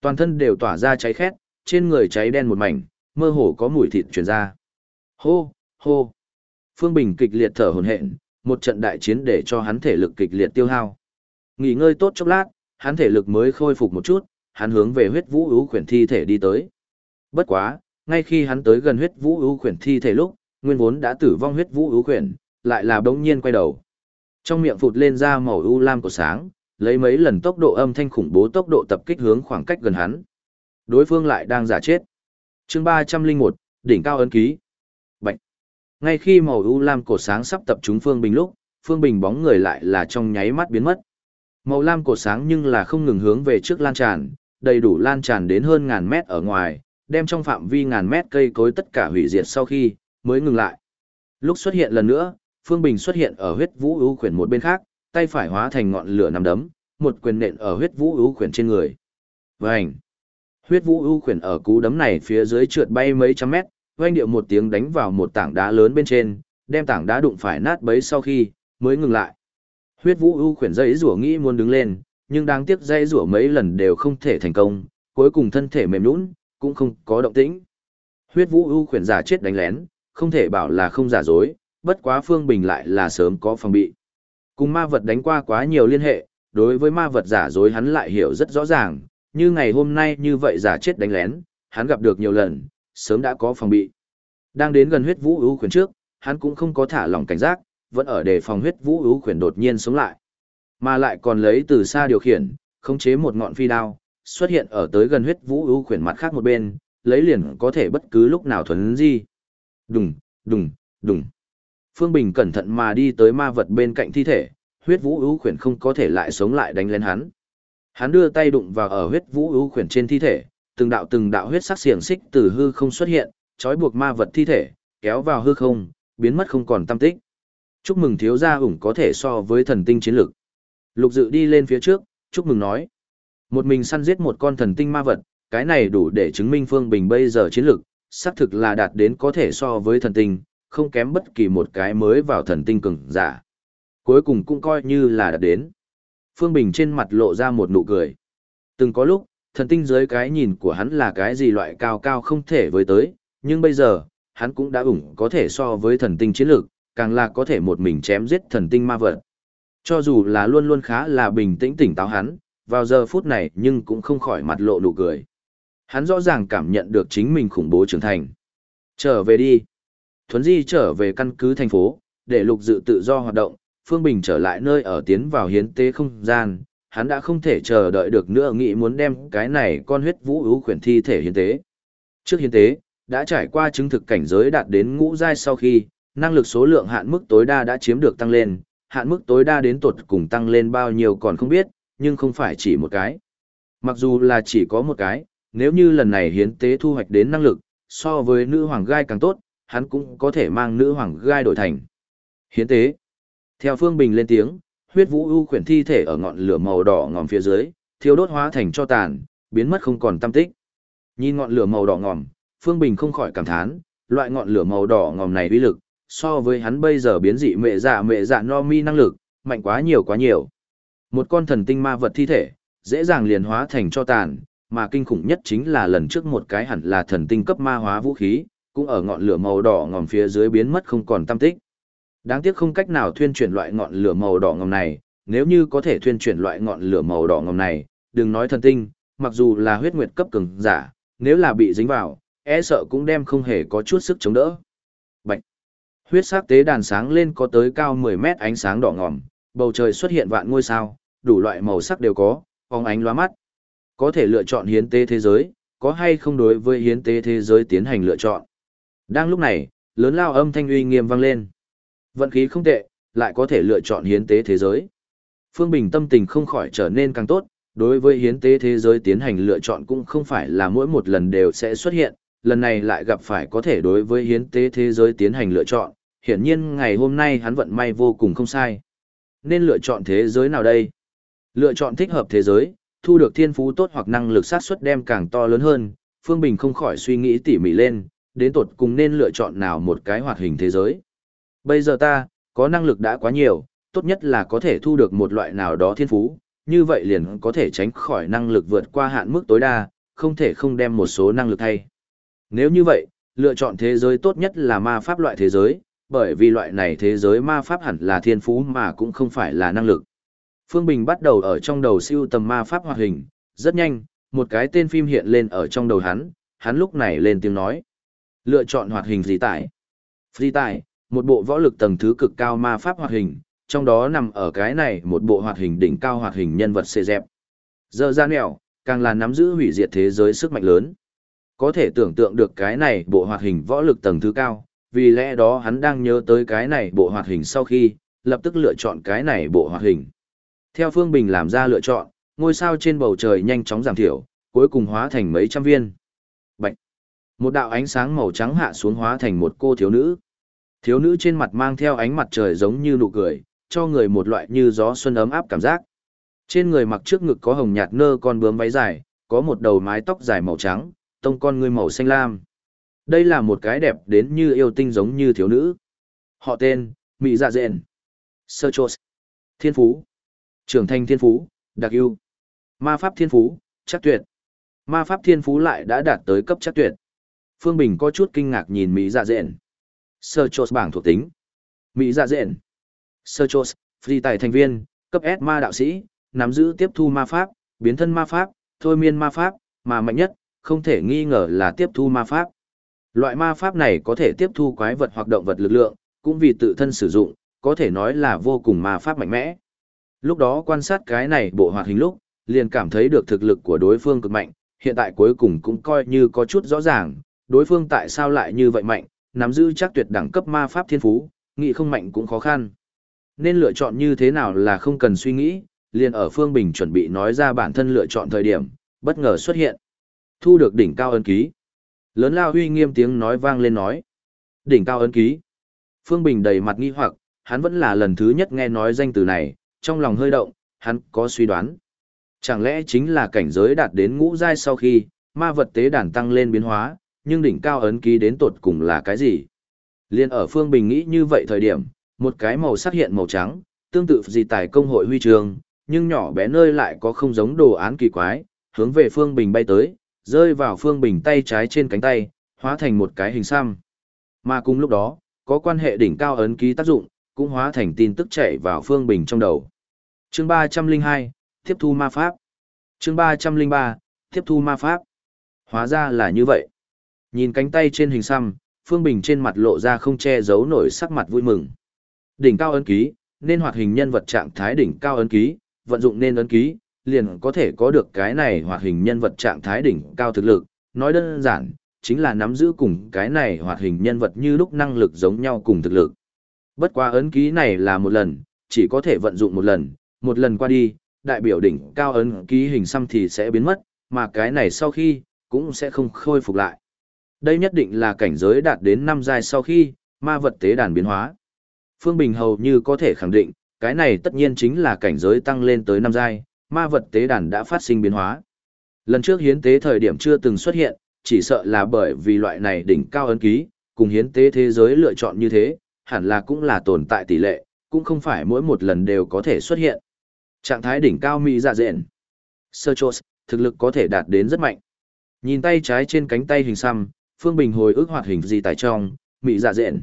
S1: Toàn thân đều tỏa ra cháy khét, trên người cháy đen một mảnh, mơ hồ có mùi thịt truyền ra. Hô, hô. Phương Bình kịch liệt thở hổn hển, một trận đại chiến để cho hắn thể lực kịch liệt tiêu hao. Nghỉ ngơi tốt chốc lát, hắn thể lực mới khôi phục một chút, hắn hướng về huyết vũ ưu khuyển thi thể đi tới. Bất quá, ngay khi hắn tới gần huyết vũ ưu khuyển thi thể lúc, nguyên vốn đã tử vong huyết vũ ưu khuyển, lại là bỗng nhiên quay đầu. Trong miệng phụt lên ra màu u lam của sáng, lấy mấy lần tốc độ âm thanh khủng bố tốc độ tập kích hướng khoảng cách gần hắn. Đối phương lại đang giả chết. Chương 301, đỉnh cao ấn ký. Bạch. Ngay khi màu u lam cổ sáng sắp tập trung Phương Bình lúc, Phương Bình bóng người lại là trong nháy mắt biến mất. Màu lam cổ sáng nhưng là không ngừng hướng về trước lan tràn, đầy đủ lan tràn đến hơn ngàn mét ở ngoài, đem trong phạm vi ngàn mét cây cối tất cả hủy diệt sau khi, mới ngừng lại. Lúc xuất hiện lần nữa, Phương Bình xuất hiện ở huyết vũ ưu khuyển một bên khác, tay phải hóa thành ngọn lửa nằm đấm, một quyền nện ở huyết vũ ưu khuyển trên người. Vành! Huyết vũ ưu khuyển ở cú đấm này phía dưới trượt bay mấy trăm mét, vang điệu một tiếng đánh vào một tảng đá lớn bên trên, đem tảng đá đụng phải nát bấy sau khi, mới ngừng lại. Huyết vũ ưu khuyển dây rủa nghĩ muốn đứng lên, nhưng đáng tiếc dây rủa mấy lần đều không thể thành công, cuối cùng thân thể mềm nhũn, cũng không có động tĩnh. Huyết vũ ưu khuyển giả chết đánh lén, không thể bảo là không giả dối, bất quá Phương Bình lại là sớm có phòng bị. Cùng ma vật đánh qua quá nhiều liên hệ, đối với ma vật giả dối hắn lại hiểu rất rõ ràng, như ngày hôm nay như vậy giả chết đánh lén, hắn gặp được nhiều lần, sớm đã có phòng bị. Đang đến gần huyết vũ ưu khuyển trước, hắn cũng không có thả lỏng cảnh giác, vẫn ở đề phòng huyết vũ ưu khuyển đột nhiên sống lại. Mà lại còn lấy từ xa điều khiển, khống chế một ngọn phi đao, xuất hiện ở tới gần huyết vũ ưu khuyển mặt khác một bên, lấy liền có thể bất cứ lúc nào thuấn di. Đùng, đùng, đùng. Phương Bình cẩn thận mà đi tới ma vật bên cạnh thi thể, huyết vũ ưu khuyển không có thể lại sống lại đánh lên hắn. Hắn đưa tay đụng vào ở huyết vũ ưu khuyển trên thi thể, từng đạo từng đạo huyết sắc xiềng xích từ hư không xuất hiện, trói buộc ma vật thi thể, kéo vào hư không, biến mất không còn tâm tích. Chúc mừng thiếu gia ủng có thể so với thần tinh chiến lực. Lục dự đi lên phía trước, chúc mừng nói. Một mình săn giết một con thần tinh ma vật, cái này đủ để chứng minh Phương Bình bây giờ chiến lực, xác thực là đạt đến có thể so với thần tinh, không kém bất kỳ một cái mới vào thần tinh cường giả. Cuối cùng cũng coi như là đã đến. Phương Bình trên mặt lộ ra một nụ cười. Từng có lúc, thần tinh dưới cái nhìn của hắn là cái gì loại cao cao không thể với tới, nhưng bây giờ, hắn cũng đã ủng có thể so với thần tinh chiến lược, càng là có thể một mình chém giết thần tinh ma vật. Cho dù là luôn luôn khá là bình tĩnh tỉnh táo hắn, vào giờ phút này nhưng cũng không khỏi mặt lộ nụ cười. Hắn rõ ràng cảm nhận được chính mình khủng bố trưởng thành. Trở về đi. Thuấn Di trở về căn cứ thành phố, để lục dự tự do hoạt động, Phương Bình trở lại nơi ở tiến vào hiến tế không gian, hắn đã không thể chờ đợi được nữa nghĩ muốn đem cái này con huyết vũ ưu khuyển thi thể hiến tế. Trước hiến tế, đã trải qua chứng thực cảnh giới đạt đến ngũ giai sau khi, năng lực số lượng hạn mức tối đa đã chiếm được tăng lên, hạn mức tối đa đến tuột cùng tăng lên bao nhiêu còn không biết, nhưng không phải chỉ một cái. Mặc dù là chỉ có một cái, nếu như lần này hiến tế thu hoạch đến năng lực, so với nữ hoàng gai càng tốt, hắn cũng có thể mang nữ hoàng gai đổi thành. Hiến tế. Theo Phương Bình lên tiếng, huyết vũ ưu khuyển thi thể ở ngọn lửa màu đỏ ngòm phía dưới, thiêu đốt hóa thành cho tàn, biến mất không còn tâm tích. Nhìn ngọn lửa màu đỏ ngòm, Phương Bình không khỏi cảm thán, loại ngọn lửa màu đỏ ngòm này uy lực, so với hắn bây giờ biến dị mẹ dạ mẹ dạ no mi năng lực, mạnh quá nhiều quá nhiều. Một con thần tinh ma vật thi thể, dễ dàng liền hóa thành cho tàn, mà kinh khủng nhất chính là lần trước một cái hẳn là thần tinh cấp ma hóa vũ khí, cũng ở ngọn lửa màu đỏ ngòm phía dưới biến mất không còn tâm tích. Đáng tiếc không cách nào thuyên chuyển loại ngọn lửa màu đỏ ngòm này, nếu như có thể thuyên chuyển loại ngọn lửa màu đỏ ngòm này, đừng nói thần tinh, mặc dù là huyết nguyệt cấp cường giả, nếu là bị dính vào, e sợ cũng đem không hề có chút sức chống đỡ. Bạch. Huyết sắc tế đàn sáng lên có tới cao 10 mét ánh sáng đỏ ngòm, bầu trời xuất hiện vạn ngôi sao, đủ loại màu sắc đều có, phóng ánh lóa mắt. Có thể lựa chọn hiến tế thế giới, có hay không đối với hiến tế thế giới tiến hành lựa chọn. Đang lúc này, lớn lao âm thanh uy nghiêm vang lên. Vận khí không tệ, lại có thể lựa chọn hiến tế thế giới. Phương Bình tâm tình không khỏi trở nên càng tốt, đối với hiến tế thế giới tiến hành lựa chọn cũng không phải là mỗi một lần đều sẽ xuất hiện, lần này lại gặp phải có thể đối với hiến tế thế giới tiến hành lựa chọn, hiển nhiên ngày hôm nay hắn vận may vô cùng không sai. Nên lựa chọn thế giới nào đây? Lựa chọn thích hợp thế giới, thu được thiên phú tốt hoặc năng lực sát xuất đem càng to lớn hơn, Phương Bình không khỏi suy nghĩ tỉ mỉ lên, đến tột cùng nên lựa chọn nào một cái hoạt hình thế giới. Bây giờ ta, có năng lực đã quá nhiều, tốt nhất là có thể thu được một loại nào đó thiên phú, như vậy liền có thể tránh khỏi năng lực vượt qua hạn mức tối đa, không thể không đem một số năng lực thay. Nếu như vậy, lựa chọn thế giới tốt nhất là ma pháp loại thế giới, bởi vì loại này thế giới ma pháp hẳn là thiên phú mà cũng không phải là năng lực. Phương Bình bắt đầu ở trong đầu siêu tầm ma pháp hoạt hình, rất nhanh, một cái tên phim hiện lên ở trong đầu hắn, hắn lúc này lên tiếng nói. Lựa chọn hoạt hình gì tải, Phi tải một bộ võ lực tầng thứ cực cao ma pháp hoạt hình, trong đó nằm ở cái này một bộ hoạt hình đỉnh cao hoạt hình nhân vật xê dẹp. Giờ ra nẻo, càng là nắm giữ hủy diệt thế giới sức mạnh lớn. Có thể tưởng tượng được cái này bộ hoạt hình võ lực tầng thứ cao, vì lẽ đó hắn đang nhớ tới cái này bộ hoạt hình sau khi, lập tức lựa chọn cái này bộ hoạt hình. Theo Phương Bình làm ra lựa chọn, ngôi sao trên bầu trời nhanh chóng giảm thiểu, cuối cùng hóa thành mấy trăm viên. Một đạo ánh sáng màu trắng hạ xuống hóa thành một cô thiếu nữ. Thiếu nữ trên mặt mang theo ánh mặt trời giống như nụ cười, cho người một loại như gió xuân ấm áp cảm giác. Trên người mặc trước ngực có hồng nhạt nơ con bướm váy dài, có một đầu mái tóc dài màu trắng, tông con ngươi màu xanh lam. Đây là một cái đẹp đến như yêu tinh giống như thiếu nữ. Họ tên, Mỹ Dạ Dện. Sơ Chos. Thiên Phú. Trưởng thành Thiên Phú, Đặc ưu Ma Pháp Thiên Phú, chắc tuyệt. Ma Pháp Thiên Phú lại đã đạt tới cấp chắc tuyệt. Phương Bình có chút kinh ngạc nhìn Mỹ Dạ Dện. Sơ Chos bảng thuộc tính. Mỹ Dạ Dện. Sơ Chos, free tài thành viên, cấp S ma đạo sĩ, nắm giữ tiếp thu ma pháp, biến thân ma pháp, thôi miên ma pháp, mà mạnh nhất, không thể nghi ngờ là tiếp thu ma pháp. Loại ma pháp này có thể tiếp thu quái vật hoặc động vật lực lượng, cũng vì tự thân sử dụng, có thể nói là vô cùng ma pháp mạnh mẽ. Lúc đó quan sát cái này bộ hoạt hình lúc, liền cảm thấy được thực lực của đối phương cực mạnh, hiện tại cuối cùng cũng coi như có chút rõ ràng, đối phương tại sao lại như vậy mạnh, nắm giữ chắc tuyệt đẳng cấp ma pháp thiên phú, nghĩ không mạnh cũng khó khăn. Nên lựa chọn như thế nào là không cần suy nghĩ, liền ở Phương Bình chuẩn bị nói ra bản thân lựa chọn thời điểm, bất ngờ xuất hiện. Thu được đỉnh cao ân ký. Lớn lao huy nghiêm tiếng nói vang lên nói. Đỉnh cao ân ký. Phương Bình đầy mặt nghi hoặc, hắn vẫn là lần thứ nhất nghe nói danh từ này, trong lòng hơi động, hắn có suy đoán. Chẳng lẽ chính là cảnh giới đạt đến ngũ giai sau khi, ma vật tế đàn tăng lên biến hóa, nhưng đỉnh cao ấn ký đến tột cùng là cái gì? Liên ở Phương Bình nghĩ như vậy thời điểm, một cái màu sắc hiện màu trắng, tương tự gì tài công hội huy trường, nhưng nhỏ bé nơi lại có không giống đồ án kỳ quái, hướng về Phương Bình bay tới, rơi vào Phương Bình tay trái trên cánh tay, hóa thành một cái hình xăm. Mà cùng lúc đó, có quan hệ đỉnh cao ấn ký tác dụng, cũng hóa thành tin tức chạy vào Phương Bình trong đầu. Chương 302, tiếp thu ma pháp. Chương 303, tiếp thu ma pháp. Hóa ra là như vậy. Nhìn cánh tay trên hình xăm, Phương Bình trên mặt lộ ra không che giấu nổi sắc mặt vui mừng. Đỉnh cao ấn ký, nên hoạt hình nhân vật trạng thái đỉnh cao ấn ký, vận dụng nên ấn ký, liền có thể có được cái này hoạt hình nhân vật trạng thái đỉnh cao thực lực. Nói đơn giản, chính là nắm giữ cùng cái này hoạt hình nhân vật như lúc năng lực giống nhau cùng thực lực. Bất quá ấn ký này là một lần, chỉ có thể vận dụng một lần, một lần qua đi, đại biểu đỉnh cao ấn ký hình xăm thì sẽ biến mất, mà cái này sau khi, cũng sẽ không khôi phục lại. Đây nhất định là cảnh giới đạt đến năm giai sau khi, ma vật tế đàn biến hóa. Phương Bình hầu như có thể khẳng định, cái này tất nhiên chính là cảnh giới tăng lên tới năm giai, ma vật tế đàn đã phát sinh biến hóa. Lần trước hiến tế thời điểm chưa từng xuất hiện, chỉ sợ là bởi vì loại này đỉnh cao ấn ký, cùng hiến tế thế giới lựa chọn như thế, hẳn là cũng là tồn tại tỷ lệ, cũng không phải mỗi một lần đều có thể xuất hiện. Trạng thái đỉnh cao mỹ dạ dện. Sơ Chos, thực lực có thể đạt đến rất mạnh. Nhìn tay trái trên cánh tay hình xăm, Phương Bình hồi ức hoạt hình gì tại trong, mỹ dạ dện.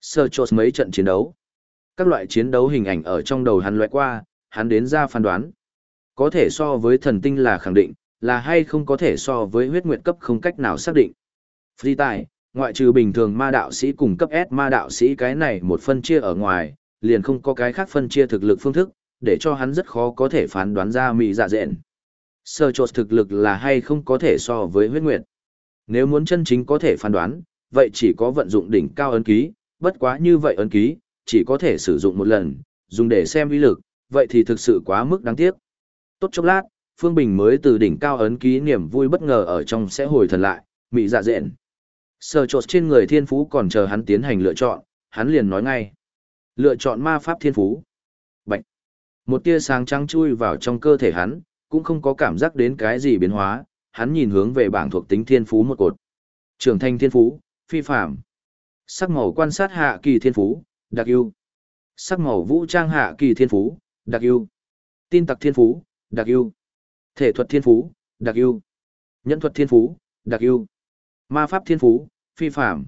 S1: Sơ chốt mấy trận chiến đấu. Các loại chiến đấu hình ảnh ở trong đầu hắn loại qua, hắn đến ra phán đoán. Có thể so với thần tinh là khẳng định, là hay không có thể so với huyết nguyệt cấp không cách nào xác định. Di tài, ngoại trừ bình thường ma đạo sĩ cùng cấp S ma đạo sĩ cái này một phân chia ở ngoài, liền không có cái khác phân chia thực lực phương thức, để cho hắn rất khó có thể phán đoán ra mỹ dạ dện. Sơ chốt thực lực là hay không có thể so với huyết nguyệt. Nếu muốn chân chính có thể phán đoán, vậy chỉ có vận dụng đỉnh cao ấn ký, bất quá như vậy ấn ký, chỉ có thể sử dụng một lần, dùng để xem uy lực, vậy thì thực sự quá mức đáng tiếc. Tốt chốc lát, Phương Bình mới từ đỉnh cao ấn ký niềm vui bất ngờ ở trong sẽ hồi thần lại, mị dạ dện. Sờ trột trên người thiên phú còn chờ hắn tiến hành lựa chọn, hắn liền nói ngay. Lựa chọn ma pháp thiên phú. Bạch. Một tia sáng trắng chui vào trong cơ thể hắn, cũng không có cảm giác đến cái gì biến hóa, hắn nhìn hướng về bảng thuộc tính thiên phú một cột. Trưởng thành thiên phú, phi phạm. Sắc màu quan sát hạ kỳ thiên phú, đặc ưu. Sắc màu vũ trang hạ kỳ thiên phú, đặc ưu. Tin tặc thiên phú, đặc ưu. Thể thuật thiên phú, đặc ưu. Nhân thuật thiên phú, đặc ưu. Ma pháp thiên phú, phi phạm.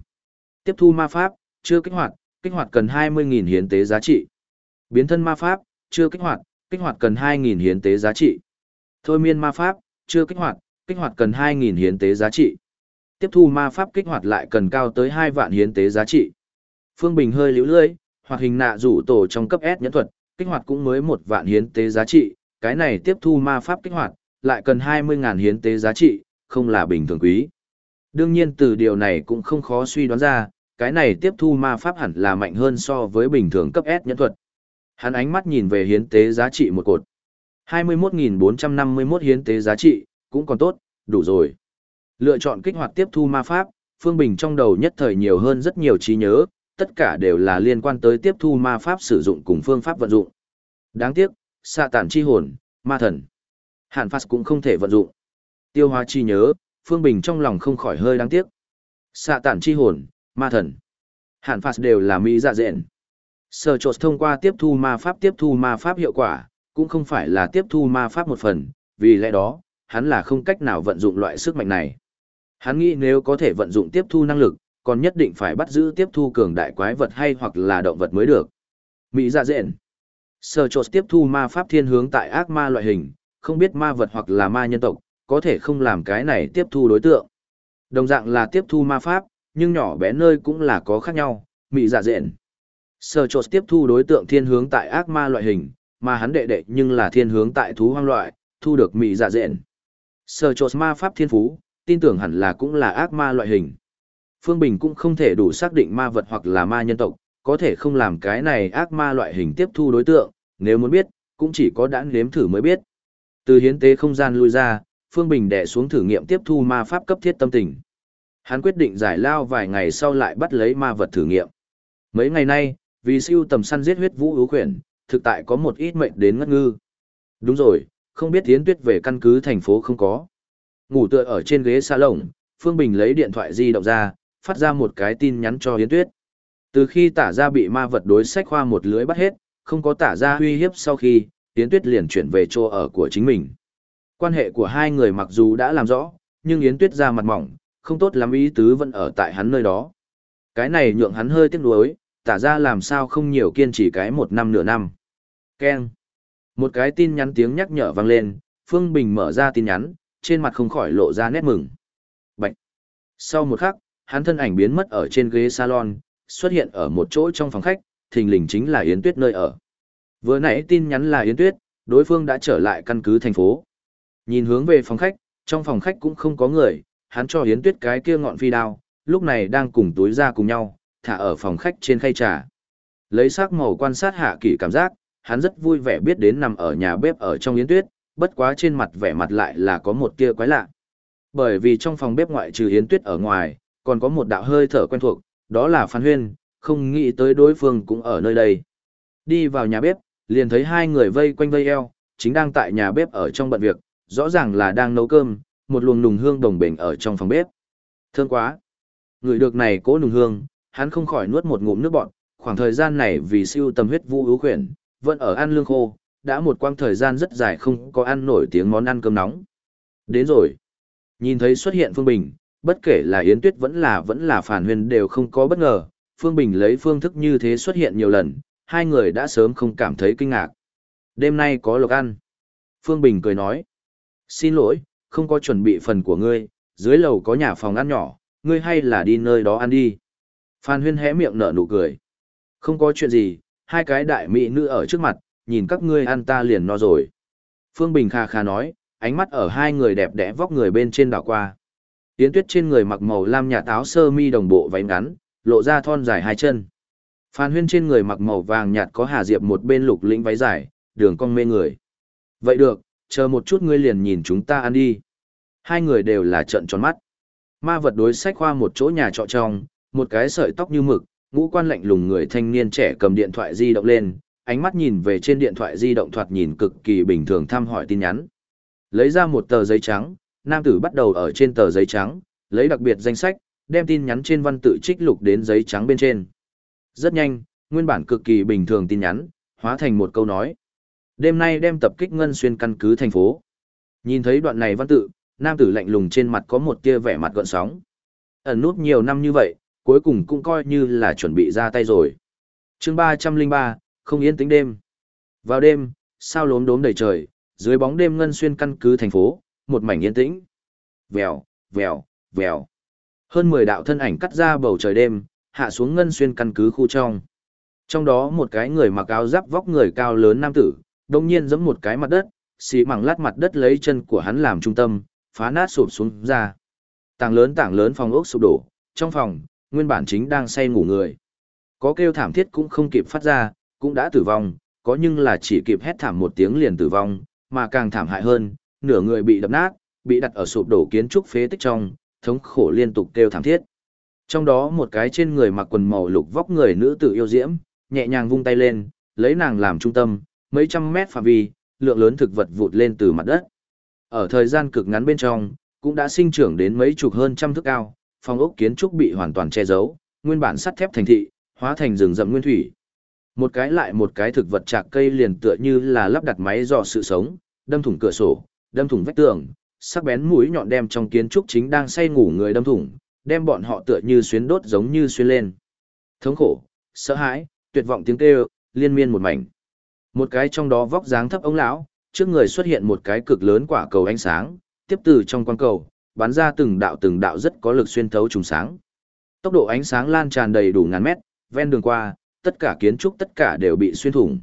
S1: Tiếp thu ma pháp, chưa kích hoạt, kích hoạt cần 20.000 hiến tế giá trị. Biến thân ma pháp, chưa kích hoạt, kích hoạt cần 2.000 hiến tế giá trị. Thôi miên ma pháp, chưa kích hoạt, kích hoạt cần 2.000 hiến tế giá trị. Tiếp thu ma pháp kích hoạt lại cần cao tới 2 vạn hiến tế giá trị. Phương Bình hơi liễu lưỡi, hoặc hình nạ rủ tổ trong cấp S nhẫn thuật, kích hoạt cũng mới một vạn hiến tế giá trị, cái này tiếp thu ma pháp kích hoạt, lại cần 20.000 hiến tế giá trị, không là bình thường quý. Đương nhiên từ điều này cũng không khó suy đoán ra, cái này tiếp thu ma pháp hẳn là mạnh hơn so với bình thường cấp S nhẫn thuật. Hắn ánh mắt nhìn về hiến tế giá trị một cột. 21.451 hiến tế giá trị, cũng còn tốt, đủ rồi. Lựa chọn kích hoạt tiếp thu ma pháp, Phương Bình trong đầu nhất thời nhiều hơn rất nhiều trí nhớ, tất cả đều là liên quan tới tiếp thu ma pháp sử dụng cùng phương pháp vận dụng. Đáng tiếc, xạ tản chi hồn, ma thần. Hạn phát cũng không thể vận dụng. Tiêu hóa chi nhớ, Phương Bình trong lòng không khỏi hơi đáng tiếc. Xạ tản chi hồn, ma thần. Hạn phát đều là mỹ dạ dện. Sở trột thông qua tiếp thu ma pháp tiếp thu ma pháp hiệu quả, cũng không phải là tiếp thu ma pháp một phần, vì lẽ đó, hắn là không cách nào vận dụng loại sức mạnh này. Hắn nghĩ nếu có thể vận dụng tiếp thu năng lực, còn nhất định phải bắt giữ tiếp thu cường đại quái vật hay hoặc là động vật mới được. Mỹ dạ dện. Sở trột tiếp thu ma pháp thiên hướng tại ác ma loại hình, không biết ma vật hoặc là ma nhân tộc, có thể không làm cái này tiếp thu đối tượng. Đồng dạng là tiếp thu ma pháp, nhưng nhỏ bé nơi cũng là có khác nhau, Mỹ dạ dện. Sở trột tiếp thu đối tượng thiên hướng tại ác ma loại hình, mà hắn đệ đệ nhưng là thiên hướng tại thú hoang loại, thu được Mỹ dạ dện. Sở trột ma pháp thiên phú, tin tưởng hẳn là cũng là ác ma loại hình. Phương Bình cũng không thể đủ xác định ma vật hoặc là ma nhân tộc, có thể không làm cái này ác ma loại hình tiếp thu đối tượng, nếu muốn biết, cũng chỉ có đã nếm thử mới biết. Từ hiến tế không gian lui ra, Phương Bình đè xuống thử nghiệm tiếp thu ma pháp cấp thiết tâm tình. Hắn quyết định giải lao vài ngày sau lại bắt lấy ma vật thử nghiệm. Mấy ngày nay, vì siêu tầm săn giết huyết vũ ưu quyển, thực tại có một ít mệnh đến ngất ngư. Đúng rồi, không biết Yến Tuyết về căn cứ thành phố không có. Ngủ tựa ở trên ghế xa lồng, Phương Bình lấy điện thoại di động ra, phát ra một cái tin nhắn cho Yến Tuyết. Từ khi tả ra bị ma vật đối sách khoa một lưới bắt hết, không có tả ra uy hiếp sau khi, Yến Tuyết liền chuyển về chỗ ở của chính mình. Quan hệ của hai người mặc dù đã làm rõ, nhưng Yến Tuyết ra mặt mỏng, không tốt lắm ý tứ vẫn ở tại hắn nơi đó. Cái này nhượng hắn hơi tiếc nuối, tả ra làm sao không nhiều kiên trì cái một năm nửa năm. Ken. Một cái tin nhắn tiếng nhắc nhở vang lên, Phương Bình mở ra tin nhắn, trên mặt không khỏi lộ ra nét mừng. Bạch. Sau một khắc, hắn thân ảnh biến mất ở trên ghế salon, xuất hiện ở một chỗ trong phòng khách, thình lình chính là Yến Tuyết nơi ở. Vừa nãy tin nhắn là Yến Tuyết, đối phương đã trở lại căn cứ thành phố. Nhìn hướng về phòng khách, trong phòng khách cũng không có người, hắn cho Yến Tuyết cái kia ngọn phi đao, lúc này đang cùng túi ra cùng nhau, thả ở phòng khách trên khay trà. Lấy sắc màu quan sát hạ kỷ cảm giác, hắn rất vui vẻ biết đến nằm ở nhà bếp ở trong Yến Tuyết, bất quá trên mặt vẻ mặt lại là có một tia quái lạ. Bởi vì trong phòng bếp ngoại trừ Yến Tuyết ở ngoài, còn có một đạo hơi thở quen thuộc, đó là Phan Huyên, không nghĩ tới đối phương cũng ở nơi đây. Đi vào nhà bếp, liền thấy hai người vây quanh vây eo, chính đang tại nhà bếp ở trong bận việc, rõ ràng là đang nấu cơm, một luồng nùng hương đồng bình ở trong phòng bếp. Thương quá! Người được này cố nùng hương, hắn không khỏi nuốt một ngụm nước bọt, khoảng thời gian này vì siêu tầm huyết vũ ưu khuyển, vẫn ở ăn lương khô, đã một quãng thời gian rất dài không có ăn nổi tiếng món ăn cơm nóng. Đến rồi. Nhìn thấy xuất hiện Phương Bình, bất kể là Yến Tuyết vẫn là vẫn là Phản Huyền đều không có bất ngờ, Phương Bình lấy phương thức như thế xuất hiện nhiều lần, hai người đã sớm không cảm thấy kinh ngạc. Đêm nay có lộc ăn. Phương Bình cười nói. Xin lỗi, không có chuẩn bị phần của ngươi, dưới lầu có nhà phòng ăn nhỏ, ngươi hay là đi nơi đó ăn đi. Phan Huyên hé miệng nở nụ cười. Không có chuyện gì, hai cái đại mỹ nữ ở trước mặt, nhìn các ngươi ăn ta liền no rồi. Phương Bình kha kha nói, ánh mắt ở hai người đẹp đẽ vóc người bên trên đảo qua. Yến Tuyết trên người mặc màu lam nhạt áo sơ mi đồng bộ váy ngắn, lộ ra thon dài hai chân. Phan Huyên trên người mặc màu vàng nhạt có Hà Diệp một bên lục lĩnh váy dài, đường cong mê người. Vậy được, chờ một chút ngươi liền nhìn chúng ta ăn đi. Hai người đều là trận tròn mắt. Ma vật đối sách khoa một chỗ nhà trọ trong, một cái sợi tóc như mực, ngũ quan lạnh lùng người thanh niên trẻ cầm điện thoại di động lên, ánh mắt nhìn về trên điện thoại di động thoạt nhìn cực kỳ bình thường thăm hỏi tin nhắn. Lấy ra một tờ giấy trắng, nam tử bắt đầu ở trên tờ giấy trắng, lấy đặc biệt danh sách, đem tin nhắn trên văn tự trích lục đến giấy trắng bên trên. Rất nhanh, nguyên bản cực kỳ bình thường tin nhắn, hóa thành một câu nói. Đêm nay đem tập kích ngân xuyên căn cứ thành phố. Nhìn thấy đoạn này văn tự, nam tử lạnh lùng trên mặt có một tia vẻ mặt gợn sóng. Ẩn nút nhiều năm như vậy, cuối cùng cũng coi như là chuẩn bị ra tay rồi. chương 303, không yên tĩnh đêm. Vào đêm, sao lốm đốm đầy trời, dưới bóng đêm ngân xuyên căn cứ thành phố, một mảnh yên tĩnh. Vèo, vèo, vèo. Hơn 10 đạo thân ảnh cắt ra bầu trời đêm, hạ xuống ngân xuyên căn cứ khu trong. Trong đó một cái người mặc áo giáp vóc người cao lớn nam tử, đồng nhiên giẫm một cái mặt đất, xì mảng lát mặt đất lấy chân của hắn làm trung tâm, phá nát sụp xuống ra. Tảng lớn tảng lớn phòng ốc sụp đổ, trong phòng, nguyên bản chính đang say ngủ người. Có kêu thảm thiết cũng không kịp phát ra, cũng đã tử vong, có nhưng là chỉ kịp hét thảm một tiếng liền tử vong, mà càng thảm hại hơn, nửa người bị đập nát, bị đặt ở sụp đổ kiến trúc phế tích trong, thống khổ liên tục kêu thảm thiết. Trong đó một cái trên người mặc quần màu lục vóc người nữ tử yêu diễm, nhẹ nhàng vung tay lên, lấy nàng làm trung tâm, mấy trăm mét phạm vi, lượng lớn thực vật vụt lên từ mặt đất. Ở thời gian cực ngắn bên trong, cũng đã sinh trưởng đến mấy chục hơn trăm thước cao, phòng ốc kiến trúc bị hoàn toàn che giấu, nguyên bản sắt thép thành thị, hóa thành rừng rậm nguyên thủy. Một cái lại một cái thực vật chạc cây liền tựa như là lắp đặt máy dò sự sống, đâm thủng cửa sổ, đâm thủng vách tường, sắc bén mũi nhọn đem trong kiến trúc chính đang say ngủ người đâm thủng, đem bọn họ tựa như xuyến đốt giống như xuyên lên. Thống khổ, sợ hãi, tuyệt vọng tiếng kêu, liên miên một mảnh. Một cái trong đó vóc dáng thấp ông lão, trước người xuất hiện một cái cực lớn quả cầu ánh sáng, tiếp từ trong quang cầu, bắn ra từng đạo từng đạo rất có lực xuyên thấu trùng sáng. Tốc độ ánh sáng lan tràn đầy đủ ngàn mét, ven đường qua, tất cả kiến trúc tất cả đều bị xuyên thủng.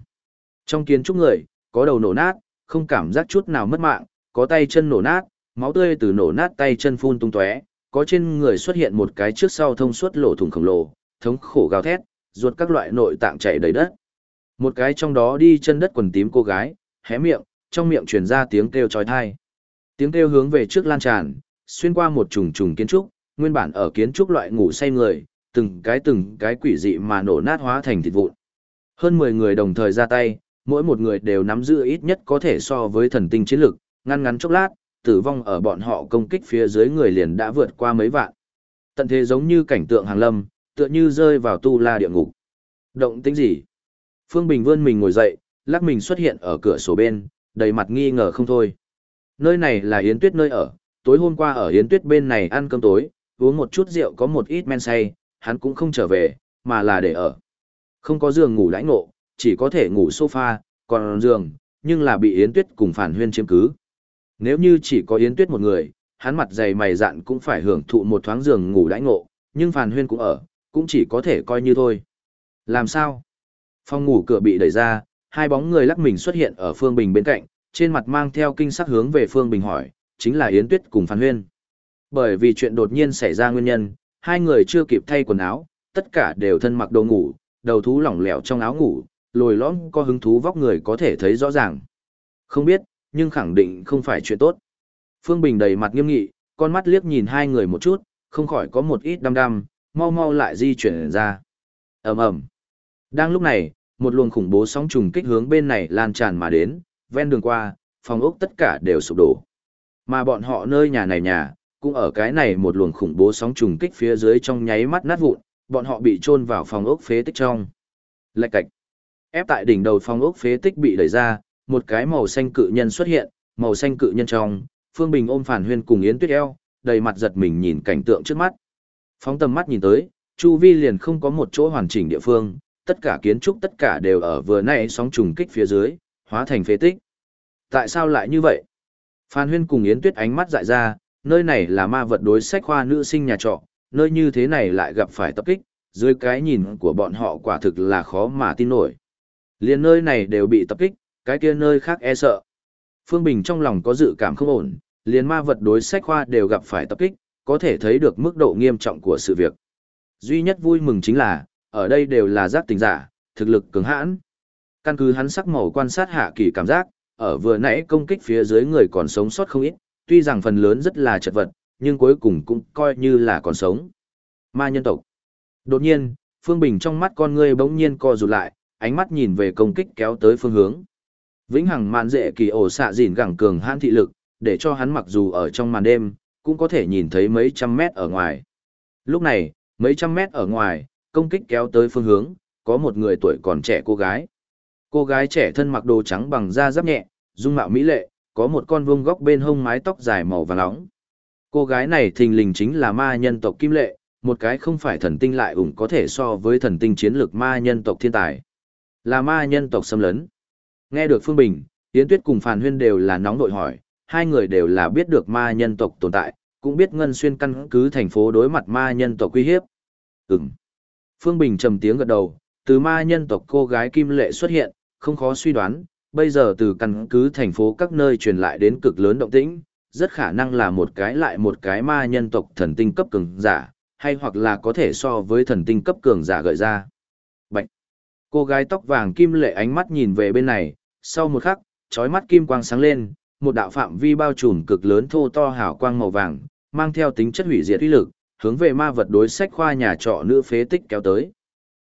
S1: Trong kiến trúc người, có đầu nổ nát, không cảm giác chút nào mất mạng, có tay chân nổ nát, máu tươi từ nổ nát tay chân phun tung tóe, có trên người xuất hiện một cái trước sau thông suốt lỗ thủng khổng lồ, thống khổ gào thét, ruột các loại nội tạng chảy đầy đất. Một cái trong đó đi chân đất quần tím cô gái, hé miệng, trong miệng truyền ra tiếng kêu chói tai. Tiếng kêu hướng về trước lan tràn, xuyên qua một trùng trùng kiến trúc, nguyên bản ở kiến trúc loại ngủ say người, từng cái từng cái quỷ dị mà nổ nát hóa thành thịt vụn. Hơn 10 người đồng thời ra tay, mỗi một người đều nắm giữ ít nhất có thể so với thần tinh chiến lực, ngăn ngắn chốc lát, tử vong ở bọn họ công kích phía dưới người liền đã vượt qua mấy vạn. Tận thế giống như cảnh tượng hàng lâm, tựa như rơi vào tu la địa ngục. Động tĩnh gì? Phương Bình vươn mình ngồi dậy, lắc mình xuất hiện ở cửa sổ bên, đầy mặt nghi ngờ không thôi. Nơi này là Yến Tuyết nơi ở, tối hôm qua ở Yến Tuyết bên này ăn cơm tối, uống một chút rượu có một ít men say, hắn cũng không trở về, mà là để ở. Không có giường ngủ lãnh ngộ, chỉ có thể ngủ sofa, còn giường, nhưng là bị Yến Tuyết cùng Phản Huyên chiếm cứ. Nếu như chỉ có Yến Tuyết một người, hắn mặt dày mày dạn cũng phải hưởng thụ một thoáng giường ngủ lãnh ngộ, nhưng Phản Huyên cũng ở, cũng chỉ có thể coi như thôi. Làm sao? Phòng ngủ cửa bị đẩy ra, hai bóng người lắc mình xuất hiện ở Phương Bình bên cạnh, trên mặt mang theo kinh sắc hướng về Phương Bình hỏi, chính là Yến Tuyết cùng Phan Huyên. Bởi vì chuyện đột nhiên xảy ra nguyên nhân, hai người chưa kịp thay quần áo, tất cả đều thân mặc đồ ngủ, đầu thú lỏng lẻo trong áo ngủ, lồi lõm có hứng thú vóc người có thể thấy rõ ràng. Không biết, nhưng khẳng định không phải chuyện tốt. Phương Bình đầy mặt nghiêm nghị, con mắt liếc nhìn hai người một chút, không khỏi có một ít đăm đăm, mau mau lại di chuyển ra. ầm ầm. Đang lúc này, một luồng khủng bố sóng trùng kích hướng bên này lan tràn mà đến, ven đường qua, phòng ốc tất cả đều sụp đổ. Mà bọn họ nơi nhà này nhà, cũng ở cái này một luồng khủng bố sóng trùng kích phía dưới trong nháy mắt nát vụn, bọn họ bị chôn vào phòng ốc phế tích trong. Lạch cạch. Ép tại đỉnh đầu phòng ốc phế tích bị đẩy ra, một cái màu xanh cự nhân xuất hiện, màu xanh cự nhân trong, Phương Bình ôm Phản Huyên cùng Yến Tuyết eo, đầy mặt giật mình nhìn cảnh tượng trước mắt. Phóng tầm mắt nhìn tới, chu vi liền không có một chỗ hoàn chỉnh địa phương, tất cả kiến trúc tất cả đều ở vừa nãy sóng trùng kích phía dưới, hóa thành phế tích. Tại sao lại như vậy? Phan Huyên cùng Yến Tuyết ánh mắt dại ra, nơi này là ma vật đối sách khoa nữ sinh nhà trọ, nơi như thế này lại gặp phải tập kích, dưới cái nhìn của bọn họ quả thực là khó mà tin nổi. Liên nơi này đều bị tập kích, cái kia nơi khác e sợ. Phương Bình trong lòng có dự cảm không ổn, liền ma vật đối sách khoa đều gặp phải tập kích, có thể thấy được mức độ nghiêm trọng của sự việc. Duy nhất vui mừng chính là, ở đây đều là giác tình giả, thực lực cứng hãn. Căn cứ hắn sắc màu quan sát hạ kỳ cảm giác, ở vừa nãy công kích phía dưới người còn sống sót không ít, tuy rằng phần lớn rất là chật vật, nhưng cuối cùng cũng coi như là còn sống. Ma nhân tộc. Đột nhiên, Phương Bình trong mắt con ngươi bỗng nhiên co rụt lại, ánh mắt nhìn về công kích kéo tới phương hướng. Vĩnh hằng mạn dễ kỳ ổ xạ dìn gẳng cường hãn thị lực, để cho hắn mặc dù ở trong màn đêm, cũng có thể nhìn thấy mấy trăm mét ở ngoài. Lúc này, mấy trăm mét ở ngoài, công kích kéo tới phương hướng, có một người tuổi còn trẻ cô gái. Cô gái trẻ thân mặc đồ trắng bằng da giáp nhẹ, dung mạo mỹ lệ, có một con vuông góc bên hông mái tóc dài màu vàng nóng. Cô gái này thình lình chính là ma nhân tộc Kim Lệ, một cái không phải thần tinh lại ủng có thể so với thần tinh chiến lược ma nhân tộc thiên tài. Là ma nhân tộc xâm lấn. Nghe được Phương Bình, Yến Tuyết cùng Phàn Huyên đều là nóng nội hỏi, hai người đều là biết được ma nhân tộc tồn tại, cũng biết Ngân Xuyên căn cứ thành phố đối mặt ma nhân tộc uy hiếp. Ừm. Phương Bình trầm tiếng gật đầu, từ ma nhân tộc cô gái Kim Lệ xuất hiện, không khó suy đoán, bây giờ từ căn cứ thành phố các nơi truyền lại đến cực lớn động tĩnh, rất khả năng là một cái lại một cái ma nhân tộc thần tinh cấp cường giả, hay hoặc là có thể so với thần tinh cấp cường giả gợi ra. Bạch! Cô gái tóc vàng kim lệ ánh mắt nhìn về bên này, sau một khắc, trói mắt kim quang sáng lên, một đạo phạm vi bao trùm cực lớn thô to hào quang màu vàng, mang theo tính chất hủy diệt uy lực, hướng về ma vật đối sách khoa nhà trọ nữ phế tích kéo tới.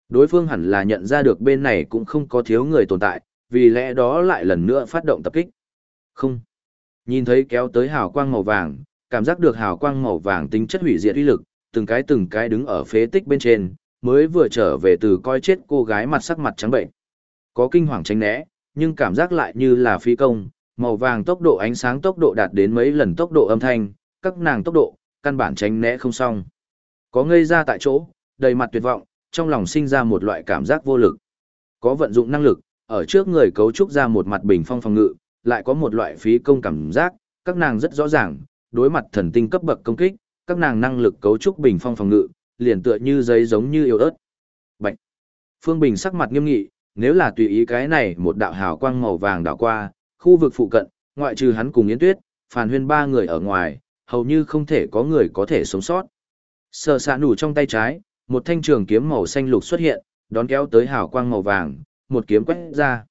S1: Đối phương hẳn là nhận ra được bên này cũng không có thiếu người tồn tại, vì lẽ đó lại lần nữa phát động tập kích. Không. Nhìn thấy kéo tới hào quang màu vàng, cảm giác được hào quang màu vàng tính chất hủy diệt uy lực, từng cái từng cái đứng ở phế tích bên trên, mới vừa trở về từ coi chết cô gái mặt sắc mặt trắng bệnh. Có kinh hoàng tránh né, nhưng cảm giác lại như là phi công, màu vàng tốc độ ánh sáng tốc độ đạt đến mấy lần tốc độ âm thanh, các nàng tốc độ, căn bản tránh né không xong. Có ngây ra tại chỗ, đầy mặt tuyệt vọng, trong lòng sinh ra một loại cảm giác vô lực. Có vận dụng năng lực, ở trước người cấu trúc ra một mặt bình phong phòng ngự, lại có một loại phí công cảm giác, các nàng rất rõ ràng, đối mặt thần tinh cấp bậc công kích, các nàng năng lực cấu trúc bình phong phòng ngự, liền tựa như giấy giống như yếu ớt. Bạch. Phương Bình sắc mặt nghiêm nghị, nếu là tùy ý cái này một đạo hào quang màu vàng đảo qua, khu vực phụ cận, ngoại trừ hắn cùng Yến Tuyết, Phàn Huyên ba người ở ngoài, hầu như không thể có người có thể sống sót. Sờ sạ nủ trong tay trái, một thanh trường kiếm màu xanh lục xuất hiện, đón kéo tới hào quang màu vàng, một kiếm quét ra.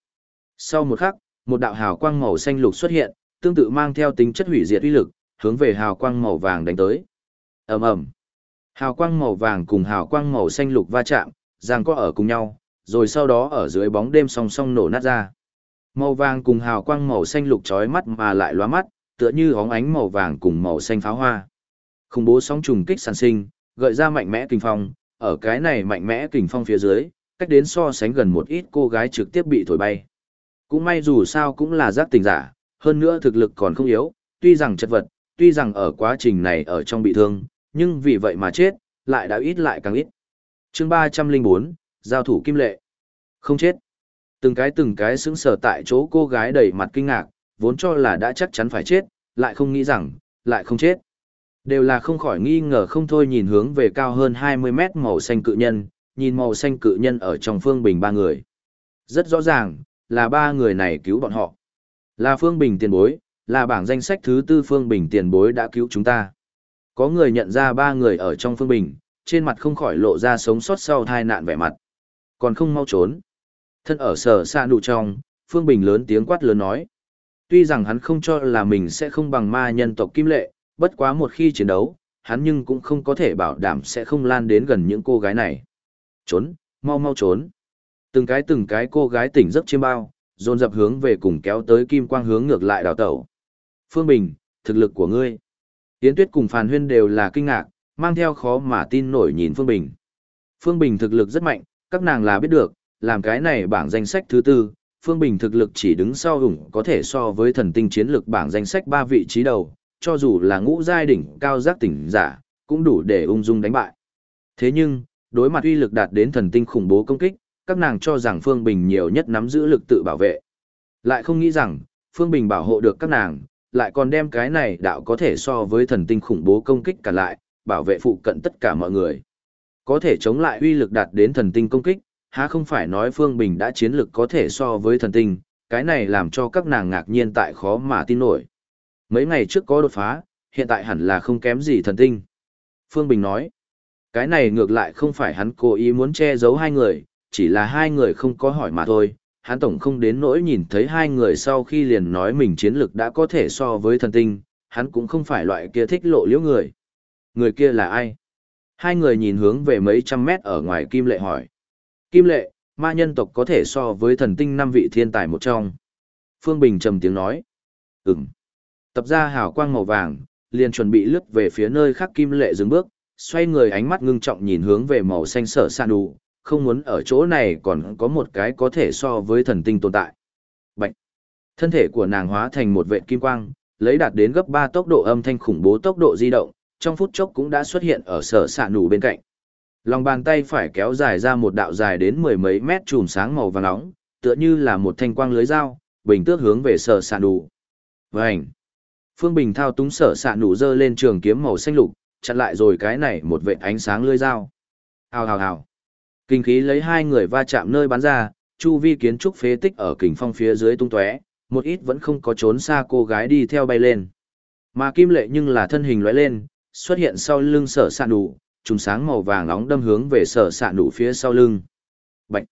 S1: Sau một khắc, một đạo hào quang màu xanh lục xuất hiện, tương tự mang theo tính chất hủy diệt uy lực, hướng về hào quang màu vàng đánh tới. Ầm ầm. Hào quang màu vàng cùng hào quang màu xanh lục va chạm, giằng co ở cùng nhau, rồi sau đó ở dưới bóng đêm song song nổ nát ra. Màu vàng cùng hào quang màu xanh lục chói mắt mà lại lóa mắt, tựa như óng ánh màu vàng cùng màu xanh pháo hoa. Khủng bố sóng trùng kích sản sinh, gợi ra mạnh mẽ kinh phong, ở cái này mạnh mẽ kình phong phía dưới, cách đến so sánh gần một ít cô gái trực tiếp bị thổi bay. Cũng may dù sao cũng là giác tình giả, hơn nữa thực lực còn không yếu, tuy rằng chất vật, tuy rằng ở quá trình này ở trong bị thương, nhưng vì vậy mà chết, lại đã ít lại càng ít. chương 304, Giao thủ kim lệ. Không chết. Từng cái từng cái sững sờ tại chỗ cô gái đầy mặt kinh ngạc, vốn cho là đã chắc chắn phải chết, lại không nghĩ rằng, lại không chết. Đều là không khỏi nghi ngờ không thôi nhìn hướng về cao hơn 20 mét màu xanh cự nhân, nhìn màu xanh cự nhân ở trong phương bình ba người. Rất rõ ràng, là ba người này cứu bọn họ. Là phương bình tiền bối, là bảng danh sách thứ tư phương bình tiền bối đã cứu chúng ta. Có người nhận ra ba người ở trong phương bình, trên mặt không khỏi lộ ra sống sót sau tai nạn vẻ mặt. Còn không mau trốn. Thân ở sở xa nụ trong, phương bình lớn tiếng quát lớn nói. Tuy rằng hắn không cho là mình sẽ không bằng ma nhân tộc kim lệ, bất quá một khi chiến đấu, hắn nhưng cũng không có thể bảo đảm sẽ không lan đến gần những cô gái này. Trốn, mau mau trốn. Từng cái từng cái cô gái tỉnh giấc chiêm bao, dồn dập hướng về cùng kéo tới kim quang hướng ngược lại đào tẩu. Phương Bình, thực lực của ngươi. Yến Tuyết cùng Phàn Huyên đều là kinh ngạc, mang theo khó mà tin nổi nhìn Phương Bình. Phương Bình thực lực rất mạnh, các nàng là biết được, làm cái này bảng danh sách thứ tư, Phương Bình thực lực chỉ đứng sau hùng có thể so với thần tinh chiến lực bảng danh sách ba vị trí đầu, cho dù là ngũ giai đỉnh cao giác tỉnh giả, cũng đủ để ung dung đánh bại. Thế nhưng, đối mặt uy lực đạt đến thần tinh khủng bố công kích, các nàng cho rằng Phương Bình nhiều nhất nắm giữ lực tự bảo vệ. Lại không nghĩ rằng, Phương Bình bảo hộ được các nàng, lại còn đem cái này đạo có thể so với thần tinh khủng bố công kích cả lại, bảo vệ phụ cận tất cả mọi người. Có thể chống lại uy lực đạt đến thần tinh công kích, há không phải nói Phương Bình đã chiến lực có thể so với thần tinh, cái này làm cho các nàng ngạc nhiên tại khó mà tin nổi. Mấy ngày trước có đột phá, hiện tại hẳn là không kém gì thần tinh. Phương Bình nói, cái này ngược lại không phải hắn cố ý muốn che giấu hai người, chỉ là hai người không có hỏi mà thôi. Hắn tổng không đến nỗi nhìn thấy hai người sau khi liền nói mình chiến lực đã có thể so với thần tinh, hắn cũng không phải loại kia thích lộ liễu người. Người kia là ai? Hai người nhìn hướng về mấy trăm mét ở ngoài Kim Lệ hỏi. Kim Lệ, ma nhân tộc có thể so với thần tinh năm vị thiên tài một trong. Phương Bình trầm tiếng nói. Ừm. Tập ra hào quang màu vàng, liền chuẩn bị lướt về phía nơi khác Kim Lệ dừng bước, xoay người ánh mắt ngưng trọng nhìn hướng về màu xanh sở sạn đủ, không muốn ở chỗ này còn có một cái có thể so với thần tinh tồn tại. Bạch! Thân thể của nàng hóa thành một vệ kim quang, lấy đạt đến gấp 3 tốc độ âm thanh khủng bố tốc độ di động, trong phút chốc cũng đã xuất hiện ở sở sạn đủ bên cạnh. Lòng bàn tay phải kéo dài ra một đạo dài đến mười mấy mét chùm sáng màu vàng nóng, tựa như là một thanh quang lưới dao, bình tước hướng về sở sạn đủ. Vành! Phương Bình thao túng sở sạn đủ dơ lên trường kiếm màu xanh lục, chặn lại rồi cái này một vệt ánh sáng lưới dao. Hào hào hào. Kinh khí lấy hai người va chạm nơi bắn ra, chu vi kiến trúc phế tích ở kình phong phía dưới tung tóe, một ít vẫn không có trốn xa cô gái đi theo bay lên. Mà Kim Lệ nhưng là thân hình lóe lên, xuất hiện sau lưng sở sạn đủ, trùng sáng màu vàng nóng đâm hướng về sở sạn đủ phía sau lưng. Bạch.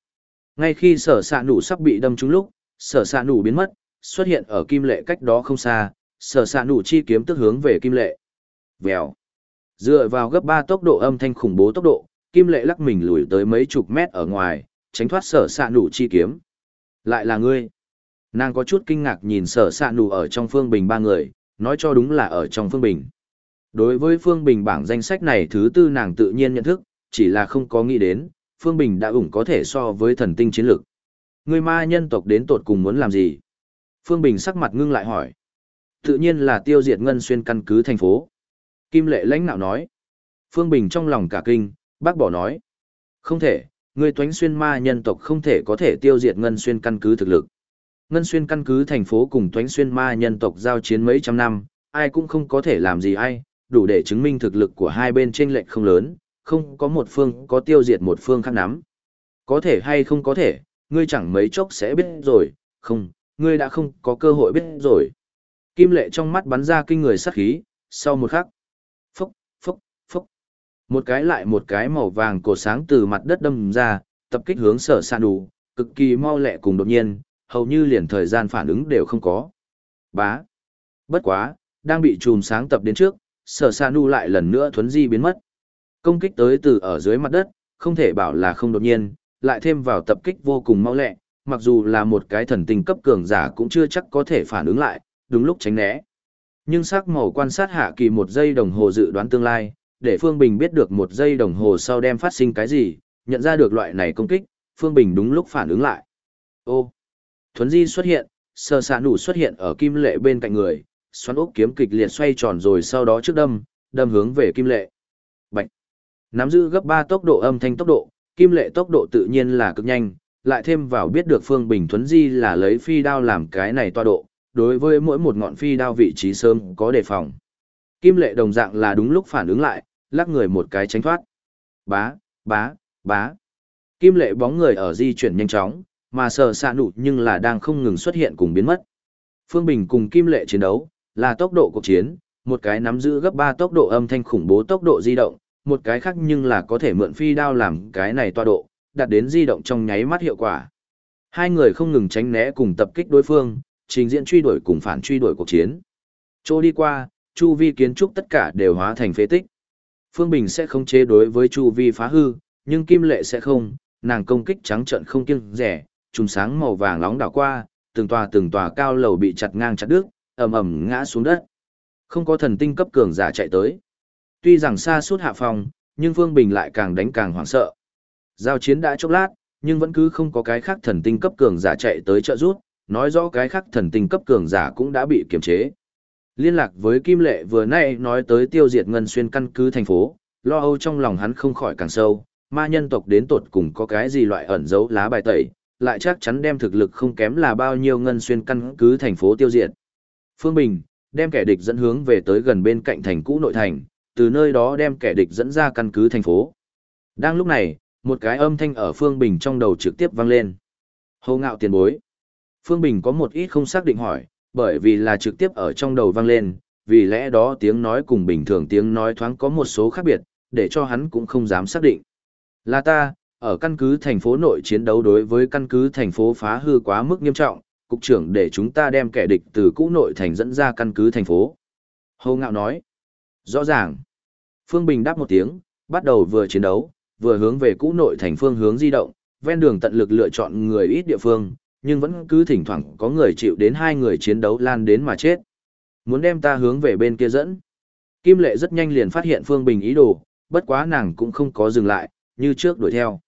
S1: Ngay khi sở sạn đủ sắp bị đâm trúng lúc, sở sạn đủ biến mất, xuất hiện ở Kim Lệ cách đó không xa, sở sạn đủ chi kiếm tức hướng về Kim Lệ. Vèo. Dựa vào gấp 3 tốc độ âm thanh khủng bố tốc độ, Kim Lệ lắc mình lùi tới mấy chục mét ở ngoài, tránh thoát sở sạ nụ chi kiếm. Lại là ngươi. Nàng có chút kinh ngạc nhìn sở sạ nụ ở trong phương bình ba người, nói cho đúng là ở trong phương bình. Đối với phương bình bảng danh sách này thứ tư nàng tự nhiên nhận thức, chỉ là không có nghĩ đến, phương bình đã ủng có thể so với thần tinh chiến lược. Người ma nhân tộc đến tột cùng muốn làm gì? Phương Bình sắc mặt ngưng lại hỏi. Tự nhiên là tiêu diệt ngân xuyên căn cứ thành phố. Kim lệ lãnh nạo nói. Phương Bình trong lòng cả kinh, bác bỏ nói. Không thể, người toánh xuyên ma nhân tộc không thể có thể tiêu diệt ngân xuyên căn cứ thực lực. Ngân xuyên căn cứ thành phố cùng toánh xuyên ma nhân tộc giao chiến mấy trăm năm, ai cũng không có thể làm gì ai, đủ để chứng minh thực lực của hai bên trên lệnh không lớn, không có một phương có tiêu diệt một phương khác nắm. Có thể hay không có thể, ngươi chẳng mấy chốc sẽ biết rồi, không, ngươi đã không có cơ hội biết rồi. Kim lệ trong mắt bắn ra kinh người sát khí, sau một khắc. Một cái lại một cái màu vàng cổ sáng từ mặt đất đâm ra, tập kích hướng sở san đủ, cực kỳ mau lẹ cùng đột nhiên, hầu như liền thời gian phản ứng đều không có. Bá. Bất quá, đang bị chùm sáng tập đến trước, sở san đủ lại lần nữa thuấn di biến mất. Công kích tới từ ở dưới mặt đất, không thể bảo là không đột nhiên, lại thêm vào tập kích vô cùng mau lẹ, mặc dù là một cái thần tình cấp cường giả cũng chưa chắc có thể phản ứng lại, đúng lúc tránh né. Nhưng sắc màu quan sát hạ kỳ một giây đồng hồ dự đoán tương lai, để Phương Bình biết được một giây đồng hồ sau đem phát sinh cái gì, nhận ra được loại này công kích, Phương Bình đúng lúc phản ứng lại. Ô! Thuấn Di xuất hiện, sơ xạ nụ xuất hiện ở kim lệ bên cạnh người, xoắn ốc kiếm kịch liệt xoay tròn rồi sau đó trước đâm, đâm hướng về kim lệ. Bạch! Nắm giữ gấp 3 tốc độ âm thanh tốc độ, kim lệ tốc độ tự nhiên là cực nhanh, lại thêm vào biết được Phương Bình Thuấn Di là lấy phi đao làm cái này toa độ, đối với mỗi một ngọn phi đao vị trí sớm có đề phòng. Kim lệ đồng dạng là đúng lúc phản ứng lại, lắc người một cái tránh thoát. Bá, bá, bá. Kim lệ bóng người ở di chuyển nhanh chóng, mà sờ xạ nụ nhưng là đang không ngừng xuất hiện cùng biến mất. Phương Bình cùng Kim lệ chiến đấu, là tốc độ cuộc chiến, một cái nắm giữ gấp 3 tốc độ âm thanh khủng bố tốc độ di động, một cái khác nhưng là có thể mượn phi đao làm cái này toa độ, đạt đến di động trong nháy mắt hiệu quả. Hai người không ngừng tránh né cùng tập kích đối phương, trình diễn truy đuổi cùng phản truy đuổi cuộc chiến. Chỗ đi qua, chu vi kiến trúc tất cả đều hóa thành phế tích. Phương Bình sẽ không chế đối với chu vi phá hư, nhưng Kim Lệ sẽ không, nàng công kích trắng trận không kiêng rẻ, trùng sáng màu vàng nóng đảo qua, từng tòa từng tòa cao lầu bị chặt ngang chặt đứt, ầm ầm ngã xuống đất. Không có thần tinh cấp cường giả chạy tới. Tuy rằng xa suốt hạ phòng, nhưng Phương Bình lại càng đánh càng hoảng sợ. Giao chiến đã chốc lát, nhưng vẫn cứ không có cái khác thần tinh cấp cường giả chạy tới trợ rút, nói rõ cái khác thần tinh cấp cường giả cũng đã bị kiềm chế. Liên lạc với Kim Lệ vừa nay nói tới tiêu diệt ngân xuyên căn cứ thành phố, lo âu trong lòng hắn không khỏi càng sâu, ma nhân tộc đến tột cùng có cái gì loại ẩn giấu lá bài tẩy, lại chắc chắn đem thực lực không kém là bao nhiêu ngân xuyên căn cứ thành phố tiêu diệt. Phương Bình, đem kẻ địch dẫn hướng về tới gần bên cạnh thành cũ nội thành, từ nơi đó đem kẻ địch dẫn ra căn cứ thành phố. Đang lúc này, một cái âm thanh ở Phương Bình trong đầu trực tiếp vang lên. Hô ngạo tiền bối. Phương Bình có một ít không xác định hỏi, bởi vì là trực tiếp ở trong đầu vang lên, vì lẽ đó tiếng nói cùng bình thường tiếng nói thoáng có một số khác biệt, để cho hắn cũng không dám xác định. Là ta, ở căn cứ thành phố nội chiến đấu đối với căn cứ thành phố phá hư quá mức nghiêm trọng, cục trưởng để chúng ta đem kẻ địch từ cũ nội thành dẫn ra căn cứ thành phố. Hồ Ngạo nói, rõ ràng. Phương Bình đáp một tiếng, bắt đầu vừa chiến đấu, vừa hướng về cũ nội thành phương hướng di động, ven đường tận lực lựa chọn người ít địa phương, nhưng vẫn cứ thỉnh thoảng có người chịu đến hai người chiến đấu lan đến mà chết. Muốn đem ta hướng về bên kia dẫn. Kim Lệ rất nhanh liền phát hiện Phương Bình ý đồ, bất quá nàng cũng không có dừng lại, như trước đuổi theo.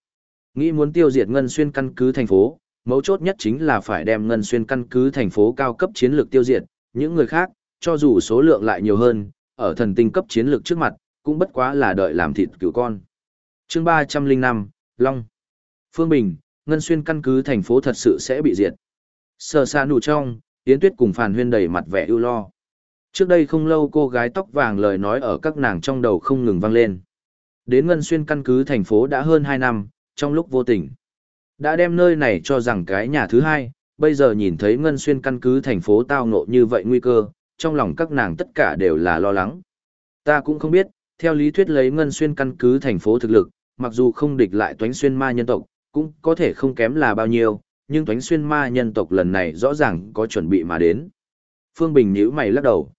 S1: Nghĩ muốn tiêu diệt Ngân Xuyên căn cứ thành phố, mấu chốt nhất chính là phải đem Ngân Xuyên căn cứ thành phố cao cấp chiến lược tiêu diệt, những người khác, cho dù số lượng lại nhiều hơn, ở thần tinh cấp chiến lược trước mặt, cũng bất quá là đợi làm thịt cứu con. chương 305, Long. Phương Bình, Ngân Xuyên căn cứ thành phố thật sự sẽ bị diệt. Sờ xa nụ trong, Yến Tuyết cùng Phàn Huyên đầy mặt vẻ ưu lo. Trước đây không lâu cô gái tóc vàng lời nói ở các nàng trong đầu không ngừng vang lên. Đến Ngân Xuyên căn cứ thành phố đã hơn 2 năm, trong lúc vô tình. Đã đem nơi này cho rằng cái nhà thứ hai, bây giờ nhìn thấy Ngân Xuyên căn cứ thành phố tao ngộ như vậy nguy cơ, trong lòng các nàng tất cả đều là lo lắng. Ta cũng không biết, theo lý thuyết lấy Ngân Xuyên căn cứ thành phố thực lực, mặc dù không địch lại toánh xuyên ma nhân tộc, cũng có thể không kém là bao nhiêu, nhưng toánh xuyên ma nhân tộc lần này rõ ràng có chuẩn bị mà đến. Phương Bình nhíu mày lắc đầu.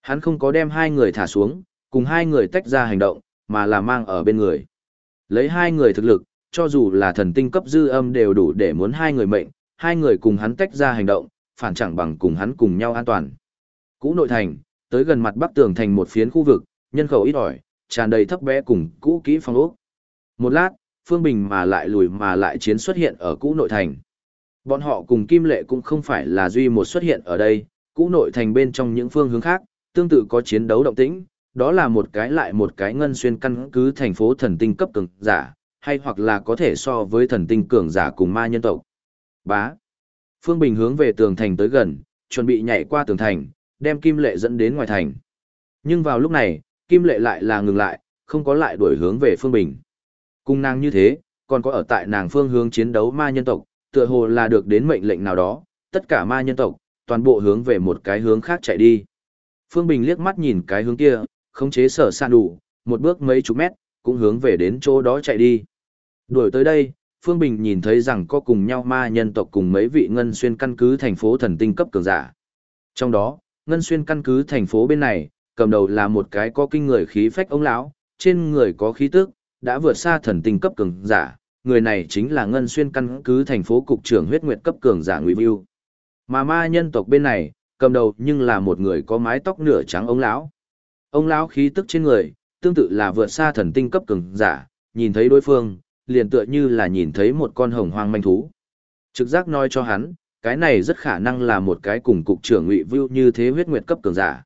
S1: Hắn không có đem hai người thả xuống, cùng hai người tách ra hành động, mà là mang ở bên người. Lấy hai người thực lực, cho dù là thần tinh cấp dư âm đều đủ để muốn hai người mệnh, hai người cùng hắn tách ra hành động, phản chẳng bằng cùng hắn cùng nhau an toàn. Cũ nội thành, tới gần mặt bắc tường thành một phiến khu vực, nhân khẩu ít ỏi, tràn đầy thấp bé cùng cũ kỹ phong ốc. Một lát, Phương Bình mà lại lùi mà lại chiến xuất hiện ở cũ nội thành. Bọn họ cùng Kim Lệ cũng không phải là duy một xuất hiện ở đây, cũ nội thành bên trong những phương hướng khác, tương tự có chiến đấu động tĩnh, đó là một cái lại một cái ngân xuyên căn cứ thành phố thần tinh cấp cường giả, hay hoặc là có thể so với thần tinh cường giả cùng ma nhân tộc. Bá. Phương Bình hướng về tường thành tới gần, chuẩn bị nhảy qua tường thành, đem Kim Lệ dẫn đến ngoài thành. Nhưng vào lúc này, Kim Lệ lại là ngừng lại, không có lại đuổi hướng về Phương Bình. Cùng nàng như thế, còn có ở tại nàng phương hướng chiến đấu ma nhân tộc, tựa hồ là được đến mệnh lệnh nào đó, tất cả ma nhân tộc, toàn bộ hướng về một cái hướng khác chạy đi. Phương Bình liếc mắt nhìn cái hướng kia, khống chế sở san đủ, một bước mấy chục mét, cũng hướng về đến chỗ đó chạy đi. Đuổi tới đây, Phương Bình nhìn thấy rằng có cùng nhau ma nhân tộc cùng mấy vị ngân xuyên căn cứ thành phố thần tinh cấp cường giả. Trong đó, ngân xuyên căn cứ thành phố bên này, cầm đầu là một cái có kinh người khí phách ông lão, trên người có khí tức, đã vượt xa thần tinh cấp cường giả, người này chính là ngân xuyên căn cứ thành phố cục trưởng huyết nguyệt cấp cường giả Ngụy Vưu. Mà ma nhân tộc bên này, cầm đầu nhưng là một người có mái tóc nửa trắng ông lão. Ông lão khí tức trên người, tương tự là vượt xa thần tinh cấp cường giả, nhìn thấy đối phương, liền tựa như là nhìn thấy một con hồng hoang manh thú. Trực giác nói cho hắn, cái này rất khả năng là một cái cùng cục trưởng Ngụy Vưu như thế huyết nguyệt cấp cường giả.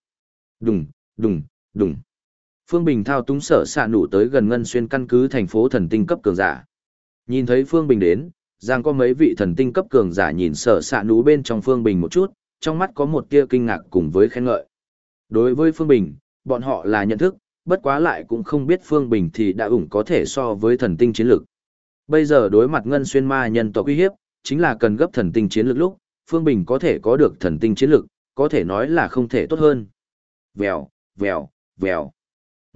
S1: Đùng, đùng, đùng. Phương Bình thao túng sở xạ nụ tới gần ngân xuyên căn cứ thành phố thần tinh cấp cường giả. Nhìn thấy Phương Bình đến, giang có mấy vị thần tinh cấp cường giả nhìn sở xạ nụ bên trong Phương Bình một chút, trong mắt có một tia kinh ngạc cùng với khen ngợi. Đối với Phương Bình, bọn họ là nhận thức, bất quá lại cũng không biết Phương Bình thì đã ủng có thể so với thần tinh chiến lược. Bây giờ đối mặt ngân xuyên ma nhân tộc uy hiếp, chính là cần gấp thần tinh chiến lược lúc, Phương Bình có thể có được thần tinh chiến lược, có thể nói là không thể tốt hơn. Vèo, vèo, vèo.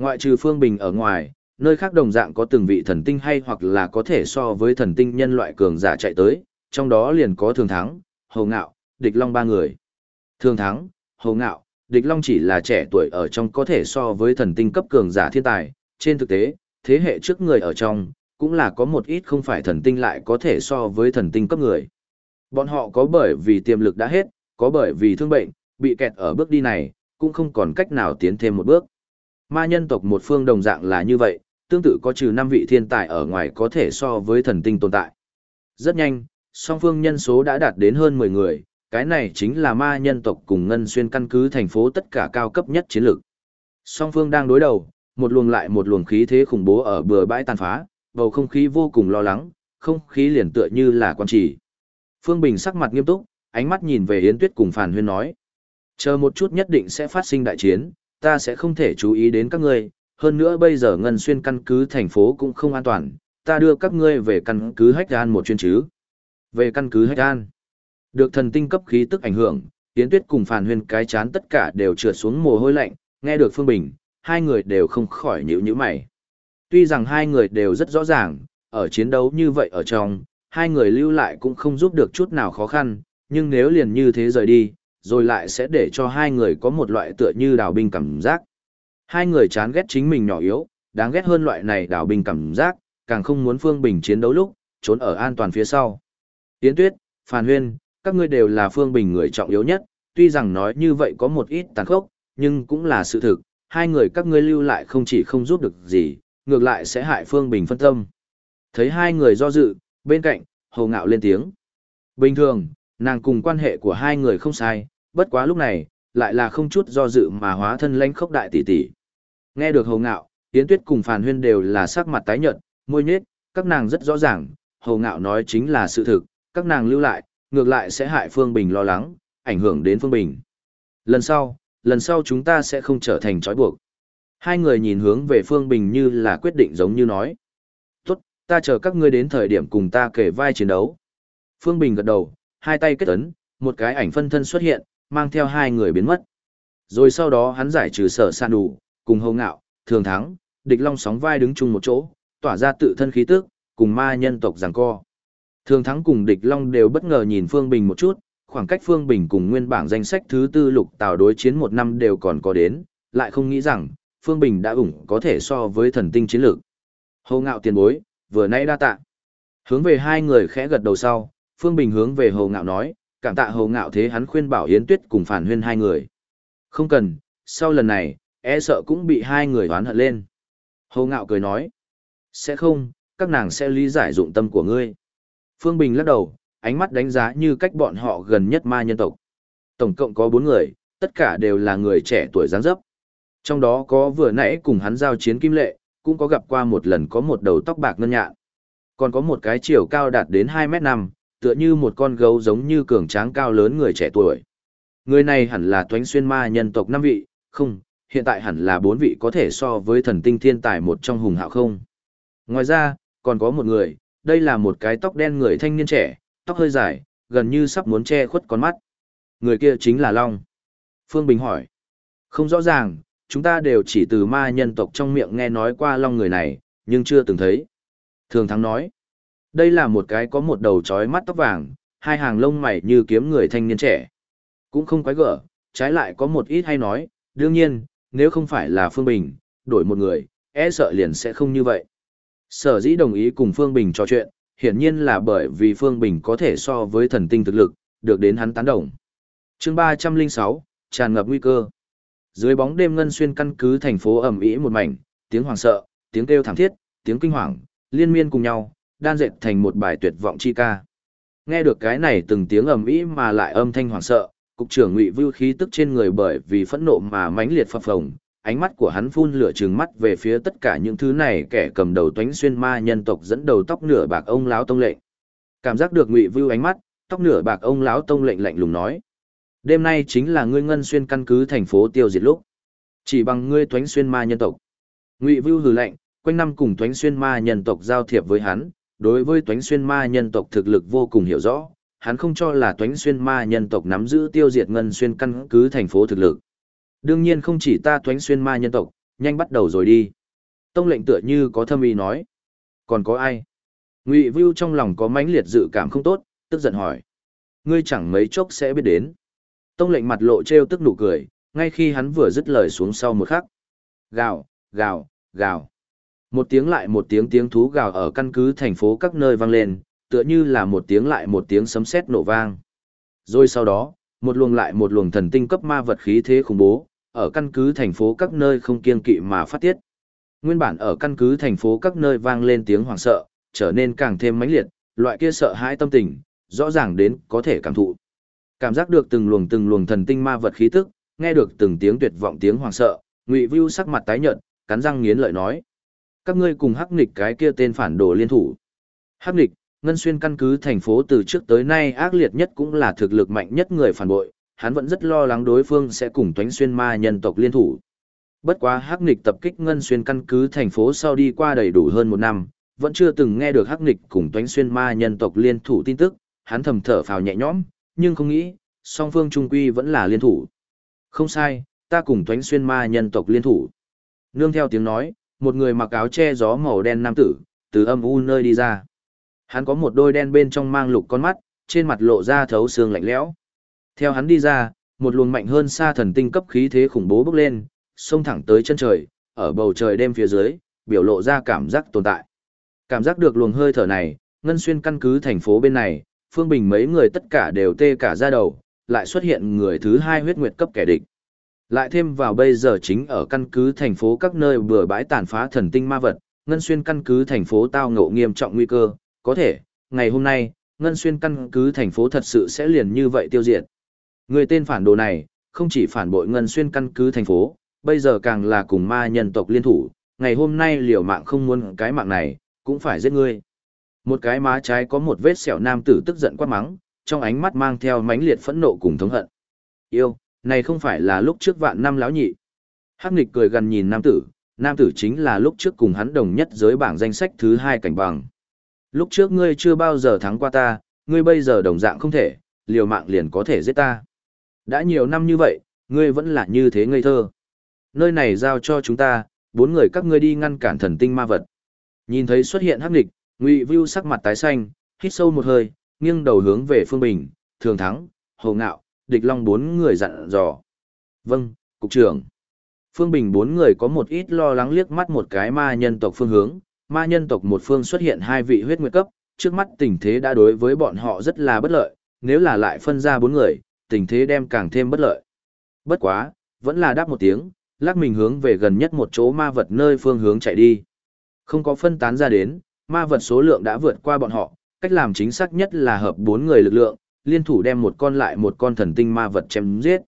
S1: Ngoại trừ Phương Bình ở ngoài, nơi khác đồng dạng có từng vị thần tinh hay hoặc là có thể so với thần tinh nhân loại cường giả chạy tới, trong đó liền có Thường Thắng, Hầu Ngạo, Địch Long ba người. Thường Thắng, Hầu Ngạo, Địch Long chỉ là trẻ tuổi ở trong có thể so với thần tinh cấp cường giả thiên tài, trên thực tế, thế hệ trước người ở trong, cũng là có một ít không phải thần tinh lại có thể so với thần tinh cấp người. Bọn họ có bởi vì tiềm lực đã hết, có bởi vì thương bệnh, bị kẹt ở bước đi này, cũng không còn cách nào tiến thêm một bước. Ma nhân tộc một phương đồng dạng là như vậy, tương tự có trừ năm vị thiên tài ở ngoài có thể so với thần tinh tồn tại. Rất nhanh, song phương nhân số đã đạt đến hơn 10 người, cái này chính là ma nhân tộc cùng ngân xuyên căn cứ thành phố tất cả cao cấp nhất chiến lược. Song phương đang đối đầu, một luồng lại một luồng khí thế khủng bố ở bờ bãi tàn phá, bầu không khí vô cùng lo lắng, không khí liền tựa như là quan chỉ. Phương Bình sắc mặt nghiêm túc, ánh mắt nhìn về Yến Tuyết cùng Phàn Huyên nói. Chờ một chút nhất định sẽ phát sinh đại chiến, ta sẽ không thể chú ý đến các ngươi, hơn nữa bây giờ ngân xuyên căn cứ thành phố cũng không an toàn, ta đưa các ngươi về căn cứ Hách An một chuyến chứ. Về căn cứ Hách An. Được thần tinh cấp khí tức ảnh hưởng, Yến Tuyết cùng Phàn Huyền cái chán tất cả đều trượt xuống mồ hôi lạnh, nghe được Phương Bình, hai người đều không khỏi nhíu nhíu mày. Tuy rằng hai người đều rất rõ ràng, ở chiến đấu như vậy ở trong, hai người lưu lại cũng không giúp được chút nào khó khăn, nhưng nếu liền như thế rời đi, rồi lại sẽ để cho hai người có một loại tựa như đào binh cảm giác. Hai người chán ghét chính mình nhỏ yếu, đáng ghét hơn loại này đào binh cảm giác, càng không muốn Phương Bình chiến đấu lúc, trốn ở an toàn phía sau. Tiến Tuyết, Phan Huyên, các ngươi đều là Phương Bình người trọng yếu nhất, tuy rằng nói như vậy có một ít tàn khốc, nhưng cũng là sự thực, hai người các ngươi lưu lại không chỉ không giúp được gì, ngược lại sẽ hại Phương Bình phân tâm. Thấy hai người do dự, bên cạnh, Hồ Ngạo lên tiếng. Bình thường, nàng cùng quan hệ của hai người không sai, bất quá lúc này, lại là không chút do dự mà hóa thân lãnh khốc đại tỷ tỷ. Nghe được Hồ Ngạo, Yến Tuyết cùng Phàn Huyên đều là sắc mặt tái nhợt, môi nhếch, các nàng rất rõ ràng, Hồ Ngạo nói chính là sự thực, các nàng lưu lại, ngược lại sẽ hại Phương Bình lo lắng, ảnh hưởng đến Phương Bình. Lần sau, lần sau chúng ta sẽ không trở thành trói buộc. Hai người nhìn hướng về Phương Bình như là quyết định giống như nói. Tốt, ta chờ các ngươi đến thời điểm cùng ta kể vai chiến đấu. Phương Bình gật đầu, hai tay kết ấn, một cái ảnh phân thân xuất hiện, mang theo hai người biến mất. Rồi sau đó hắn giải trừ sở san đủ, cùng hầu ngạo, thường thắng, địch long sóng vai đứng chung một chỗ, tỏa ra tự thân khí tức, cùng ma nhân tộc giằng co. Thường thắng cùng địch long đều bất ngờ nhìn Phương Bình một chút, khoảng cách Phương Bình cùng nguyên bảng danh sách thứ tư lục tào đối chiến một năm đều còn có đến, lại không nghĩ rằng, Phương Bình đã ủng có thể so với thần tinh chiến lược. Hầu ngạo tiền bối, vừa nãy đa tạ. Hướng về hai người khẽ gật đầu sau, Phương Bình hướng về Hồ ngạo nói, cảm tạ Hồ ngạo thế hắn khuyên bảo Yến Tuyết cùng phản huyên hai người. Không cần, sau lần này, e sợ cũng bị hai người oán hận lên. Hồ ngạo cười nói, sẽ không, các nàng sẽ lý giải dụng tâm của ngươi. Phương Bình lắc đầu, ánh mắt đánh giá như cách bọn họ gần nhất ma nhân tộc. Tổng cộng có bốn người, tất cả đều là người trẻ tuổi dáng dấp. Trong đó có vừa nãy cùng hắn giao chiến kim lệ, cũng có gặp qua một lần có một đầu tóc bạc ngân nhạn. Còn có một cái chiều cao đạt đến 2 mét 5, tựa như một con gấu giống như cường tráng cao lớn người trẻ tuổi. Người này hẳn là toánh xuyên ma nhân tộc năm vị, không, hiện tại hẳn là bốn vị có thể so với thần tinh thiên tài một trong hùng hạo không. Ngoài ra, còn có một người, đây là một cái tóc đen người thanh niên trẻ, tóc hơi dài, gần như sắp muốn che khuất con mắt. Người kia chính là Long. Phương Bình hỏi. Không rõ ràng, chúng ta đều chỉ từ ma nhân tộc trong miệng nghe nói qua Long người này, nhưng chưa từng thấy. Thường Thắng nói. Đây là một cái có một đầu trói mắt tóc vàng, hai hàng lông mày như kiếm người thanh niên trẻ. Cũng không quái gở, trái lại có một ít hay nói, đương nhiên, nếu không phải là Phương Bình, đổi một người, e sợ liền sẽ không như vậy. Sở dĩ đồng ý cùng Phương Bình trò chuyện, hiển nhiên là bởi vì Phương Bình có thể so với thần tinh thực lực, được đến hắn tán đồng. chương 306, tràn ngập nguy cơ. Dưới bóng đêm ngân xuyên căn cứ thành phố ẩm ý một mảnh, tiếng hoàng sợ, tiếng kêu thảm thiết, tiếng kinh hoàng, liên miên cùng nhau, đan dệt thành một bài tuyệt vọng chi ca. Nghe được cái này từng tiếng ầm ĩ mà lại âm thanh hoảng sợ, cục trưởng Ngụy Vưu khí tức trên người bởi vì phẫn nộ mà mãnh liệt phập phồng, ánh mắt của hắn phun lửa trừng mắt về phía tất cả những thứ này kẻ cầm đầu toánh xuyên ma nhân tộc dẫn đầu tóc nửa bạc ông lão tông lệnh. Cảm giác được Ngụy Vưu ánh mắt, tóc nửa bạc ông lão tông lệnh lạnh lùng nói: "Đêm nay chính là ngươi ngân xuyên căn cứ thành phố tiêu diệt lúc, chỉ bằng ngươi toánh xuyên ma nhân tộc." Ngụy Vưu hừ lạnh, quanh năm cùng toánh xuyên ma nhân tộc giao thiệp với hắn, đối với toánh xuyên ma nhân tộc thực lực vô cùng hiểu rõ, hắn không cho là toánh xuyên ma nhân tộc nắm giữ tiêu diệt ngân xuyên căn cứ thành phố thực lực. Đương nhiên không chỉ ta toánh xuyên ma nhân tộc, nhanh bắt đầu rồi đi. Tông lệnh tựa như có thâm ý nói. Còn có ai? Ngụy Vưu trong lòng có mãnh liệt dự cảm không tốt, tức giận hỏi. Ngươi chẳng mấy chốc sẽ biết đến. Tông lệnh mặt lộ trêu tức nụ cười, ngay khi hắn vừa dứt lời xuống sau một khắc. Gào, gào, gào. Một tiếng lại một tiếng tiếng thú gào ở căn cứ thành phố các nơi vang lên, tựa như là một tiếng lại một tiếng sấm sét nổ vang. Rồi sau đó, một luồng lại một luồng thần tinh cấp ma vật khí thế khủng bố, ở căn cứ thành phố các nơi không kiên kỵ mà phát tiết. Nguyên bản ở căn cứ thành phố các nơi vang lên tiếng hoảng sợ, trở nên càng thêm mãnh liệt, loại kia sợ hãi tâm tình, rõ ràng đến có thể cảm thụ. Cảm giác được từng luồng từng luồng thần tinh ma vật khí tức, nghe được từng tiếng tuyệt vọng tiếng hoảng sợ, Ngụy Vưu sắc mặt tái nhợt, cắn răng nghiến lợi nói: "Các ngươi cùng Hắc Nịch cái kia tên phản đồ liên thủ." Hắc Nịch, Ngân Xuyên căn cứ thành phố từ trước tới nay ác liệt nhất cũng là thực lực mạnh nhất người phản bội, hắn vẫn rất lo lắng đối phương sẽ cùng toánh xuyên ma nhân tộc liên thủ. Bất quá hắc nghịch tập kích ngân xuyên căn cứ thành phố sau đi qua đầy đủ hơn một năm, vẫn chưa từng nghe được hắc nghịch cùng toánh xuyên ma nhân tộc liên thủ tin tức, hắn thầm thở phào nhẹ nhõm, nhưng không nghĩ, song phương trung quy vẫn là liên thủ. Không sai, ta cùng toánh xuyên ma nhân tộc liên thủ. Nương theo tiếng nói, một người mặc áo che gió màu đen nam tử, từ âm u nơi đi ra. Hắn có một đôi đen bên trong mang lục con mắt, trên mặt lộ ra thấu xương lạnh lẽo. Theo hắn đi ra, một luồng mạnh hơn xa thần tinh cấp khí thế khủng bố bốc lên, xông thẳng tới chân trời, ở bầu trời đêm phía dưới, biểu lộ ra cảm giác tồn tại. Cảm giác được luồng hơi thở này, ngân xuyên căn cứ thành phố bên này, Phương Bình mấy người tất cả đều tê cả ra đầu, lại xuất hiện người thứ hai huyết nguyệt cấp kẻ địch. Lại thêm vào bây giờ chính ở căn cứ thành phố các nơi bừa bãi tàn phá thần tinh ma vật, Ngân Xuyên căn cứ thành phố tao ngộ nghiêm trọng nguy cơ, có thể, ngày hôm nay, Ngân Xuyên căn cứ thành phố thật sự sẽ liền như vậy tiêu diệt. Người tên phản đồ này, không chỉ phản bội Ngân Xuyên căn cứ thành phố, bây giờ càng là cùng ma nhân tộc liên thủ, ngày hôm nay liều mạng không muốn cái mạng này, cũng phải giết ngươi. Một cái má trái có một vết sẹo nam tử tức giận quát mắng, trong ánh mắt mang theo mãnh liệt phẫn nộ cùng thống hận. Yêu, này không phải là lúc trước vạn năm lão nhị. Hắc nghịch cười gần nhìn nam tử, nam tử chính là lúc trước cùng hắn đồng nhất giới bảng danh sách thứ hai cảnh bằng. Lúc trước ngươi chưa bao giờ thắng qua ta, ngươi bây giờ đồng dạng không thể, liều mạng liền có thể giết ta. Đã nhiều năm như vậy, ngươi vẫn là như thế ngây thơ. Nơi này giao cho chúng ta, bốn người các ngươi đi ngăn cản thần tinh ma vật. Nhìn thấy xuất hiện hắc nghịch, Ngụy Vưu sắc mặt tái xanh, hít sâu một hơi, nghiêng đầu hướng về Phương Bình, Thường Thắng, Hồ Ngạo, Địch Long bốn người dặn dò. Vâng, Cục trưởng. Phương Bình bốn người có một ít lo lắng liếc mắt một cái ma nhân tộc phương hướng, ma nhân tộc một phương xuất hiện hai vị huyết nguyệt cấp, trước mắt tình thế đã đối với bọn họ rất là bất lợi, nếu là lại phân ra bốn người, tình thế đem càng thêm bất lợi. Bất quá, vẫn là đáp một tiếng, lắc mình hướng về gần nhất một chỗ ma vật nơi phương hướng chạy đi. Không có phân tán ra đến, ma vật số lượng đã vượt qua bọn họ, cách làm chính xác nhất là hợp bốn người lực lượng, liên thủ đem một con lại một con thần tinh ma vật chém giết.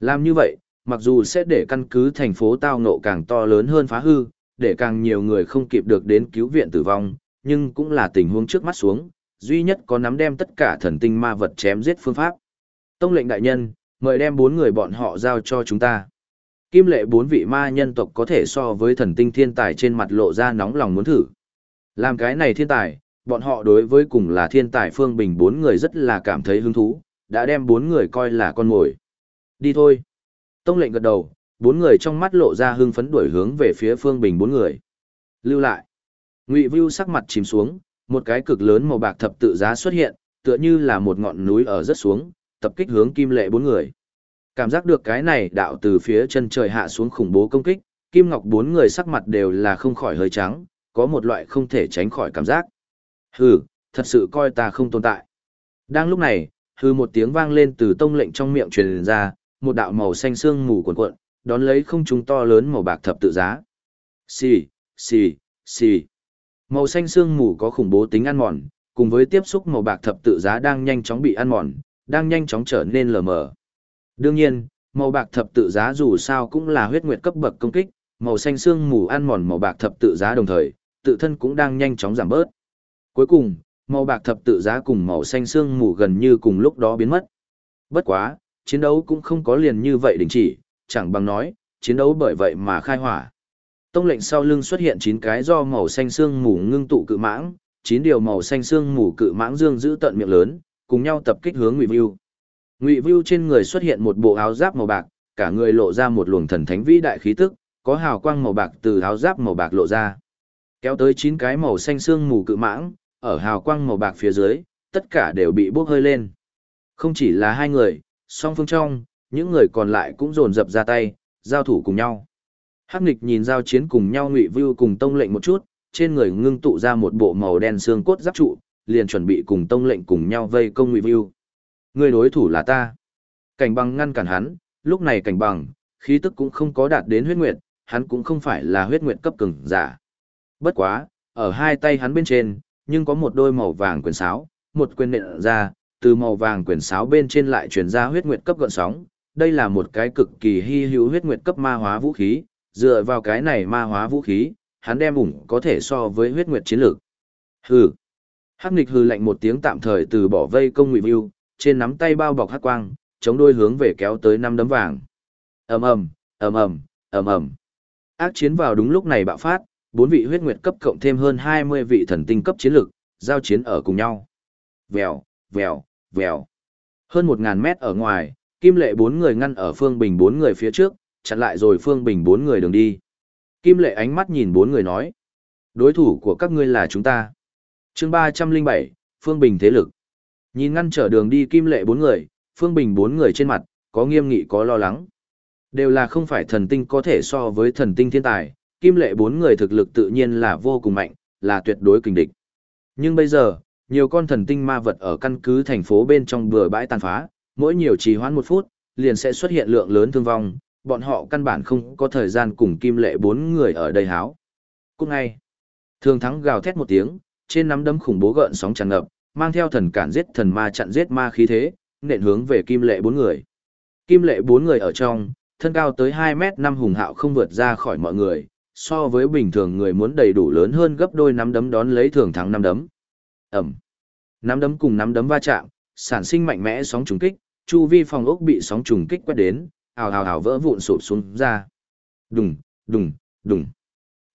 S1: Làm như vậy, mặc dù sẽ để căn cứ thành phố tao ngộ càng to lớn hơn phá hư, để càng nhiều người không kịp được đến cứu viện tử vong, nhưng cũng là tình huống trước mắt xuống, duy nhất có nắm đem tất cả thần tinh ma vật chém giết phương pháp. Tông lệnh đại nhân, mời đem bốn người bọn họ giao cho chúng ta. Kim lệ bốn vị ma nhân tộc có thể so với thần tinh thiên tài trên mặt lộ ra nóng lòng muốn thử. Làm cái này thiên tài, bọn họ đối với cùng là thiên tài phương bình bốn người rất là cảm thấy hứng thú, đã đem bốn người coi là con mồi. Đi thôi. Tông lệnh gật đầu, bốn người trong mắt lộ ra hưng phấn đuổi hướng về phía phương bình bốn người. Lưu lại. Ngụy Vưu sắc mặt chìm xuống, một cái cực lớn màu bạc thập tự giá xuất hiện, tựa như là một ngọn núi ở rất xuống, tập kích hướng kim lệ bốn người. Cảm giác được cái này đạo từ phía chân trời hạ xuống khủng bố công kích, Kim Ngọc bốn người sắc mặt đều là không khỏi hơi trắng, có một loại không thể tránh khỏi cảm giác. Hừ, thật sự coi ta không tồn tại. Đang lúc này, hừ một tiếng vang lên từ tông lệnh trong miệng truyền ra, một đạo màu xanh xương mù cuộn cuộn, đón lấy không trung to lớn màu bạc thập tự giá. Xì, xì, xì. Màu xanh xương mù có khủng bố tính ăn mòn, cùng với tiếp xúc màu bạc thập tự giá đang nhanh chóng bị ăn mòn, đang nhanh chóng trở nên lờ mờ. Đương nhiên, màu bạc thập tự giá dù sao cũng là huyết nguyệt cấp bậc công kích, màu xanh xương mù ăn mòn màu bạc thập tự giá đồng thời, tự thân cũng đang nhanh chóng giảm bớt. Cuối cùng, màu bạc thập tự giá cùng màu xanh xương mù gần như cùng lúc đó biến mất. Bất quá, chiến đấu cũng không có liền như vậy đình chỉ, chẳng bằng nói, chiến đấu bởi vậy mà khai hỏa. Tông lệnh sau lưng xuất hiện 9 cái do màu xanh xương mù ngưng tụ cự mãng, 9 điều màu xanh xương mù cự mãng dương giữ tận miệng lớn, cùng nhau tập kích hướng Ngụy Vưu. Ngụy Vưu trên người xuất hiện một bộ áo giáp màu bạc, cả người lộ ra một luồng thần thánh vĩ đại khí tức, có hào quang màu bạc từ áo giáp màu bạc lộ ra. Kéo tới 9 cái màu xanh xương mù cự mãng, ở hào quang màu bạc phía dưới, tất cả đều bị bốc hơi lên. Không chỉ là hai người, song phương trong, những người còn lại cũng dồn dập ra tay, giao thủ cùng nhau. Hắc Nịch nhìn giao chiến cùng nhau ngụy vưu cùng tông lệnh một chút, trên người ngưng tụ ra một bộ màu đen xương cốt giáp trụ, liền chuẩn bị cùng tông lệnh cùng nhau vây công ngụy vưu. Người đối thủ là ta. Cảnh bằng ngăn cản hắn, lúc này cảnh bằng, khí tức cũng không có đạt đến huyết nguyệt, hắn cũng không phải là huyết nguyệt cấp cường giả. Bất quá, ở hai tay hắn bên trên, nhưng có một đôi màu vàng quyền sáo, một quyền nện ra, từ màu vàng quyền sáo bên trên lại truyền ra huyết nguyệt cấp gợn sóng. Đây là một cái cực kỳ hy hữu huyết nguyệt cấp ma hóa vũ khí, dựa vào cái này ma hóa vũ khí, hắn đem ủng có thể so với huyết nguyệt chiến lược. Hừ. Hắc nịch hừ lạnh một tiếng tạm thời từ bỏ vây công ngụy view, trên nắm tay bao bọc hắc quang, chống đôi hướng về kéo tới năm đấm vàng. Ầm ầm, ầm ầm, ầm ầm. Ác chiến vào đúng lúc này bạo phát, bốn vị huyết nguyệt cấp cộng thêm hơn 20 vị thần tinh cấp chiến lực, giao chiến ở cùng nhau. Vèo, vèo, vèo. Hơn 1000 mét ở ngoài, Kim Lệ bốn người ngăn ở Phương Bình bốn người phía trước, chặn lại rồi Phương Bình bốn người đường đi. Kim lệ ánh mắt nhìn bốn người nói. Đối thủ của các ngươi là chúng ta. chương ba trăm linh bảy Phương Bình thế lực. Nhìn ngăn trở đường đi kim lệ bốn người, Phương Bình bốn người trên mặt, có nghiêm nghị có lo lắng. Đều là không phải thần tinh có thể so với thần tinh thiên tài, kim lệ bốn người thực lực tự nhiên là vô cùng mạnh, là tuyệt đối kình địch. Nhưng bây giờ, nhiều con thần tinh ma vật ở căn cứ thành phố bên trong bừa bãi tàn phá, mỗi nhiều trì hoãn một phút, liền sẽ xuất hiện lượng lớn thương vong, bọn họ căn bản không có thời gian cùng kim lệ bốn người ở đây háo. Cũng ngay, thường thắng gào thét một tiếng, trên nắm đấm khủng bố gợn sóng tràn ngập, mang theo thần cản giết thần ma chặn giết ma khí thế, nện hướng về kim lệ bốn người. Kim lệ bốn người ở trong, thân cao tới 2 mét năm hùng hạo không vượt ra khỏi mọi người, so với bình thường người muốn đầy đủ lớn hơn gấp đôi nắm đấm đón lấy thường thắng năm đấm. Ẩm. Nắm đấm cùng nắm đấm va chạm, sản sinh mạnh mẽ sóng trùng kích, chu vi phòng ốc bị sóng trùng kích quét đến, ào ào ào vỡ vụn sụp xuống ra. Đùng, đùng, đùng.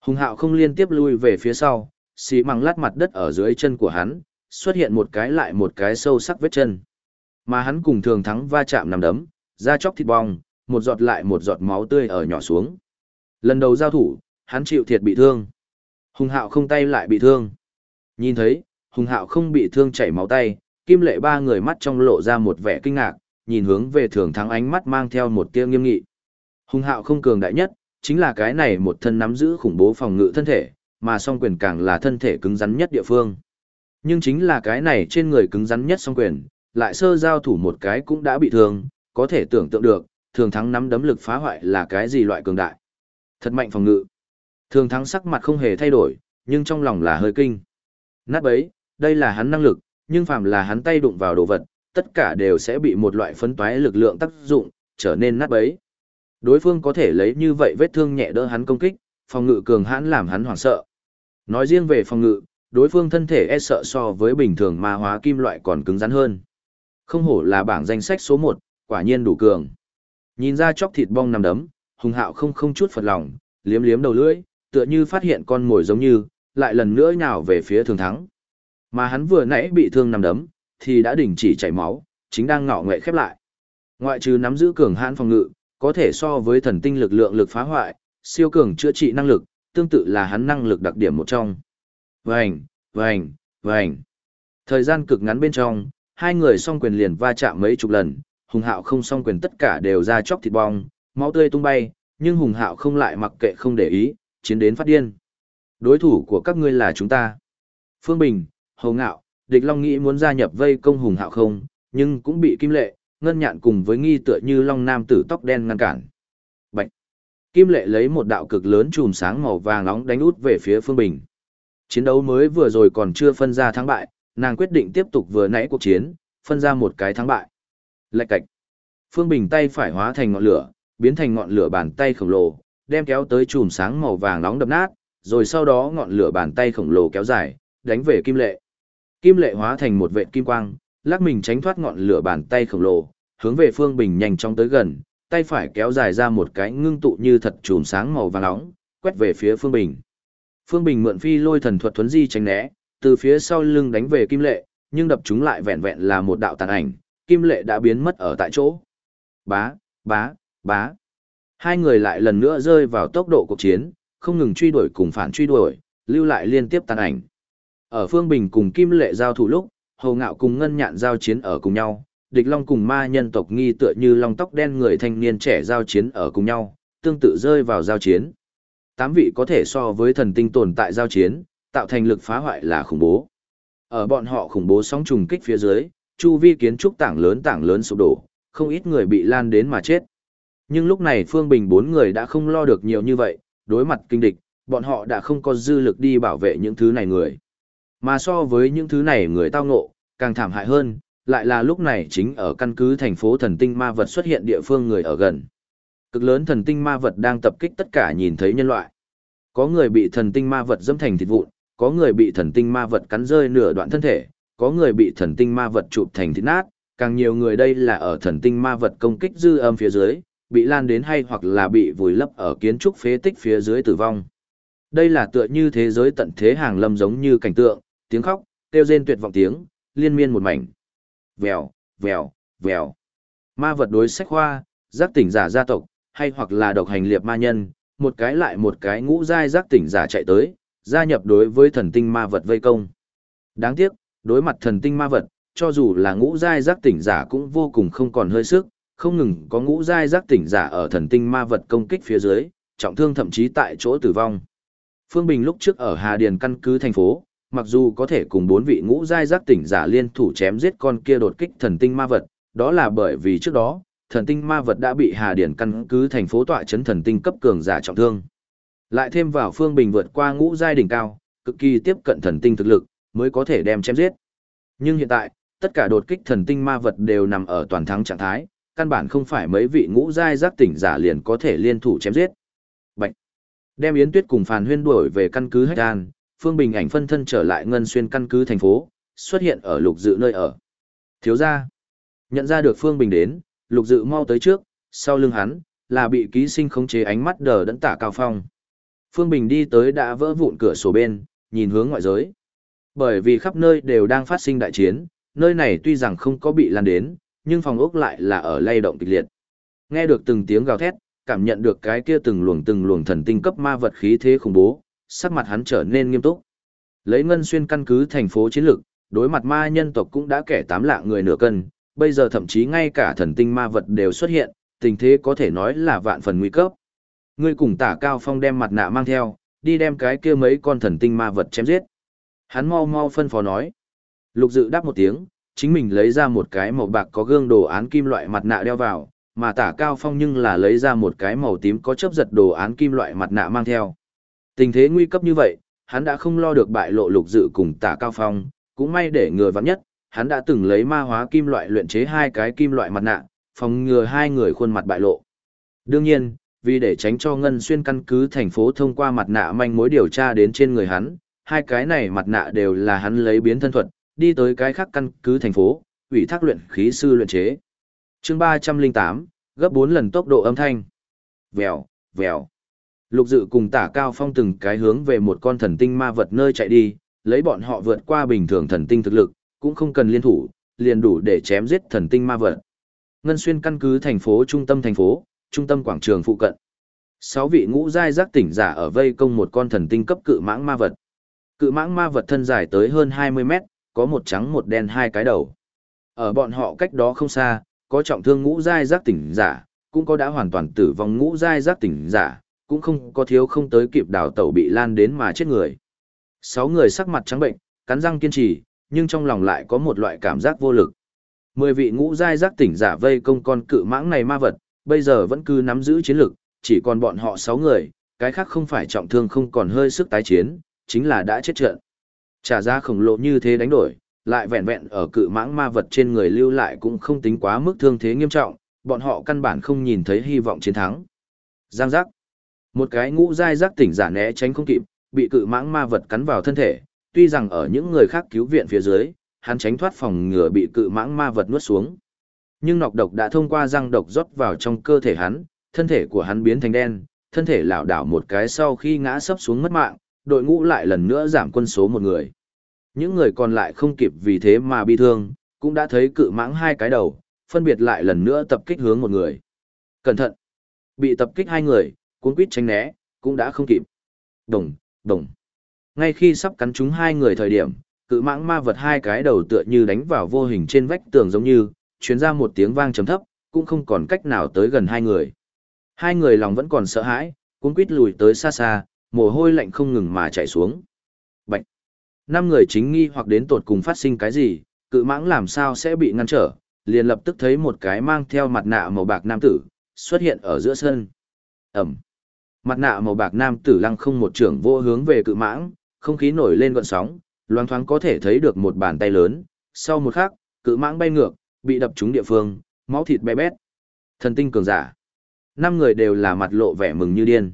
S1: Hùng hạo không liên tiếp lui về phía sau, xì măng lát mặt đất ở dưới chân của hắn, xuất hiện một cái lại một cái sâu sắc vết chân. Mà hắn cùng thường thắng va chạm nằm đấm, da chóc thịt bong, một giọt lại một giọt máu tươi ở nhỏ xuống. Lần đầu giao thủ, hắn chịu thiệt bị thương. Hùng hạo không tay lại bị thương. Nhìn thấy, hùng hạo không bị thương chảy máu tay, kim lệ ba người mắt trong lộ ra một vẻ kinh ngạc, nhìn hướng về thường thắng ánh mắt mang theo một tia nghiêm nghị. Hùng hạo không cường đại nhất, chính là cái này một thân nắm giữ khủng bố phòng ngự thân thể, mà song quyền càng là thân thể cứng rắn nhất địa phương. Nhưng chính là cái này trên người cứng rắn nhất song quyền, lại sơ giao thủ một cái cũng đã bị thương, có thể tưởng tượng được, thường thắng nắm đấm lực phá hoại là cái gì loại cường đại. Thật mạnh phòng ngự. Thường thắng sắc mặt không hề thay đổi, nhưng trong lòng là hơi kinh. Nát bấy, đây là hắn năng lực, nhưng phàm là hắn tay đụng vào đồ vật, tất cả đều sẽ bị một loại phấn toái lực lượng tác dụng, trở nên nát bấy. Đối phương có thể lấy như vậy vết thương nhẹ đỡ hắn công kích, phòng ngự cường hãn làm hắn hoảng sợ. Nói riêng về phòng ngự, đối phương thân thể e sợ so với bình thường ma hóa kim loại còn cứng rắn hơn. Không hổ là bảng danh sách số 1, quả nhiên đủ cường. Nhìn ra chóc thịt bong nằm đấm, hùng hạo không không chút phật lòng, liếm liếm đầu lưỡi, tựa như phát hiện con mồi giống như, lại lần nữa nhào về phía thường thắng. Mà hắn vừa nãy bị thương nằm đấm, thì đã đình chỉ chảy máu, chính đang ngọ nghệ khép lại. Ngoại trừ nắm giữ cường hãn phòng ngự, có thể so với thần tinh lực lượng lực phá hoại, siêu cường chữa trị năng lực, tương tự là hắn năng lực đặc điểm một trong. Vành, vành, vành. Thời gian cực ngắn bên trong, hai người song quyền liền va chạm mấy chục lần, hùng hạo không song quyền tất cả đều ra chóc thịt bong, máu tươi tung bay, nhưng hùng hạo không lại mặc kệ không để ý, chiến đến phát điên. Đối thủ của các ngươi là chúng ta. Phương Bình, Hầu Ngạo, Địch Long nghĩ muốn gia nhập vây công hùng hạo không, nhưng cũng bị Kim Lệ, Ngân Nhạn cùng với nghi tựa như Long Nam tử tóc đen ngăn cản. Bạch! Kim Lệ lấy một đạo cực lớn chùm sáng màu vàng nóng đánh út về phía Phương Bình. Chiến đấu mới vừa rồi còn chưa phân ra thắng bại, nàng quyết định tiếp tục vừa nãy cuộc chiến, phân ra một cái thắng bại. Lạch cạch. Phương Bình tay phải hóa thành ngọn lửa, biến thành ngọn lửa bàn tay khổng lồ, đem kéo tới chùm sáng màu vàng nóng đập nát, rồi sau đó ngọn lửa bàn tay khổng lồ kéo dài, đánh về Kim Lệ. Kim Lệ hóa thành một vệt kim quang, lắc mình tránh thoát ngọn lửa bàn tay khổng lồ, hướng về Phương Bình nhanh chóng tới gần, tay phải kéo dài ra một cái ngưng tụ như thật chùm sáng màu vàng nóng, quét về phía Phương Bình. Phương Bình mượn phi lôi thần thuật thuấn di tránh né, từ phía sau lưng đánh về Kim Lệ, nhưng đập chúng lại vẹn vẹn là một đạo tàn ảnh, Kim Lệ đã biến mất ở tại chỗ. Bá, bá, bá. Hai người lại lần nữa rơi vào tốc độ cuộc chiến, không ngừng truy đuổi cùng phản truy đuổi, lưu lại liên tiếp tàn ảnh. Ở Phương Bình cùng Kim Lệ giao thủ lúc, Hầu Ngạo cùng Ngân Nhạn giao chiến ở cùng nhau, Địch Long cùng ma nhân tộc nghi tựa như long tóc đen người thanh niên trẻ giao chiến ở cùng nhau, tương tự rơi vào giao chiến. Tám vị có thể so với thần tinh tồn tại giao chiến, tạo thành lực phá hoại là khủng bố. Ở bọn họ khủng bố sóng trùng kích phía dưới, chu vi kiến trúc tảng lớn tảng lớn sụp đổ, không ít người bị lan đến mà chết. Nhưng lúc này Phương Bình bốn người đã không lo được nhiều như vậy, đối mặt kinh địch, bọn họ đã không có dư lực đi bảo vệ những thứ này người. Mà so với những thứ này người tao ngộ, càng thảm hại hơn, lại là lúc này chính ở căn cứ thành phố thần tinh ma vật xuất hiện địa phương người ở gần. Cực lớn thần tinh ma vật đang tập kích tất cả nhìn thấy nhân loại. Có người bị thần tinh ma vật dâm thành thịt vụn, có người bị thần tinh ma vật cắn rơi nửa đoạn thân thể, có người bị thần tinh ma vật chụp thành thịt nát, càng nhiều người đây là ở thần tinh ma vật công kích dư âm phía dưới, bị lan đến hay hoặc là bị vùi lấp ở kiến trúc phế tích phía dưới tử vong. Đây là tựa như thế giới tận thế hàng lâm giống như cảnh tượng, tiếng khóc, kêu rên tuyệt vọng tiếng, liên miên một mảnh. Vèo, vèo, vèo. Ma vật đối sách khoa, giác tỉnh giả gia tộc, hay hoặc là độc hành liệt ma nhân, một cái lại một cái ngũ giai giác tỉnh giả chạy tới, gia nhập đối với thần tinh ma vật vây công. Đáng tiếc, đối mặt thần tinh ma vật, cho dù là ngũ giai giác tỉnh giả cũng vô cùng không còn hơi sức, không ngừng có ngũ giai giác tỉnh giả ở thần tinh ma vật công kích phía dưới, trọng thương thậm chí tại chỗ tử vong. Phương Bình lúc trước ở Hà Điền căn cứ thành phố, mặc dù có thể cùng bốn vị ngũ giai giác tỉnh giả liên thủ chém giết con kia đột kích thần tinh ma vật, đó là bởi vì trước đó, thần tinh ma vật đã bị Hà Điển căn cứ thành phố tọa chấn thần tinh cấp cường giả trọng thương. Lại thêm vào Phương Bình vượt qua ngũ giai đỉnh cao, cực kỳ tiếp cận thần tinh thực lực, mới có thể đem chém giết. Nhưng hiện tại, tất cả đột kích thần tinh ma vật đều nằm ở toàn thắng trạng thái, căn bản không phải mấy vị ngũ giai giác tỉnh giả liền có thể liên thủ chém giết. Bạch. Đem Yến Tuyết cùng Phàn Huyên đuổi về căn cứ Hách An, Phương Bình ảnh phân thân trở lại ngân xuyên căn cứ thành phố, xuất hiện ở lục dự nơi ở. Thiếu gia. Nhận ra được Phương Bình đến, lục dự mau tới trước, sau lưng hắn, là bị ký sinh khống chế ánh mắt đờ đẫn tả cao phong. Phương Bình đi tới đã vỡ vụn cửa sổ bên, nhìn hướng ngoại giới. Bởi vì khắp nơi đều đang phát sinh đại chiến, nơi này tuy rằng không có bị lan đến, nhưng phòng ốc lại là ở lay động kịch liệt. Nghe được từng tiếng gào thét, cảm nhận được cái kia từng luồng từng luồng thần tinh cấp ma vật khí thế khủng bố, sắc mặt hắn trở nên nghiêm túc. Lấy ngân xuyên căn cứ thành phố chiến lược, đối mặt ma nhân tộc cũng đã kẻ tám lạ người nửa cân, bây giờ thậm chí ngay cả thần tinh ma vật đều xuất hiện, tình thế có thể nói là vạn phần nguy cấp. Ngươi cùng tả cao phong đem mặt nạ mang theo, đi đem cái kia mấy con thần tinh ma vật chém giết. Hắn mau mau phân phó nói. Lục dự đáp một tiếng, chính mình lấy ra một cái màu bạc có gương đồ án kim loại mặt nạ đeo vào, mà tả cao phong nhưng là lấy ra một cái màu tím có chấp giật đồ án kim loại mặt nạ mang theo. Tình thế nguy cấp như vậy, hắn đã không lo được bại lộ lục dự cùng tả cao phong, cũng may để ngừa vắng nhất, hắn đã từng lấy ma hóa kim loại luyện chế hai cái kim loại mặt nạ, phòng ngừa hai người khuôn mặt bại lộ. Đương nhiên, vì để tránh cho Ngân Xuyên căn cứ thành phố thông qua mặt nạ manh mối điều tra đến trên người hắn, hai cái này mặt nạ đều là hắn lấy biến thân thuật, đi tới cái khác căn cứ thành phố, ủy thác luyện khí sư luyện chế. chương 308, gấp 4 lần tốc độ âm thanh. Vèo, vèo. Lục dự cùng tả cao phong từng cái hướng về một con thần tinh ma vật nơi chạy đi, lấy bọn họ vượt qua bình thường thần tinh thực lực, cũng không cần liên thủ, liền đủ để chém giết thần tinh ma vật. Ngân xuyên căn cứ thành phố trung tâm thành phố, trung tâm quảng trường phụ cận. Sáu vị ngũ giai giác tỉnh giả ở vây công một con thần tinh cấp cự mãng ma vật. Cự mãng ma vật thân dài tới hơn 20 mét, có một trắng một đen hai cái đầu. Ở bọn họ cách đó không xa, có trọng thương ngũ giai giác tỉnh giả, cũng có đã hoàn toàn tử vong ngũ giai giác tỉnh giả, cũng không có thiếu không tới kịp đào tẩu bị lan đến mà chết người. Sáu người sắc mặt trắng bệnh, cắn răng kiên trì, nhưng trong lòng lại có một loại cảm giác vô lực. Mười vị ngũ giai giác tỉnh giả vây công con cự mãng này ma vật, bây giờ vẫn cứ nắm giữ chiến lực, chỉ còn bọn họ sáu người, cái khác không phải trọng thương không còn hơi sức tái chiến, chính là đã chết trận. Trả giá khổng lồ như thế đánh đổi, lại vẹn vẹn ở cự mãng ma vật trên người lưu lại cũng không tính quá mức thương thế nghiêm trọng, bọn họ căn bản không nhìn thấy hy vọng chiến thắng. Giang giác. Một cái ngũ giai giác tỉnh giả né tránh không kịp, bị cự mãng ma vật cắn vào thân thể, tuy rằng ở những người khác cứu viện phía dưới, hắn tránh thoát phòng ngừa bị cự mãng ma vật nuốt xuống. Nhưng nọc độc đã thông qua răng độc rót vào trong cơ thể hắn, thân thể của hắn biến thành đen, thân thể lảo đảo một cái sau khi ngã sấp xuống mất mạng, đội ngũ lại lần nữa giảm quân số một người. Những người còn lại không kịp vì thế mà bị thương, cũng đã thấy cự mãng hai cái đầu, phân biệt lại lần nữa tập kích hướng một người. Cẩn thận! Bị tập kích hai người, cuốn quýt tránh né, cũng đã không kịp. Đồng, đồng. Ngay khi sắp cắn chúng hai người thời điểm, cự mãng ma vật hai cái đầu tựa như đánh vào vô hình trên vách tường giống như, chuyến ra một tiếng vang trầm thấp, cũng không còn cách nào tới gần hai người. Hai người lòng vẫn còn sợ hãi, cuốn quýt lùi tới xa xa, mồ hôi lạnh không ngừng mà chảy xuống. Bạch! Năm người chính nghi hoặc đến tột cùng phát sinh cái gì, cự mãng làm sao sẽ bị ngăn trở, liền lập tức thấy một cái mang theo mặt nạ màu bạc nam tử, xuất hiện ở giữa sân. Ẩm! Mặt nạ màu bạc nam tử lăng không một trưởng vô hướng về cự mãng, không khí nổi lên gọn sóng, loang thoáng có thể thấy được một bàn tay lớn, sau một khắc, cự mãng bay ngược, bị đập trúng địa phương, máu thịt bé bét. Thần tinh cường giả. Năm người đều là mặt lộ vẻ mừng như điên.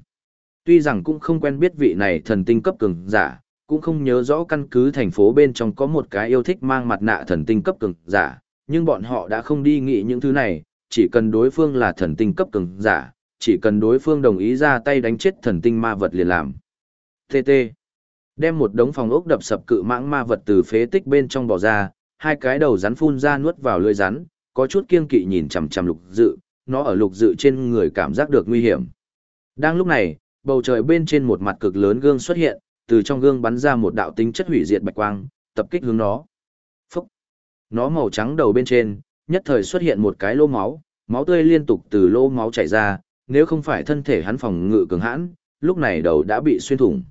S1: Tuy rằng cũng không quen biết vị này thần tinh cấp cường giả, cũng không nhớ rõ căn cứ thành phố bên trong có một cái yêu thích mang mặt nạ thần tinh cấp cường giả, nhưng bọn họ đã không đi nghĩ những thứ này, chỉ cần đối phương là thần tinh cấp cường giả, chỉ cần đối phương đồng ý ra tay đánh chết thần tinh ma vật liền làm. TT Đem một đống phòng ốc đập sập cự mãng ma vật từ phế tích bên trong bỏ ra, hai cái đầu rắn phun ra nuốt vào lưỡi rắn, có chút kiên kỵ nhìn chằm chằm lục dự, nó ở lục dự trên người cảm giác được nguy hiểm. Đang lúc này, bầu trời bên trên một mặt cực lớn gương xuất hiện, từ trong gương bắn ra một đạo tính chất hủy diệt bạch quang, tập kích hướng nó. Phúc! Nó màu trắng đầu bên trên, nhất thời xuất hiện một cái lô máu, máu tươi liên tục từ lô máu chảy ra, nếu không phải thân thể hắn phòng ngự cường hãn, lúc này đầu đã bị xuyên thủng.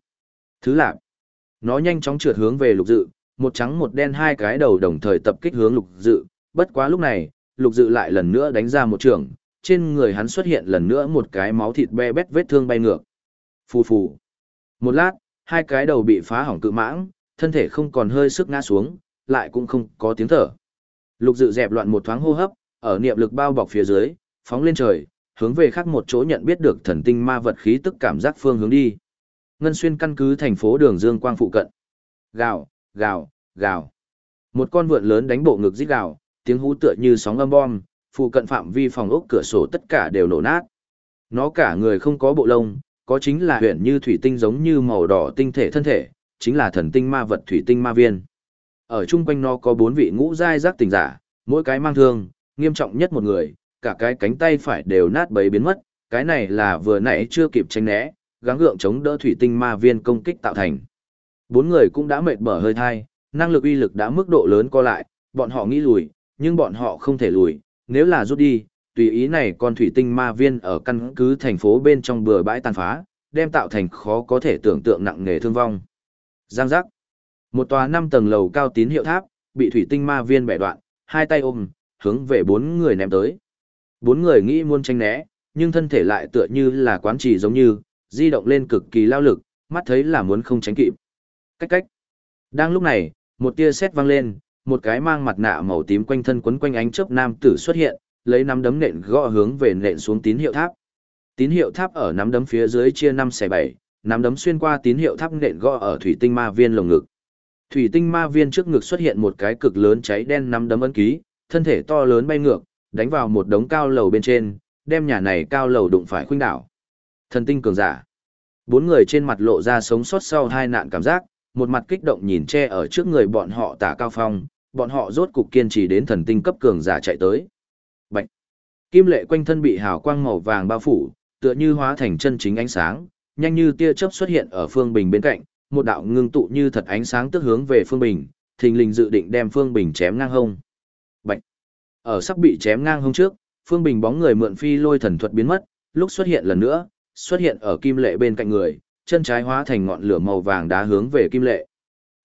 S1: Thứ lạc. Nó nhanh chóng trượt hướng về lục dự, một trắng một đen hai cái đầu đồng thời tập kích hướng lục dự, bất quá lúc này, lục dự lại lần nữa đánh ra một trường, trên người hắn xuất hiện lần nữa một cái máu thịt be bét vết thương bay ngược. Phù phù. Một lát, hai cái đầu bị phá hỏng cự mãng, thân thể không còn hơi sức ngã xuống, lại cũng không có tiếng thở. Lục dự dẹp loạn một thoáng hô hấp, ở niệm lực bao bọc phía dưới, phóng lên trời, hướng về khác một chỗ nhận biết được thần tinh ma vật khí tức cảm giác phương hướng đi. Ngân xuyên căn cứ thành phố Đường Dương Quang phụ cận. Gào, gào, gào. Một con vượn lớn đánh bộ ngực rít gào, tiếng hú tựa như sóng âm bom, phụ cận phạm vi phòng ốc cửa sổ tất cả đều nổ nát. Nó cả người không có bộ lông, có chính là huyện như thủy tinh giống như màu đỏ tinh thể thân thể, chính là thần tinh ma vật thủy tinh ma viên. Ở chung quanh nó có bốn vị ngũ giai giác tình giả, mỗi cái mang thương, nghiêm trọng nhất một người, cả cái cánh tay phải đều nát bấy biến mất, cái này là vừa nãy chưa kịp tránh né, gắng gượng chống đỡ thủy tinh ma viên công kích tạo thành. Bốn người cũng đã mệt bở hơi thai, năng lực uy lực đã mức độ lớn co lại, bọn họ nghĩ lùi, nhưng bọn họ không thể lùi, nếu là rút đi, tùy ý này con thủy tinh ma viên ở căn cứ thành phố bên trong bừa bãi tàn phá, đem tạo thành khó có thể tưởng tượng nặng nề thương vong. Giang giác. Một tòa năm tầng lầu cao tín hiệu tháp, bị thủy tinh ma viên bẻ đoạn, hai tay ôm, hướng về bốn người ném tới. Bốn người nghĩ muốn tranh né, nhưng thân thể lại tựa như là quán trì giống như, di động lên cực kỳ lao lực, mắt thấy là muốn không tránh kịp. Cách cách. Đang lúc này, một tia sét vang lên, một cái mang mặt nạ màu tím quanh thân quấn quanh ánh chớp nam tử xuất hiện, lấy nắm đấm nện gõ hướng về nện xuống tín hiệu tháp. Tín hiệu tháp ở nắm đấm phía dưới chia năm xẻ bảy, nắm đấm xuyên qua tín hiệu tháp nện gõ ở thủy tinh ma viên lồng ngực. Thủy tinh ma viên trước ngực xuất hiện một cái cực lớn cháy đen nắm đấm ấn ký, thân thể to lớn bay ngược, đánh vào một đống cao lầu bên trên, đem nhà này cao lầu đụng phải khuynh đảo. Thần tinh cường giả. Bốn người trên mặt lộ ra sống sót sau hai nạn cảm giác, một mặt kích động nhìn che ở trước người bọn họ tả cao phong, bọn họ rốt cục kiên trì đến thần tinh cấp cường giả chạy tới. Bạch. Kim lệ quanh thân bị hào quang màu vàng bao phủ, tựa như hóa thành chân chính ánh sáng, nhanh như tia chớp xuất hiện ở Phương Bình bên cạnh, một đạo ngưng tụ như thật ánh sáng tức hướng về Phương Bình, thình lình dự định đem Phương Bình chém ngang hông. Bạch. Ở sắp bị chém ngang hông trước, Phương Bình bóng người mượn phi lôi thần thuật biến mất, lúc xuất hiện lần nữa, xuất hiện ở Kim Lệ bên cạnh người, chân trái hóa thành ngọn lửa màu vàng đá hướng về Kim Lệ.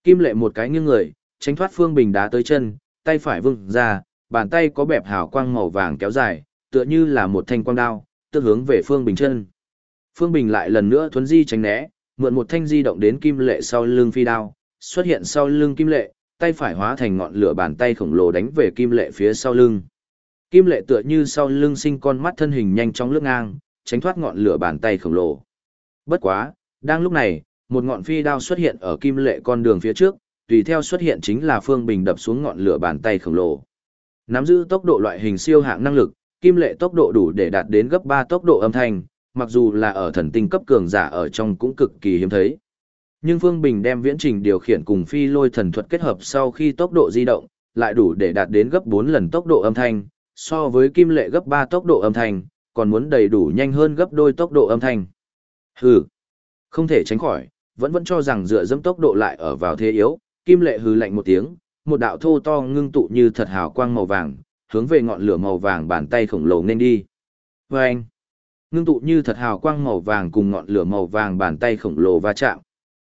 S1: Kim Lệ một cái nghiêng người, tránh thoát Phương Bình đá tới chân, tay phải vung ra, bàn tay có bẹp hào quang màu vàng kéo dài, tựa như là một thanh quang đao, tương hướng về Phương Bình chân. Phương Bình lại lần nữa thuấn di tránh né, mượn một thanh di động đến Kim Lệ sau lưng phi đao, xuất hiện sau lưng Kim Lệ, tay phải hóa thành ngọn lửa bàn tay khổng lồ đánh về Kim Lệ phía sau lưng. Kim Lệ tựa như sau lưng sinh con mắt thân hình nhanh chóng lướt ngang, tránh thoát ngọn lửa bàn tay khổng lồ. Bất quá, đang lúc này, một ngọn phi đao xuất hiện ở Kim Lệ con đường phía trước, tùy theo xuất hiện chính là Phương Bình đập xuống ngọn lửa bàn tay khổng lồ. Nắm giữ tốc độ loại hình siêu hạng năng lực, Kim Lệ tốc độ đủ để đạt đến gấp 3 tốc độ âm thanh, mặc dù là ở thần tinh cấp cường giả ở trong cũng cực kỳ hiếm thấy. Nhưng Phương Bình đem viễn trình điều khiển cùng phi lôi thần thuật kết hợp sau khi tốc độ di động, lại đủ để đạt đến gấp 4 lần tốc độ âm thanh, so với kim lệ gấp 3 tốc độ âm thanh, còn muốn đầy đủ nhanh hơn gấp đôi tốc độ âm thanh. Hừ, không thể tránh khỏi, vẫn vẫn cho rằng dựa dẫm tốc độ lại ở vào thế yếu, kim lệ hừ lạnh một tiếng, một đạo thô to ngưng tụ như thật hào quang màu vàng, hướng về ngọn lửa màu vàng bàn tay khổng lồ nên đi. Vâng! Ngưng tụ như thật hào quang màu vàng cùng ngọn lửa màu vàng bàn tay khổng lồ va chạm.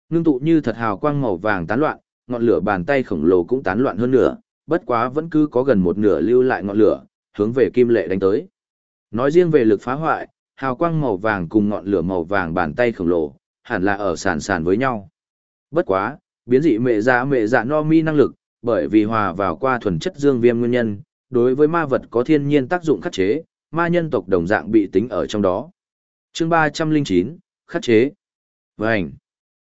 S1: Ngưng tụ như thật hào quang màu vàng tán loạn, ngọn lửa bàn tay khổng lồ cũng tán loạn hơn nữa, bất quá vẫn cứ có gần một nửa lưu lại ngọn lửa, hướng về kim lệ đánh tới. Nói riêng về lực phá hoại, hào quang màu vàng cùng ngọn lửa màu vàng bàn tay khổng lồ, hẳn là ở sàn sàn với nhau. Bất quá, biến dị mẹ dạ mẹ dạ no mi năng lực, bởi vì hòa vào qua thuần chất dương viêm nguyên nhân, đối với ma vật có thiên nhiên tác dụng khắc chế, ma nhân tộc đồng dạng bị tính ở trong đó. Chương 309, khắc chế. Vành.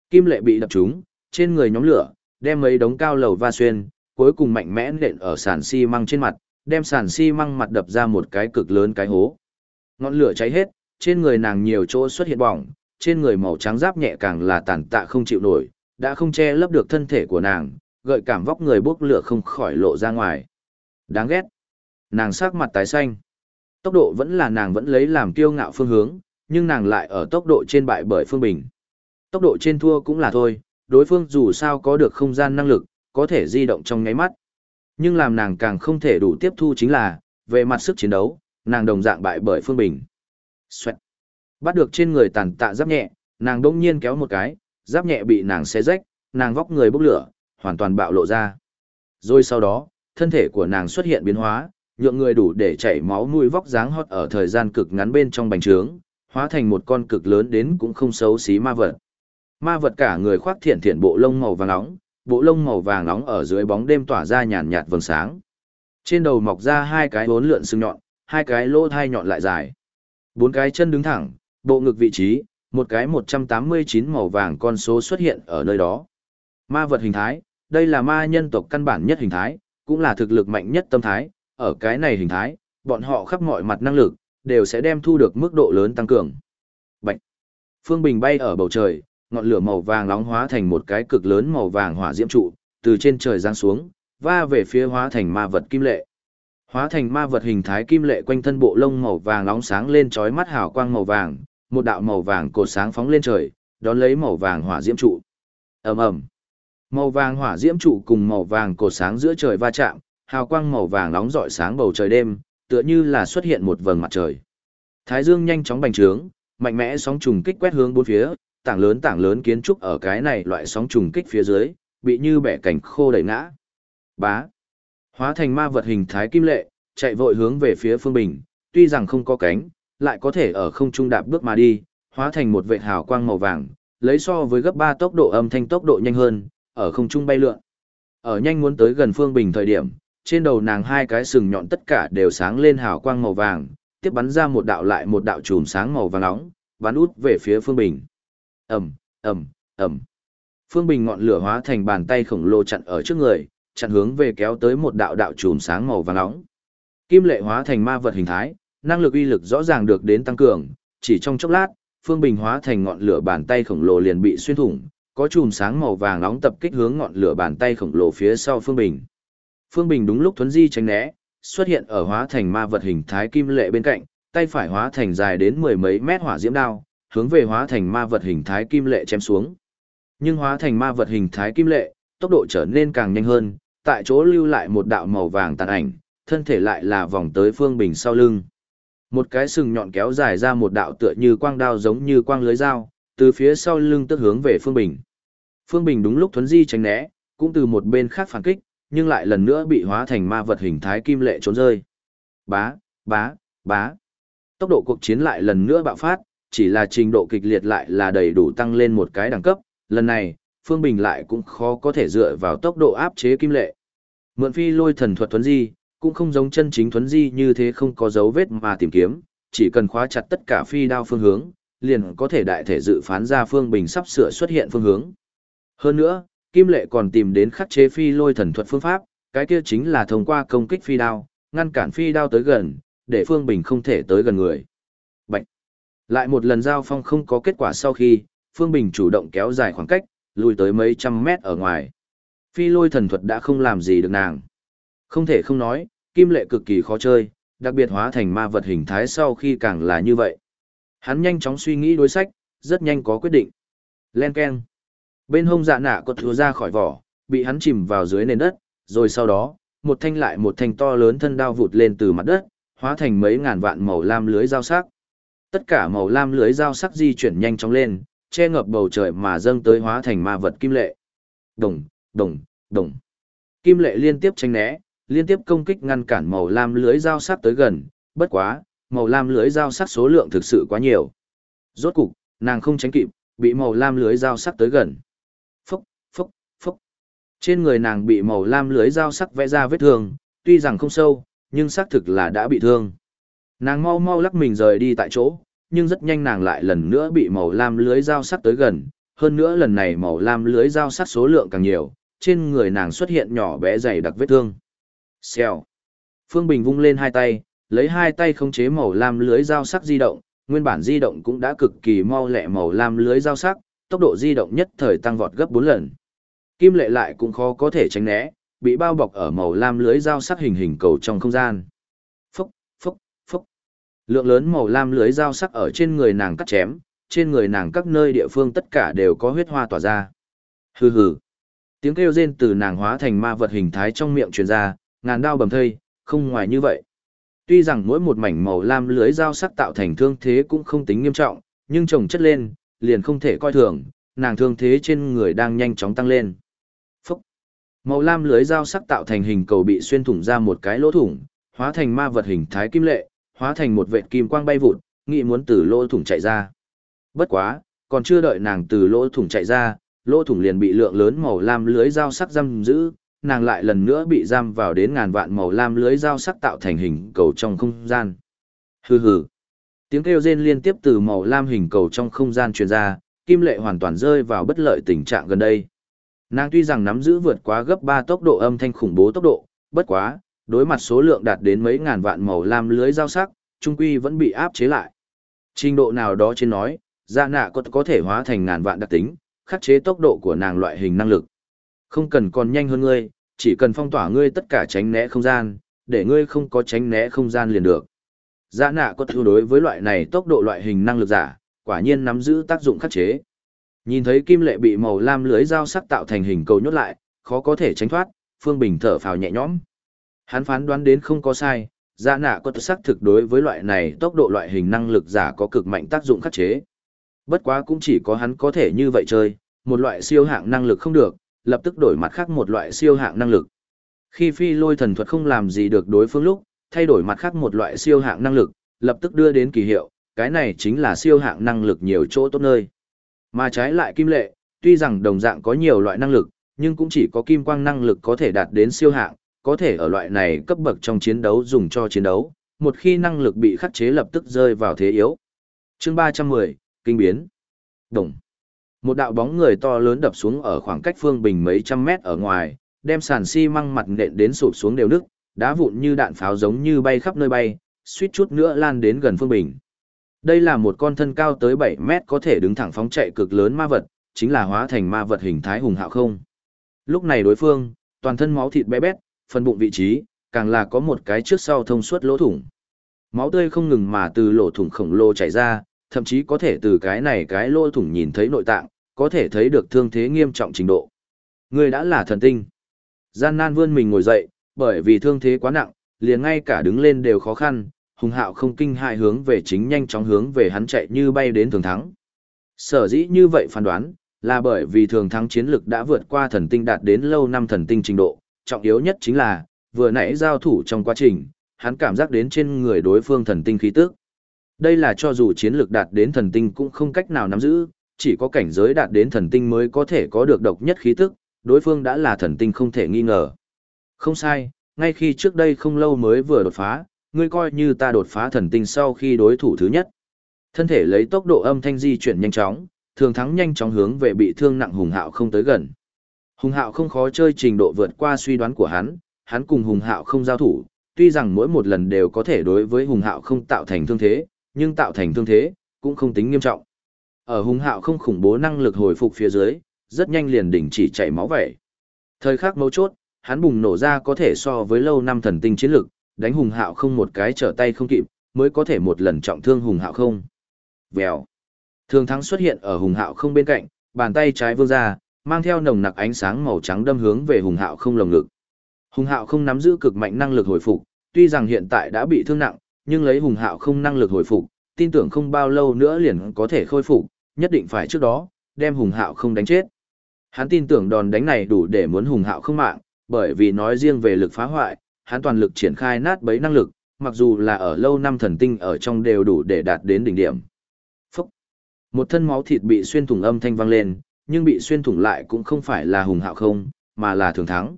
S1: Kim lệ bị đập trúng, trên người nhóm lửa, đem mấy đống cao lầu va xuyên, cuối cùng mạnh mẽ nện ở sàn xi măng trên mặt, đem sàn xi măng mặt đập ra một cái cực lớn cái hố. Ngọn lửa cháy hết, trên người nàng nhiều chỗ xuất hiện bỏng, trên người màu trắng giáp nhẹ càng là tàn tạ không chịu nổi, đã không che lấp được thân thể của nàng, gợi cảm vóc người bốc lửa không khỏi lộ ra ngoài. Đáng ghét. Nàng sắc mặt tái xanh. Tốc độ vẫn là nàng vẫn lấy làm kiêu ngạo phương hướng, nhưng nàng lại ở tốc độ trên bại bởi Phương Bình. Tốc độ trên thua cũng là thôi, đối phương dù sao có được không gian năng lực, có thể di động trong nháy mắt. Nhưng làm nàng càng không thể đủ tiếp thu chính là, về mặt sức chiến đấu, nàng đồng dạng bại bởi Phương Bình. Xoẹt. Bắt được trên người tàn tạ giáp nhẹ, nàng đông nhiên kéo một cái, giáp nhẹ bị nàng xé rách, nàng vóc người bốc lửa, hoàn toàn bạo lộ ra. Rồi sau đó, thân thể của nàng xuất hiện biến hóa, nhượng người đủ để chảy máu nuôi vóc dáng hót ở thời gian cực ngắn bên trong bành trướng, hóa thành một con cực lớn đến cũng không xấu xí ma vật. Ma vật cả người khoác thiện thiện bộ lông màu vàng nóng, bộ lông màu vàng nóng ở dưới bóng đêm tỏa ra nhàn nhạt vầng sáng. Trên đầu mọc ra hai cái bốn lượn sừng nhọn, hai cái lỗ thai nhọn lại dài. Bốn cái chân đứng thẳng, bộ ngực vị trí, một cái 189 màu vàng con số xuất hiện ở nơi đó. Ma vật hình thái, đây là ma nhân tộc căn bản nhất hình thái, cũng là thực lực mạnh nhất tâm thái, ở cái này hình thái, bọn họ khắp mọi mặt năng lực, đều sẽ đem thu được mức độ lớn tăng cường. Bạch. Phương Bình bay ở bầu trời, ngọn lửa màu vàng nóng hóa thành một cái cực lớn màu vàng hỏa diễm trụ, từ trên trời giáng xuống, va về phía hóa thành ma vật kim lệ. Hóa thành ma vật hình thái kim lệ quanh thân bộ lông màu vàng nóng sáng lên chói mắt hào quang màu vàng, một đạo màu vàng cột sáng phóng lên trời, đón lấy màu vàng hỏa diễm trụ. Ầm ầm. Màu vàng hỏa diễm trụ cùng màu vàng cột sáng giữa trời va chạm, hào quang màu vàng nóng rọi sáng bầu trời đêm, tựa như là xuất hiện một vầng mặt trời. Thái dương nhanh chóng bành trướng, mạnh mẽ sóng trùng kích quét hướng bốn phía, tảng lớn tảng lớn kiến trúc ở cái này loại sóng trùng kích phía dưới, bị như bẻ cảnh khô đẩy ngã. Bá. Hóa thành ma vật hình thái kim lệ, chạy vội hướng về phía phương bình, tuy rằng không có cánh, lại có thể ở không trung đạp bước mà đi, hóa thành một vệt hào quang màu vàng, lấy so với gấp 3 tốc độ âm thanh tốc độ nhanh hơn, ở không trung bay lượn. Ở nhanh muốn tới gần phương bình thời điểm, trên đầu nàng hai cái sừng nhọn tất cả đều sáng lên hào quang màu vàng, tiếp bắn ra một đạo lại một đạo chùm sáng màu vàng nóng, bắn út về phía phương bình. Ầm, ầm, ầm. Phương Bình ngọn lửa hóa thành bàn tay khổng lồ chặn ở trước người, chặn hướng về kéo tới một đạo đạo chùm sáng màu vàng nóng. Kim lệ hóa thành ma vật hình thái, năng lực uy lực rõ ràng được đến tăng cường, chỉ trong chốc lát, Phương Bình hóa thành ngọn lửa bàn tay khổng lồ liền bị xuyên thủng, có chùm sáng màu vàng nóng tập kích hướng ngọn lửa bàn tay khổng lồ phía sau Phương Bình. Phương Bình đúng lúc thuấn di tránh né, xuất hiện ở hóa thành ma vật hình thái kim lệ bên cạnh, tay phải hóa thành dài đến mười mấy mét hỏa diễm đao, hướng về hóa thành ma vật hình thái kim lệ chém xuống. Nhưng hóa thành ma vật hình thái kim lệ, tốc độ trở nên càng nhanh hơn, tại chỗ lưu lại một đạo màu vàng tàn ảnh, thân thể lại là vòng tới Phương Bình sau lưng. Một cái sừng nhọn kéo dài ra một đạo tựa như quang đao giống như quang lưới dao, từ phía sau lưng tức hướng về Phương Bình. Phương Bình đúng lúc thuấn di tránh né, cũng từ một bên khác phản kích, nhưng lại lần nữa bị hóa thành ma vật hình thái kim lệ trốn rơi. Bá, bá, bá. Tốc độ cuộc chiến lại lần nữa bạo phát, chỉ là trình độ kịch liệt lại là đầy đủ tăng lên một cái đẳng cấp, lần này, Phương Bình lại cũng khó có thể dựa vào tốc độ áp chế kim lệ. Mượn phi lôi thần thuật thuấn di, cũng không giống chân chính thuấn di như thế không có dấu vết mà tìm kiếm, chỉ cần khóa chặt tất cả phi đao phương hướng, liền có thể đại thể dự phán ra Phương Bình sắp sửa xuất hiện phương hướng. Hơn nữa, Kim Lệ còn tìm đến khắc chế phi lôi thần thuật phương pháp, cái kia chính là thông qua công kích phi đao, ngăn cản phi đao tới gần, để Phương Bình không thể tới gần người. Bạch! Lại một lần giao phong không có kết quả sau khi, Phương Bình chủ động kéo dài khoảng cách, lùi tới mấy trăm mét ở ngoài. Phi lôi thần thuật đã không làm gì được nàng. Không thể không nói, kim lệ cực kỳ khó chơi, đặc biệt hóa thành ma vật hình thái sau khi càng là như vậy. Hắn nhanh chóng suy nghĩ đối sách, rất nhanh có quyết định. Len Ken. Bên hông dạ nạ cột thừa ra khỏi vỏ, bị hắn chìm vào dưới nền đất, rồi sau đó, một thanh lại một thanh to lớn thân đao vụt lên từ mặt đất, hóa thành mấy ngàn vạn màu lam lưới dao sắc. Tất cả màu lam lưới dao sắc di chuyển nhanh chóng lên, che ngập bầu trời mà dâng tới hóa thành ma vật kim lệ. Đồng, đồng, đồng. Kim lệ liên tiếp tránh né, liên tiếp công kích ngăn cản màu lam lưới dao sắc tới gần, bất quá, màu lam lưới dao sắc số lượng thực sự quá nhiều. Rốt cục, nàng không tránh kịp, bị màu lam lưới dao sắc tới gần. Phốc, phốc, phốc. Trên người nàng bị màu lam lưới dao sắc vẽ ra vết thương, tuy rằng không sâu, nhưng xác thực là đã bị thương. Nàng mau mau lắc mình rời đi tại chỗ, nhưng rất nhanh nàng lại lần nữa bị màu lam lưới dao sắc tới gần, hơn nữa lần này màu lam lưới dao sắc số lượng càng nhiều, trên người nàng xuất hiện nhỏ bé dày đặc vết thương. Xèo. Phương Bình vung lên hai tay, lấy hai tay khống chế màu lam lưới dao sắc di động, nguyên bản di động cũng đã cực kỳ mau lẹ màu lam lưới dao sắc, tốc độ di động nhất thời tăng vọt gấp 4 lần. Kim lệ lại cũng khó có thể tránh né, bị bao bọc ở màu lam lưới dao sắc hình hình cầu trong không gian. Lượng lớn màu lam lưới dao sắc ở trên người nàng cắt chém, trên người nàng các nơi địa phương tất cả đều có huyết hoa tỏa ra. Hừ hừ. Tiếng kêu rên từ nàng hóa thành ma vật hình thái trong miệng truyền ra, ngàn đao bầm thây, không ngoài như vậy. Tuy rằng mỗi một mảnh màu lam lưới dao sắc tạo thành thương thế cũng không tính nghiêm trọng, nhưng chồng chất lên, liền không thể coi thường, nàng thương thế trên người đang nhanh chóng tăng lên. Phúc! Màu lam lưới dao sắc tạo thành hình cầu bị xuyên thủng ra một cái lỗ thủng, hóa thành ma vật hình thái kim lệ, hóa thành một vệt kim quang bay vụt, nghĩ muốn từ lỗ thủng chạy ra. Bất quá, còn chưa đợi nàng từ lỗ thủng chạy ra, lỗ thủng liền bị lượng lớn màu lam lưới dao sắc giam giữ, nàng lại lần nữa bị giam vào đến ngàn vạn màu lam lưới dao sắc tạo thành hình cầu trong không gian. Hừ hừ. Tiếng kêu rên liên tiếp từ màu lam hình cầu trong không gian truyền ra, Kim Lệ hoàn toàn rơi vào bất lợi tình trạng gần đây. Nàng tuy rằng nắm giữ vượt quá gấp 3 tốc độ âm thanh khủng bố tốc độ, bất quá, đối mặt số lượng đạt đến mấy ngàn vạn màu lam lưới dao sắc, trung quy vẫn bị áp chế lại. Trình độ nào đó trên nói, dạ nạ có, có thể hóa thành ngàn vạn đặc tính, khắc chế tốc độ của nàng loại hình năng lực. Không cần còn nhanh hơn ngươi, chỉ cần phong tỏa ngươi tất cả tránh né không gian, để ngươi không có tránh né không gian liền được. Dạ nạ có thu đối với loại này tốc độ loại hình năng lực giả, quả nhiên nắm giữ tác dụng khắc chế. Nhìn thấy kim lệ bị màu lam lưới dao sắc tạo thành hình cầu nhốt lại, khó có thể tránh thoát, Phương Bình thở phào nhẹ nhõm. Hắn phán đoán đến không có sai, dạ nạ có sắc thực đối với loại này tốc độ loại hình năng lực giả có cực mạnh tác dụng khắc chế. Bất quá cũng chỉ có hắn có thể như vậy chơi, một loại siêu hạng năng lực không được, lập tức đổi mặt khác một loại siêu hạng năng lực. Khi phi lôi thần thuật không làm gì được đối phương lúc, thay đổi mặt khác một loại siêu hạng năng lực, lập tức đưa đến kỳ hiệu, cái này chính là siêu hạng năng lực nhiều chỗ tốt nơi. Mà trái lại kim lệ, tuy rằng đồng dạng có nhiều loại năng lực, nhưng cũng chỉ có kim quang năng lực có thể đạt đến siêu hạng, có thể ở loại này cấp bậc trong chiến đấu dùng cho chiến đấu, một khi năng lực bị khắc chế lập tức rơi vào thế yếu. Chương 310, Kinh biến. Đồng. Một đạo bóng người to lớn đập xuống ở khoảng cách phương bình mấy trăm mét ở ngoài, đem sàn xi măng mặt nện đến sụp xuống đều nước, đá vụn như đạn pháo giống như bay khắp nơi bay, suýt chút nữa lan đến gần phương bình. Đây là một con thân cao tới 7 mét có thể đứng thẳng phóng chạy cực lớn ma vật, chính là hóa thành ma vật hình thái hùng hạo không. Lúc này đối phương, toàn thân máu thịt bé bét, phần bụng vị trí, càng là có một cái trước sau thông suốt lỗ thủng. Máu tươi không ngừng mà từ lỗ thủng khổng lồ chảy ra, thậm chí có thể từ cái này cái lỗ thủng nhìn thấy nội tạng, có thể thấy được thương thế nghiêm trọng trình độ. Người đã là thần tinh. Gian nan vươn mình ngồi dậy, bởi vì thương thế quá nặng, liền ngay cả đứng lên đều khó khăn, hùng hạo không kinh hại hướng về chính nhanh chóng hướng về hắn chạy như bay đến thường thắng. Sở dĩ như vậy phán đoán, là bởi vì thường thắng chiến lực đã vượt qua thần tinh đạt đến lâu năm thần tinh trình độ, trọng yếu nhất chính là, vừa nãy giao thủ trong quá trình, hắn cảm giác đến trên người đối phương thần tinh khí tức. Đây là cho dù chiến lực đạt đến thần tinh cũng không cách nào nắm giữ, chỉ có cảnh giới đạt đến thần tinh mới có thể có được độc nhất khí tức, đối phương đã là thần tinh không thể nghi ngờ. Không sai, ngay khi trước đây không lâu mới vừa đột phá, ngươi coi như ta đột phá thần tinh sau khi đối thủ thứ nhất. Thân thể lấy tốc độ âm thanh di chuyển nhanh chóng, thường thắng nhanh chóng hướng về bị thương nặng hùng hạo không tới gần. Hùng hạo không khó chơi trình độ vượt qua suy đoán của hắn, hắn cùng hùng hạo không giao thủ, tuy rằng mỗi một lần đều có thể đối với hùng hạo không tạo thành thương thế, nhưng tạo thành thương thế, cũng không tính nghiêm trọng. Ở hùng hạo không khủng bố năng lực hồi phục phía dưới, rất nhanh liền đỉnh chỉ chảy máu vậy. Thời khắc mấu chốt, hắn bùng nổ ra có thể so với lâu năm thần tinh chiến lực, đánh hùng hạo không một cái trở tay không kịp, mới có thể một lần trọng thương hùng hạo không. Vèo. Thường thắng xuất hiện ở hùng hạo không bên cạnh, bàn tay trái vươn ra, mang theo nồng nặc ánh sáng màu trắng đâm hướng về hùng hạo không lồng ngực. Hùng hạo không nắm giữ cực mạnh năng lực hồi phục, tuy rằng hiện tại đã bị thương nặng, nhưng lấy hùng hạo không năng lực hồi phục, tin tưởng không bao lâu nữa liền có thể khôi phục, nhất định phải trước đó, đem hùng hạo không đánh chết. Hắn tin tưởng đòn đánh này đủ để muốn hùng hạo không mạng, bởi vì nói riêng về lực phá hoại, hắn toàn lực triển khai nát bấy năng lực, mặc dù là ở lâu năm thần tinh ở trong đều đủ để đạt đến đỉnh điểm. Phúc! Một thân máu thịt bị xuyên thủng âm thanh vang lên, nhưng bị xuyên thủng lại cũng không phải là hùng hạo không, mà là thường thắng.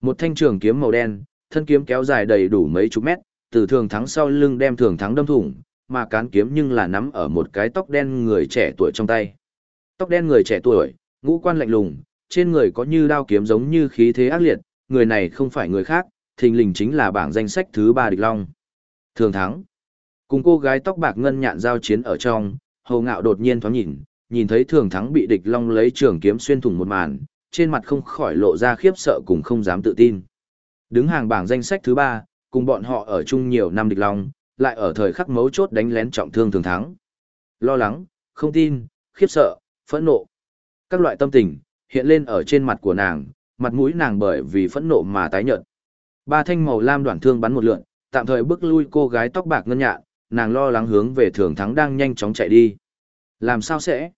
S1: Một thanh trường kiếm màu đen, thân kiếm kéo dài đầy đủ mấy chục mét, từ thường thắng sau lưng đem thường thắng đâm thủng, mà cán kiếm nhưng là nắm ở một cái tóc đen người trẻ tuổi trong tay. Tóc đen người trẻ tuổi, ngũ quan lạnh lùng, trên người có như đao kiếm giống như khí thế ác liệt, người này không phải người khác, thình lình chính là bảng danh sách thứ ba địch long. Thường thắng. Cùng cô gái tóc bạc ngân nhạn giao chiến ở trong, hầu ngạo đột nhiên thoáng nhìn, nhìn thấy thường thắng bị địch long lấy trường kiếm xuyên thủng một màn, trên mặt không khỏi lộ ra khiếp sợ cùng không dám tự tin. Đứng hàng bảng danh sách thứ ba, cùng bọn họ ở chung nhiều năm địch long, lại ở thời khắc mấu chốt đánh lén trọng thương thường thắng. Lo lắng, không tin, khiếp sợ, phẫn nộ. Các loại tâm tình hiện lên ở trên mặt của nàng, mặt mũi nàng bởi vì phẫn nộ mà tái nhợt. Ba thanh màu lam đoạn thương bắn một lượn, tạm thời bước lui cô gái tóc bạc ngân nhạn, nàng lo lắng hướng về thường thắng đang nhanh chóng chạy đi. Làm sao sẽ?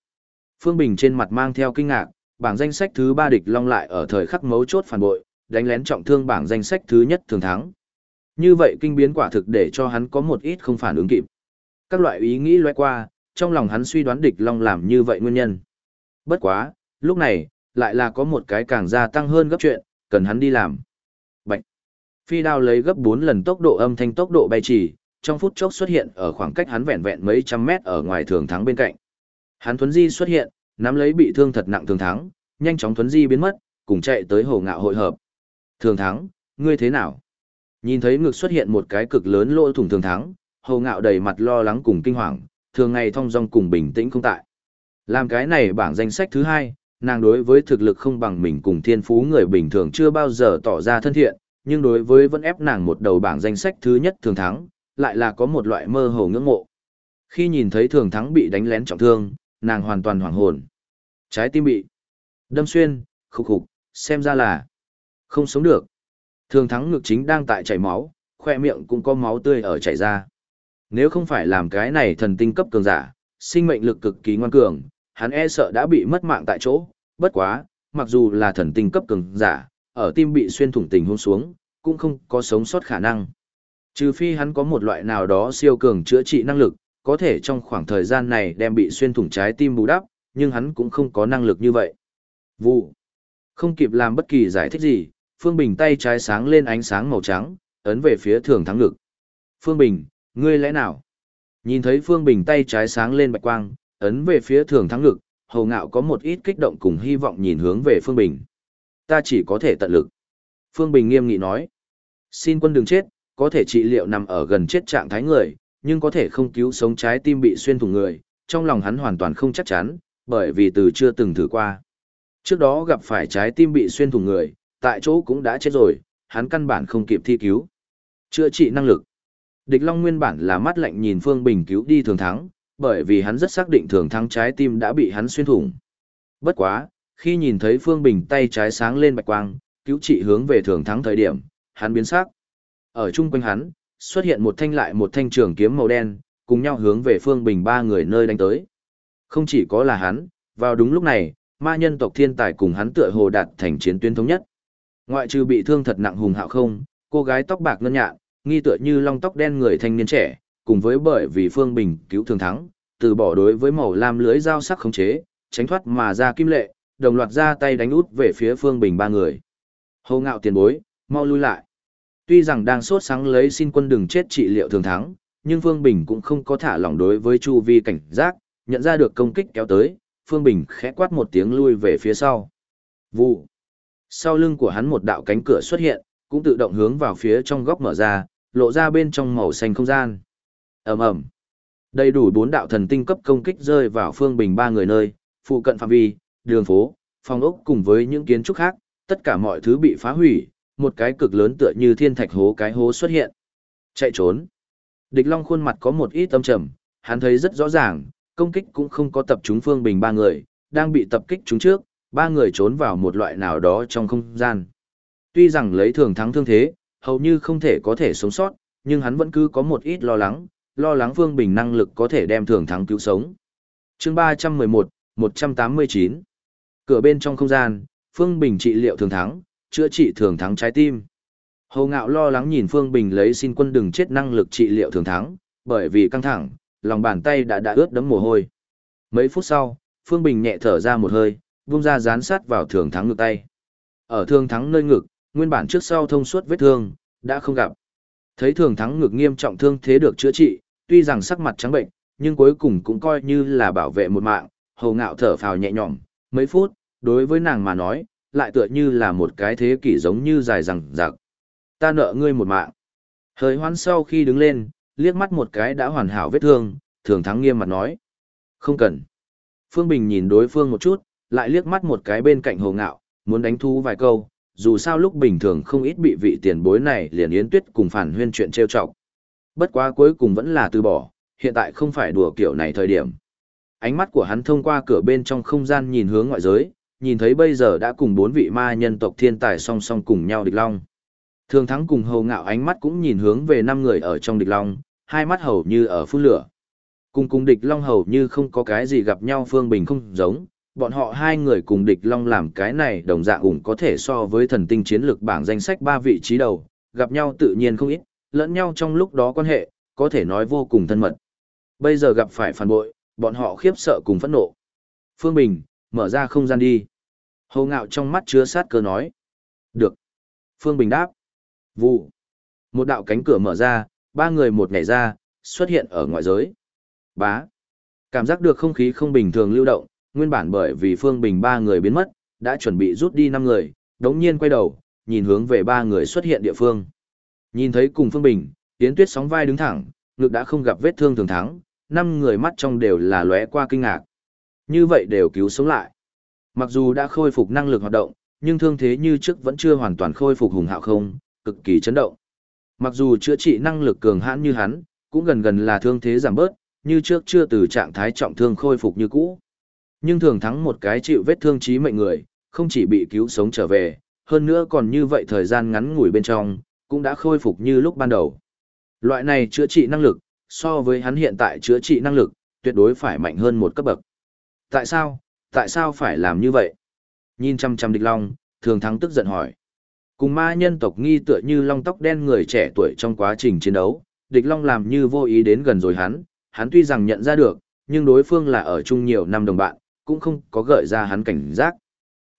S1: Phương Bình trên mặt mang theo kinh ngạc, bảng danh sách thứ ba địch long lại ở thời khắc mấu chốt phản bội, đánh lén trọng thương bảng danh sách thứ nhất thường thắng. Như vậy kinh biến quả thực để cho hắn có một ít không phản ứng kịp. Các loại ý nghĩ loe qua, trong lòng hắn suy đoán địch long làm như vậy nguyên nhân. Bất quá, lúc này, lại là có một cái càng gia tăng hơn gấp chuyện, cần hắn đi làm. Bạch. Phi đao lấy gấp 4 lần tốc độ âm thanh tốc độ bay chỉ, trong phút chốc xuất hiện ở khoảng cách hắn vẹn vẹn mấy trăm mét ở ngoài thường thắng bên cạnh. Hắn thuấn di xuất hiện, nắm lấy bị thương thật nặng thường thắng, nhanh chóng thuấn di biến mất, cùng chạy tới hồ ngạo hội hợp. Thường thắng, ngươi thế nào? Nhìn thấy ngực xuất hiện một cái cực lớn lỗ thủng thường thắng, hầu ngạo đầy mặt lo lắng cùng kinh hoàng, thường ngày thong dong cùng bình tĩnh không tại. Làm cái này bảng danh sách thứ hai, nàng đối với thực lực không bằng mình cùng thiên phú người bình thường chưa bao giờ tỏ ra thân thiện, nhưng đối với vẫn ép nàng một đầu bảng danh sách thứ nhất thường thắng, lại là có một loại mơ hồ ngưỡng mộ. Khi nhìn thấy thường thắng bị đánh lén trọng thương, nàng hoàn toàn hoảng hồn. Trái tim bị đâm xuyên, khục khục, xem ra là không sống được. Thường thắng ngực chính đang tại chảy máu, khoe miệng cũng có máu tươi ở chảy ra. Nếu không phải làm cái này thần tinh cấp cường giả, sinh mệnh lực cực kỳ ngoan cường, hắn e sợ đã bị mất mạng tại chỗ, bất quá, mặc dù là thần tinh cấp cường giả, ở tim bị xuyên thủng tình hôn xuống, cũng không có sống sót khả năng. Trừ phi hắn có một loại nào đó siêu cường chữa trị năng lực, có thể trong khoảng thời gian này đem bị xuyên thủng trái tim bù đắp, nhưng hắn cũng không có năng lực như vậy. Vụ. Không kịp làm bất kỳ giải thích gì, Phương Bình tay trái sáng lên ánh sáng màu trắng, ấn về phía thường thắng ngực. Phương Bình, ngươi lẽ nào? Nhìn thấy Phương Bình tay trái sáng lên bạch quang, ấn về phía thường thắng ngực, hầu ngạo có một ít kích động cùng hy vọng nhìn hướng về Phương Bình. Ta chỉ có thể tận lực. Phương Bình nghiêm nghị nói. Xin quân đừng chết, có thể trị liệu nằm ở gần chết trạng thái người, nhưng có thể không cứu sống trái tim bị xuyên thủng người, trong lòng hắn hoàn toàn không chắc chắn, bởi vì từ chưa từng thử qua. Trước đó gặp phải trái tim bị xuyên thủng người, tại chỗ cũng đã chết rồi, hắn căn bản không kịp thi cứu. Chữa trị năng lực. Địch Long nguyên bản là mắt lạnh nhìn Phương Bình cứu đi thường thắng, bởi vì hắn rất xác định thường thắng trái tim đã bị hắn xuyên thủng. Bất quá, khi nhìn thấy Phương Bình tay trái sáng lên bạch quang, cứu trị hướng về thường thắng thời điểm, hắn biến sắc. Ở chung quanh hắn, xuất hiện một thanh lại một thanh trường kiếm màu đen, cùng nhau hướng về Phương Bình ba người nơi đánh tới. Không chỉ có là hắn, vào đúng lúc này, ma nhân tộc thiên tài cùng hắn tựa hồ đạt thành chiến tuyến thống nhất. Ngoại trừ bị thương thật nặng hùng hạo không, cô gái tóc bạc ngân nhạn, nghi tựa như long tóc đen người thanh niên trẻ, cùng với bởi vì Phương Bình cứu thương thắng, từ bỏ đối với màu lam lưới dao sắc khống chế, tránh thoát mà ra kim lệ, đồng loạt ra tay đánh út về phía Phương Bình ba người. Hầu ngạo tiền bối, mau lui lại. Tuy rằng đang sốt sáng lấy xin quân đừng chết trị liệu thường thắng, nhưng Phương Bình cũng không có thả lỏng đối với Chu Vi cảnh giác, nhận ra được công kích kéo tới, Phương Bình khẽ quát một tiếng lui về phía sau. Vụ. Sau lưng của hắn một đạo cánh cửa xuất hiện, cũng tự động hướng vào phía trong góc mở ra, lộ ra bên trong màu xanh không gian. Ầm ầm. Đầy đủ bốn đạo thần tinh cấp công kích rơi vào Phương Bình ba người nơi, phụ cận phạm vi, đường phố, phòng ốc cùng với những kiến trúc khác, tất cả mọi thứ bị phá hủy, một cái cực lớn tựa như thiên thạch hố cái hố xuất hiện. Chạy trốn. Địch Long khuôn mặt có một ít tâm trầm, hắn thấy rất rõ ràng, công kích cũng không có tập trung Phương Bình ba người, đang bị tập kích chúng trước, ba người trốn vào một loại nào đó trong không gian. Tuy rằng lấy thường thắng thương thế, hầu như không thể có thể sống sót, nhưng hắn vẫn cứ có một ít lo lắng, lo lắng Phương Bình năng lực có thể đem thường thắng cứu sống. chương 311, 189. Cửa bên trong không gian, Phương Bình trị liệu thường thắng, chữa trị thường thắng trái tim. Hồ Ngạo lo lắng nhìn Phương Bình lấy xin quân đừng chết năng lực trị liệu thường thắng, bởi vì căng thẳng, lòng bàn tay đã đã ướt đẫm mồ hôi. Mấy phút sau, Phương Bình nhẹ thở ra một hơi, vung ra dán sát vào thường thắng ngực tay. Ở thường thắng nơi ngực, nguyên bản trước sau thông suốt vết thương, đã không gặp. Thấy thường thắng ngực nghiêm trọng thương thế được chữa trị, tuy rằng sắc mặt trắng bệnh, nhưng cuối cùng cũng coi như là bảo vệ một mạng, hầu ngạo thở phào nhẹ nhõm, mấy phút, đối với nàng mà nói, lại tựa như là một cái thế kỷ giống như dài rằng rạc. Ta nợ ngươi một mạng. Hơi hoan sau khi đứng lên, liếc mắt một cái đã hoàn hảo vết thương, thường thắng nghiêm mặt nói. Không cần. Phương Bình nhìn đối phương một chút, lại liếc mắt một cái bên cạnh hồ ngạo, muốn đánh thú vài câu, dù sao lúc bình thường không ít bị vị tiền bối này liền yến tuyết cùng phản huyên chuyện trêu chọc. Bất quá cuối cùng vẫn là từ bỏ, hiện tại không phải đùa kiểu này thời điểm. Ánh mắt của hắn thông qua cửa bên trong không gian nhìn hướng ngoại giới, nhìn thấy bây giờ đã cùng bốn vị ma nhân tộc thiên tài song song cùng nhau địch long. Thường thắng cùng hầu ngạo ánh mắt cũng nhìn hướng về năm người ở trong địch long, hai mắt hầu như ở phun lửa. Cùng cùng địch long hầu như không có cái gì gặp nhau phương bình không giống, bọn họ hai người cùng địch long làm cái này đồng dạng ủng có thể so với thần tinh chiến lược bảng danh sách ba vị trí đầu, gặp nhau tự nhiên không ít, lẫn nhau trong lúc đó quan hệ, có thể nói vô cùng thân mật. Bây giờ gặp phải phản bội, bọn họ khiếp sợ cùng phẫn nộ. Phương Bình, mở ra không gian đi. Hồ ngạo trong mắt chứa sát cơ nói. Được. Phương Bình đáp. Vụ. Một đạo cánh cửa mở ra, ba người một nhảy ra, xuất hiện ở ngoại giới. Bá. Cảm giác được không khí không bình thường lưu động, nguyên bản bởi vì Phương Bình ba người biến mất, đã chuẩn bị rút đi năm người, đống nhiên quay đầu, nhìn hướng về ba người xuất hiện địa phương. Nhìn thấy cùng Phương Bình, Tiến Tuyết sóng vai đứng thẳng, ngực đã không gặp vết thương thường thắng, năm người mắt trong đều là lóe qua kinh ngạc. Như vậy đều cứu sống lại. Mặc dù đã khôi phục năng lực hoạt động, nhưng thương thế như trước vẫn chưa hoàn toàn khôi phục hùng hạo không, cực kỳ chấn động. Mặc dù chữa trị năng lực cường hãn như hắn, cũng gần gần là thương thế giảm bớt, như trước chưa từ trạng thái trọng thương khôi phục như cũ. Nhưng thường thắng một cái chịu vết thương chí mệnh người, không chỉ bị cứu sống trở về, hơn nữa còn như vậy thời gian ngắn ngủi bên trong, cũng đã khôi phục như lúc ban đầu. Loại này chữa trị năng lực, so với hắn hiện tại chữa trị năng lực, tuyệt đối phải mạnh hơn một cấp bậc. Tại sao, tại sao phải làm như vậy? Nhìn chăm chăm địch long, thường thắng tức giận hỏi. Cùng ma nhân tộc nghi tựa như long tóc đen người trẻ tuổi trong quá trình chiến đấu, địch long làm như vô ý đến gần rồi hắn, hắn tuy rằng nhận ra được, nhưng đối phương là ở chung nhiều năm đồng bạn, cũng không có gợi ra hắn cảnh giác.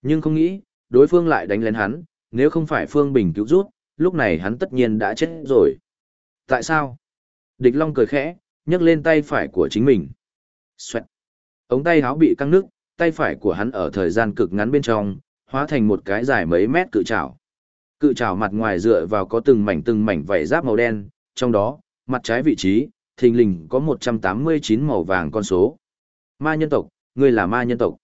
S1: Nhưng không nghĩ, đối phương lại đánh lén hắn, nếu không phải Phương Bình cứu rút, lúc này hắn tất nhiên đã chết rồi. Tại sao? Địch Long cười khẽ, nhấc lên tay phải của chính mình. Xoẹt. Ống tay áo bị căng nước, tay phải của hắn ở thời gian cực ngắn bên trong, hóa thành một cái dài mấy mét cự trảo. Cự trảo mặt ngoài dựa vào có từng mảnh từng mảnh vảy giáp màu đen, trong đó, mặt trái vị trí, thình lình có 189 màu vàng con số. Ma nhân tộc, ngươi là ma nhân tộc.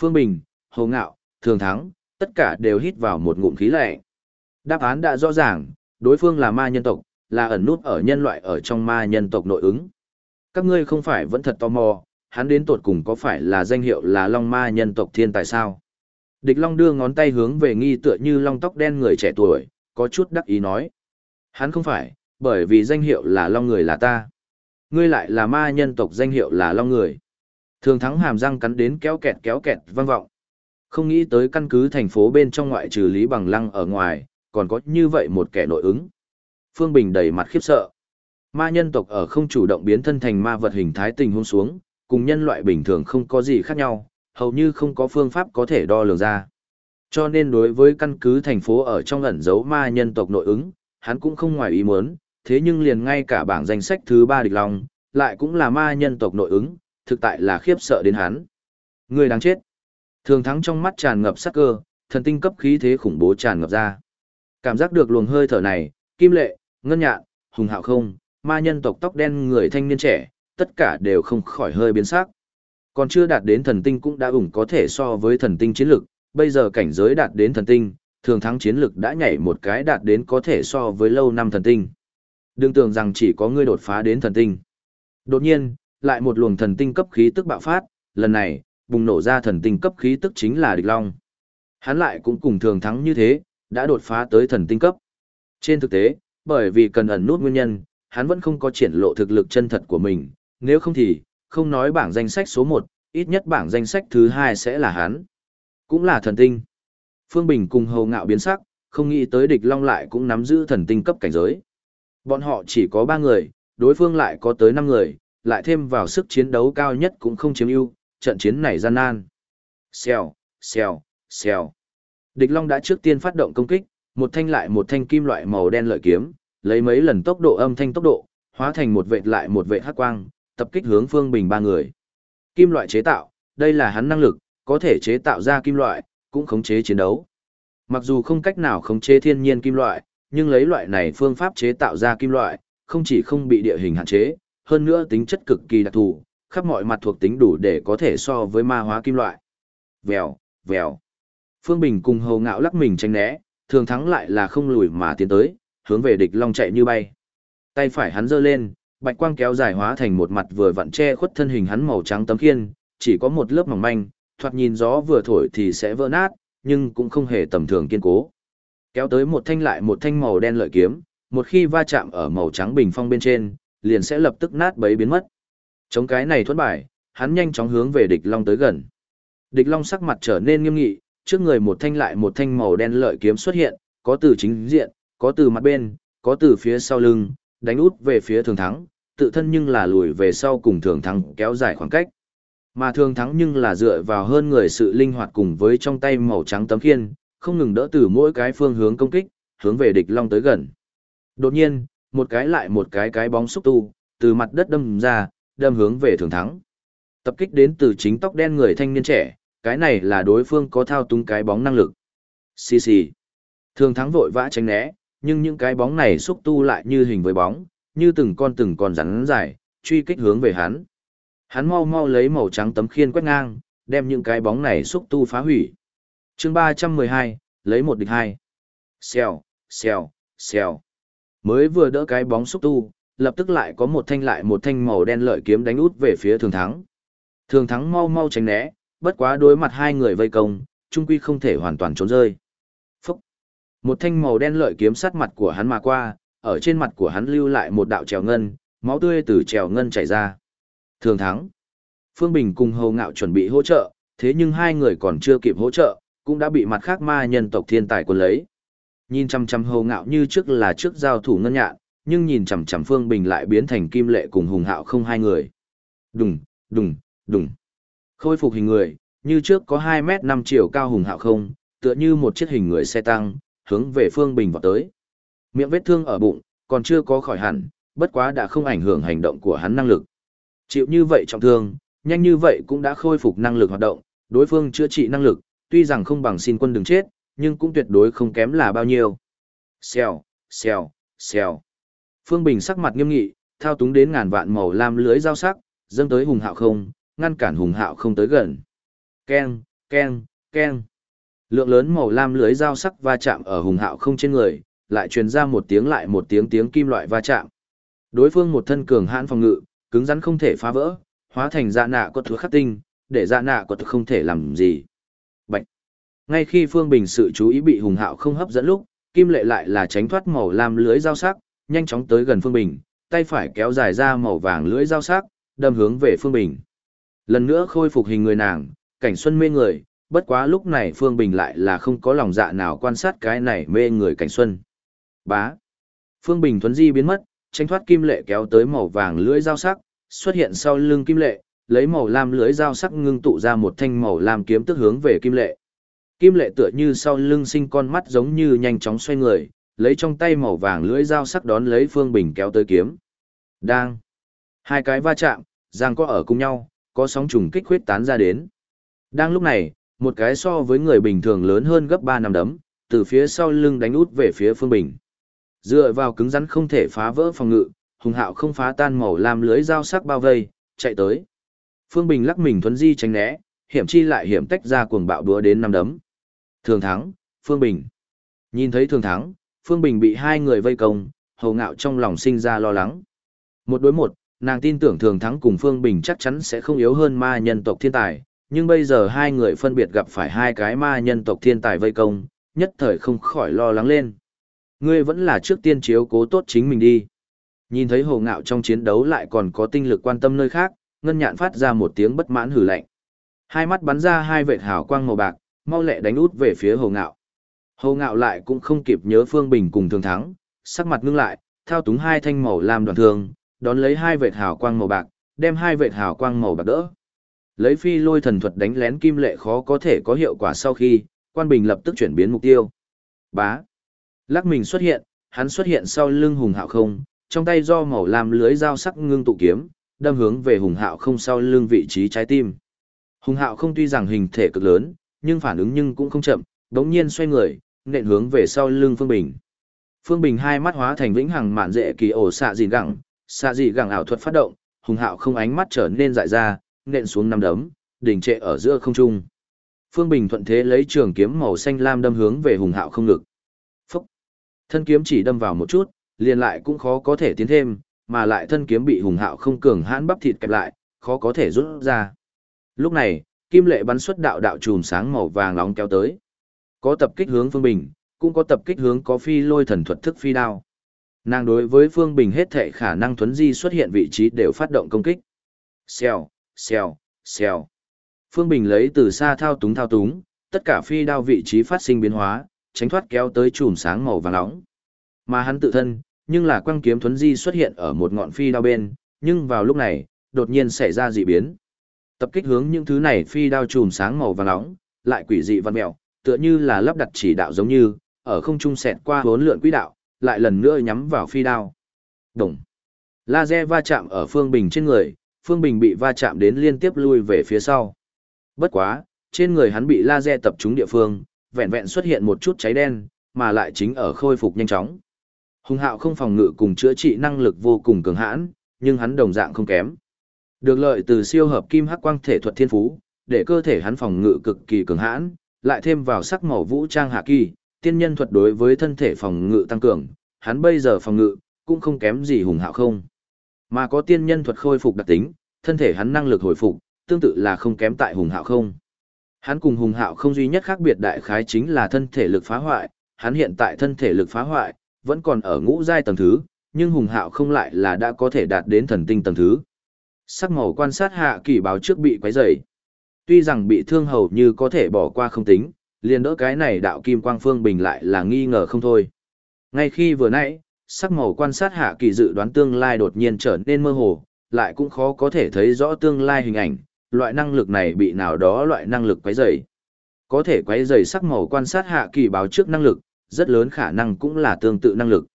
S1: Phương Bình, Hồ Ngạo, Thường Thắng, tất cả đều hít vào một ngụm khí lạnh. Đáp án đã rõ ràng, đối phương là ma nhân tộc, là ẩn nút ở nhân loại ở trong ma nhân tộc nội ứng. Các ngươi không phải vẫn thật tò mò, hắn đến tột cùng có phải là danh hiệu là Long Ma nhân tộc thiên tài sao? Địch Long đưa ngón tay hướng về nghi tựa như long tóc đen người trẻ tuổi, có chút đắc ý nói. Hắn không phải, bởi vì danh hiệu là Long người là ta. Ngươi lại là ma nhân tộc danh hiệu là Long người. Thường thắng hàm răng cắn đến kéo kẹt kéo kẹt vang vọng. Không nghĩ tới căn cứ thành phố bên trong ngoại trừ Lý Bằng Lăng ở ngoài, còn có như vậy một kẻ nội ứng. Phương Bình đầy mặt khiếp sợ. Ma nhân tộc ở không chủ động biến thân thành ma vật hình thái tình huống xuống, cùng nhân loại bình thường không có gì khác nhau, hầu như không có phương pháp có thể đo lường ra. Cho nên đối với căn cứ thành phố ở trong ẩn giấu ma nhân tộc nội ứng, hắn cũng không ngoài ý muốn, thế nhưng liền ngay cả bảng danh sách thứ ba địch lòng, lại cũng là ma nhân tộc nội ứng, thực tại là khiếp sợ đến hắn. Người đáng chết. Thường thắng trong mắt tràn ngập sắc cơ, thần tinh cấp khí thế khủng bố tràn ngập ra. Cảm giác được luồng hơi thở này, kim lệ, ngân nhạn, hùng hạo không, ma nhân tộc tóc đen người thanh niên trẻ, tất cả đều không khỏi hơi biến sắc. Còn chưa đạt đến thần tinh cũng đã ủng có thể so với thần tinh chiến lực, bây giờ cảnh giới đạt đến thần tinh, thường thắng chiến lực đã nhảy một cái đạt đến có thể so với lâu năm thần tinh. Đừng tưởng rằng chỉ có ngươi đột phá đến thần tinh. Đột nhiên, lại một luồng thần tinh cấp khí tức bạo phát, lần này, bùng nổ ra thần tinh cấp khí tức chính là địch long. Hắn lại cũng cùng thường thắng như thế, đã đột phá tới thần tinh cấp. Trên thực tế, bởi vì cần ẩn nút nguyên nhân, hắn vẫn không có triển lộ thực lực chân thật của mình, nếu không thì, không nói bảng danh sách số 1, ít nhất bảng danh sách thứ 2 sẽ là hắn. Cũng là thần tinh. Phương Bình cùng hầu ngạo biến sắc, không nghĩ tới địch long lại cũng nắm giữ thần tinh cấp cảnh giới. Bọn họ chỉ có 3 người, đối phương lại có tới 5 người, lại thêm vào sức chiến đấu cao nhất cũng không chiếm ưu, trận chiến này gian nan. Xèo, xèo, xèo. Địch Long đã trước tiên phát động công kích, một thanh lại một thanh kim loại màu đen lợi kiếm, lấy mấy lần tốc độ âm thanh tốc độ, hóa thành một vệt lại một vệt hắc quang, tập kích hướng Phương Bình ba người. Kim loại chế tạo, đây là hắn năng lực, có thể chế tạo ra kim loại, cũng khống chế chiến đấu. Mặc dù không cách nào khống chế thiên nhiên kim loại, nhưng lấy loại này phương pháp chế tạo ra kim loại, không chỉ không bị địa hình hạn chế, hơn nữa tính chất cực kỳ đặc thù, khắp mọi mặt thuộc tính đủ để có thể so với ma hóa kim loại. Vèo, vèo. Phương Bình cùng hầu ngạo lắc mình tránh né, thường thắng lại là không lùi mà tiến tới, hướng về địch long chạy như bay. Tay phải hắn giơ lên, bạch quang kéo dài hóa thành một mặt vừa vặn che khuất thân hình hắn màu trắng tấm khiên, chỉ có một lớp mỏng manh, thoạt nhìn gió vừa thổi thì sẽ vỡ nát, nhưng cũng không hề tầm thường kiên cố. Kéo tới một thanh lại một thanh màu đen lợi kiếm, một khi va chạm ở màu trắng bình phong bên trên, liền sẽ lập tức nát bấy biến mất. Chống cái này thuẫn bài, hắn nhanh chóng hướng về địch long tới gần. Địch long sắc mặt trở nên nghiêm nghị, trước người một thanh lại một thanh màu đen lợi kiếm xuất hiện, có từ chính diện, có từ mặt bên, có từ phía sau lưng, đánh út về phía thường thắng, tự thân nhưng là lùi về sau cùng thường thắng kéo dài khoảng cách. Mà thường thắng nhưng là dựa vào hơn người sự linh hoạt cùng với trong tay màu trắng tấm khiên, không ngừng đỡ từ mỗi cái phương hướng công kích, hướng về địch long tới gần. Đột nhiên, một cái lại một cái cái bóng xúc tu, từ mặt đất đâm ra, đâm hướng về thường thắng. Tập kích đến từ chính tóc đen người thanh niên trẻ, cái này là đối phương có thao túng cái bóng năng lực. Xì xì. Thường thắng vội vã tránh né, nhưng những cái bóng này xúc tu lại như hình với bóng, như từng con từng con rắn dài, truy kích hướng về hắn. Hắn mau mau lấy màu trắng tấm khiên quét ngang, đem những cái bóng này xúc tu phá hủy. chương 312, lấy một địch hai. Xèo, xèo, xèo. Mới vừa đỡ cái bóng xúc tu, lập tức lại có một thanh lại một thanh màu đen lợi kiếm đánh út về phía thường thắng. Thường thắng mau mau tránh né, bất quá đối mặt hai người vây công, trung quy không thể hoàn toàn trốn rơi. Phúc! Một thanh màu đen lợi kiếm sát mặt của hắn mà qua, ở trên mặt của hắn lưu lại một đạo trèo ngân, máu tươi từ trèo ngân chảy ra. Thường thắng. Phương Bình cùng Hầu Ngạo chuẩn bị hỗ trợ, thế nhưng hai người còn chưa kịp hỗ trợ, cũng đã bị mặt khác ma nhân tộc thiên tài quân lấy. Nhìn chằm chằm Hầu Ngạo như trước là trước giao thủ ngân nhạn, nhưng nhìn chằm chằm Phương Bình lại biến thành kim lệ cùng Hùng Hạo không hai người. Đùng, đùng, đùng. Khôi phục hình người, như trước có hai mét 5 chiều cao Hùng Hạo không, tựa như một chiếc hình người xe tăng, hướng về Phương Bình vào tới. Miệng vết thương ở bụng, còn chưa có khỏi hẳn, bất quá đã không ảnh hưởng hành động của hắn năng lực. Chịu như vậy trọng thương, nhanh như vậy cũng đã khôi phục năng lực hoạt động, đối phương chữa trị năng lực, tuy rằng không bằng xin quân đừng chết, nhưng cũng tuyệt đối không kém là bao nhiêu. Xèo, xèo, xèo. Phương Bình sắc mặt nghiêm nghị, thao túng đến ngàn vạn màu lam lưới dao sắc, dâng tới hùng hạo không, ngăn cản hùng hạo không tới gần. Keng, keng, keng. Lượng lớn màu lam lưới dao sắc va chạm ở hùng hạo không trên người, lại truyền ra một tiếng lại một tiếng tiếng kim loại va chạm. Đối phương một thân cường hãn phòng ngự, cứng rắn không thể phá vỡ, hóa thành dạ nạ có thứ khắc tinh, để dạ nạ có thứ không thể làm gì. Ngay khi Phương Bình sự chú ý bị Hùng Hạo không hấp dẫn lúc, Kim Lệ lại là tránh thoát màu lam lưới dao sắc, nhanh chóng tới gần Phương Bình, tay phải kéo dài ra màu vàng lưới dao sắc, đâm hướng về Phương Bình. Lần nữa khôi phục hình người nàng, cảnh xuân mê người, bất quá lúc này Phương Bình lại là không có lòng dạ nào quan sát cái này mê người cảnh xuân. Bá. Phương Bình thuấn di biến mất, tránh thoát kim lệ kéo tới màu vàng lưỡi dao sắc, xuất hiện sau lưng kim lệ, lấy màu lam lưỡi dao sắc ngưng tụ ra một thanh màu lam kiếm tức hướng về kim lệ. Kim lệ tựa như sau lưng sinh con mắt giống như nhanh chóng xoay người, lấy trong tay màu vàng lưỡi dao sắc đón lấy Phương Bình kéo tới kiếm. Đang. Hai cái va chạm, giang có ở cùng nhau, có sóng trùng kích huyết tán ra đến. Đang lúc này, một cái so với người bình thường lớn hơn gấp 3 năm đấm, từ phía sau lưng đánh út về phía Phương Bình. Dựa vào cứng rắn không thể phá vỡ phòng ngự, hùng hạo không phá tan màu làm lưới dao sắc bao vây, chạy tới. Phương Bình lắc mình thuấn di tránh né, hiểm chi lại hiểm tách ra cuồng bạo đúa đến năm đấm. Thường thắng, Phương Bình. Nhìn thấy thường thắng, Phương Bình bị hai người vây công, hầu ngạo trong lòng sinh ra lo lắng. Một đối một, nàng tin tưởng thường thắng cùng Phương Bình chắc chắn sẽ không yếu hơn ma nhân tộc thiên tài, nhưng bây giờ hai người phân biệt gặp phải hai cái ma nhân tộc thiên tài vây công, nhất thời không khỏi lo lắng lên. Ngươi vẫn là trước tiên chiếu cố tốt chính mình đi. Nhìn thấy hồ ngạo trong chiến đấu lại còn có tinh lực quan tâm nơi khác, ngân nhạn phát ra một tiếng bất mãn hử lạnh. Hai mắt bắn ra hai vệt hào quang màu bạc, mau lẹ đánh út về phía hồ ngạo. Hồ ngạo lại cũng không kịp nhớ Phương Bình cùng thường thắng, sắc mặt ngưng lại, thao túng hai thanh màu làm đoàn thương, đón lấy hai vệt hào quang màu bạc, đem hai vệt hào quang màu bạc đỡ. Lấy phi lôi thần thuật đánh lén kim lệ khó có thể có hiệu quả sau khi, quan bình lập tức chuyển biến mục tiêu. Bá. Lắc mình xuất hiện, hắn xuất hiện sau lưng hùng hạo không, trong tay do màu làm lưới dao sắc ngưng tụ kiếm, đâm hướng về hùng hạo không sau lưng vị trí trái tim. Hùng hạo không tuy rằng hình thể cực lớn, nhưng phản ứng nhưng cũng không chậm, đống nhiên xoay người, nện hướng về sau lưng Phương Bình. Phương Bình hai mắt hóa thành vĩnh hằng mạn dễ kỳ ổ xạ dị gẳng, xạ dị gẳng ảo thuật phát động, hùng hạo không ánh mắt trở nên dại ra, nện xuống năm đấm, đỉnh trệ ở giữa không trung. Phương Bình thuận thế lấy trường kiếm màu xanh lam đâm hướng về hùng hạo không ngực. Phúc! Thân kiếm chỉ đâm vào một chút, liền lại cũng khó có thể tiến thêm, mà lại thân kiếm bị hùng hạo không cường hãn bắp thịt kẹp lại, khó có thể rút ra. Lúc này, kim lệ bắn xuất đạo đạo chùm sáng màu vàng nóng kéo tới. Có tập kích hướng Phương Bình, cũng có tập kích hướng có phi lôi thần thuật thức phi đao. Nàng đối với Phương Bình hết thệ khả năng thuấn di xuất hiện vị trí đều phát động công kích. Xèo, xèo, xèo. Phương Bình lấy từ xa thao túng thao túng, tất cả phi đao vị trí phát sinh biến hóa, tránh thoát kéo tới chùm sáng màu vàng nóng. Mà hắn tự thân, nhưng là quang kiếm thuấn di xuất hiện ở một ngọn phi đao bên, nhưng vào lúc này, đột nhiên xảy ra dị biến. Tập kích hướng những thứ này phi đao chùm sáng màu vàng nóng, lại quỷ dị văn mèo, tựa như là lắp đặt chỉ đạo giống như, ở không trung xẹt qua hốn lượn quỹ đạo, lại lần nữa nhắm vào phi đao. Đồng. Laser va chạm ở Phương Bình trên người, Phương Bình bị va chạm đến liên tiếp lui về phía sau. Bất quá, trên người hắn bị laser tập trúng địa phương, vẹn vẹn xuất hiện một chút cháy đen, mà lại chính ở khôi phục nhanh chóng. Hùng hạo không phòng ngự cùng chữa trị năng lực vô cùng cường hãn, nhưng hắn đồng dạng không kém. Được lợi từ siêu hợp kim hắc quang thể thuật thiên phú, để cơ thể hắn phòng ngự cực kỳ cường hãn, lại thêm vào sắc màu vũ trang hạ kỳ, tiên nhân thuật đối với thân thể phòng ngự tăng cường, hắn bây giờ phòng ngự cũng không kém gì hùng hạo không. Mà có tiên nhân thuật khôi phục đặc tính, thân thể hắn năng lực hồi phục, tương tự là không kém tại hùng hạo không. Hắn cùng hùng hạo không duy nhất khác biệt đại khái chính là thân thể lực phá hoại, hắn hiện tại thân thể lực phá hoại, vẫn còn ở ngũ giai tầng thứ, nhưng hùng hạo không lại là đã có thể đạt đến thần tinh tầng thứ. Sắc màu quan sát hạ kỳ báo trước bị quấy rầy. Tuy rằng bị thương hầu như có thể bỏ qua không tính, liền đỡ cái này đạo kim quang phương bình lại là nghi ngờ không thôi. Ngay khi vừa nãy, sắc màu quan sát hạ kỳ dự đoán tương lai đột nhiên trở nên mơ hồ, lại cũng khó có thể thấy rõ tương lai hình ảnh, loại năng lực này bị nào đó loại năng lực quấy rầy. Có thể quấy rầy sắc màu quan sát hạ kỳ báo trước năng lực, rất lớn khả năng cũng là tương tự năng lực.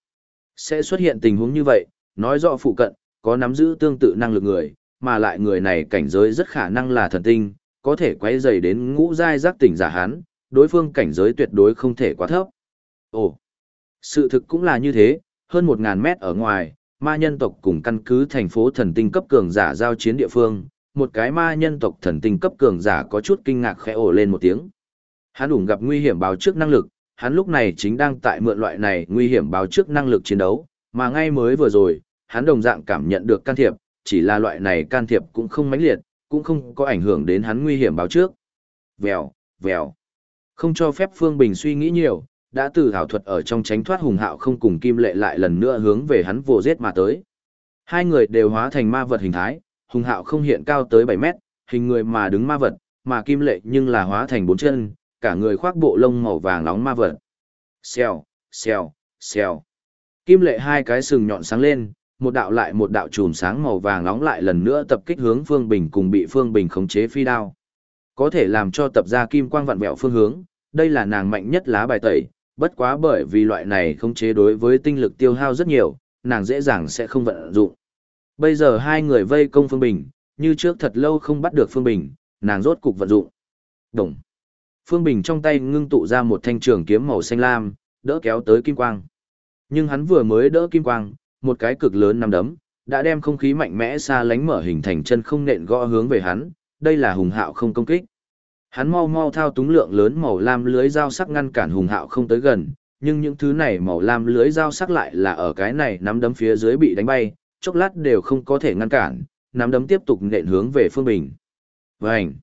S1: Sẽ xuất hiện tình huống như vậy, nói rõ phụ cận, có nắm giữ tương tự năng lực người, mà lại người này cảnh giới rất khả năng là thần tinh, có thể quay dày đến ngũ giai giác tỉnh giả hán, đối phương cảnh giới tuyệt đối không thể quá thấp. Ồ, sự thực cũng là như thế, hơn 1.000 mét ở ngoài, ma nhân tộc cùng căn cứ thành phố thần tinh cấp cường giả giao chiến địa phương, một cái ma nhân tộc thần tinh cấp cường giả có chút kinh ngạc khẽ ồ lên một tiếng. Hắn ủng gặp nguy hiểm báo trước năng lực, hắn lúc này chính đang tại mượn loại này nguy hiểm báo trước năng lực chiến đấu, mà ngay mới vừa rồi, hắn đồng dạng cảm nhận được can thiệp, chỉ là loại này can thiệp cũng không mãnh liệt, cũng không có ảnh hưởng đến hắn nguy hiểm báo trước. Vèo, vèo. Không cho phép Phương Bình suy nghĩ nhiều, đã từ hảo thuật ở trong tránh thoát hùng hạo không cùng kim lệ lại lần nữa hướng về hắn vồ giết mà tới. Hai người đều hóa thành ma vật hình thái, hùng hạo không hiện cao tới 7 mét, hình người mà đứng ma vật, mà kim lệ nhưng là hóa thành bốn chân, cả người khoác bộ lông màu vàng nóng ma vật. Xèo, xèo, xèo. Kim lệ hai cái sừng nhọn sáng lên, một đạo lại một đạo chùm sáng màu vàng nóng lại lần nữa tập kích hướng Phương Bình cùng bị Phương Bình khống chế phi đao. Có thể làm cho tập ra kim quang vặn vẹo phương hướng, đây là nàng mạnh nhất lá bài tẩy, bất quá bởi vì loại này khống chế đối với tinh lực tiêu hao rất nhiều, nàng dễ dàng sẽ không vận dụng. Bây giờ hai người vây công Phương Bình, như trước thật lâu không bắt được Phương Bình, nàng rốt cục vận dụng. Đồng. Phương Bình trong tay ngưng tụ ra một thanh trường kiếm màu xanh lam, đỡ kéo tới kim quang. Nhưng hắn vừa mới đỡ kim quang, một cái cực lớn nằm đấm, đã đem không khí mạnh mẽ xa lánh mở hình thành chân không nện gõ hướng về hắn, đây là hùng hạo không công kích. Hắn mau mau thao túng lượng lớn màu lam lưới dao sắc ngăn cản hùng hạo không tới gần, nhưng những thứ này màu lam lưới dao sắc lại là ở cái này nắm đấm phía dưới bị đánh bay, chốc lát đều không có thể ngăn cản, nắm đấm tiếp tục nện hướng về Phương Bình. Vành!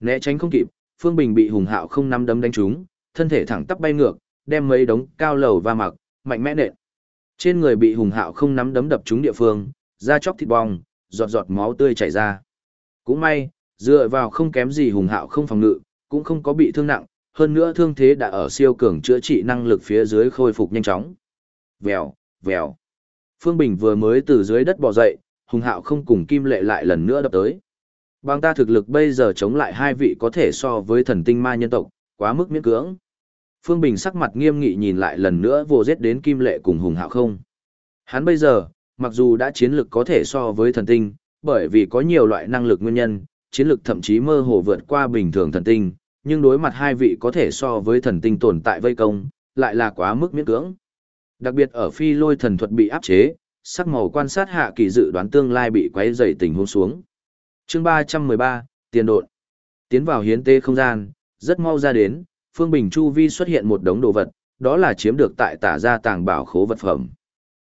S1: Né tránh không kịp, Phương Bình bị hùng hạo không nắm đấm đánh trúng, thân thể thẳng tắp bay ngược, đem mấy đống cao lầu va mặc, mạnh mẽ nện. Trên người bị hùng hạo không nắm đấm đập trúng địa phương, da chóc thịt bong, giọt giọt máu tươi chảy ra. Cũng may, dựa vào không kém gì hùng hạo không phòng ngự, cũng không có bị thương nặng, hơn nữa thương thế đã ở siêu cường chữa trị năng lực phía dưới khôi phục nhanh chóng. Vèo, vèo. Phương Bình vừa mới từ dưới đất bò dậy, hùng hạo không cùng kim lệ lại lần nữa đập tới. Bằng ta thực lực bây giờ chống lại hai vị có thể so với thần tinh ma nhân tộc, quá mức miễn cưỡng. Phương Bình sắc mặt nghiêm nghị nhìn lại lần nữa vô giết đến kim lệ cùng hùng hạo không. Hắn bây giờ, mặc dù đã chiến lực có thể so với thần tinh, bởi vì có nhiều loại năng lực nguyên nhân, chiến lực thậm chí mơ hồ vượt qua bình thường thần tinh, nhưng đối mặt hai vị có thể so với thần tinh tồn tại vây công, lại là quá mức miễn cưỡng. Đặc biệt ở phi lôi thần thuật bị áp chế, sắc màu quan sát hạ kỳ dự đoán tương lai bị quấy dày tình huống xuống. Chương 313, tiền độn. Tiến vào hiến tế không gian, rất mau ra đến, Phương Bình Chu Vi xuất hiện một đống đồ vật, đó là chiếm được tại tả gia tàng bảo khố vật phẩm.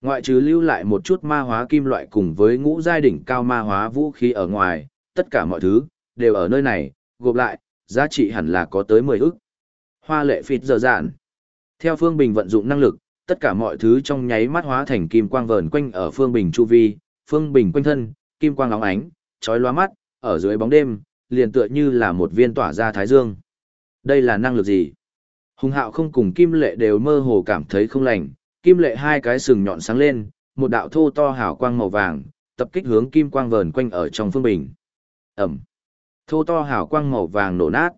S1: Ngoại trừ lưu lại một chút ma hóa kim loại cùng với ngũ giai đỉnh cao ma hóa vũ khí ở ngoài, tất cả mọi thứ, đều ở nơi này, gộp lại, giá trị hẳn là có tới 10 ức. Hoa lệ phịt giờ dạn. Theo Phương Bình vận dụng năng lực, tất cả mọi thứ trong nháy mắt hóa thành kim quang vờn quanh ở Phương Bình chu vi, Phương Bình quanh thân, kim quang óng ánh, chói lóa mắt, ở dưới bóng đêm, liền tựa như là một viên tỏa ra thái dương. Đây là năng lực gì? Hùng hạo không cùng kim lệ đều mơ hồ cảm thấy không lành, kim lệ hai cái sừng nhọn sáng lên, một đạo thô to hào quang màu vàng, tập kích hướng kim quang vờn quanh ở trong phương bình. Ẩm. Thô to hào quang màu vàng nổ nát.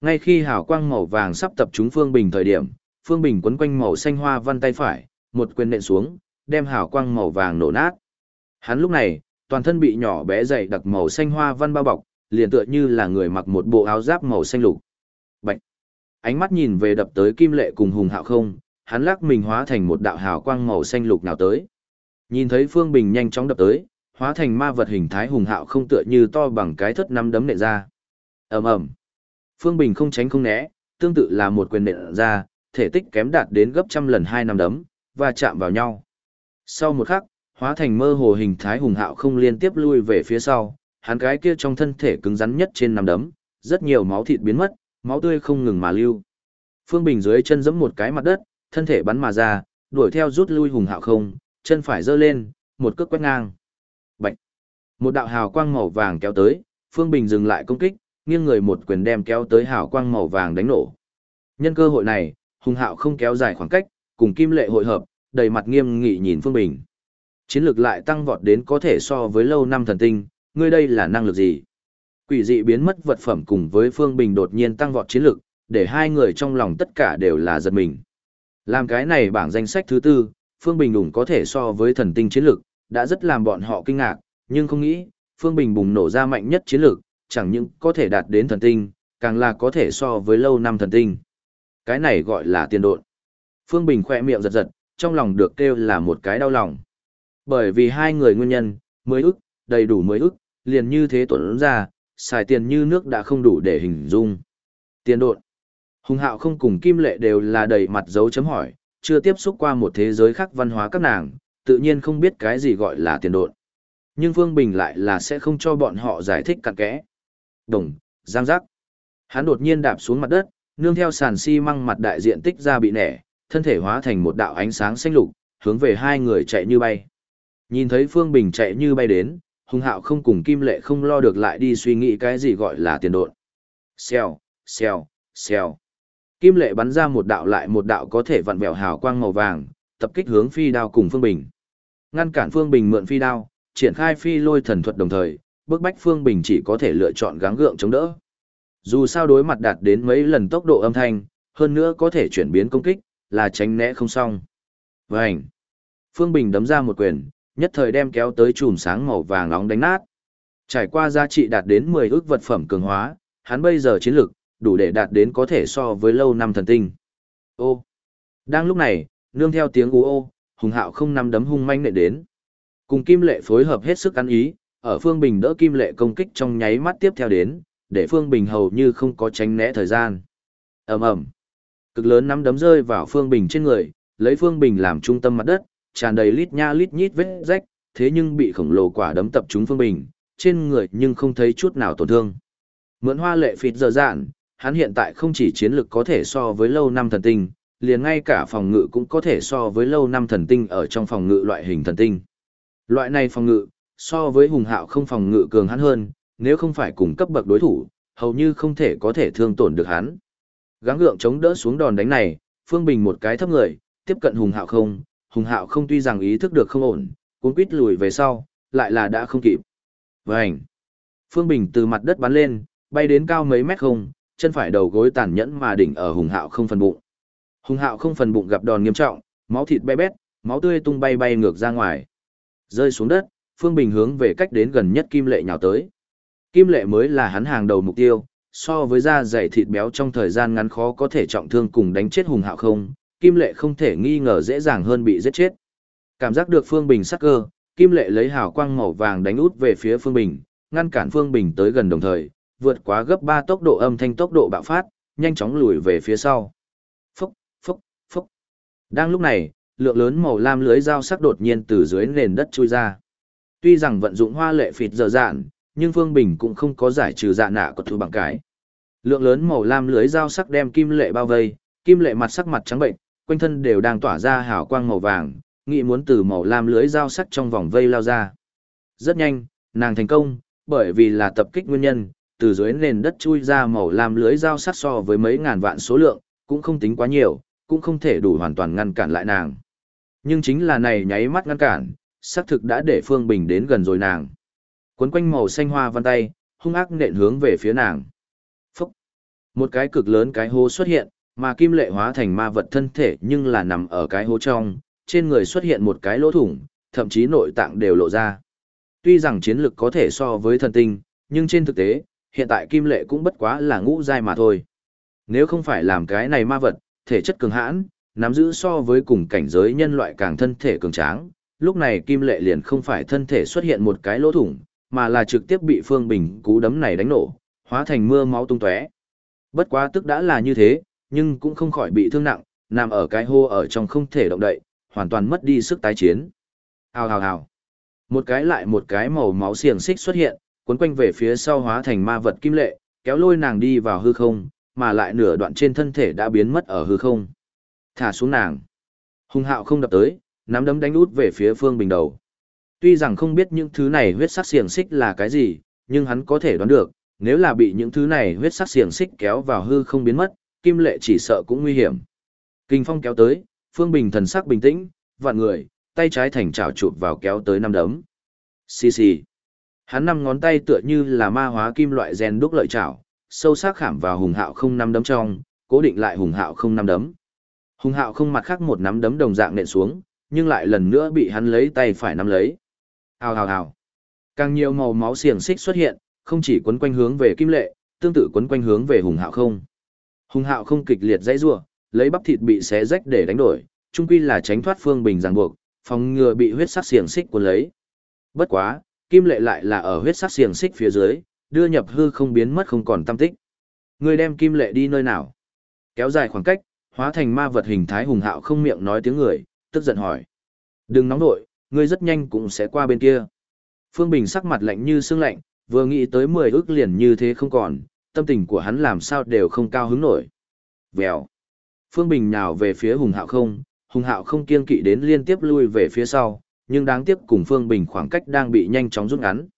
S1: Ngay khi hào quang màu vàng sắp tập trúng phương bình thời điểm, phương bình quấn quanh màu xanh hoa văn tay phải, một quyền nện xuống, đem hào quang màu vàng nổ nát. Hắn lúc này, toàn thân bị nhỏ bé dày đặc màu xanh hoa văn bao bọc, liền tựa như là người mặc một bộ áo giáp màu xanh lục. Ánh mắt nhìn về đập tới kim lệ cùng hùng hạo không, hắn lắc mình hóa thành một đạo hào quang màu xanh lục nào tới. Nhìn thấy Phương Bình nhanh chóng đập tới, hóa thành ma vật hình thái hùng hạo không tựa như to bằng cái thất năm đấm nện ra. Ầm ầm. Phương Bình không tránh không né, tương tự là một quyền nện ra, thể tích kém đạt đến gấp trăm lần hai năm đấm, và chạm vào nhau. Sau một khắc, hóa thành mơ hồ hình thái hùng hạo không liên tiếp lui về phía sau, hắn cái kia trong thân thể cứng rắn nhất trên năm đấm, rất nhiều máu thịt biến mất, máu tươi không ngừng mà lưu. Phương Bình dưới chân giẫm một cái mặt đất, thân thể bắn mà ra, đuổi theo rút lui hùng hạo không, chân phải giơ lên, một cước quét ngang. Bạch. Một đạo hào quang màu vàng kéo tới, Phương Bình dừng lại công kích, nghiêng người một quyền đem kéo tới hào quang màu vàng đánh nổ. Nhân cơ hội này, hùng hạo không kéo dài khoảng cách, cùng kim lệ hội hợp, đầy mặt nghiêm nghị nhìn Phương Bình. Chiến lược lại tăng vọt đến có thể so với lâu năm thần tinh, ngươi đây là năng lực gì? Quỷ dị biến mất vật phẩm cùng với Phương Bình đột nhiên tăng vọt chiến lược, để hai người trong lòng tất cả đều là giật mình. Làm cái này bảng danh sách thứ tư, Phương Bình đủng có thể so với thần tinh chiến lược, đã rất làm bọn họ kinh ngạc, nhưng không nghĩ, Phương Bình bùng nổ ra mạnh nhất chiến lược, chẳng những có thể đạt đến thần tinh, càng là có thể so với lâu năm thần tinh. Cái này gọi là tiền độn. Phương Bình khỏe miệng giật giật, trong lòng được kêu là một cái đau lòng. Bởi vì hai người nguyên nhân, mới ức, đầy đủ mới ức, liền như thế tuấn ra, xài tiền như nước đã không đủ để hình dung. Tiền độn. Hùng hạo không cùng kim lệ đều là đầy mặt dấu chấm hỏi, chưa tiếp xúc qua một thế giới khác văn hóa các nàng, tự nhiên không biết cái gì gọi là tiền độn. Nhưng Phương Bình lại là sẽ không cho bọn họ giải thích cặn kẽ. Đồng, giang giác. Hắn đột nhiên đạp xuống mặt đất, nương theo sàn xi măng mặt đại diện tích ra bị nẻ, thân thể hóa thành một đạo ánh sáng xanh lục, hướng về hai người chạy như bay. Nhìn thấy Phương Bình chạy như bay đến, Hùng Hạo không cùng Kim Lệ không lo được lại đi suy nghĩ cái gì gọi là tiền độn. Xèo, xèo, xèo. Kim Lệ bắn ra một đạo lại một đạo có thể vặn vẹo hào quang màu vàng, tập kích hướng phi đao cùng Phương Bình. Ngăn cản Phương Bình mượn phi đao, triển khai phi lôi thần thuật đồng thời, bước bách Phương Bình chỉ có thể lựa chọn gắng gượng chống đỡ. Dù sao đối mặt đạt đến mấy lần tốc độ âm thanh, hơn nữa có thể chuyển biến công kích, là tránh né không xong. Vành. Phương Bình đấm ra một quyền, nhất thời đem kéo tới chùm sáng màu vàng nóng đánh nát. Trải qua giá trị đạt đến 10 ước vật phẩm cường hóa, hắn bây giờ chiến lực, đủ để đạt đến có thể so với lâu năm thần tinh. Ô! Đang lúc này, nương theo tiếng ú ô, hùng hạo không nắm đấm hung manh nệ đến. Cùng Kim Lệ phối hợp hết sức ăn ý, ở Phương Bình đỡ Kim Lệ công kích trong nháy mắt tiếp theo đến, để Phương Bình hầu như không có tránh né thời gian. ầm ầm, Cực lớn nắm đấm rơi vào Phương Bình trên người, lấy Phương Bình làm trung tâm mặt đất, tràn đầy lít nha lít nhít vết rách, thế nhưng bị khổng lồ quả đấm tập trúng Phương Bình, trên người nhưng không thấy chút nào tổn thương. Mượn hoa lệ phịt giờ dạn, hắn hiện tại không chỉ chiến lực có thể so với lâu năm thần tinh, liền ngay cả phòng ngự cũng có thể so với lâu năm thần tinh ở trong phòng ngự loại hình thần tinh. Loại này phòng ngự, so với hùng hạo không phòng ngự cường hắn hơn, nếu không phải cùng cấp bậc đối thủ, hầu như không thể có thể thương tổn được hắn. Gắng gượng chống đỡ xuống đòn đánh này, Phương Bình một cái thấp người, tiếp cận hùng hạo không, hùng hạo không tuy rằng ý thức được không ổn, cuốn quít lùi về sau, lại là đã không kịp. Vânh! Phương Bình từ mặt đất bắn lên, bay đến cao mấy mét không, chân phải đầu gối tàn nhẫn mà đỉnh ở hùng hạo không phần bụng. Hùng hạo không phần bụng gặp đòn nghiêm trọng, máu thịt bé bét, máu tươi tung bay bay ngược ra ngoài. Rơi xuống đất, Phương Bình hướng về cách đến gần nhất Kim Lệ nhào tới. Kim Lệ mới là hắn hàng đầu mục tiêu, so với da dày thịt béo trong thời gian ngắn khó có thể trọng thương cùng đánh chết hùng hạo không, Kim Lệ không thể nghi ngờ dễ dàng hơn bị giết chết. Cảm giác được Phương Bình sắc cơ, Kim Lệ lấy hào quang màu vàng đánh út về phía Phương Bình, ngăn cản Phương Bình tới gần đồng thời, vượt quá gấp 3 tốc độ âm thanh tốc độ bạo phát, nhanh chóng lùi về phía sau. Phúc, phúc, phúc. Đang lúc này, lượng lớn màu lam lưới dao sắc đột nhiên từ dưới nền đất chui ra. Tuy rằng vận dụng hoa lệ phịt dở dạn, nhưng Phương Bình cũng không có giải trừ dạ nạ của thứ bằng cái. Lượng lớn màu lam lưới dao sắc đem kim lệ bao vây, kim lệ mặt sắc mặt trắng bệnh, quanh thân đều đang tỏa ra hào quang màu vàng, nghĩ muốn từ màu lam lưới dao sắc trong vòng vây lao ra. Rất nhanh, nàng thành công, bởi vì là tập kích nguyên nhân, từ dưới nền đất chui ra màu lam lưới dao sắc so với mấy ngàn vạn số lượng, cũng không tính quá nhiều, cũng không thể đủ hoàn toàn ngăn cản lại nàng. Nhưng chính là này nháy mắt ngăn cản, xác thực đã để Phương Bình đến gần rồi nàng. Quấn quanh màu xanh hoa văn tay, hung ác nện hướng về phía nàng. Phúc! Một cái cực lớn cái hố xuất hiện, mà kim lệ hóa thành ma vật thân thể nhưng là nằm ở cái hố trong, trên người xuất hiện một cái lỗ thủng, thậm chí nội tạng đều lộ ra. Tuy rằng chiến lực có thể so với thần tinh, nhưng trên thực tế, hiện tại kim lệ cũng bất quá là ngũ giai mà thôi. Nếu không phải làm cái này ma vật, thể chất cường hãn, nắm giữ so với cùng cảnh giới nhân loại càng thân thể cường tráng, lúc này kim lệ liền không phải thân thể xuất hiện một cái lỗ thủng, mà là trực tiếp bị Phương Bình cú đấm này đánh nổ, hóa thành mưa máu tung tóe. Bất quá tức đã là như thế, nhưng cũng không khỏi bị thương nặng, nằm ở cái hô ở trong không thể động đậy, hoàn toàn mất đi sức tái chiến. Hào hào hào. Một cái lại một cái màu máu xiềng xích xuất hiện, cuốn quanh về phía sau hóa thành ma vật kim lệ, kéo lôi nàng đi vào hư không, mà lại nửa đoạn trên thân thể đã biến mất ở hư không. Thả xuống nàng. Hung hạo không đập tới, nắm đấm đánh út về phía phương bình đầu. Tuy rằng không biết những thứ này huyết sắc xiềng xích là cái gì, nhưng hắn có thể đoán được, nếu là bị những thứ này huyết sắc xiềng xích kéo vào hư không biến mất, kim lệ chỉ sợ cũng nguy hiểm. Kinh phong kéo tới, phương bình thần sắc bình tĩnh, vạn người, tay trái thành chảo chụp vào kéo tới năm đấm. Xì xì. Hắn năm ngón tay tựa như là ma hóa kim loại rèn đúc lợi chảo, sâu sắc khảm vào hùng hạo không năm đấm trong, cố định lại hùng hạo không năm đấm. Hùng hạo không mặt khác một nắm đấm đồng dạng nện xuống, nhưng lại lần nữa bị hắn lấy tay phải nắm lấy. Hào hào hào. Càng nhiều màu máu xiềng xích xuất hiện, không chỉ quấn quanh hướng về kim lệ, tương tự quấn quanh hướng về hùng hạo không. Hùng hạo không kịch liệt dãy rủa, lấy bắp thịt bị xé rách để đánh đổi, chung quy là tránh thoát phương bình ràng buộc, phòng ngừa bị huyết sắc xiềng xích cuốn lấy. Bất quá, kim lệ lại là ở huyết sắc xiềng xích phía dưới, đưa nhập hư không biến mất không còn tâm tích. Người đem kim lệ đi nơi nào? Kéo dài khoảng cách, hóa thành ma vật hình thái hùng hạo không miệng nói tiếng người, tức giận hỏi. Đừng nóng nội, ngươi rất nhanh cũng sẽ qua bên kia. Phương Bình sắc mặt lạnh như xương lạnh, vừa nghĩ tới 10 ước liền như thế không còn, tâm tình của hắn làm sao đều không cao hứng nổi. Vèo. Phương Bình nhào về phía Hùng Hạo không, Hùng Hạo không kiên kỵ đến liên tiếp lui về phía sau, nhưng đáng tiếc cùng Phương Bình khoảng cách đang bị nhanh chóng rút ngắn.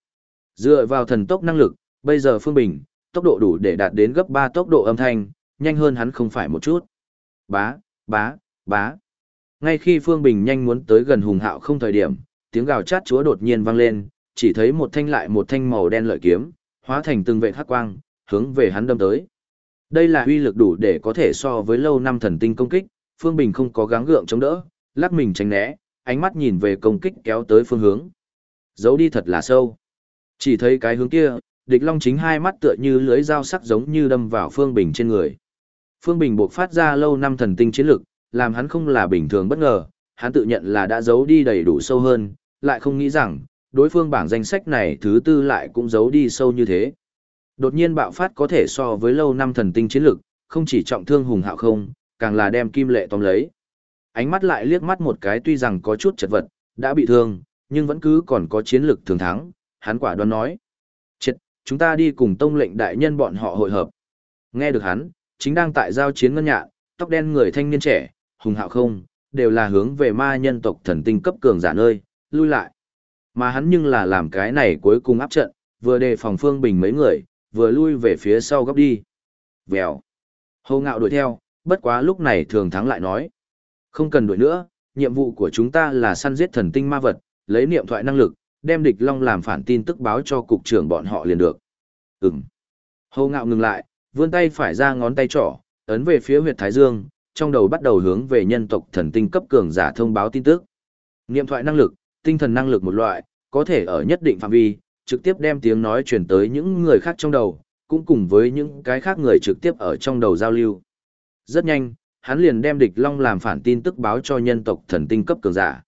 S1: Dựa vào thần tốc năng lực, bây giờ Phương Bình, tốc độ đủ để đạt đến gấp 3 tốc độ âm thanh, nhanh hơn hắn không phải một chút. Bá, bá, bá. Ngay khi Phương Bình nhanh muốn tới gần Hùng Hạo không thời điểm, tiếng gào chát chúa đột nhiên vang lên, chỉ thấy một thanh lại một thanh màu đen lợi kiếm, hóa thành từng vệ hắc quang, hướng về hắn đâm tới. Đây là uy lực đủ để có thể so với lâu năm thần tinh công kích, Phương Bình không có gắng gượng chống đỡ, lắc mình tránh né, ánh mắt nhìn về công kích kéo tới phương hướng. Giấu đi thật là sâu. Chỉ thấy cái hướng kia, địch long chính hai mắt tựa như lưới dao sắc giống như đâm vào Phương Bình trên người. Phương Bình buộc phát ra lâu năm thần tinh chiến lực, làm hắn không là bình thường bất ngờ, hắn tự nhận là đã giấu đi đầy đủ sâu hơn, lại không nghĩ rằng, đối phương bảng danh sách này thứ tư lại cũng giấu đi sâu như thế. Đột nhiên bạo phát có thể so với lâu năm thần tinh chiến lực, không chỉ trọng thương hùng hạo không, càng là đem kim lệ tóm lấy. Ánh mắt lại liếc mắt một cái tuy rằng có chút chật vật, đã bị thương, nhưng vẫn cứ còn có chiến lực thường thắng, hắn quả đoán nói. Chết, chúng ta đi cùng tông lệnh đại nhân bọn họ hội hợp. Nghe được hắn, chính đang tại giao chiến ngân nhạn, tóc đen người thanh niên trẻ, hùng hạo không, đều là hướng về ma nhân tộc thần tinh cấp cường giả nơi, lui lại. Mà hắn nhưng là làm cái này cuối cùng áp trận, vừa đề phòng phương bình mấy người, vừa lui về phía sau góc đi. Vèo. Hầu ngạo đuổi theo, bất quá lúc này thường thắng lại nói. Không cần đuổi nữa, nhiệm vụ của chúng ta là săn giết thần tinh ma vật, lấy niệm thoại năng lực, đem địch long làm phản tin tức báo cho cục trưởng bọn họ liền được. Ừm. Hầu ngạo ngừng lại, vươn tay phải ra ngón tay trỏ, ấn về phía huyệt thái dương, trong đầu bắt đầu hướng về nhân tộc thần tinh cấp cường giả thông báo tin tức. Niệm thoại năng lực, tinh thần năng lực một loại, có thể ở nhất định phạm vi, trực tiếp đem tiếng nói truyền tới những người khác trong đầu, cũng cùng với những cái khác người trực tiếp ở trong đầu giao lưu. Rất nhanh, hắn liền đem địch long làm phản tin tức báo cho nhân tộc thần tinh cấp cường giả.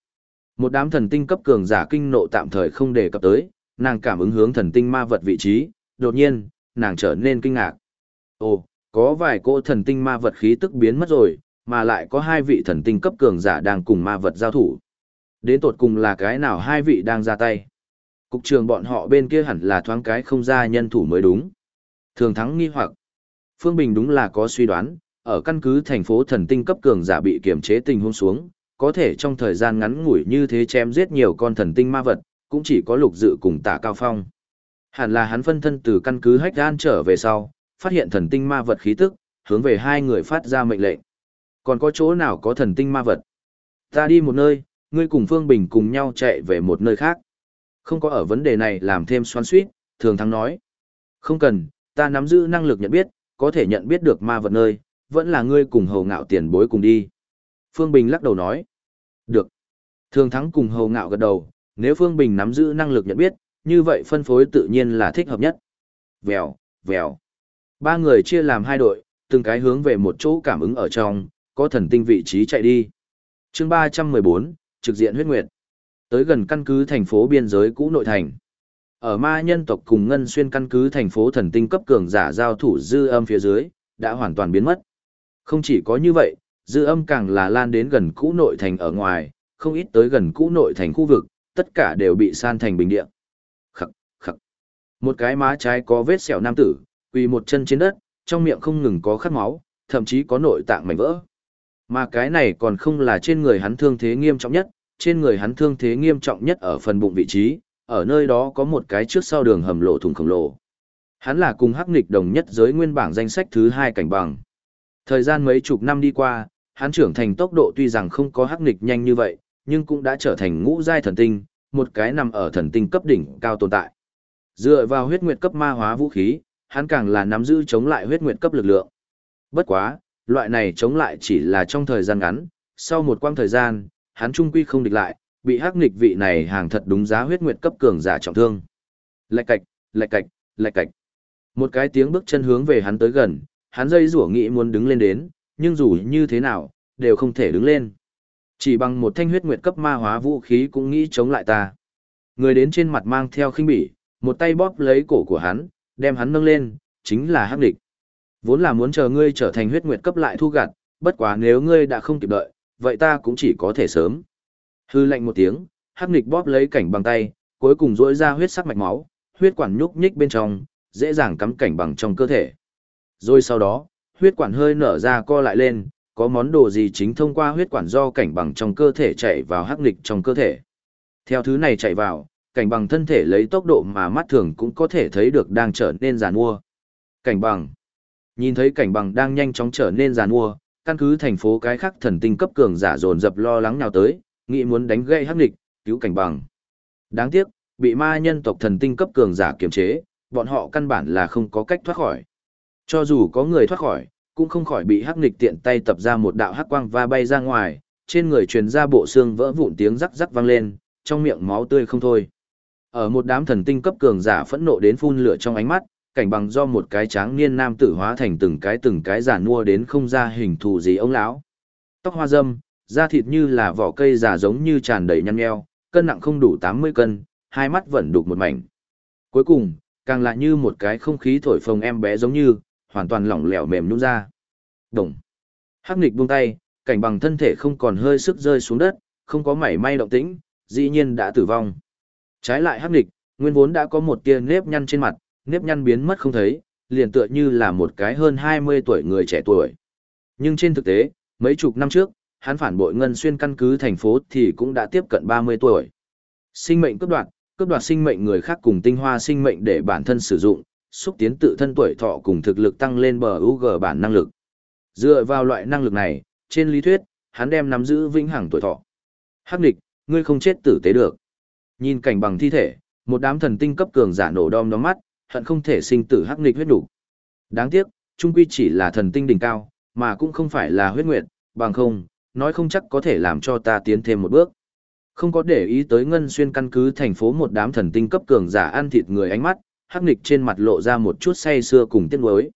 S1: Một đám thần tinh cấp cường giả kinh nộ tạm thời không đề cập tới, nàng cảm ứng hướng thần tinh ma vật vị trí, đột nhiên, nàng trở nên kinh ngạc. Ồ, có vài cỗ thần tinh ma vật khí tức biến mất rồi, mà lại có hai vị thần tinh cấp cường giả đang cùng ma vật giao thủ. Đến tột cùng là cái nào hai vị đang ra tay. Cục trường bọn họ bên kia hẳn là thoáng cái không ra nhân thủ mới đúng. Thường thắng nghi hoặc. Phương Bình đúng là có suy đoán, ở căn cứ thành phố thần tinh cấp cường giả bị kiểm chế tình huống xuống, có thể trong thời gian ngắn ngủi như thế chém giết nhiều con thần tinh ma vật, cũng chỉ có lục dự cùng tả cao phong. Hẳn là hắn phân thân từ căn cứ hách gan trở về sau, phát hiện thần tinh ma vật khí tức, hướng về hai người phát ra mệnh lệnh. Còn có chỗ nào có thần tinh ma vật? Ta đi một nơi, ngươi cùng Phương Bình cùng nhau chạy về một nơi khác. Không có ở vấn đề này làm thêm xoắn suýt, thường thắng nói. Không cần, ta nắm giữ năng lực nhận biết, có thể nhận biết được ma vật nơi, vẫn là ngươi cùng hầu ngạo tiền bối cùng đi. Phương Bình lắc đầu nói. Được. Thường thắng cùng hầu ngạo gật đầu, nếu Phương Bình nắm giữ năng lực nhận biết, như vậy phân phối tự nhiên là thích hợp nhất. Vèo, vèo. Ba người chia làm hai đội, từng cái hướng về một chỗ cảm ứng ở trong, có thần tinh vị trí chạy đi. chương 314, trực diện huyết nguyệt. Tới gần căn cứ thành phố biên giới cũ nội thành. Ở ma nhân tộc cùng ngân xuyên căn cứ thành phố thần tinh cấp cường giả giao thủ dư âm phía dưới, đã hoàn toàn biến mất. Không chỉ có như vậy, dư âm càng là lan đến gần cũ nội thành ở ngoài, không ít tới gần cũ nội thành khu vực, tất cả đều bị san thành bình địa. Khắc, khắc. Một cái má trái có vết sẹo nam tử, quỳ một chân trên đất, trong miệng không ngừng có khát máu, thậm chí có nội tạng mảnh vỡ. Mà cái này còn không là trên người hắn thương thế nghiêm trọng nhất, trên người hắn thương thế nghiêm trọng nhất ở phần bụng vị trí, ở nơi đó có một cái trước sau đường hầm lộ thùng khổng lồ. Hắn là cùng hắc nghịch đồng nhất giới nguyên bảng danh sách thứ hai cảnh bằng. Thời gian mấy chục năm đi qua, hắn trưởng thành tốc độ tuy rằng không có hắc nghịch nhanh như vậy, nhưng cũng đã trở thành ngũ giai thần tinh, một cái nằm ở thần tinh cấp đỉnh cao tồn tại. Dựa vào huyết nguyệt cấp ma hóa vũ khí, hắn càng là nắm giữ chống lại huyết nguyệt cấp lực lượng. Bất quá, loại này chống lại chỉ là trong thời gian ngắn, sau một quãng thời gian, hắn trung quy không địch lại, bị hắc nghịch vị này hàng thật đúng giá huyết nguyệt cấp cường giả trọng thương. Lạch cạch, lạch cạch, lạch cạch. Một cái tiếng bước chân hướng về hắn tới gần, hắn dây rủa nghĩ muốn đứng lên đến, nhưng dù như thế nào, đều không thể đứng lên. Chỉ bằng một thanh huyết nguyệt cấp ma hóa vũ khí cũng nghĩ chống lại ta. Người đến trên mặt mang theo khinh bỉ, một tay bóp lấy cổ của hắn, đem hắn nâng lên, chính là hắc địch. Vốn là muốn chờ ngươi trở thành huyết nguyệt cấp lại thu gặt, bất quá nếu ngươi đã không kịp đợi, vậy ta cũng chỉ có thể sớm. Hư lạnh một tiếng, hắc địch bóp lấy cảnh bằng tay, cuối cùng rỗi ra huyết sắc mạch máu, huyết quản nhúc nhích bên trong, dễ dàng cắm cảnh bằng trong cơ thể. Rồi sau đó, huyết quản hơi nở ra co lại lên, có món đồ gì chính thông qua huyết quản do cảnh bằng trong cơ thể chạy vào hắc nghịch trong cơ thể. Theo thứ này chạy vào, cảnh bằng thân thể lấy tốc độ mà mắt thường cũng có thể thấy được đang trở nên giàn mua. Cảnh bằng. Nhìn thấy cảnh bằng đang nhanh chóng trở nên giàn mua, căn cứ thành phố cái khác thần tinh cấp cường giả dồn dập lo lắng nào tới, nghĩ muốn đánh gây hắc địch cứu cảnh bằng. Đáng tiếc, bị ma nhân tộc thần tinh cấp cường giả kiềm chế, bọn họ căn bản là không có cách thoát khỏi. Cho dù có người thoát khỏi, cũng không khỏi bị hắc nghịch tiện tay tập ra một đạo hắc quang và bay ra ngoài, trên người truyền ra bộ xương vỡ vụn tiếng rắc rắc vang lên, trong miệng máu tươi không thôi. Ở một đám thần tinh cấp cường giả phẫn nộ đến phun lửa trong ánh mắt, cảnh bằng do một cái tráng niên nam tử hóa thành từng cái từng cái giả mua đến không ra hình thù gì ông lão. Tóc hoa râm, da thịt như là vỏ cây già giống như tràn đầy nhăn nheo, cân nặng không đủ 80 cân, hai mắt vẫn đục một mảnh. Cuối cùng, càng lại như một cái không khí thổi phồng em bé giống như, hoàn toàn lỏng lẻo mềm nhũn ra. Đồng. Hắc Nịch buông tay, cảnh bằng thân thể không còn hơi sức rơi xuống đất, không có mảy may động tĩnh, dĩ nhiên đã tử vong. Trái lại hắc Nịch, nguyên vốn đã có một tia nếp nhăn trên mặt, nếp nhăn biến mất không thấy, liền tựa như là một cái hơn 20 tuổi người trẻ tuổi. Nhưng trên thực tế, mấy chục năm trước, hắn phản bội ngân xuyên căn cứ thành phố thì cũng đã tiếp cận 30 tuổi. Sinh mệnh cấp đoạn, cướp đoạt sinh mệnh người khác cùng tinh hoa sinh mệnh để bản thân sử dụng, xúc tiến tự thân tuổi thọ cùng thực lực tăng lên bờ UG bản năng lực. Dựa vào loại năng lực này, trên lý thuyết, hắn đem nắm giữ vĩnh hằng tuổi thọ. Hắc địch, ngươi không chết tử tế được. Nhìn cảnh bằng thi thể, một đám thần tinh cấp cường giả nổ đom đóm mắt, hận không thể sinh tử hắc nghịch huyết đủ. Đáng tiếc, trung quy chỉ là thần tinh đỉnh cao, mà cũng không phải là huyết nguyệt, bằng không, nói không chắc có thể làm cho ta tiến thêm một bước. Không có để ý tới ngân xuyên căn cứ thành phố một đám thần tinh cấp cường giả ăn thịt người ánh mắt, hắc nghịch trên mặt lộ ra một chút say xưa cùng tiếc nuối.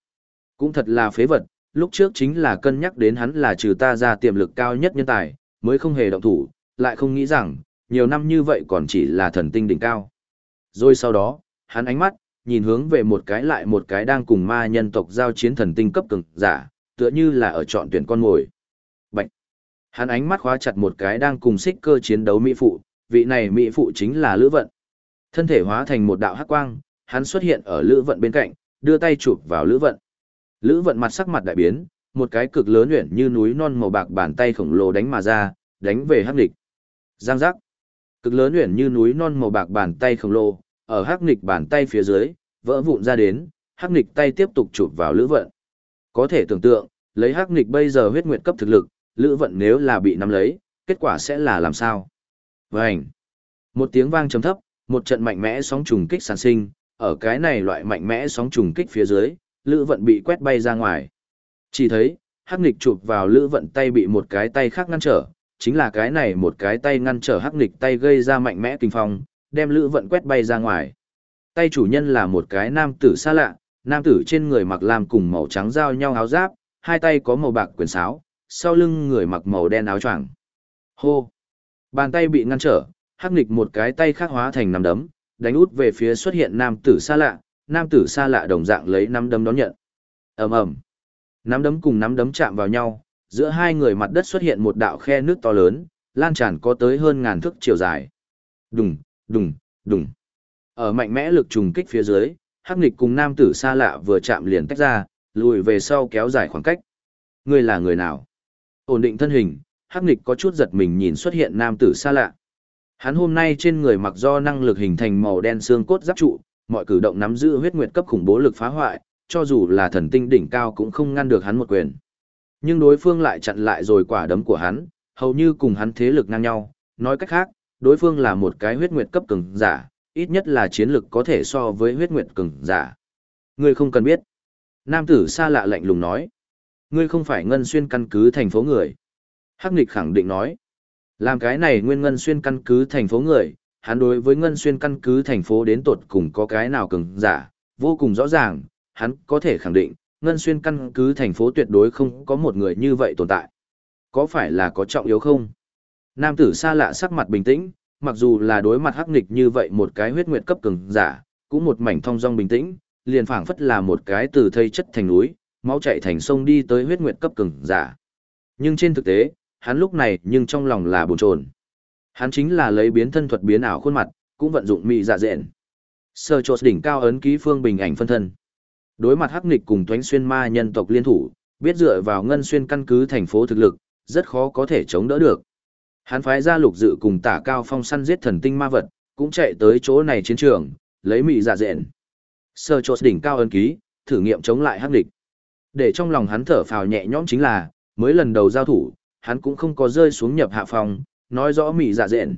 S1: Cũng thật là phế vật, lúc trước chính là cân nhắc đến hắn là trừ ta ra tiềm lực cao nhất nhân tài, mới không hề động thủ, lại không nghĩ rằng, nhiều năm như vậy còn chỉ là thần tinh đỉnh cao. Rồi sau đó, hắn ánh mắt, nhìn hướng về một cái lại một cái đang cùng ma nhân tộc giao chiến thần tinh cấp cường giả, tựa như là ở chọn tuyển con mồi. Hắn ánh mắt khóa chặt một cái đang cùng xích cơ chiến đấu mỹ phụ, vị này mỹ phụ chính là Lữ Vận. Thân thể hóa thành một đạo hắc quang, hắn xuất hiện ở Lữ Vận bên cạnh, đưa tay chụp vào Lữ Vận. Lữ Vận mặt sắc mặt đại biến, một cái cực lớn luyện như núi non màu bạc bàn tay khổng lồ đánh mà ra, đánh về hắc lịch. Giang giác. Cực lớn luyện như núi non màu bạc bàn tay khổng lồ, ở hắc lịch bàn tay phía dưới, vỡ vụn ra đến, hắc nghịch tay tiếp tục chụp vào Lữ Vận. Có thể tưởng tượng, lấy hắc nghịch bây giờ huyết nguyệt cấp thực lực, Lữ Vận nếu là bị nắm lấy, kết quả sẽ là làm sao? Vành. Một tiếng vang trầm thấp, một trận mạnh mẽ sóng trùng kích sản sinh, ở cái này loại mạnh mẽ sóng trùng kích phía dưới, Lữ Vận bị quét bay ra ngoài. Chỉ thấy, hắc nghịch chụp vào Lữ Vận tay bị một cái tay khác ngăn trở, chính là cái này một cái tay ngăn trở hắc nghịch tay gây ra mạnh mẽ kinh phong, đem Lữ Vận quét bay ra ngoài. Tay chủ nhân là một cái nam tử xa lạ, nam tử trên người mặc làm cùng màu trắng giao nhau áo giáp, hai tay có màu bạc quyền sáo, sau lưng người mặc màu đen áo choàng. Hô! Bàn tay bị ngăn trở, hắc nghịch một cái tay khác hóa thành nắm đấm, đánh út về phía xuất hiện nam tử xa lạ, nam tử xa lạ đồng dạng lấy nắm đấm đón nhận. ầm ầm, nắm đấm cùng nắm đấm chạm vào nhau, giữa hai người mặt đất xuất hiện một đạo khe nước to lớn, lan tràn có tới hơn ngàn thước chiều dài. Đùng, đùng, đùng. Ở mạnh mẽ lực trùng kích phía dưới, hắc nghịch cùng nam tử xa lạ vừa chạm liền tách ra, lùi về sau kéo dài khoảng cách. Ngươi là người nào? Ổn định thân hình, hắc nghịch có chút giật mình nhìn xuất hiện nam tử xa lạ. Hắn hôm nay trên người mặc do năng lực hình thành màu đen xương cốt giáp trụ, mọi cử động nắm giữ huyết nguyệt cấp khủng bố lực phá hoại, cho dù là thần tinh đỉnh cao cũng không ngăn được hắn một quyền. Nhưng đối phương lại chặn lại rồi quả đấm của hắn, hầu như cùng hắn thế lực ngang nhau, nói cách khác, đối phương là một cái huyết nguyệt cấp cường giả, ít nhất là chiến lực có thể so với huyết nguyệt cường giả. Ngươi không cần biết. Nam tử xa lạ lạnh lùng nói. Ngươi không phải ngân xuyên căn cứ thành phố người. Hắc Nịch khẳng định nói. Làm cái này nguyên ngân xuyên căn cứ thành phố người, hắn đối với ngân xuyên căn cứ thành phố đến tột cùng có cái nào cường giả, vô cùng rõ ràng, hắn có thể khẳng định, ngân xuyên căn cứ thành phố tuyệt đối không có một người như vậy tồn tại. Có phải là có trọng yếu không? Nam tử xa lạ sắc mặt bình tĩnh, mặc dù là đối mặt hắc nghịch như vậy một cái huyết nguyệt cấp cường giả, cũng một mảnh thong dong bình tĩnh, liền phảng phất là một cái từ thây chất thành núi, máu chảy thành sông đi tới huyết nguyệt cấp cường giả. Nhưng trên thực tế, hắn lúc này nhưng trong lòng là bồn chồn. Hắn chính là lấy biến thân thuật biến ảo khuôn mặt, cũng vận dụng mị dạ dện. Sơ chột đỉnh cao ấn ký phương bình ảnh phân thân. Đối mặt hắc nghịch cùng toánh xuyên ma nhân tộc liên thủ, biết dựa vào ngân xuyên căn cứ thành phố thực lực, rất khó có thể chống đỡ được. Hắn phái ra lục dự cùng tả cao phong săn giết thần tinh ma vật, cũng chạy tới chỗ này chiến trường, lấy mị dạ dện. Sơ chột đỉnh cao ân ký, thử nghiệm chống lại hắc địch. Để trong lòng hắn thở phào nhẹ nhõm chính là, mới lần đầu giao thủ, hắn cũng không có rơi xuống nhập hạ phòng, nói rõ mị dạ dện.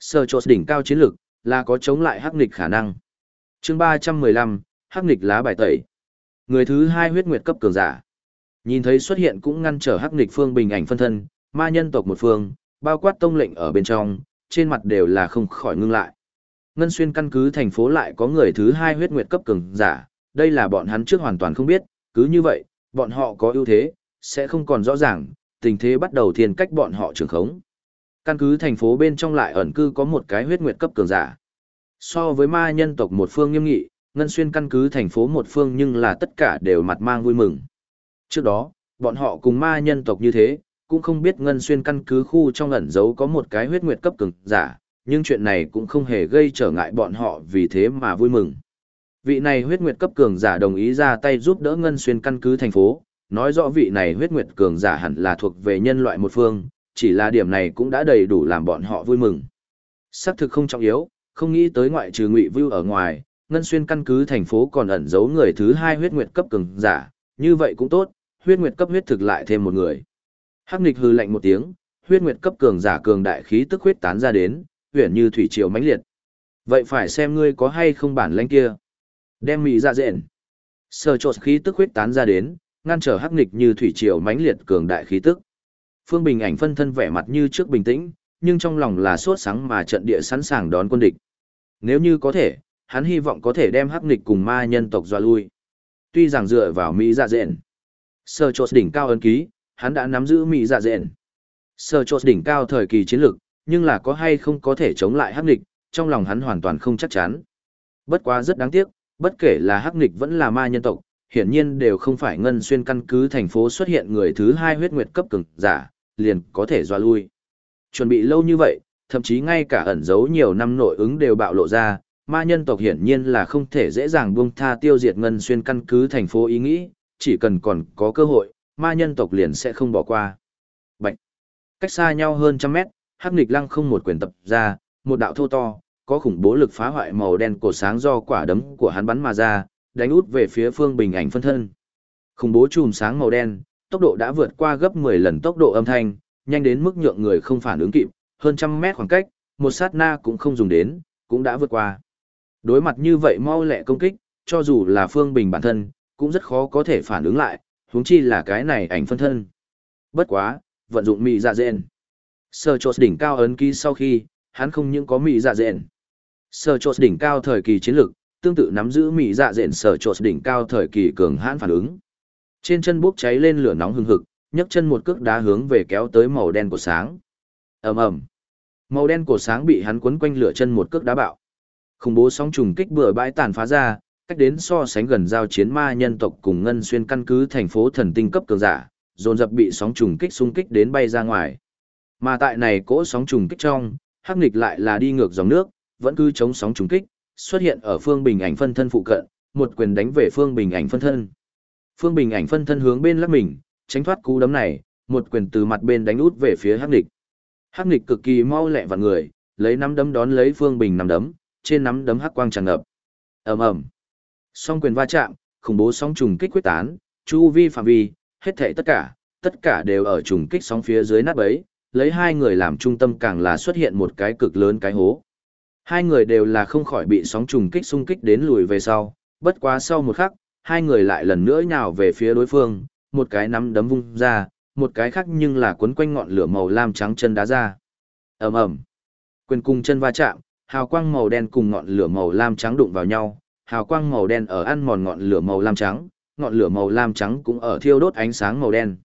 S1: Sơ chột đỉnh cao chiến lực, là có chống lại hắc địch khả năng. chương 315, hắc địch lá bài tẩy. Người thứ hai huyết nguyệt cấp cường giả. Nhìn thấy xuất hiện cũng ngăn trở hắc địch phương bình ảnh phân thân, ma nhân tộc một phương, bao quát tông lệnh ở bên trong, trên mặt đều là không khỏi ngưng lại. Ngân xuyên căn cứ thành phố lại có người thứ hai huyết nguyệt cấp cường giả, đây là bọn hắn trước hoàn toàn không biết, cứ như vậy, bọn họ có ưu thế, sẽ không còn rõ ràng, tình thế bắt đầu thiên cách bọn họ trường khống. Căn cứ thành phố bên trong lại ẩn cư có một cái huyết nguyệt cấp cường giả. So với ma nhân tộc một phương nghiêm nghị, ngân xuyên căn cứ thành phố một phương nhưng là tất cả đều mặt mang vui mừng. Trước đó, bọn họ cùng ma nhân tộc như thế, cũng không biết ngân xuyên căn cứ khu trong ẩn giấu có một cái huyết nguyệt cấp cường giả, nhưng chuyện này cũng không hề gây trở ngại bọn họ vì thế mà vui mừng. Vị này huyết nguyệt cấp cường giả đồng ý ra tay giúp đỡ ngân xuyên căn cứ thành phố, nói rõ vị này huyết nguyệt cường giả hẳn là thuộc về nhân loại một phương, chỉ là điểm này cũng đã đầy đủ làm bọn họ vui mừng. Sắc thực không trọng yếu, không nghĩ tới ngoại trừ ngụy Vưu ở ngoài, ngân xuyên căn cứ thành phố còn ẩn giấu người thứ hai huyết nguyệt cấp cường giả, như vậy cũng tốt, huyết nguyệt cấp huyết thực lại thêm một người. Hắc Nịch hừ lạnh một tiếng, huyết nguyệt cấp cường giả cường đại khí tức huyết tán ra đến, huyền như thủy triều mãnh liệt. Vậy phải xem ngươi có hay không bản lãnh kia. Đem mị ra dện. Sơ trột khí tức huyết tán ra đến, ngăn trở hắc Nịch như thủy triều mãnh liệt cường đại khí tức. Phương Bình ảnh phân thân vẻ mặt như trước bình tĩnh, nhưng trong lòng là sốt sáng mà trận địa sẵn sàng đón quân địch. Nếu như có thể, hắn hy vọng có thể đem hắc nghịch cùng ma nhân tộc dọa lui. Tuy rằng dựa vào Mỹ dạ dện, sơ trột đỉnh cao ấn ký, hắn đã nắm giữ Mỹ dạ dện. Sơ chốt đỉnh cao thời kỳ chiến lược, nhưng là có hay không có thể chống lại hắc nịch trong lòng hắn hoàn toàn không chắc chắn. Bất quá rất đáng tiếc, bất kể là hắc nịch vẫn là ma nhân tộc, hiển nhiên đều không phải ngân xuyên căn cứ thành phố xuất hiện người thứ hai huyết nguyệt cấp cường giả, liền có thể dọa lui. Chuẩn bị lâu như vậy, thậm chí ngay cả ẩn giấu nhiều năm nội ứng đều bạo lộ ra, ma nhân tộc hiển nhiên là không thể dễ dàng buông tha tiêu diệt ngân xuyên căn cứ thành phố ý nghĩ, chỉ cần còn có cơ hội, ma nhân tộc liền sẽ không bỏ qua. Bạch! Cách xa nhau hơn trăm mét, hắc nghịch lăng không một quyền tập ra, một đạo thô to, có khủng bố lực phá hoại màu đen cổ sáng do quả đấm của hắn bắn mà ra, đánh út về phía phương bình ảnh phân thân. Khủng bố chùm sáng màu đen, tốc độ đã vượt qua gấp 10 lần tốc độ âm thanh, nhanh đến mức nhượng người không phản ứng kịp, hơn trăm mét khoảng cách, một sát na cũng không dùng đến, cũng đã vượt qua. Đối mặt như vậy mau lẹ công kích, cho dù là Phương Bình bản thân, cũng rất khó có thể phản ứng lại, huống chi là cái này ảnh phân thân. Bất quá, vận dụng mị dạ dện. Sơ chốt đỉnh cao ấn ký sau khi, hắn không những có mị dạ dện. Sơ chốt đỉnh cao thời kỳ chiến lược, tương tự nắm giữ mị dạ dện sơ chốt đỉnh cao thời kỳ cường hãn phản ứng. Trên chân bốc cháy lên lửa nóng hừng hực, nhấc chân một cước đá hướng về kéo tới màu đen của sáng. Ầm ầm. Màu đen của sáng bị hắn quấn quanh lửa chân một cước đá bạo. Khủng bố sóng trùng kích bừa bãi tàn phá ra, cách đến so sánh gần giao chiến ma nhân tộc cùng ngân xuyên căn cứ thành phố thần tinh cấp cường giả, dồn dập bị sóng trùng kích xung kích đến bay ra ngoài. Mà tại này cỗ sóng trùng kích trong, hắc nghịch lại là đi ngược dòng nước, vẫn cứ chống sóng trùng kích, xuất hiện ở phương bình ảnh phân thân phụ cận, một quyền đánh về phương bình ảnh phân thân. Phương bình ảnh phân thân hướng bên lắc mình, tránh thoát cú đấm này, một quyền từ mặt bên đánh út về phía hắc nghịch. Hắc nghịch cực kỳ mau lẹ vặn người, lấy nắm đấm đón lấy phương bình nắm đấm, trên nắm đấm hắc quang tràn ngập. Ầm ầm. Song quyền va chạm, khủng bố sóng trùng kích quyết tán, chu vi phạm vi, hết thảy tất cả, tất cả đều ở trùng kích sóng phía dưới nát bấy, lấy hai người làm trung tâm càng là xuất hiện một cái cực lớn cái hố. Hai người đều là không khỏi bị sóng trùng kích xung kích đến lùi về sau, bất quá sau một khắc, hai người lại lần nữa nhào về phía đối phương, một cái nắm đấm vung ra, một cái khác nhưng là quấn quanh ngọn lửa màu lam trắng chân đá ra. ầm ầm, quyền cùng chân va chạm, hào quang màu đen cùng ngọn lửa màu lam trắng đụng vào nhau, hào quang màu đen ở ăn mòn ngọn lửa màu lam trắng, ngọn lửa màu lam trắng cũng ở thiêu đốt ánh sáng màu đen.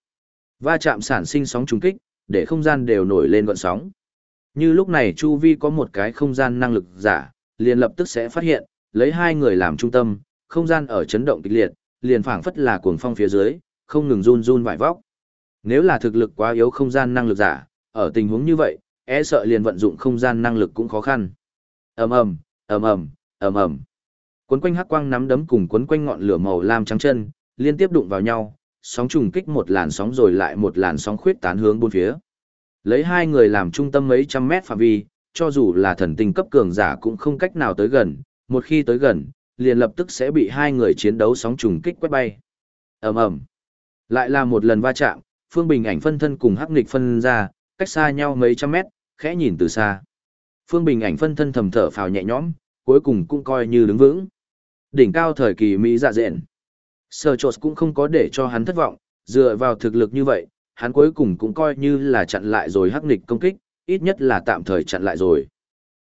S1: Va chạm sản sinh sóng trùng kích, để không gian đều nổi lên gợn sóng. Như lúc này chu vi có một cái không gian năng lực giả, liền lập tức sẽ phát hiện, lấy hai người làm trung tâm, không gian ở chấn động kịch liệt, liền phảng phất là cuồng phong phía dưới, không ngừng run run vải vóc. Nếu là thực lực quá yếu không gian năng lực giả, ở tình huống như vậy, e sợ liền vận dụng không gian năng lực cũng khó khăn. Ầm ầm, ầm ầm, ầm ầm. Quấn quanh hắc quang nắm đấm cùng quấn quanh ngọn lửa màu lam trắng chân, liên tiếp đụng vào nhau, sóng trùng kích một làn sóng rồi lại một làn sóng khuyết tán hướng bốn phía. Lấy hai người làm trung tâm mấy trăm mét phạm vi, cho dù là thần tinh cấp cường giả cũng không cách nào tới gần, một khi tới gần, liền lập tức sẽ bị hai người chiến đấu sóng trùng kích quét bay. Ầm ầm. Lại là một lần va chạm, Phương Bình ảnh phân thân cùng Hắc Nghịch phân ra, cách xa nhau mấy trăm mét, khẽ nhìn từ xa. Phương Bình ảnh phân thân thầm thở phào nhẹ nhõm, cuối cùng cũng coi như đứng vững. Đỉnh cao thời kỳ Mỹ dạ dện. Sở Trột cũng không có để cho hắn thất vọng, dựa vào thực lực như vậy, hắn cuối cùng cũng coi như là chặn lại rồi Hắc Nghịch công kích, ít nhất là tạm thời chặn lại rồi.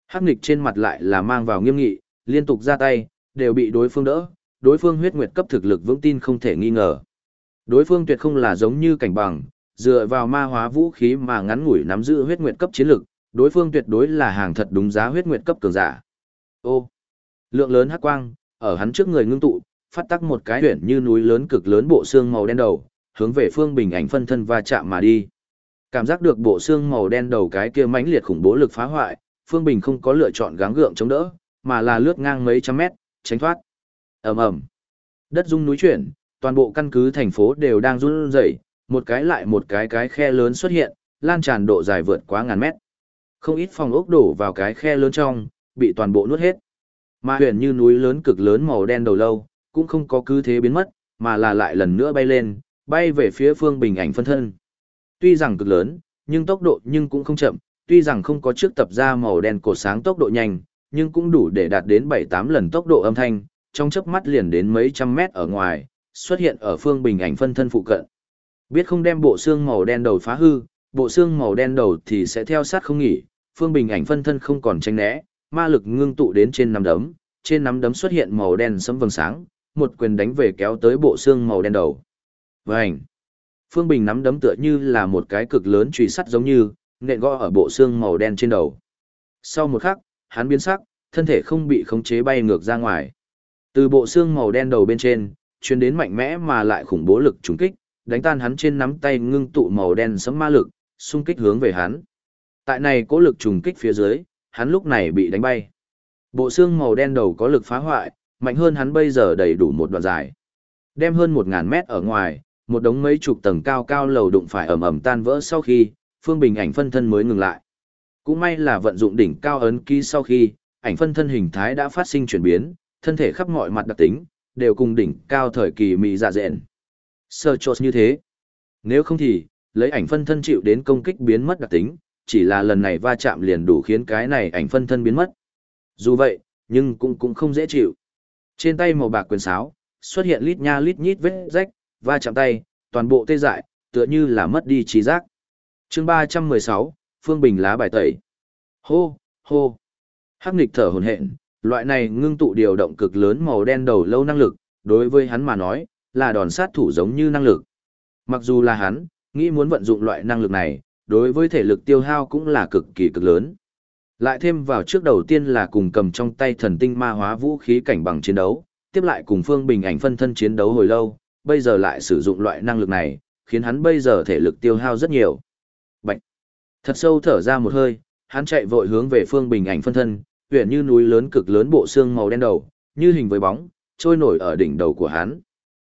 S1: Hắc Nghịch trên mặt lại là mang vào nghiêm nghị, liên tục ra tay, đều bị đối phương đỡ, đối phương huyết nguyệt cấp thực lực vững tin không thể nghi ngờ. Đối phương tuyệt không là giống như cảnh bằng, dựa vào ma hóa vũ khí mà ngắn ngủi nắm giữ huyết nguyệt cấp chiến lực, đối phương tuyệt đối là hàng thật đúng giá huyết nguyệt cấp cường giả. Ô, lượng lớn hắc quang ở hắn trước người ngưng tụ, phát tắc một cái huyền như núi lớn cực lớn bộ xương màu đen đầu, hướng về Phương Bình ảnh phân thân va chạm mà đi. Cảm giác được bộ xương màu đen đầu cái kia mãnh liệt khủng bố lực phá hoại, Phương Bình không có lựa chọn gắng gượng chống đỡ, mà là lướt ngang mấy trăm mét, tránh thoát. Ầm ầm. Đất rung núi chuyển, toàn bộ căn cứ thành phố đều đang run rẩy, một cái lại một cái cái khe lớn xuất hiện, lan tràn độ dài vượt quá ngàn mét. Không ít phòng ốc đổ vào cái khe lớn trong, bị toàn bộ nuốt hết. Mà huyền như núi lớn cực lớn màu đen đầu lâu, cũng không có cứ thế biến mất, mà là lại lần nữa bay lên, bay về phía phương bình ảnh phân thân. Tuy rằng cực lớn, nhưng tốc độ nhưng cũng không chậm, tuy rằng không có trước tập ra màu đen cổ sáng tốc độ nhanh, nhưng cũng đủ để đạt đến 7-8 lần tốc độ âm thanh, trong chớp mắt liền đến mấy trăm mét ở ngoài, xuất hiện ở phương bình ảnh phân thân phụ cận. Biết không đem bộ xương màu đen đầu phá hư, bộ xương màu đen đầu thì sẽ theo sát không nghỉ, phương bình ảnh phân thân không còn tranh né, ma lực ngưng tụ đến trên nắm đấm, trên nắm đấm xuất hiện màu đen sẫm vầng sáng, một quyền đánh về kéo tới bộ xương màu đen đầu. Vành! Phương Bình nắm đấm tựa như là một cái cực lớn truy sắt giống như, nện gõ ở bộ xương màu đen trên đầu. Sau một khắc, hắn biến sắc, thân thể không bị khống chế bay ngược ra ngoài. Từ bộ xương màu đen đầu bên trên, truyền đến mạnh mẽ mà lại khủng bố lực trùng kích, đánh tan hắn trên nắm tay ngưng tụ màu đen sấm ma lực, xung kích hướng về hắn. Tại này cố lực trùng kích phía dưới, hắn lúc này bị đánh bay. Bộ xương màu đen đầu có lực phá hoại, mạnh hơn hắn bây giờ đầy đủ một đoạn dài. Đem hơn 1000 mét ở ngoài, một đống mấy chục tầng cao cao lầu đụng phải ầm ầm tan vỡ sau khi, Phương Bình ảnh phân thân mới ngừng lại. Cũng may là vận dụng đỉnh cao ấn ký sau khi, ảnh phân thân hình thái đã phát sinh chuyển biến, thân thể khắp mọi mặt đặc tính, đều cùng đỉnh cao thời kỳ mị dạ dẹn. Sơ chốt như thế. Nếu không thì, lấy ảnh phân thân chịu đến công kích biến mất đặc tính, chỉ là lần này va chạm liền đủ khiến cái này ảnh phân thân biến mất. Dù vậy, nhưng cũng cũng không dễ chịu. Trên tay màu bạc quyền sáo, xuất hiện lít nha lít nhít vết rách, va chạm tay, toàn bộ tê dại, tựa như là mất đi trí giác. chương 316, Phương Bình lá bài tẩy. Hô, hô. Hắc nghịch thở hồn hện, loại này ngưng tụ điều động cực lớn màu đen đầu lâu năng lực, đối với hắn mà nói, là đòn sát thủ giống như năng lực. Mặc dù là hắn, nghĩ muốn vận dụng loại năng lực này, đối với thể lực tiêu hao cũng là cực kỳ cực lớn. Lại thêm vào trước đầu tiên là cùng cầm trong tay thần tinh ma hóa vũ khí cảnh bằng chiến đấu, tiếp lại cùng Phương Bình ảnh phân thân chiến đấu hồi lâu, bây giờ lại sử dụng loại năng lực này, khiến hắn bây giờ thể lực tiêu hao rất nhiều. Bạch! Thật sâu thở ra một hơi, hắn chạy vội hướng về Phương Bình ảnh phân thân, huyện như núi lớn cực lớn bộ xương màu đen đầu, như hình với bóng, trôi nổi ở đỉnh đầu của hắn.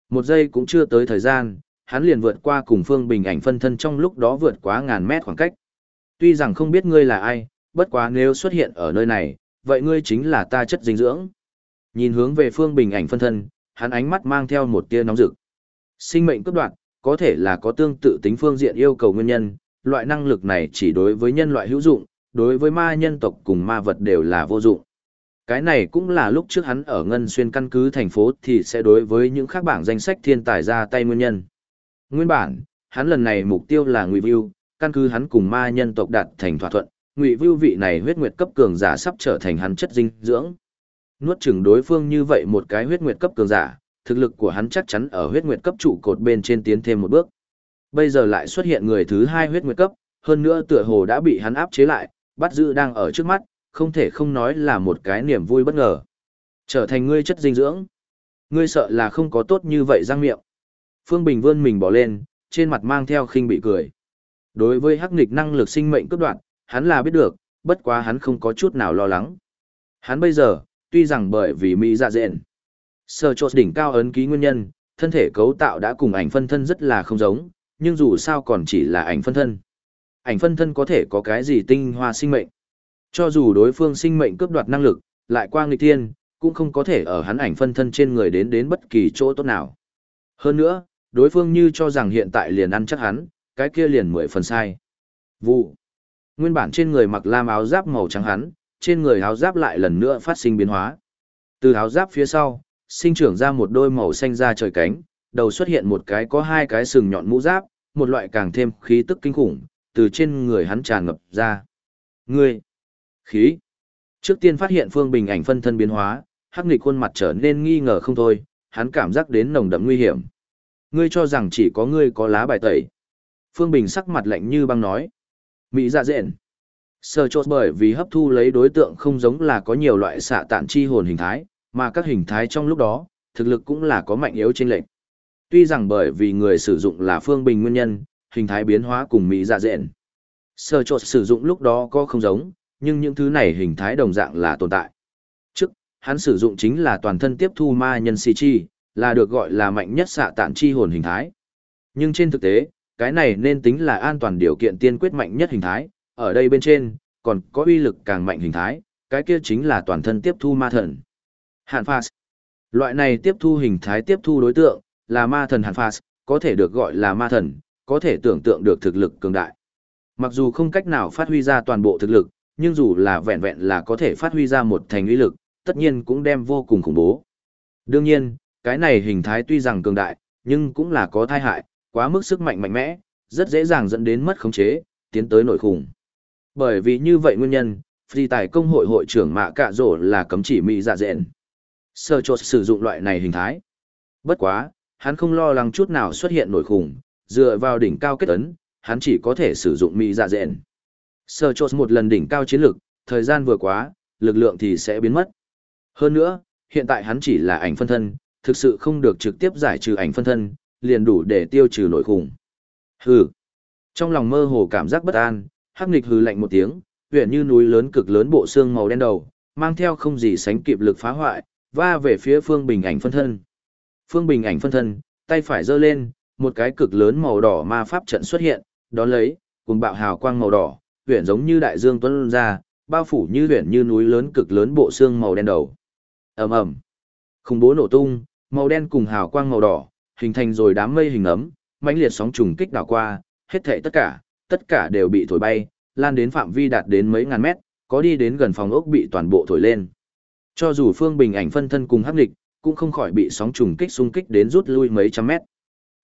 S1: Một giây cũng chưa tới thời gian, hắn liền vượt qua cùng Phương Bình ảnh phân thân trong lúc đó vượt quá ngàn mét khoảng cách. Tuy rằng không biết ngươi là ai, bất quá nếu xuất hiện ở nơi này, vậy ngươi chính là ta chất dinh dưỡng. Nhìn hướng về Phương Bình ảnh phân thân, hắn ánh mắt mang theo một tia nóng rực. Sinh mệnh cấp đoạn, có thể là có tương tự tính phương diện yêu cầu nguyên nhân, loại năng lực này chỉ đối với nhân loại hữu dụng, đối với ma nhân tộc cùng ma vật đều là vô dụng. Cái này cũng là lúc trước hắn ở Ngân Xuyên căn cứ thành phố thì sẽ đối với những khác bảng danh sách thiên tài ra tay nguyên nhân. Nguyên bản, hắn lần này mục tiêu là Ngụy Vưu, căn cứ hắn cùng ma nhân tộc đạt thành thỏa thuận, Ngụy Vưu vị này huyết nguyệt cấp cường giả sắp trở thành hắn chất dinh dưỡng. Nuốt chửng đối phương như vậy một cái huyết nguyệt cấp cường giả, thực lực của hắn chắc chắn ở huyết nguyệt cấp trụ cột bên trên tiến thêm một bước. Bây giờ lại xuất hiện người thứ hai huyết nguyệt cấp, hơn nữa tựa hồ đã bị hắn áp chế lại, bắt giữ đang ở trước mắt, không thể không nói là một cái niềm vui bất ngờ. Trở thành ngươi chất dinh dưỡng. Ngươi sợ là không có tốt như vậy răng miệng. Phương Bình vươn mình bỏ lên, trên mặt mang theo khinh bị cười. Đối với hắc nghịch năng lực sinh mệnh cấp đoạn, hắn là biết được, bất quá hắn không có chút nào lo lắng. Hắn bây giờ, tuy rằng bởi vì Mỹ dạ dện, sơ chốt đỉnh cao ấn ký nguyên nhân, thân thể cấu tạo đã cùng ảnh phân thân rất là không giống, nhưng dù sao còn chỉ là ảnh phân thân. Ảnh phân thân có thể có cái gì tinh hoa sinh mệnh. Cho dù đối phương sinh mệnh cướp đoạt năng lực, lại qua nghịch thiên, cũng không có thể ở hắn ảnh phân thân trên người đến đến bất kỳ chỗ tốt nào. Hơn nữa, đối phương như cho rằng hiện tại liền ăn chắc hắn, cái kia liền mười phần sai. Vụ. Nguyên bản trên người mặc lam áo giáp màu trắng hắn, trên người áo giáp lại lần nữa phát sinh biến hóa. Từ áo giáp phía sau, sinh trưởng ra một đôi màu xanh da trời cánh, đầu xuất hiện một cái có hai cái sừng nhọn mũ giáp, một loại càng thêm khí tức kinh khủng, từ trên người hắn tràn ngập ra. Ngươi! Khí! Trước tiên phát hiện Phương Bình ảnh phân thân biến hóa, hắc nghịch khuôn mặt trở nên nghi ngờ không thôi, hắn cảm giác đến nồng đậm nguy hiểm. Ngươi cho rằng chỉ có ngươi có lá bài tẩy. Phương Bình sắc mặt lạnh như băng nói. Mỹ dạ dện. Sơ chốt bởi vì hấp thu lấy đối tượng không giống là có nhiều loại xạ tản chi hồn hình thái, mà các hình thái trong lúc đó, thực lực cũng là có mạnh yếu trên lệnh. Tuy rằng bởi vì người sử dụng là Phương Bình nguyên nhân, hình thái biến hóa cùng Mỹ dạ dện. Sơ chốt sử dụng lúc đó có không giống, nhưng những thứ này hình thái đồng dạng là tồn tại. Trước, hắn sử dụng chính là toàn thân tiếp thu ma nhân si chi, là được gọi là mạnh nhất xạ tản chi hồn hình thái. Nhưng trên thực tế, cái này nên tính là an toàn điều kiện tiên quyết mạnh nhất hình thái, ở đây bên trên, còn có uy lực càng mạnh hình thái, cái kia chính là toàn thân tiếp thu ma thần. Hạn Phas Loại này tiếp thu hình thái tiếp thu đối tượng, là ma thần hạn Phas, có thể được gọi là ma thần, có thể tưởng tượng được thực lực cường đại. Mặc dù không cách nào phát huy ra toàn bộ thực lực, nhưng dù là vẹn vẹn là có thể phát huy ra một thành uy lực, tất nhiên cũng đem vô cùng khủng bố. Đương nhiên, cái này hình thái tuy rằng cường đại, nhưng cũng là có thai hại, quá mức sức mạnh mạnh mẽ, rất dễ dàng dẫn đến mất khống chế, tiến tới nội khủng. Bởi vì như vậy nguyên nhân, phi tài công hội hội trưởng mạ cạ rổ là cấm chỉ mỹ dạ dện. Sơ chột sử dụng loại này hình thái. Bất quá, hắn không lo lắng chút nào xuất hiện nổi khủng, dựa vào đỉnh cao kết ấn, hắn chỉ có thể sử dụng mỹ dạ dện. Sơ chột một lần đỉnh cao chiến lực, thời gian vừa quá, lực lượng thì sẽ biến mất. Hơn nữa, hiện tại hắn chỉ là ảnh phân thân, thực sự không được trực tiếp giải trừ ảnh phân thân, liền đủ để tiêu trừ nội khủng. Hừ. Trong lòng mơ hồ cảm giác bất an, hắc Nịch hừ lạnh một tiếng, huyền như núi lớn cực lớn bộ xương màu đen đầu, mang theo không gì sánh kịp lực phá hoại, va về phía Phương Bình ảnh phân thân. Phương Bình ảnh phân thân, tay phải giơ lên, một cái cực lớn màu đỏ ma pháp trận xuất hiện, đón lấy, cùng bạo hào quang màu đỏ, huyền giống như đại dương tuấn ra, bao phủ như huyền như núi lớn cực lớn bộ xương màu đen đầu. ầm ầm, khủng bố nổ tung, màu đen cùng hào quang màu đỏ, hình thành rồi đám mây hình ấm, mãnh liệt sóng trùng kích đảo qua, hết thảy tất cả, tất cả đều bị thổi bay, lan đến phạm vi đạt đến mấy ngàn mét, có đi đến gần phòng ốc bị toàn bộ thổi lên. Cho dù Phương Bình ảnh phân thân cùng hắc địch, cũng không khỏi bị sóng trùng kích xung kích đến rút lui mấy trăm mét.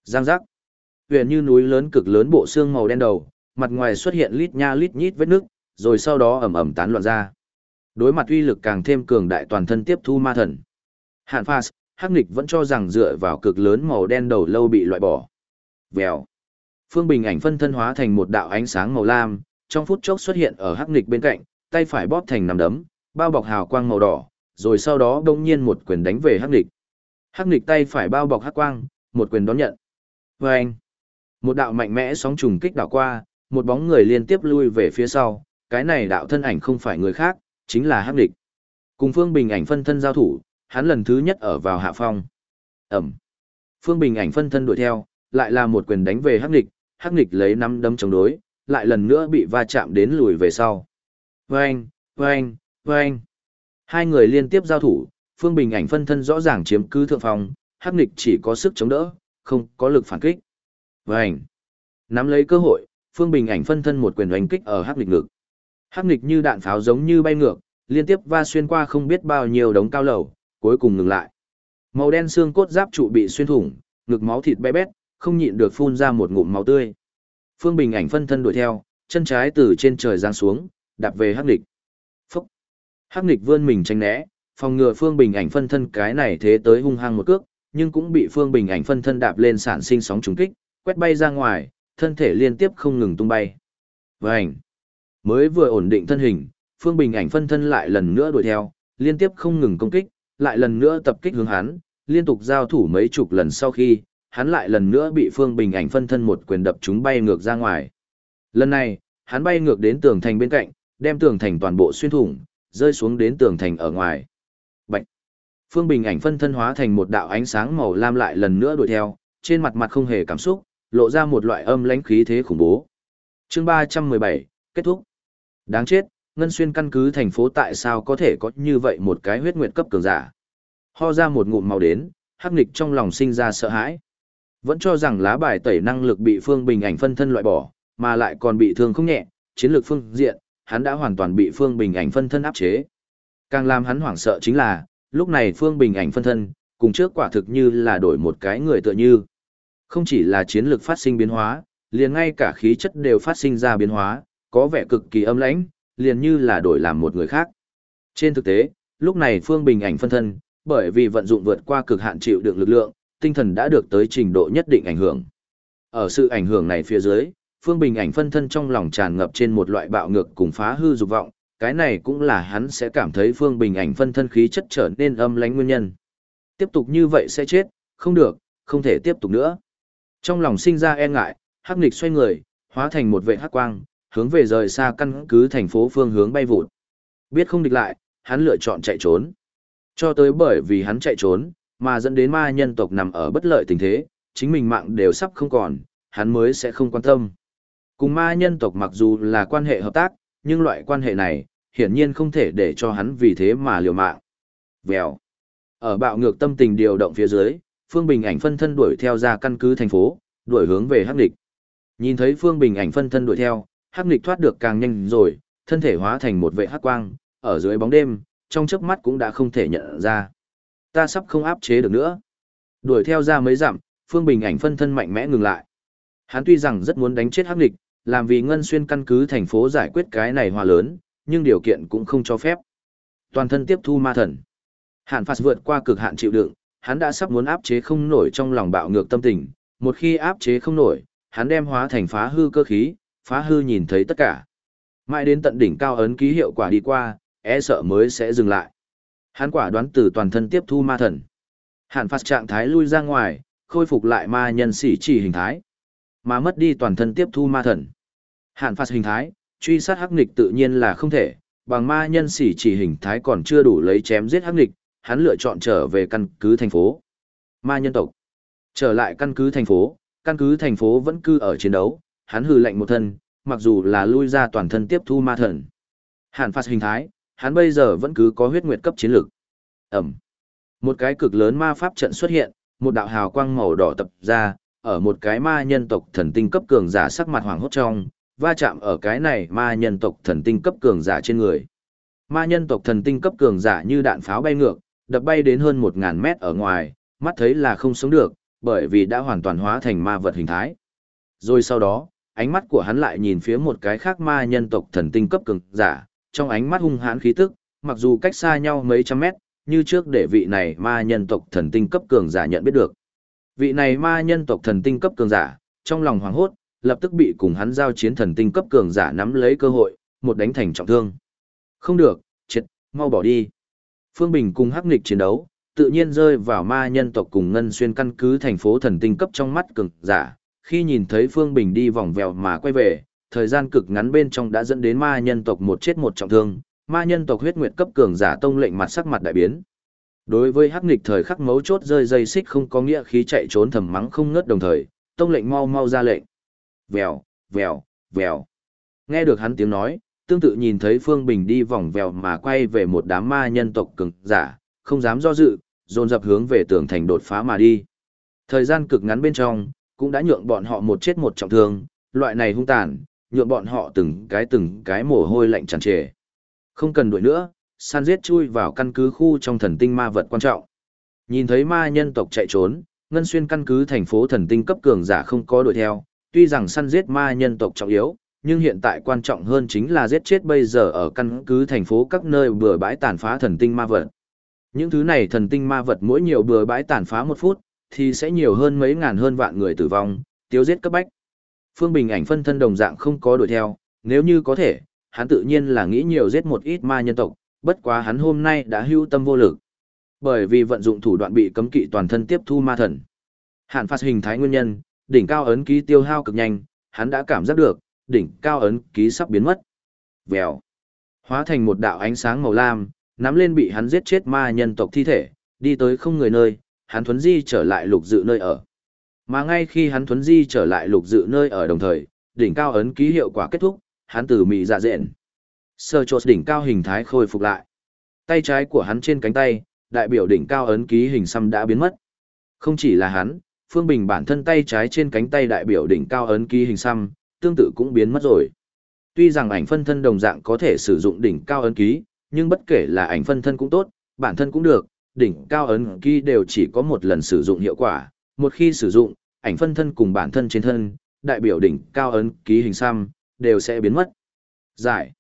S1: Giang giác. Huyền như núi lớn cực lớn bộ xương màu đen đầu, mặt ngoài xuất hiện lít nha lít nhít vết nước, rồi sau đó ẩm ẩm tán loạn ra. Đối mặt uy lực càng thêm cường đại toàn thân tiếp thu ma thần. Hạn Phas, Hắc Nịch vẫn cho rằng dựa vào cực lớn màu đen đầu lâu bị loại bỏ. Vèo. Phương Bình ảnh phân thân hóa thành một đạo ánh sáng màu lam, trong phút chốc xuất hiện ở Hắc Nịch bên cạnh, tay phải bóp thành nắm đấm, bao bọc hào quang màu đỏ, rồi sau đó đông nhiên một quyền đánh về Hắc Nịch. Hắc Nịch tay phải bao bọc hắc quang, một quyền đón nhận. Và anh, một đạo mạnh mẽ sóng trùng kích đảo qua, một bóng người liên tiếp lui về phía sau, cái này đạo thân ảnh không phải người khác, chính là Hắc Nịch. Cùng Phương Bình ảnh phân thân giao thủ, hắn lần thứ nhất ở vào hạ phong. Ẩm. Phương Bình ảnh phân thân đuổi theo, lại là một quyền đánh về Hắc Nịch. Hắc Nịch lấy năm đấm chống đối, lại lần nữa bị va chạm đến lùi về sau. Vâng, vâng, vâng. Hai người liên tiếp giao thủ, Phương Bình ảnh phân thân rõ ràng chiếm cứ thượng phong, Hắc Nịch chỉ có sức chống đỡ, không có lực phản kích. Vâng. Nắm lấy cơ hội, Phương Bình ảnh phân thân một quyền đánh kích ở Hắc Nịch ngực. Hắc Nịch như đạn pháo giống như bay ngược, liên tiếp va xuyên qua không biết bao nhiêu đống cao lầu, cuối cùng ngừng lại. Màu đen xương cốt giáp trụ bị xuyên thủng, ngực máu thịt bé bét, không nhịn được phun ra một ngụm máu tươi. Phương Bình ảnh phân thân đuổi theo, chân trái từ trên trời giáng xuống, đạp về Hắc lịch Phúc! Hắc lịch vươn mình tránh né, phòng ngừa Phương Bình ảnh phân thân cái này thế tới hung hăng một cước, nhưng cũng bị Phương Bình ảnh phân thân đạp lên sản sinh sóng trùng kích, quét bay ra ngoài, thân thể liên tiếp không ngừng tung bay. Vành! Mới vừa ổn định thân hình, Phương Bình ảnh phân thân lại lần nữa đuổi theo, liên tiếp không ngừng công kích, lại lần nữa tập kích hướng hắn, liên tục giao thủ mấy chục lần sau khi, hắn lại lần nữa bị Phương Bình ảnh phân thân một quyền đập chúng bay ngược ra ngoài. Lần này, hắn bay ngược đến tường thành bên cạnh, đem tường thành toàn bộ xuyên thủng, rơi xuống đến tường thành ở ngoài. Bạch! Phương Bình ảnh phân thân hóa thành một đạo ánh sáng màu lam lại lần nữa đuổi theo, trên mặt mặt không hề cảm xúc, lộ ra một loại âm lãnh khí thế khủng bố. Chương 317, kết thúc. Đáng chết, Ngân Xuyên căn cứ thành phố tại sao có thể có như vậy một cái huyết nguyệt cấp cường giả. Ho ra một ngụm màu đến, hắc nghịch trong lòng sinh ra sợ hãi. Vẫn cho rằng lá bài tẩy năng lực bị Phương Bình ảnh phân thân loại bỏ, mà lại còn bị thương không nhẹ, chiến lược phương diện, hắn đã hoàn toàn bị Phương Bình ảnh phân thân áp chế. Càng làm hắn hoảng sợ chính là, lúc này Phương Bình ảnh phân thân, cùng trước quả thực như là đổi một cái người tựa như. Không chỉ là chiến lược phát sinh biến hóa, liền ngay cả khí chất đều phát sinh ra biến hóa, có vẻ cực kỳ âm lãnh, liền như là đổi làm một người khác. Trên thực tế, lúc này Phương Bình ảnh phân thân, bởi vì vận dụng vượt qua cực hạn chịu đựng lực lượng, tinh thần đã được tới trình độ nhất định ảnh hưởng. Ở sự ảnh hưởng này phía dưới, Phương Bình ảnh phân thân trong lòng tràn ngập trên một loại bạo ngược cùng phá hư dục vọng, cái này cũng là hắn sẽ cảm thấy Phương Bình ảnh phân thân khí chất trở nên âm lãnh nguyên nhân. Tiếp tục như vậy sẽ chết, không được, không thể tiếp tục nữa. Trong lòng sinh ra e ngại, hắc nghịch xoay người, hóa thành một vệ hắc quang, hướng về rời xa căn cứ thành phố phương hướng bay vụt. Biết không địch lại, hắn lựa chọn chạy trốn. Cho tới bởi vì hắn chạy trốn, mà dẫn đến ma nhân tộc nằm ở bất lợi tình thế, chính mình mạng đều sắp không còn, hắn mới sẽ không quan tâm. Cùng ma nhân tộc mặc dù là quan hệ hợp tác, nhưng loại quan hệ này, hiển nhiên không thể để cho hắn vì thế mà liều mạng. Vèo. Ở bạo ngược tâm tình điều động phía dưới, Phương Bình ảnh phân thân đuổi theo ra căn cứ thành phố, đuổi hướng về Hắc Địch. Nhìn thấy Phương Bình ảnh phân thân đuổi theo, Hắc nghịch thoát được càng nhanh rồi, thân thể hóa thành một vệ hắc quang, ở dưới bóng đêm, trong chớp mắt cũng đã không thể nhận ra. Ta sắp không áp chế được nữa. Đuổi theo ra mấy dặm, Phương Bình ảnh phân thân mạnh mẽ ngừng lại. Hắn tuy rằng rất muốn đánh chết Hắc nghịch, làm vì ngân xuyên căn cứ thành phố giải quyết cái này hòa lớn, nhưng điều kiện cũng không cho phép. Toàn thân tiếp thu ma thần. Hạn phạt vượt qua cực hạn chịu đựng, hắn đã sắp muốn áp chế không nổi trong lòng bạo ngược tâm tình, một khi áp chế không nổi, hắn đem hóa thành phá hư cơ khí, phá hư nhìn thấy tất cả. Mãi đến tận đỉnh cao ấn ký hiệu quả đi qua, e sợ mới sẽ dừng lại. Hắn quả đoán từ toàn thân tiếp thu ma thần. Hạn phạt trạng thái lui ra ngoài, khôi phục lại ma nhân sĩ chỉ hình thái. mà mất đi toàn thân tiếp thu ma thần. Hạn phạt hình thái, truy sát hắc nghịch tự nhiên là không thể, bằng ma nhân sĩ chỉ hình thái còn chưa đủ lấy chém giết hắc nghịch, hắn lựa chọn trở về căn cứ thành phố. Ma nhân tộc. Trở lại căn cứ thành phố, căn cứ thành phố vẫn cư ở chiến đấu, hắn hừ lạnh một thân, mặc dù là lui ra toàn thân tiếp thu ma thần. Hạn phạt hình thái, hắn bây giờ vẫn cứ có huyết nguyệt cấp chiến lực. Ẩm. Một cái cực lớn ma pháp trận xuất hiện, một đạo hào quang màu đỏ tập ra, ở một cái ma nhân tộc thần tinh cấp cường giả sắc mặt hoàng hốt trong, va chạm ở cái này ma nhân tộc thần tinh cấp cường giả trên người. Ma nhân tộc thần tinh cấp cường giả như đạn pháo bay ngược, đập bay đến hơn 1000 mét ở ngoài, mắt thấy là không sống được, bởi vì đã hoàn toàn hóa thành ma vật hình thái. Rồi sau đó, ánh mắt của hắn lại nhìn phía một cái khác ma nhân tộc thần tinh cấp cường giả, trong ánh mắt hung hãn khí tức, mặc dù cách xa nhau mấy trăm mét, như trước để vị này ma nhân tộc thần tinh cấp cường giả nhận biết được. Vị này ma nhân tộc thần tinh cấp cường giả, trong lòng hoảng hốt, lập tức bị cùng hắn giao chiến thần tinh cấp cường giả nắm lấy cơ hội, một đánh thành trọng thương. Không được, chết, mau bỏ đi. Phương Bình cùng hắc nghịch chiến đấu, tự nhiên rơi vào ma nhân tộc cùng ngân xuyên căn cứ thành phố thần tinh cấp trong mắt cường giả. Khi nhìn thấy Phương Bình đi vòng vèo mà quay về, thời gian cực ngắn bên trong đã dẫn đến ma nhân tộc một chết một trọng thương, ma nhân tộc huyết nguyệt cấp cường giả tông lệnh mặt sắc mặt đại biến. Đối với hắc nghịch thời khắc mấu chốt rơi dây xích không có nghĩa khí chạy trốn thầm mắng không ngớt đồng thời, tông lệnh mau mau ra lệnh. Vèo, vèo, vèo. Nghe được hắn tiếng nói, tương tự nhìn thấy Phương Bình đi vòng vèo mà quay về một đám ma nhân tộc cường giả, không dám do dự, dồn dập hướng về tường thành đột phá mà đi. Thời gian cực ngắn bên trong, cũng đã nhượng bọn họ một chết một trọng thương, loại này hung tàn, nhượng bọn họ từng cái từng cái mồ hôi lạnh tràn trề. Không cần đuổi nữa, săn giết chui vào căn cứ khu trong thần tinh ma vật quan trọng. Nhìn thấy ma nhân tộc chạy trốn, ngân xuyên căn cứ thành phố thần tinh cấp cường giả không có đuổi theo, tuy rằng săn giết ma nhân tộc trọng yếu, nhưng hiện tại quan trọng hơn chính là giết chết bây giờ ở căn cứ thành phố các nơi bừa bãi tàn phá thần tinh ma vật. Những thứ này thần tinh ma vật mỗi nhiều bừa bãi tàn phá một phút, thì sẽ nhiều hơn mấy ngàn hơn vạn người tử vong, tiêu giết cấp bách. Phương Bình ảnh phân thân đồng dạng không có đuổi theo, nếu như có thể, hắn tự nhiên là nghĩ nhiều giết một ít ma nhân tộc, bất quá hắn hôm nay đã hưu tâm vô lực. Bởi vì vận dụng thủ đoạn bị cấm kỵ toàn thân tiếp thu ma thần. Hạn phát hình thái nguyên nhân, đỉnh cao ấn ký tiêu hao cực nhanh, hắn đã cảm giác được, đỉnh cao ấn ký sắp biến mất. Vèo. Hóa thành một đạo ánh sáng màu lam, nắm lên bị hắn giết chết ma nhân tộc thi thể, đi tới không người nơi, hắn thuấn di trở lại lục dự nơi ở. Mà ngay khi hắn thuấn di trở lại lục dự nơi ở đồng thời, đỉnh cao ấn ký hiệu quả kết thúc, hắn từ mị dạ dện. Sơ chốt đỉnh cao hình thái khôi phục lại. Tay trái của hắn trên cánh tay, đại biểu đỉnh cao ấn ký hình xăm đã biến mất. Không chỉ là hắn, Phương Bình bản thân tay trái trên cánh tay đại biểu đỉnh cao ấn ký hình xăm, tương tự cũng biến mất rồi. Tuy rằng ảnh phân thân đồng dạng có thể sử dụng đỉnh cao ấn ký, nhưng bất kể là ảnh phân thân cũng tốt, bản thân cũng được, đỉnh cao ấn ký đều chỉ có một lần sử dụng hiệu quả, một khi sử dụng, ảnh phân thân cùng bản thân trên thân, đại biểu đỉnh cao ấn ký hình xăm, đều sẽ biến mất. Giải.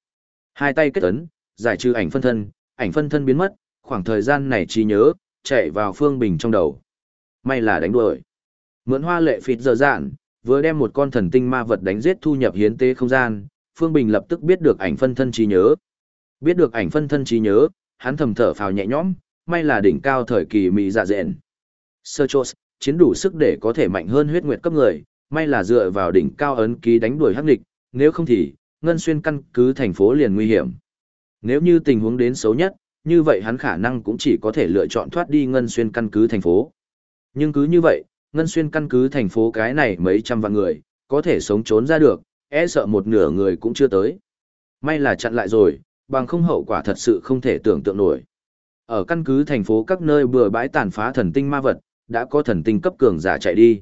S1: Hai tay kết ấn, giải trừ ảnh phân thân, ảnh phân thân biến mất, khoảng thời gian này trí nhớ, chạy vào Phương Bình trong đầu. May là đánh đuổi. Mượn hoa lệ phịt giờ dạn, vừa đem một con thần tinh ma vật đánh giết thu nhập hiến tế không gian, Phương Bình lập tức biết được ảnh phân thân trí nhớ. Biết được ảnh phân thân trí nhớ, hắn thầm thở phào nhẹ nhõm, may là đỉnh cao thời kỳ mỹ dạ dện. Sơ Chos, chiến đủ sức để có thể mạnh hơn huyết nguyệt cấp người, may là dựa vào đỉnh cao ấn ký đánh đuổi hắc địch, nếu không thì, ngân xuyên căn cứ thành phố liền nguy hiểm. Nếu như tình huống đến xấu nhất, như vậy hắn khả năng cũng chỉ có thể lựa chọn thoát đi ngân xuyên căn cứ thành phố. Nhưng cứ như vậy, ngân xuyên căn cứ thành phố cái này mấy trăm vạn người, có thể sống trốn ra được, e sợ một nửa người cũng chưa tới. May là chặn lại rồi, bằng không hậu quả thật sự không thể tưởng tượng nổi. Ở căn cứ thành phố các nơi bừa bãi tàn phá thần tinh ma vật, đã có thần tinh cấp cường giả chạy đi.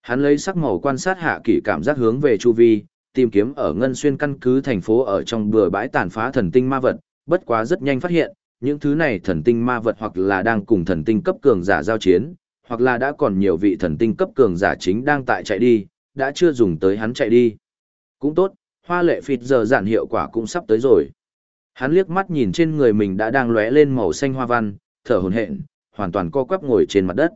S1: Hắn lấy sắc màu quan sát hạ kỷ cảm giác hướng về chu vi, tìm kiếm ở ngân xuyên căn cứ thành phố ở trong bừa bãi tàn phá thần tinh ma vật, bất quá rất nhanh phát hiện, những thứ này thần tinh ma vật hoặc là đang cùng thần tinh cấp cường giả giao chiến, hoặc là đã còn nhiều vị thần tinh cấp cường giả chính đang tại chạy đi, đã chưa dùng tới hắn chạy đi. Cũng tốt, hoa lệ phịt giờ giản hiệu quả cũng sắp tới rồi. Hắn liếc mắt nhìn trên người mình đã đang lóe lên màu xanh hoa văn, thở hổn hển, hoàn toàn co quắp ngồi trên mặt đất.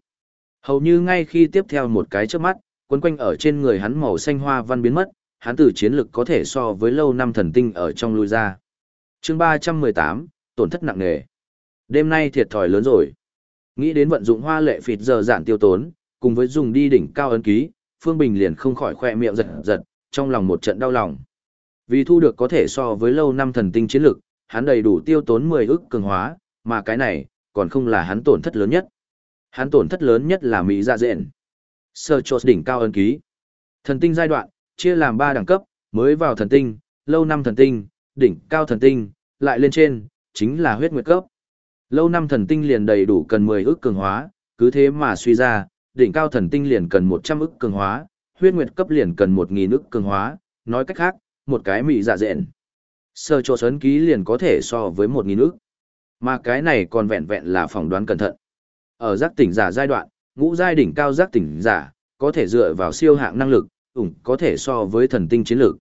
S1: Hầu như ngay khi tiếp theo một cái chớp mắt, quấn quanh ở trên người hắn màu xanh hoa văn biến mất, hắn từ chiến lực có thể so với lâu năm thần tinh ở trong lui ra. chương 318, tổn thất nặng nề. Đêm nay thiệt thòi lớn rồi. Nghĩ đến vận dụng hoa lệ phịt giờ giản tiêu tốn, cùng với dùng đi đỉnh cao ấn ký, Phương Bình liền không khỏi khoe miệng giật giật, trong lòng một trận đau lòng. Vì thu được có thể so với lâu năm thần tinh chiến lực, hắn đầy đủ tiêu tốn 10 ức cường hóa, mà cái này, còn không là hắn tổn thất lớn nhất. Hắn tổn thất lớn nhất là Mỹ dạ dện. Sơ chốt đỉnh cao ân ký. Thần tinh giai đoạn, chia làm 3 đẳng cấp, mới vào thần tinh, lâu năm thần tinh, đỉnh cao thần tinh, lại lên trên, chính là huyết nguyệt cấp. Lâu năm thần tinh liền đầy đủ cần 10 ức cường hóa, cứ thế mà suy ra, đỉnh cao thần tinh liền cần 100 ức cường hóa, huyết nguyệt cấp liền cần 1000 ức cường hóa, nói cách khác, một cái mị dạ dện. Sơ chỗ sấn ký liền có thể so với 1000 ức. Mà cái này còn vẹn vẹn là phỏng đoán cẩn thận. Ở giác tỉnh giả giai đoạn, ngũ giai đỉnh cao giác tỉnh giả, có thể dựa vào siêu hạng năng lực, ủng có thể so với thần tinh chiến lược.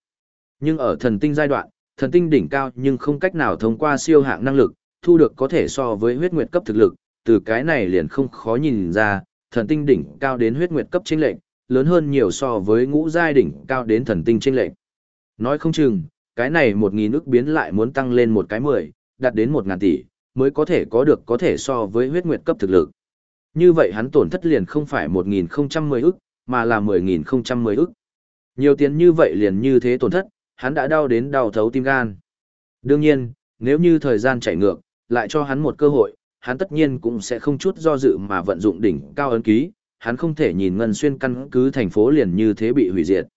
S1: Nhưng ở thần tinh giai đoạn, thần tinh đỉnh cao nhưng không cách nào thông qua siêu hạng năng lực, thu được có thể so với huyết nguyệt cấp thực lực, từ cái này liền không khó nhìn ra, thần tinh đỉnh cao đến huyết nguyệt cấp chênh lệnh, lớn hơn nhiều so với ngũ giai đỉnh cao đến thần tinh chênh lệnh. Nói không chừng, cái này một nghìn ức biến lại muốn tăng lên một cái mười, đạt đến một ngàn tỷ, mới có thể có được có thể so với huyết nguyệt cấp thực lực. Như vậy hắn tổn thất liền không phải một nghìn không trăm mười ức, mà là mười nghìn không trăm mười ức. Nhiều tiền như vậy liền như thế tổn thất, hắn đã đau đến đau thấu tim gan. Đương nhiên, nếu như thời gian chảy ngược, lại cho hắn một cơ hội, hắn tất nhiên cũng sẽ không chút do dự mà vận dụng đỉnh cao ấn ký, hắn không thể nhìn ngân xuyên căn cứ thành phố liền như thế bị hủy diệt.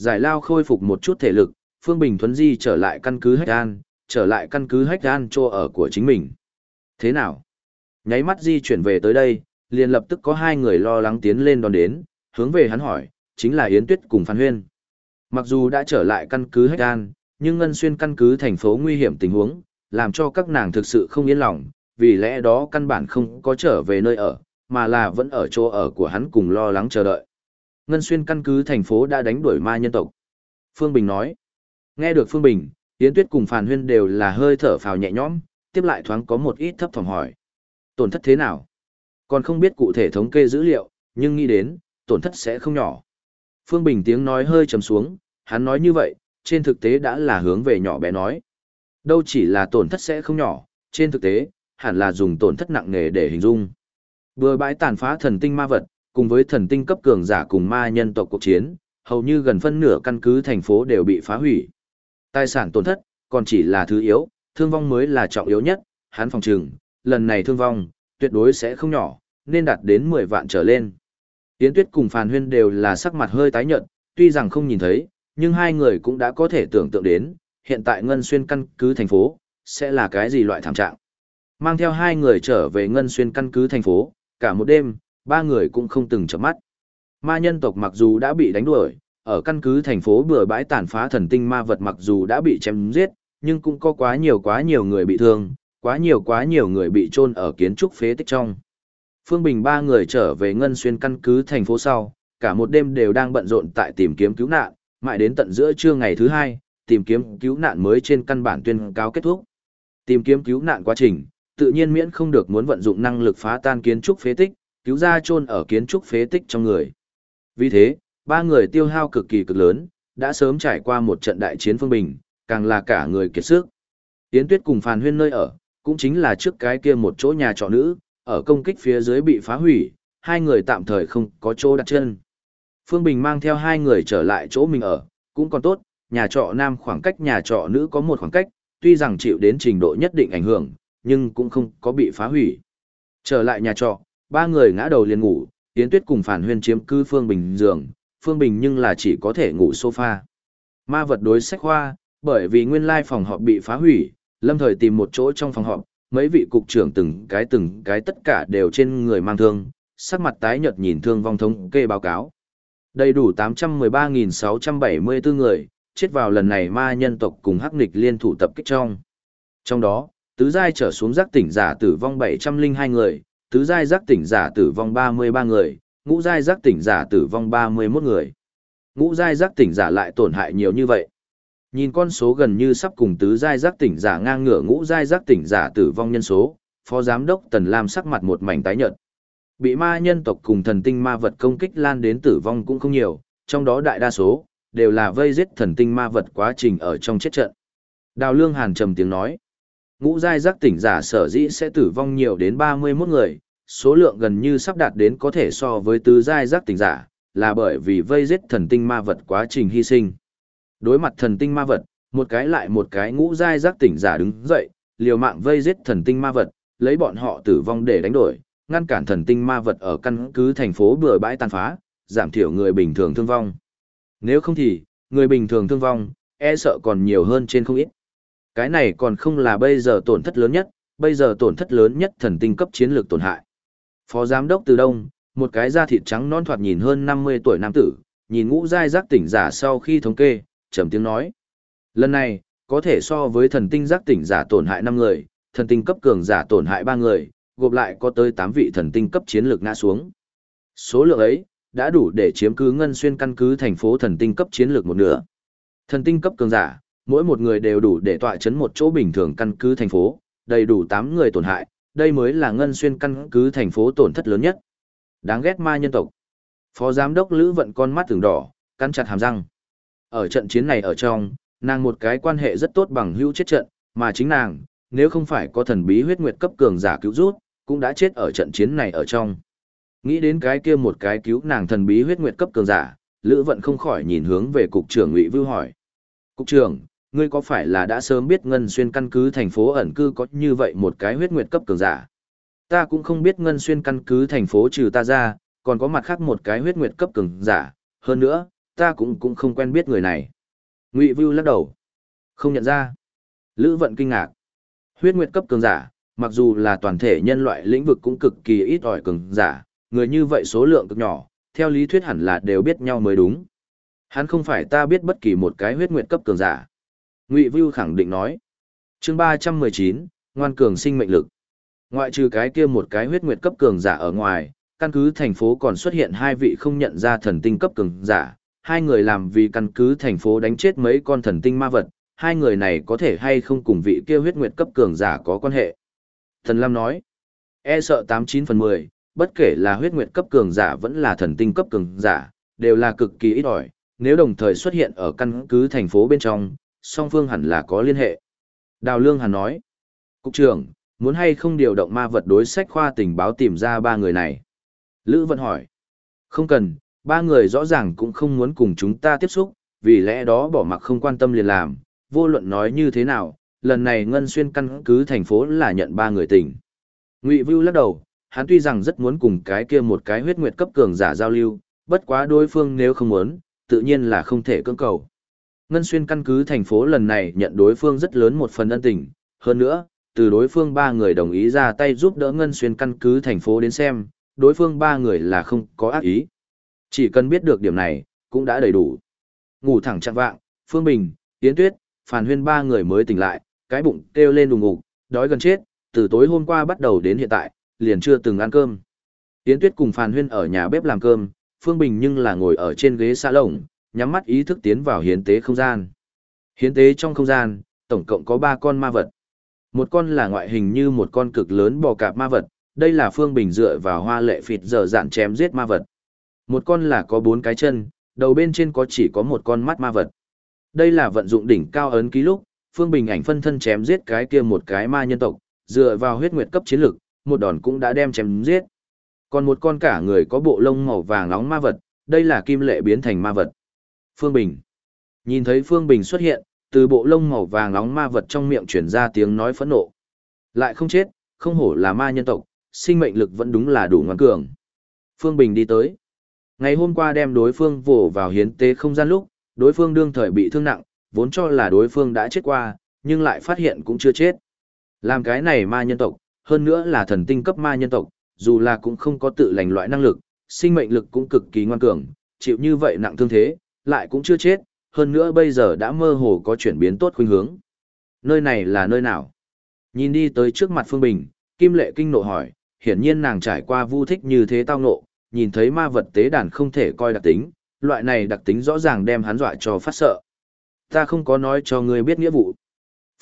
S1: Giải lao khôi phục một chút thể lực, Phương Bình Thuấn Di trở lại căn cứ Hách An, trở lại căn cứ Hách An cho ở của chính mình. Thế nào? Nháy mắt Di chuyển về tới đây, liền lập tức có hai người lo lắng tiến lên đón đến, hướng về hắn hỏi, chính là Yến Tuyết cùng Phan Huyên. Mặc dù đã trở lại căn cứ Hách An, nhưng Ngân Xuyên căn cứ thành phố nguy hiểm tình huống, làm cho các nàng thực sự không yên lòng, vì lẽ đó căn bản không có trở về nơi ở, mà là vẫn ở chỗ ở của hắn cùng lo lắng chờ đợi. Ngân Xuyên căn cứ thành phố đã đánh đuổi ma nhân tộc. Phương Bình nói. Nghe được Phương Bình, Yến Tuyết cùng Phàn Huyên đều là hơi thở phào nhẹ nhõm, tiếp lại thoáng có một ít thấp thỏm hỏi. Tổn thất thế nào? Còn không biết cụ thể thống kê dữ liệu, nhưng nghĩ đến, tổn thất sẽ không nhỏ. Phương Bình tiếng nói hơi trầm xuống, hắn nói như vậy, trên thực tế đã là hướng về nhỏ bé nói. Đâu chỉ là tổn thất sẽ không nhỏ, trên thực tế, hẳn là dùng tổn thất nặng nề để hình dung. vừa bãi tàn phá thần tinh ma vật, cùng với thần tinh cấp cường giả cùng ma nhân tộc cuộc chiến, hầu như gần phân nửa căn cứ thành phố đều bị phá hủy. Tài sản tổn thất, còn chỉ là thứ yếu, thương vong mới là trọng yếu nhất, hắn phòng trừng, lần này thương vong, tuyệt đối sẽ không nhỏ, nên đạt đến 10 vạn trở lên. Yến Tuyết cùng Phàn Huyên đều là sắc mặt hơi tái nhợt, tuy rằng không nhìn thấy, nhưng hai người cũng đã có thể tưởng tượng đến, hiện tại Ngân Xuyên căn cứ thành phố, sẽ là cái gì loại thảm trạng. Mang theo hai người trở về Ngân Xuyên căn cứ thành phố, cả một đêm, ba người cũng không từng chợp mắt. Ma nhân tộc mặc dù đã bị đánh đuổi, ở căn cứ thành phố bừa bãi tàn phá thần tinh ma vật mặc dù đã bị chém giết, nhưng cũng có quá nhiều quá nhiều người bị thương, quá nhiều quá nhiều người bị chôn ở kiến trúc phế tích trong. Phương Bình ba người trở về Ngân Xuyên căn cứ thành phố sau, cả một đêm đều đang bận rộn tại tìm kiếm cứu nạn, mãi đến tận giữa trưa ngày thứ hai, tìm kiếm cứu nạn mới trên căn bản tuyên cáo kết thúc. Tìm kiếm cứu nạn quá trình, tự nhiên miễn không được muốn vận dụng năng lực phá tan kiến trúc phế tích, cứu ra chôn ở kiến trúc phế tích trong người. Vì thế, ba người tiêu hao cực kỳ cực lớn, đã sớm trải qua một trận đại chiến phương bình, càng là cả người kiệt sức. Yến Tuyết cùng Phàn Huyên nơi ở, cũng chính là trước cái kia một chỗ nhà trọ nữ, ở công kích phía dưới bị phá hủy, hai người tạm thời không có chỗ đặt chân. Phương Bình mang theo hai người trở lại chỗ mình ở, cũng còn tốt, nhà trọ nam khoảng cách nhà trọ nữ có một khoảng cách, tuy rằng chịu đến trình độ nhất định ảnh hưởng, nhưng cũng không có bị phá hủy. Trở lại nhà trọ, ba người ngã đầu liền ngủ, Yến Tuyết cùng Phản Huyên chiếm cư Phương Bình giường, Phương Bình nhưng là chỉ có thể ngủ sofa. Ma vật đối sách khoa, bởi vì nguyên lai phòng họp bị phá hủy, lâm thời tìm một chỗ trong phòng họp, mấy vị cục trưởng từng cái từng cái tất cả đều trên người mang thương, sắc mặt tái nhợt nhìn thương vong thống kê báo cáo. Đầy đủ 813.674 người, chết vào lần này ma nhân tộc cùng hắc nịch liên thủ tập kích trong. Trong đó, tứ giai trở xuống giác tỉnh giả tử vong 702 người, tứ giai giác tỉnh giả tử vong 33 người, ngũ giai giác tỉnh giả tử vong 31 người. Ngũ giai giác tỉnh giả lại tổn hại nhiều như vậy. Nhìn con số gần như sắp cùng tứ giai giác tỉnh giả ngang ngửa ngũ giai giác tỉnh giả tử vong nhân số, phó giám đốc Tần Lam sắc mặt một mảnh tái nhợt. Bị ma nhân tộc cùng thần tinh ma vật công kích lan đến tử vong cũng không nhiều, trong đó đại đa số đều là vây giết thần tinh ma vật quá trình ở trong chết trận. Đào Lương Hàn trầm tiếng nói, ngũ giai giác tỉnh giả sở dĩ sẽ tử vong nhiều đến 31 người, số lượng gần như sắp đạt đến có thể so với tứ giai giác tỉnh giả, là bởi vì vây giết thần tinh ma vật quá trình hy sinh. Đối mặt thần tinh ma vật, một cái lại một cái ngũ giai giác tỉnh giả đứng dậy, liều mạng vây giết thần tinh ma vật, lấy bọn họ tử vong để đánh đổi, ngăn cản thần tinh ma vật ở căn cứ thành phố bừa bãi tàn phá, giảm thiểu người bình thường thương vong. Nếu không thì, người bình thường thương vong, e sợ còn nhiều hơn trên không ít. Cái này còn không là bây giờ tổn thất lớn nhất, bây giờ tổn thất lớn nhất thần tinh cấp chiến lược tổn hại. Phó giám đốc từ đông, một cái da thịt trắng non thoạt nhìn hơn 50 tuổi nam tử, nhìn ngũ giai giác tỉnh giả sau khi thống kê, trầm tiếng nói. Lần này, có thể so với thần tinh giác tỉnh giả tổn hại 5 người, thần tinh cấp cường giả tổn hại 3 người, gộp lại có tới 8 vị thần tinh cấp chiến lược ngã xuống. Số lượng ấy, đã đủ để chiếm cứ ngân xuyên căn cứ thành phố thần tinh cấp chiến lược một nửa. Thần tinh cấp cường giả, mỗi một người đều đủ để tọa chấn một chỗ bình thường căn cứ thành phố, đầy đủ 8 người tổn hại, đây mới là ngân xuyên căn cứ thành phố tổn thất lớn nhất. Đáng ghét ma nhân tộc. Phó giám đốc Lữ vận con mắt từng đỏ, cắn chặt hàm răng. Ở trận chiến này ở trong, nàng một cái quan hệ rất tốt bằng hữu chết trận, mà chính nàng, nếu không phải có thần bí huyết nguyệt cấp cường giả cứu rút, cũng đã chết ở trận chiến này ở trong. Nghĩ đến cái kia một cái cứu nàng thần bí huyết nguyệt cấp cường giả, Lữ Vận không khỏi nhìn hướng về cục trưởng Ngụy Vưu hỏi. Cục trưởng, ngươi có phải là đã sớm biết Ngân Xuyên căn cứ thành phố ẩn cư có như vậy một cái huyết nguyệt cấp cường giả? Ta cũng không biết Ngân Xuyên căn cứ thành phố trừ ta ra, còn có mặt khác một cái huyết nguyệt cấp cường giả, hơn nữa, ta cũng cũng không quen biết người này. Ngụy Vưu lắc đầu. Không nhận ra. Lữ Vận kinh ngạc. Huyết nguyệt cấp cường giả, mặc dù là toàn thể nhân loại lĩnh vực cũng cực kỳ ít ỏi cường giả, người như vậy số lượng cực nhỏ, theo lý thuyết hẳn là đều biết nhau mới đúng. Hắn không phải ta biết bất kỳ một cái huyết nguyệt cấp cường giả. Ngụy Vưu khẳng định nói. Chương 319, ngoan cường sinh mệnh lực. Ngoại trừ cái kia một cái huyết nguyệt cấp cường giả ở ngoài, căn cứ thành phố còn xuất hiện hai vị không nhận ra thần tinh cấp cường giả, hai người làm vì căn cứ thành phố đánh chết mấy con thần tinh ma vật, hai người này có thể hay không cùng vị kia huyết nguyệt cấp cường giả có quan hệ. Thần Lam nói, e sợ 89 phần 10, bất kể là huyết nguyệt cấp cường giả vẫn là thần tinh cấp cường giả, đều là cực kỳ ít ỏi, nếu đồng thời xuất hiện ở căn cứ thành phố bên trong, song phương hẳn là có liên hệ. Đào Lương Hàn nói, Cục trưởng, muốn hay không điều động ma vật đối sách khoa tình báo tìm ra ba người này? Lữ Vận hỏi, không cần, ba người rõ ràng cũng không muốn cùng chúng ta tiếp xúc, vì lẽ đó bỏ mặc không quan tâm liền làm, vô luận nói như thế nào, lần này Ngân Xuyên căn cứ thành phố là nhận ba người tỉnh. Ngụy Vưu lắc đầu, hắn tuy rằng rất muốn cùng cái kia một cái huyết nguyệt cấp cường giả giao lưu, bất quá đối phương nếu không muốn, tự nhiên là không thể cưỡng cầu. Ngân Xuyên căn cứ thành phố lần này nhận đối phương rất lớn một phần ân tình, hơn nữa, từ đối phương ba người đồng ý ra tay giúp đỡ Ngân Xuyên căn cứ thành phố đến xem, đối phương ba người là không có ác ý. Chỉ cần biết được điểm này, cũng đã đầy đủ. Ngủ thẳng chặn vạng, Phương Bình, Yến Tuyết, Phàn Huyên ba người mới tỉnh lại, cái bụng kêu lên đùng ngục, đói gần chết, từ tối hôm qua bắt đầu đến hiện tại, liền chưa từng ăn cơm. Yến Tuyết cùng Phàn Huyên ở nhà bếp làm cơm, Phương Bình nhưng là ngồi ở trên ghế xa lồng, nhắm mắt ý thức tiến vào hiến tế không gian. Hiến tế trong không gian, tổng cộng có 3 con ma vật. Một con là ngoại hình như một con cực lớn bò cạp ma vật, đây là Phương Bình dựa vào hoa lệ phịt giờ dạn chém giết ma vật. Một con là có 4 cái chân, đầu bên trên có chỉ có một con mắt ma vật. Đây là vận dụng đỉnh cao ấn ký lúc, Phương Bình ảnh phân thân chém giết cái kia một cái ma nhân tộc, dựa vào huyết nguyệt cấp chiến lực, một đòn cũng đã đem chém giết. Còn một con cả người có bộ lông màu vàng nóng ma vật, đây là kim lệ biến thành ma vật. Phương Bình. Nhìn thấy Phương Bình xuất hiện, từ bộ lông màu vàng nóng ma vật trong miệng chuyển ra tiếng nói phẫn nộ. Lại không chết, không hổ là ma nhân tộc, sinh mệnh lực vẫn đúng là đủ ngoan cường. Phương Bình đi tới. Ngày hôm qua đem đối phương vồ vào hiến tế không gian lúc, đối phương đương thời bị thương nặng, vốn cho là đối phương đã chết qua, nhưng lại phát hiện cũng chưa chết. Làm cái này ma nhân tộc, hơn nữa là thần tinh cấp ma nhân tộc, dù là cũng không có tự lành loại năng lực, sinh mệnh lực cũng cực kỳ ngoan cường, chịu như vậy nặng thương thế, lại cũng chưa chết, hơn nữa bây giờ đã mơ hồ có chuyển biến tốt khuynh hướng. Nơi này là nơi nào? Nhìn đi tới trước mặt Phương Bình, Kim Lệ kinh nộ hỏi, hiển nhiên nàng trải qua vu thích như thế tao nộ, nhìn thấy ma vật tế đàn không thể coi đặc tính, loại này đặc tính rõ ràng đem hắn dọa cho phát sợ. Ta không có nói cho ngươi biết nghĩa vụ.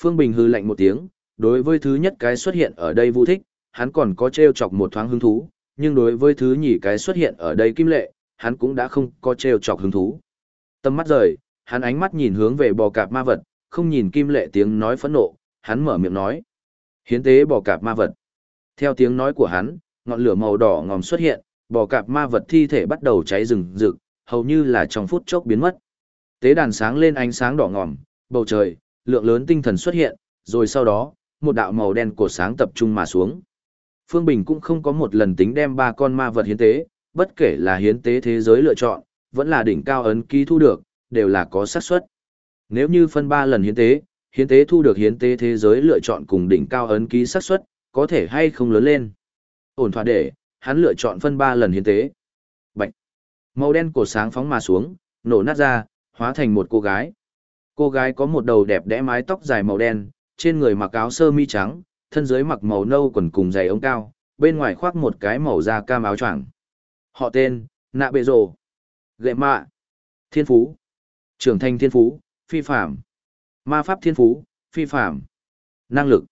S1: Phương Bình hư lạnh một tiếng, đối với thứ nhất cái xuất hiện ở đây vu thích, hắn còn có treo chọc một thoáng hứng thú, nhưng đối với thứ nhì cái xuất hiện ở đây kim lệ, hắn cũng đã không có treo chọc hứng thú. Tâm mắt rời, hắn ánh mắt nhìn hướng về bò cạp ma vật, không nhìn kim lệ tiếng nói phẫn nộ, hắn mở miệng nói. Hiến tế bò cạp ma vật. Theo tiếng nói của hắn, ngọn lửa màu đỏ ngòm xuất hiện, bò cạp ma vật thi thể bắt đầu cháy rừng rực, hầu như là trong phút chốc biến mất. Tế đàn sáng lên ánh sáng đỏ ngòm, bầu trời, lượng lớn tinh thần xuất hiện, rồi sau đó, một đạo màu đen của sáng tập trung mà xuống. Phương Bình cũng không có một lần tính đem ba con ma vật hiến tế, bất kể là hiến tế thế giới lựa chọn, vẫn là đỉnh cao ấn ký thu được, đều là có xác suất. Nếu như phân ba lần hiến tế, hiến tế thu được hiến tế thế giới lựa chọn cùng đỉnh cao ấn ký xác suất, có thể hay không lớn lên. Ổn thỏa để, hắn lựa chọn phân ba lần hiến tế. Bạch. Màu đen cổ sáng phóng mà xuống, nổ nát ra, hóa thành một cô gái. Cô gái có một đầu đẹp đẽ mái tóc dài màu đen, trên người mặc áo sơ mi trắng, thân dưới mặc màu nâu quần cùng giày ống cao, bên ngoài khoác một cái màu da cam áo choàng. Họ tên, Nạ Bệ Rồ. Gệ mạ. Thiên Phú. Trưởng thành Thiên Phú, phi phạm. Ma Pháp Thiên Phú, phi phạm. Năng lực.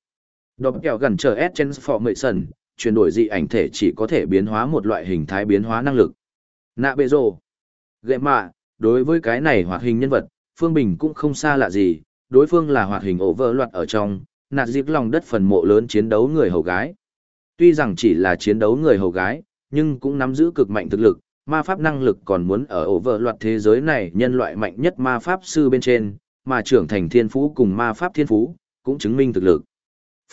S1: Đọc kẹo gần chờ S trên phỏ mệ sần, chuyển đổi dị ảnh thể chỉ có thể biến hóa một loại hình thái biến hóa năng lực. Nạ Bệ Rồ. Gệ mạ, đối với cái này hoạt hình nhân vật, Phương Bình cũng không xa lạ gì, đối phương là hoạt hình ổ vỡ loạt ở trong, nạt dịp lòng đất phần mộ lớn chiến đấu người hầu gái. Tuy rằng chỉ là chiến đấu người hầu gái, nhưng cũng nắm giữ cực mạnh thực lực, ma pháp năng lực còn muốn ở ổ vỡ loạt thế giới này nhân loại mạnh nhất ma pháp sư bên trên, mà trưởng thành thiên phú cùng ma pháp thiên phú, cũng chứng minh thực lực.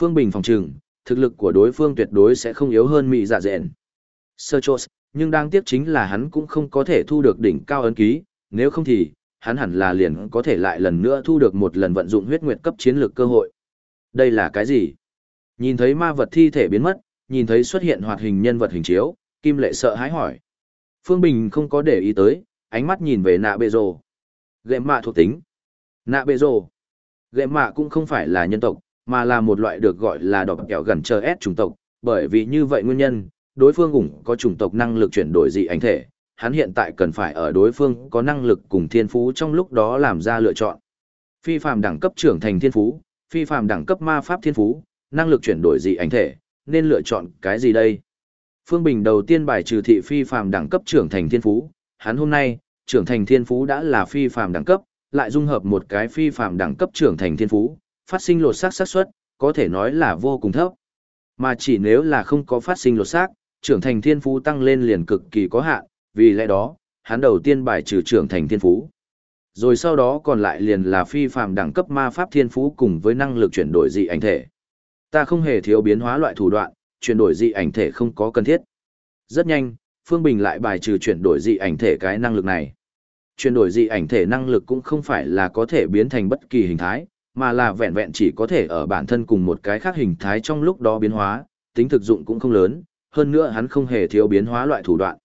S1: Phương Bình phòng trừng, thực lực của đối phương tuyệt đối sẽ không yếu hơn mị dạ dẹn. Sơ chốt, nhưng đáng tiếc chính là hắn cũng không có thể thu được đỉnh cao ấn ký, nếu không thì, hắn hẳn là liền có thể lại lần nữa thu được một lần vận dụng huyết nguyệt cấp chiến lược cơ hội. Đây là cái gì? Nhìn thấy ma vật thi thể biến mất, nhìn thấy xuất hiện hoạt hình nhân vật hình chiếu, Kim Lệ sợ hãi hỏi. Phương Bình không có để ý tới, ánh mắt nhìn về nạ bệ rồ. Gệ mạ thuộc tính. Nạ bệ rồ. Gệ mạ cũng không phải là nhân tộc, mà là một loại được gọi là đọc kẹo gần chờ S chủng tộc, bởi vì như vậy nguyên nhân, đối phương cũng có chủng tộc năng lực chuyển đổi dị ảnh thể, hắn hiện tại cần phải ở đối phương có năng lực cùng thiên phú trong lúc đó làm ra lựa chọn. Phi phàm đẳng cấp trưởng thành thiên phú, phi phàm đẳng cấp ma pháp thiên phú, năng lực chuyển đổi dị ảnh thể, nên lựa chọn cái gì đây? Phương Bình đầu tiên bài trừ thị phi phàm đẳng cấp trưởng thành thiên phú, hắn hôm nay, trưởng thành thiên phú đã là phi phàm đẳng cấp, lại dung hợp một cái phi phàm đẳng cấp trưởng thành thiên phú, phát sinh lột xác xác suất, có thể nói là vô cùng thấp. Mà chỉ nếu là không có phát sinh lột xác, trưởng thành thiên phú tăng lên liền cực kỳ có hạn, vì lẽ đó, hắn đầu tiên bài trừ trưởng thành thiên phú. Rồi sau đó còn lại liền là phi phàm đẳng cấp ma pháp thiên phú cùng với năng lực chuyển đổi dị ảnh thể. Ta không hề thiếu biến hóa loại thủ đoạn, chuyển đổi dị ảnh thể không có cần thiết. Rất nhanh, Phương Bình lại bài trừ chuyển đổi dị ảnh thể cái năng lực này. Chuyển đổi dị ảnh thể năng lực cũng không phải là có thể biến thành bất kỳ hình thái, mà là vẹn vẹn chỉ có thể ở bản thân cùng một cái khác hình thái trong lúc đó biến hóa, tính thực dụng cũng không lớn, hơn nữa hắn không hề thiếu biến hóa loại thủ đoạn.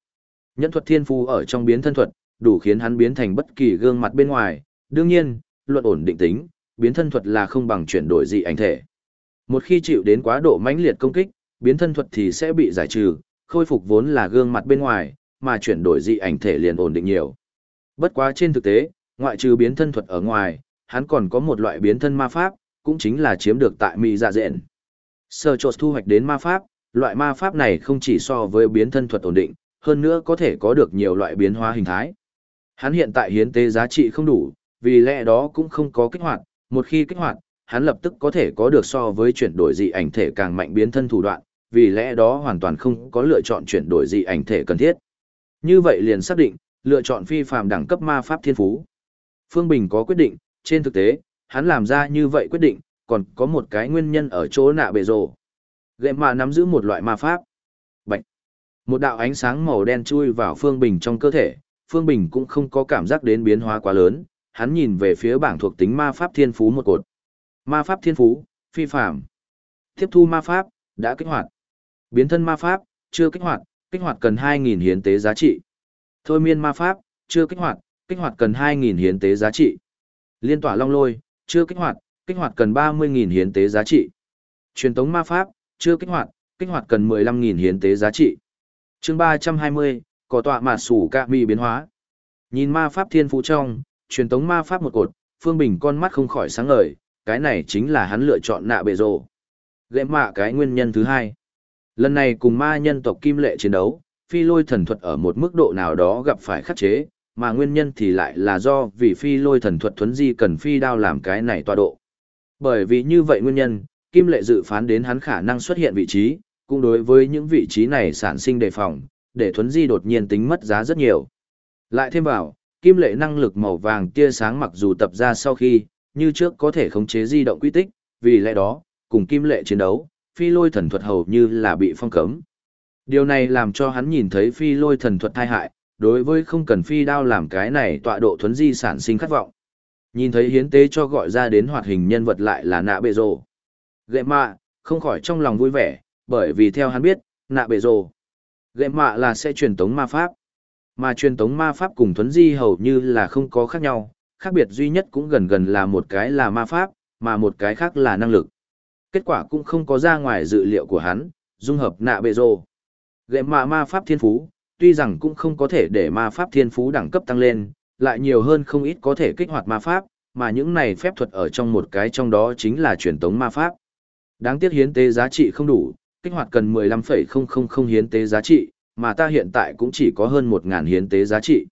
S1: Nhẫn thuật thiên phu ở trong biến thân thuật, đủ khiến hắn biến thành bất kỳ gương mặt bên ngoài, đương nhiên, luận ổn định tính, biến thân thuật là không bằng chuyển đổi dị ảnh thể. Một khi chịu đến quá độ mãnh liệt công kích, biến thân thuật thì sẽ bị giải trừ, khôi phục vốn là gương mặt bên ngoài, mà chuyển đổi dị ảnh thể liền ổn định nhiều. Bất quá trên thực tế, ngoại trừ biến thân thuật ở ngoài, hắn còn có một loại biến thân ma pháp, cũng chính là chiếm được tại Mỹ dạ dện. Sơ trột thu hoạch đến ma pháp, loại ma pháp này không chỉ so với biến thân thuật ổn định, hơn nữa có thể có được nhiều loại biến hóa hình thái. Hắn hiện tại hiến tế giá trị không đủ, vì lẽ đó cũng không có kích hoạt, một khi kích hoạt, hắn lập tức có thể có được so với chuyển đổi dị ảnh thể càng mạnh biến thân thủ đoạn, vì lẽ đó hoàn toàn không có lựa chọn chuyển đổi dị ảnh thể cần thiết. Như vậy liền xác định, lựa chọn phi phàm đẳng cấp ma pháp thiên phú. Phương Bình có quyết định, trên thực tế, hắn làm ra như vậy quyết định, còn có một cái nguyên nhân ở chỗ nạ bệ rồ. Gệm mà nắm giữ một loại ma pháp. Bạch. Một đạo ánh sáng màu đen chui vào Phương Bình trong cơ thể, Phương Bình cũng không có cảm giác đến biến hóa quá lớn, hắn nhìn về phía bảng thuộc tính ma pháp thiên phú một cột. Ma pháp thiên phú, phi phàm Tiếp thu ma pháp, đã kích hoạt. Biến thân ma pháp, chưa kích hoạt, kích hoạt cần 2.000 hiến tế giá trị. Thôi miên ma pháp, chưa kích hoạt, kích hoạt cần 2.000 hiến tế giá trị. Liên tỏa long lôi, chưa kích hoạt, kích hoạt cần 30.000 hiến tế giá trị. Truyền tống ma pháp, chưa kích hoạt, kích hoạt cần 15.000 hiến tế giá trị. chương 320, có tọa mà sủ cạ mì biến hóa. Nhìn ma pháp thiên phú trong, truyền tống ma pháp một cột, Phương Bình con mắt không khỏi sáng ngời, cái này chính là hắn lựa chọn nạ bệ rồ. Ghệ mạ cái nguyên nhân thứ hai. Lần này cùng ma nhân tộc Kim Lệ chiến đấu, phi lôi thần thuật ở một mức độ nào đó gặp phải khắc chế, mà nguyên nhân thì lại là do vì phi lôi thần thuật thuấn di cần phi đao làm cái này tọa độ. Bởi vì như vậy nguyên nhân, Kim Lệ dự phán đến hắn khả năng xuất hiện vị trí, cũng đối với những vị trí này sản sinh đề phòng, để thuấn di đột nhiên tính mất giá rất nhiều. Lại thêm vào, kim lệ năng lực màu vàng tia sáng mặc dù tập ra sau khi, như trước có thể khống chế di động quy tích, vì lẽ đó, cùng kim lệ chiến đấu, phi lôi thần thuật hầu như là bị phong cấm. Điều này làm cho hắn nhìn thấy phi lôi thần thuật thai hại, đối với không cần phi đao làm cái này tọa độ thuấn di sản sinh khát vọng. Nhìn thấy hiến tế cho gọi ra đến hoạt hình nhân vật lại là nạ bệ rồ. Gệ mạ, không khỏi trong lòng vui vẻ, bởi vì theo hắn biết, nạ bệ rồ. Gệ mạ là sẽ truyền tống ma pháp. Mà truyền tống ma pháp cùng thuấn di hầu như là không có khác nhau, khác biệt duy nhất cũng gần gần là một cái là ma pháp, mà một cái khác là năng lực. Kết quả cũng không có ra ngoài dự liệu của hắn, dung hợp nạ bệ rồ. Gệ mạ ma pháp thiên phú, tuy rằng cũng không có thể để ma pháp thiên phú đẳng cấp tăng lên, lại nhiều hơn không ít có thể kích hoạt ma pháp, mà những này phép thuật ở trong một cái trong đó chính là truyền tống ma pháp. Đáng tiếc hiến tế giá trị không đủ, kích hoạt cần 15,000 hiến tế giá trị, mà ta hiện tại cũng chỉ có hơn 1.000 hiến tế giá trị.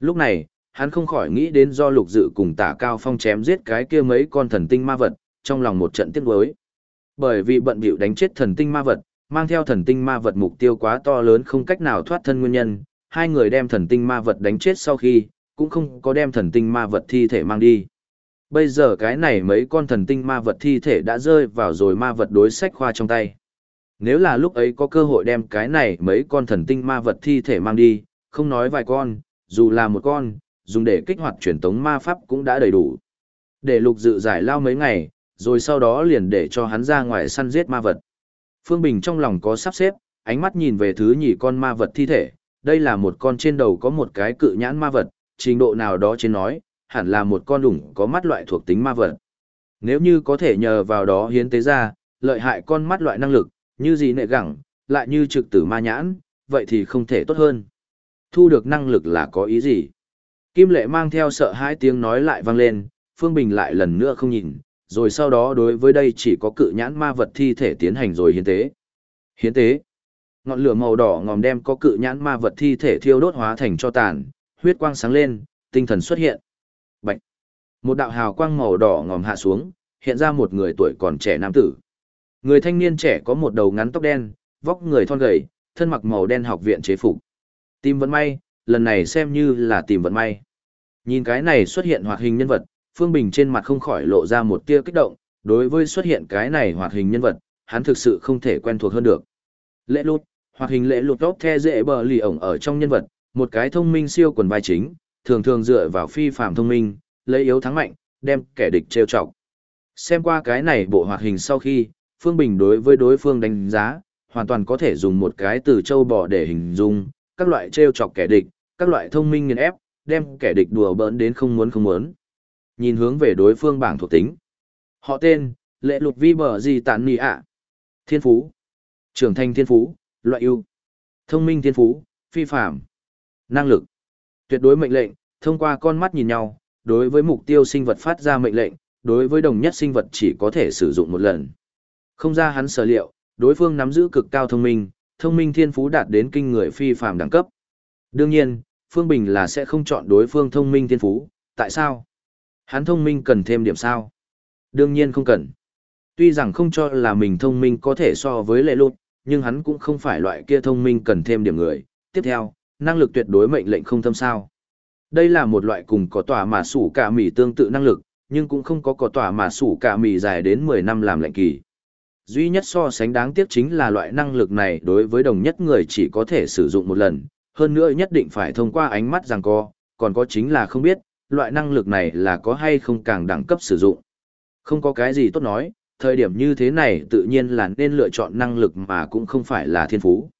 S1: Lúc này, hắn không khỏi nghĩ đến do lục dự cùng tả cao phong chém giết cái kia mấy con thần tinh ma vật, trong lòng một trận tiếc nuối. Bởi vì bận bịu đánh chết thần tinh ma vật, mang theo thần tinh ma vật mục tiêu quá to lớn không cách nào thoát thân nguyên nhân, hai người đem thần tinh ma vật đánh chết sau khi, cũng không có đem thần tinh ma vật thi thể mang đi. Bây giờ cái này mấy con thần tinh ma vật thi thể đã rơi vào rồi ma vật đối sách khoa trong tay. Nếu là lúc ấy có cơ hội đem cái này mấy con thần tinh ma vật thi thể mang đi, không nói vài con, dù là một con, dùng để kích hoạt truyền tống ma pháp cũng đã đầy đủ. Để lục dự giải lao mấy ngày, rồi sau đó liền để cho hắn ra ngoài săn giết ma vật. Phương Bình trong lòng có sắp xếp, ánh mắt nhìn về thứ nhì con ma vật thi thể, đây là một con trên đầu có một cái cự nhãn ma vật, trình độ nào đó trên nói, hẳn là một con đủng có mắt loại thuộc tính ma vật. Nếu như có thể nhờ vào đó hiến tế ra, lợi hại con mắt loại năng lực, như gì nệ gẳng, lại như trực tử ma nhãn, vậy thì không thể tốt hơn. Thu được năng lực là có ý gì? Kim lệ mang theo sợ hãi tiếng nói lại vang lên, Phương Bình lại lần nữa không nhìn, rồi sau đó đối với đây chỉ có cự nhãn ma vật thi thể tiến hành rồi hiến tế. Hiến tế. Ngọn lửa màu đỏ ngòm đem có cự nhãn ma vật thi thể thiêu đốt hóa thành cho tàn, huyết quang sáng lên, tinh thần xuất hiện. Bạch. Một đạo hào quang màu đỏ ngòm hạ xuống, hiện ra một người tuổi còn trẻ nam tử. Người thanh niên trẻ có một đầu ngắn tóc đen, vóc người thon gầy, thân mặc màu đen học viện chế phục. Tìm vận may, lần này xem như là tìm vận may. Nhìn cái này xuất hiện hoạt hình nhân vật, Phương Bình trên mặt không khỏi lộ ra một tia kích động, đối với xuất hiện cái này hoạt hình nhân vật, hắn thực sự không thể quen thuộc hơn được. Lễ lụt, hoạt hình lễ lụt tóc the dễ bờ lì ổng ở trong nhân vật, một cái thông minh siêu quần vai chính, thường thường dựa vào phi phạm thông minh, lấy yếu thắng mạnh, đem kẻ địch trêu chọc. Xem qua cái này bộ hoạt hình sau khi, Phương Bình đối với đối phương đánh giá, hoàn toàn có thể dùng một cái từ châu bò để hình dung, các loại trêu chọc kẻ địch, các loại thông minh nghiền ép, đem kẻ địch đùa bỡn đến không muốn không muốn. Nhìn hướng về đối phương bảng thuộc tính. Họ tên, lệ lục vi bờ gì tàn nì ạ. Thiên phú. Trưởng thành thiên phú, loại ưu. Thông minh thiên phú, phi phạm. Năng lực. Tuyệt đối mệnh lệnh, thông qua con mắt nhìn nhau, đối với mục tiêu sinh vật phát ra mệnh lệnh, đối với đồng nhất sinh vật chỉ có thể sử dụng một lần. Không ra hắn sở liệu, đối phương nắm giữ cực cao thông minh, thông minh thiên phú đạt đến kinh người phi phàm đẳng cấp. Đương nhiên, Phương Bình là sẽ không chọn đối phương thông minh thiên phú, tại sao? Hắn thông minh cần thêm điểm sao? Đương nhiên không cần. Tuy rằng không cho là mình thông minh có thể so với lệ lụt, nhưng hắn cũng không phải loại kia thông minh cần thêm điểm người. Tiếp theo, năng lực tuyệt đối mệnh lệnh không thâm sao. Đây là một loại cùng có tòa mà sủ cả mì tương tự năng lực, nhưng cũng không có có tòa mà sủ cả mì dài đến 10 năm làm lệnh kỳ. Duy nhất so sánh đáng tiếc chính là loại năng lực này đối với đồng nhất người chỉ có thể sử dụng một lần, hơn nữa nhất định phải thông qua ánh mắt rằng co, còn có chính là không biết, loại năng lực này là có hay không càng đẳng cấp sử dụng. Không có cái gì tốt nói, thời điểm như thế này tự nhiên là nên lựa chọn năng lực mà cũng không phải là thiên phú.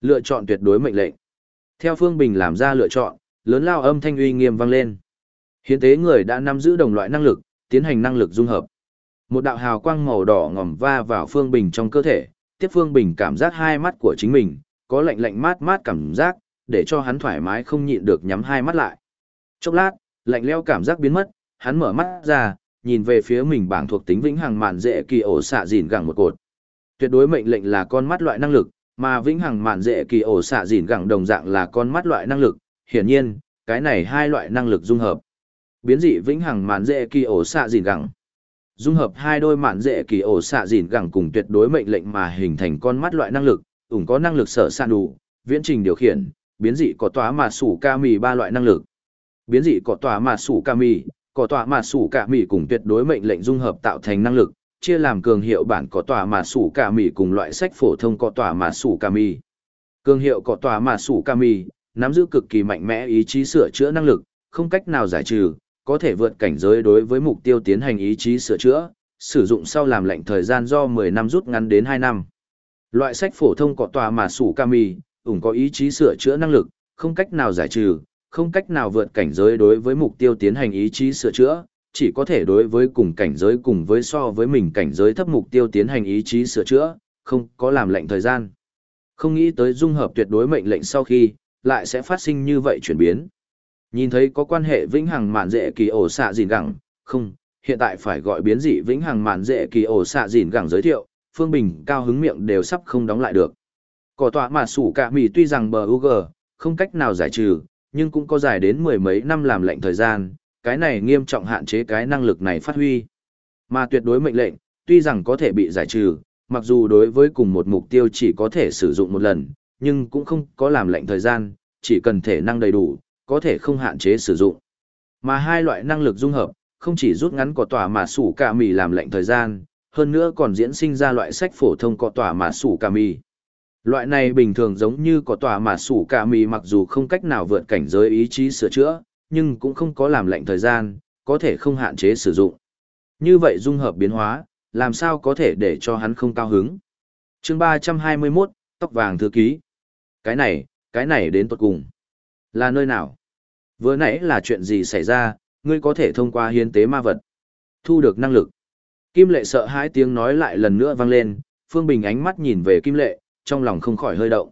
S1: Lựa chọn tuyệt đối mệnh lệnh. Theo Phương Bình làm ra lựa chọn, lớn lao âm thanh uy nghiêm vang lên. Hiến tế người đã nắm giữ đồng loại năng lực, tiến hành năng lực dung hợp. Một đạo hào quang màu đỏ ngòm va vào Phương Bình trong cơ thể, tiếp Phương Bình cảm giác hai mắt của chính mình, có lạnh lạnh mát mát cảm giác, để cho hắn thoải mái không nhịn được nhắm hai mắt lại. Chốc lát, lạnh leo cảm giác biến mất, hắn mở mắt ra, nhìn về phía mình bảng thuộc tính vĩnh hằng mạn dễ kỳ ổ xạ dìn gẳng một cột. Tuyệt đối mệnh lệnh là con mắt loại năng lực, mà vĩnh hằng mạn dễ kỳ ổ xạ dìn gẳng đồng dạng là con mắt loại năng lực, hiển nhiên, cái này hai loại năng lực dung hợp. Biến dị vĩnh hằng mạn dễ kỳ ổ xạ dìn gẳng. Dung hợp hai đôi mạn dễ kỳ ổ xạ dìn gẳng cùng tuyệt đối mệnh lệnh mà hình thành con mắt loại năng lực, ủng có năng lực sở sạn đủ, viễn trình điều khiển, biến dị có tóa mà sủ ca mì ba loại năng lực. Biến dị có tòa mà sủ cả mì, có tòa mà sủ cả mì cùng tuyệt đối mệnh lệnh dung hợp tạo thành năng lực, chia làm cường hiệu bản có tòa mà sủ cả mì cùng loại sách phổ thông có tòa mà sủ cả mì. Cường hiệu có tòa mà sủ cả mì, nắm giữ cực kỳ mạnh mẽ ý chí sửa chữa năng lực, không cách nào giải trừ, có thể vượt cảnh giới đối với mục tiêu tiến hành ý chí sửa chữa, sử dụng sau làm lệnh thời gian do 10 năm rút ngắn đến 2 năm. Loại sách phổ thông có tòa mà sủ kami, ủng có ý chí sửa chữa năng lực, không cách nào giải trừ, không cách nào vượt cảnh giới đối với mục tiêu tiến hành ý chí sửa chữa, chỉ có thể đối với cùng cảnh giới cùng với so với mình cảnh giới thấp mục tiêu tiến hành ý chí sửa chữa, không có làm lệnh thời gian. Không nghĩ tới dung hợp tuyệt đối mệnh lệnh sau khi, lại sẽ phát sinh như vậy chuyển biến. Nhìn thấy có quan hệ vĩnh hằng mạn dễ kỳ ổ xạ gìn gẳng, không, hiện tại phải gọi biến dị vĩnh hằng mạn dễ kỳ ổ xạ gìn gẳng giới thiệu, Phương Bình cao hứng miệng đều sắp không đóng lại được. Cỏ tọa mà sủ cả mì tuy rằng bờ UG, không cách nào giải trừ, nhưng cũng có dài đến mười mấy năm làm lệnh thời gian, cái này nghiêm trọng hạn chế cái năng lực này phát huy. Mà tuyệt đối mệnh lệnh, tuy rằng có thể bị giải trừ, mặc dù đối với cùng một mục tiêu chỉ có thể sử dụng một lần, nhưng cũng không có làm lệnh thời gian, chỉ cần thể năng đầy đủ, có thể không hạn chế sử dụng. Mà hai loại năng lực dung hợp, không chỉ rút ngắn có tòa mà sủ cả mì làm lệnh thời gian, hơn nữa còn diễn sinh ra loại sách phổ thông có tòa mà sủ cả mì. Loại này bình thường giống như có tòa mà sủ cả mì mặc dù không cách nào vượt cảnh giới ý chí sửa chữa, nhưng cũng không có làm lệnh thời gian, có thể không hạn chế sử dụng. Như vậy dung hợp biến hóa, làm sao có thể để cho hắn không cao hứng. chương 321, tóc vàng thư ký. Cái này, cái này đến tuột cùng. Là nơi nào? Vừa nãy là chuyện gì xảy ra, ngươi có thể thông qua hiến tế ma vật. Thu được năng lực. Kim lệ sợ hãi tiếng nói lại lần nữa vang lên, Phương Bình ánh mắt nhìn về Kim lệ, trong lòng không khỏi hơi động.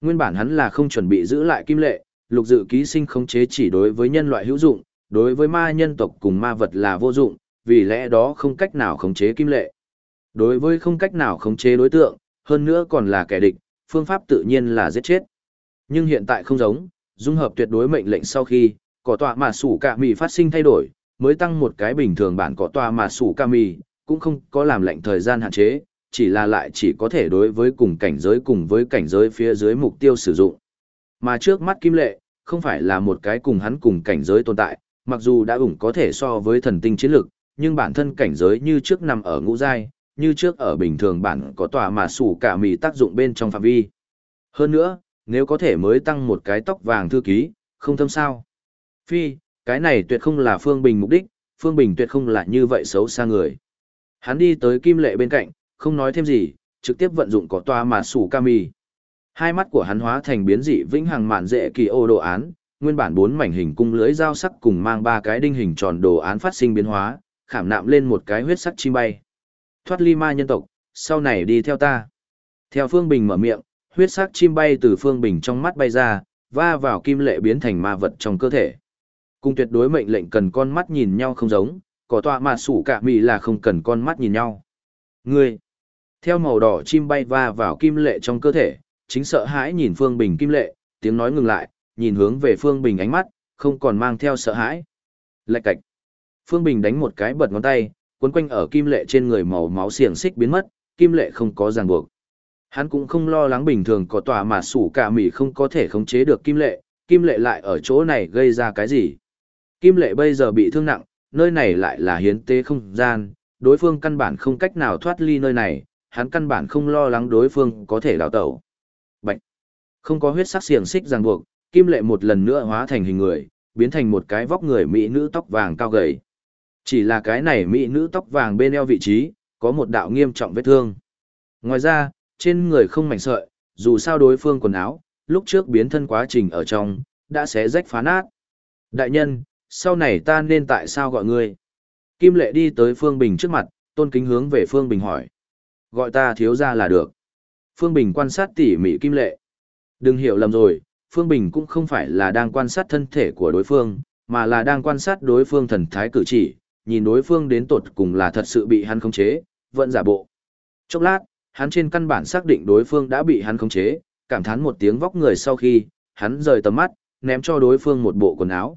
S1: Nguyên bản hắn là không chuẩn bị giữ lại Kim lệ, lục dự ký sinh khống chế chỉ đối với nhân loại hữu dụng, đối với ma nhân tộc cùng ma vật là vô dụng, vì lẽ đó không cách nào khống chế Kim lệ. Đối với không cách nào khống chế đối tượng, hơn nữa còn là kẻ địch, phương pháp tự nhiên là giết chết. Nhưng hiện tại không giống, dung hợp tuyệt đối mệnh lệnh sau khi, cỏ tọa mà sủ cả mì phát sinh thay đổi, mới tăng một cái bình thường bản cỏ tọa mà sủ cả mì, cũng không có làm lệnh thời gian hạn chế, chỉ là lại chỉ có thể đối với cùng cảnh giới cùng với cảnh giới phía dưới mục tiêu sử dụng. Mà trước mắt Kim Lệ, không phải là một cái cùng hắn cùng cảnh giới tồn tại, mặc dù đã ủng có thể so với thần tinh chiến lực, nhưng bản thân cảnh giới như trước nằm ở ngũ giai, như trước ở bình thường bản có tòa mà sủ cả mì tác dụng bên trong phạm vi. Hơn nữa, nếu có thể mới tăng một cái tóc vàng thư ký, không thâm sao. Phi, cái này tuyệt không là Phương Bình mục đích, Phương Bình tuyệt không là như vậy xấu xa người. Hắn đi tới Kim Lệ bên cạnh, không nói thêm gì, trực tiếp vận dụng có toa mà sủ kami. Hai mắt của hắn hóa thành biến dị vĩnh hằng mạn dễ kỳ ô đồ án, nguyên bản bốn mảnh hình cung lưới dao sắc cùng mang ba cái đinh hình tròn đồ án phát sinh biến hóa, khảm nạm lên một cái huyết sắc chim bay. Thoát ly ma nhân tộc, sau này đi theo ta. Theo Phương Bình mở miệng, huyết sắc chim bay từ Phương Bình trong mắt bay ra, va vào kim lệ biến thành ma vật trong cơ thể. Cung tuyệt đối mệnh lệnh cần con mắt nhìn nhau không giống, có tọa mà sủ cả mì là không cần con mắt nhìn nhau. Ngươi, theo màu đỏ chim bay va vào kim lệ trong cơ thể, chính sợ hãi nhìn Phương Bình kim lệ, tiếng nói ngừng lại, nhìn hướng về Phương Bình ánh mắt, không còn mang theo sợ hãi. Lạch cạch. Phương Bình đánh một cái bật ngón tay, cuốn quanh ở kim lệ trên người màu máu xiềng xích biến mất, kim lệ không có ràng buộc. Hắn cũng không lo lắng bình thường có tòa mà sủ cả mỉ không có thể khống chế được kim lệ, kim lệ lại ở chỗ này gây ra cái gì. Kim lệ bây giờ bị thương nặng, nơi này lại là hiến tế không gian, đối phương căn bản không cách nào thoát ly nơi này, hắn căn bản không lo lắng đối phương có thể đào tẩu. Bạch! Không có huyết sắc xiềng xích ràng buộc, kim lệ một lần nữa hóa thành hình người, biến thành một cái vóc người mỹ nữ tóc vàng cao gầy. Chỉ là cái này mỹ nữ tóc vàng bên eo vị trí, có một đạo nghiêm trọng vết thương. Ngoài ra, trên người không mảnh sợi, dù sao đối phương quần áo, lúc trước biến thân quá trình ở trong, đã xé rách phá nát. Đại nhân, sau này ta nên tại sao gọi ngươi? Kim lệ đi tới Phương Bình trước mặt, tôn kính hướng về Phương Bình hỏi. Gọi ta thiếu ra là được. Phương Bình quan sát tỉ mỉ Kim lệ. Đừng hiểu lầm rồi, Phương Bình cũng không phải là đang quan sát thân thể của đối phương, mà là đang quan sát đối phương thần thái cử chỉ, nhìn đối phương đến tột cùng là thật sự bị hắn khống chế, vẫn giả bộ. Chốc lát, hắn trên căn bản xác định đối phương đã bị hắn khống chế, cảm thán một tiếng vóc người sau khi, hắn rời tầm mắt, ném cho đối phương một bộ quần áo.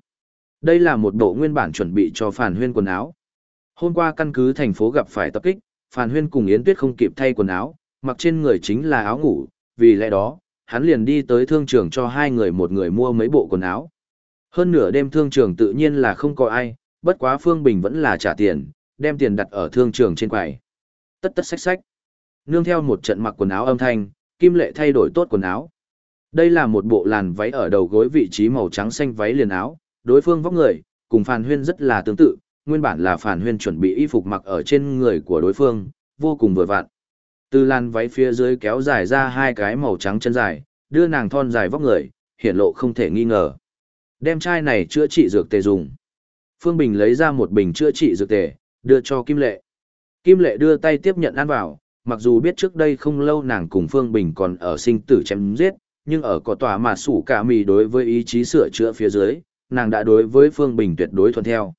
S1: Đây là một bộ nguyên bản chuẩn bị cho Phản Huyên quần áo. Hôm qua căn cứ thành phố gặp phải tập kích, Phan Huyên cùng Yến Tuyết không kịp thay quần áo, mặc trên người chính là áo ngủ, vì lẽ đó, hắn liền đi tới thương trường cho hai người một người mua mấy bộ quần áo. Hơn nửa đêm thương trường tự nhiên là không có ai, bất quá Phương Bình vẫn là trả tiền, đem tiền đặt ở thương trường trên quầy. Tất tất sách sách. Nương theo một trận mặc quần áo âm thanh, Kim Lệ thay đổi tốt quần áo. Đây là một bộ làn váy ở đầu gối vị trí màu trắng xanh váy liền áo, đối phương vóc người, cùng Phan Huyên rất là tương tự, nguyên bản là Phàn Huyên chuẩn bị y phục mặc ở trên người của đối phương, vô cùng vừa vặn. Từ làn váy phía dưới kéo dài ra hai cái màu trắng chân dài, đưa nàng thon dài vóc người, hiện lộ không thể nghi ngờ. Đem chai này chữa trị dược tề dùng. Phương Bình lấy ra một bình chữa trị dược tề, đưa cho Kim Lệ. Kim Lệ đưa tay tiếp nhận ăn vào, mặc dù biết trước đây không lâu nàng cùng Phương Bình còn ở sinh tử chém giết, nhưng ở có tòa mà sủ cả mì đối với ý chí sửa chữa phía dưới, nàng đã đối với Phương Bình tuyệt đối thuận theo.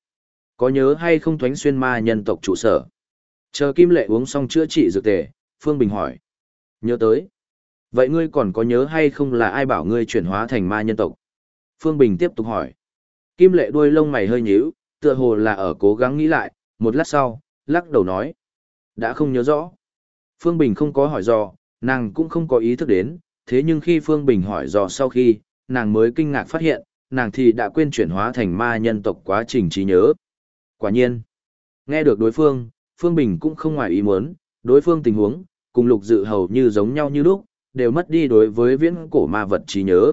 S1: Có nhớ hay không thoánh xuyên ma nhân tộc trụ sở? Chờ Kim Lệ uống xong chữa trị dược tề, Phương Bình hỏi. Nhớ tới. Vậy ngươi còn có nhớ hay không là ai bảo ngươi chuyển hóa thành ma nhân tộc? Phương Bình tiếp tục hỏi. Kim Lệ đuôi lông mày hơi nhíu, tựa hồ là ở cố gắng nghĩ lại, một lát sau, lắc đầu nói. Đã không nhớ rõ. Phương Bình không có hỏi do, nàng cũng không có ý thức đến, thế nhưng khi Phương Bình hỏi do sau khi, nàng mới kinh ngạc phát hiện, nàng thì đã quên chuyển hóa thành ma nhân tộc quá trình trí nhớ. Quả nhiên, nghe được đối phương, Phương Bình cũng không ngoài ý muốn, đối phương tình huống, cùng lục dự hầu như giống nhau như lúc, đều mất đi đối với viễn cổ ma vật trí nhớ.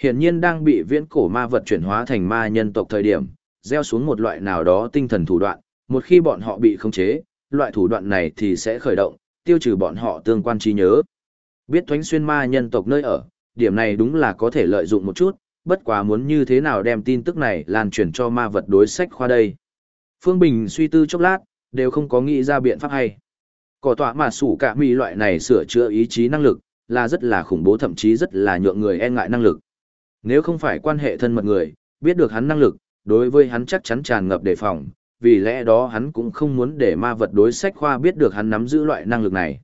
S1: Hiển nhiên đang bị viễn cổ ma vật chuyển hóa thành ma nhân tộc thời điểm, gieo xuống một loại nào đó tinh thần thủ đoạn, một khi bọn họ bị khống chế, loại thủ đoạn này thì sẽ khởi động, tiêu trừ bọn họ tương quan trí nhớ. Biết thoánh xuyên ma nhân tộc nơi ở, điểm này đúng là có thể lợi dụng một chút, bất quá muốn như thế nào đem tin tức này lan truyền cho ma vật đối sách khoa đây. Phương Bình suy tư chốc lát, đều không có nghĩ ra biện pháp hay. Cỏ tọa mà sủ cả mì loại này sửa chữa ý chí năng lực, là rất là khủng bố thậm chí rất là nhượng người e ngại năng lực. Nếu không phải quan hệ thân mật người, biết được hắn năng lực, đối với hắn chắc chắn tràn ngập đề phòng, vì lẽ đó hắn cũng không muốn để ma vật đối sách khoa biết được hắn nắm giữ loại năng lực này.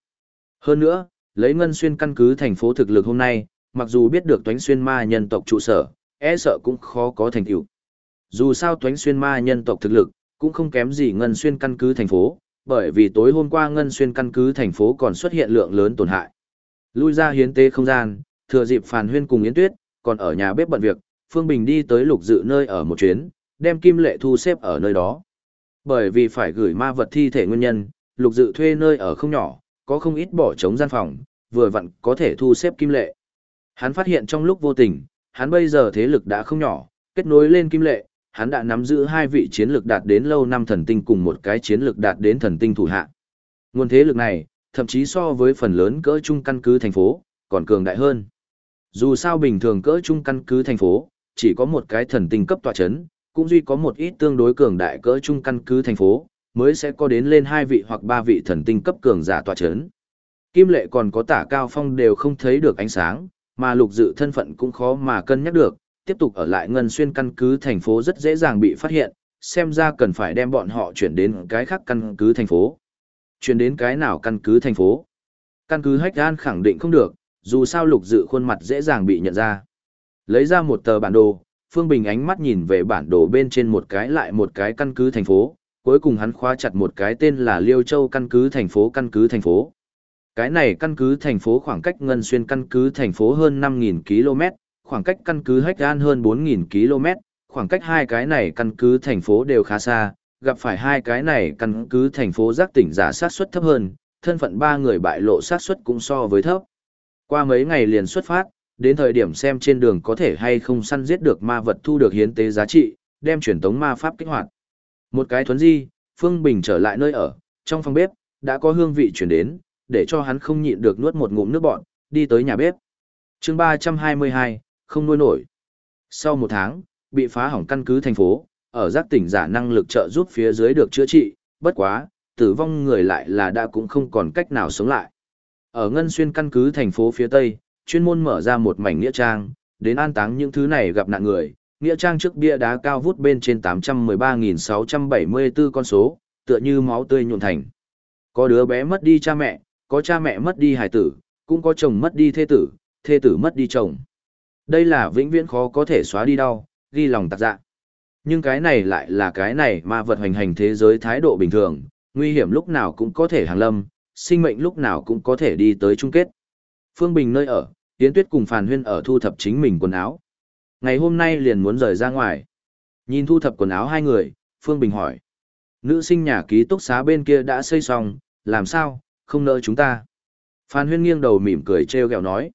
S1: Hơn nữa, lấy ngân xuyên căn cứ thành phố thực lực hôm nay, mặc dù biết được toánh xuyên ma nhân tộc trụ sở, e sợ cũng khó có thành tựu. Dù sao toánh xuyên ma nhân tộc thực lực, cũng không kém gì ngân xuyên căn cứ thành phố, bởi vì tối hôm qua ngân xuyên căn cứ thành phố còn xuất hiện lượng lớn tổn hại. Lui ra hiến tế không gian, thừa dịp Phàn Huyên cùng Yến Tuyết, còn ở nhà bếp bận việc, Phương Bình đi tới lục dự nơi ở một chuyến, đem kim lệ thu xếp ở nơi đó. Bởi vì phải gửi ma vật thi thể nguyên nhân, lục dự thuê nơi ở không nhỏ, có không ít bỏ trống gian phòng, vừa vặn có thể thu xếp kim lệ. Hắn phát hiện trong lúc vô tình, hắn bây giờ thế lực đã không nhỏ, kết nối lên kim lệ, hắn đã nắm giữ hai vị chiến lược đạt đến lâu năm thần tinh cùng một cái chiến lược đạt đến thần tinh thủ hạ. Nguồn thế lực này, thậm chí so với phần lớn cỡ trung căn cứ thành phố, còn cường đại hơn. Dù sao bình thường cỡ trung căn cứ thành phố, chỉ có một cái thần tinh cấp tọa chấn, cũng duy có một ít tương đối cường đại cỡ trung căn cứ thành phố, mới sẽ có đến lên hai vị hoặc ba vị thần tinh cấp cường giả tọa chấn. Kim lệ còn có tả cao phong đều không thấy được ánh sáng, mà lục dự thân phận cũng khó mà cân nhắc được, tiếp tục ở lại ngân xuyên căn cứ thành phố rất dễ dàng bị phát hiện, xem ra cần phải đem bọn họ chuyển đến cái khác căn cứ thành phố. Chuyển đến cái nào căn cứ thành phố? Căn cứ Hách An khẳng định không được, dù sao lục dự khuôn mặt dễ dàng bị nhận ra. Lấy ra một tờ bản đồ, Phương Bình ánh mắt nhìn về bản đồ bên trên một cái lại một cái căn cứ thành phố, cuối cùng hắn khóa chặt một cái tên là Liêu Châu căn cứ thành phố căn cứ thành phố. Cái này căn cứ thành phố khoảng cách Ngân Xuyên căn cứ thành phố hơn 5.000 km, khoảng cách căn cứ Hách An hơn 4.000 km, khoảng cách hai cái này căn cứ thành phố đều khá xa, gặp phải hai cái này căn cứ thành phố giác tỉnh giả sát suất thấp hơn, thân phận ba người bại lộ sát suất cũng so với thấp. Qua mấy ngày liền xuất phát, đến thời điểm xem trên đường có thể hay không săn giết được ma vật thu được hiến tế giá trị, đem truyền tống ma pháp kích hoạt. Một cái thuấn di, Phương Bình trở lại nơi ở, trong phòng bếp, đã có hương vị chuyển đến, để cho hắn không nhịn được nuốt một ngụm nước bọn, đi tới nhà bếp. chương 322, không nuôi nổi. Sau một tháng, bị phá hỏng căn cứ thành phố, ở giác tỉnh giả năng lực trợ giúp phía dưới được chữa trị, bất quá, tử vong người lại là đã cũng không còn cách nào sống lại. Ở Ngân Xuyên căn cứ thành phố phía Tây, chuyên môn mở ra một mảnh nghĩa trang, đến an táng những thứ này gặp nạn người. Nghĩa trang trước bia đá cao vút bên trên 813.674 con số, tựa như máu tươi nhuộn thành. Có đứa bé mất đi cha mẹ, có cha mẹ mất đi hải tử, cũng có chồng mất đi thê tử, thê tử mất đi chồng. Đây là vĩnh viễn khó có thể xóa đi đau, ghi lòng tạc dạ. Nhưng cái này lại là cái này ma vật hoành hành thế giới thái độ bình thường, nguy hiểm lúc nào cũng có thể hàng lâm, sinh mệnh lúc nào cũng có thể đi tới chung kết. Phương Bình nơi ở, Yến Tuyết cùng Phàn Huyên ở thu thập chính mình quần áo. Ngày hôm nay liền muốn rời ra ngoài. Nhìn thu thập quần áo hai người, Phương Bình hỏi. Nữ sinh nhà ký túc xá bên kia đã xây xong, làm sao, không nỡ chúng ta. Phan Huyên nghiêng đầu mỉm cười treo gẹo nói.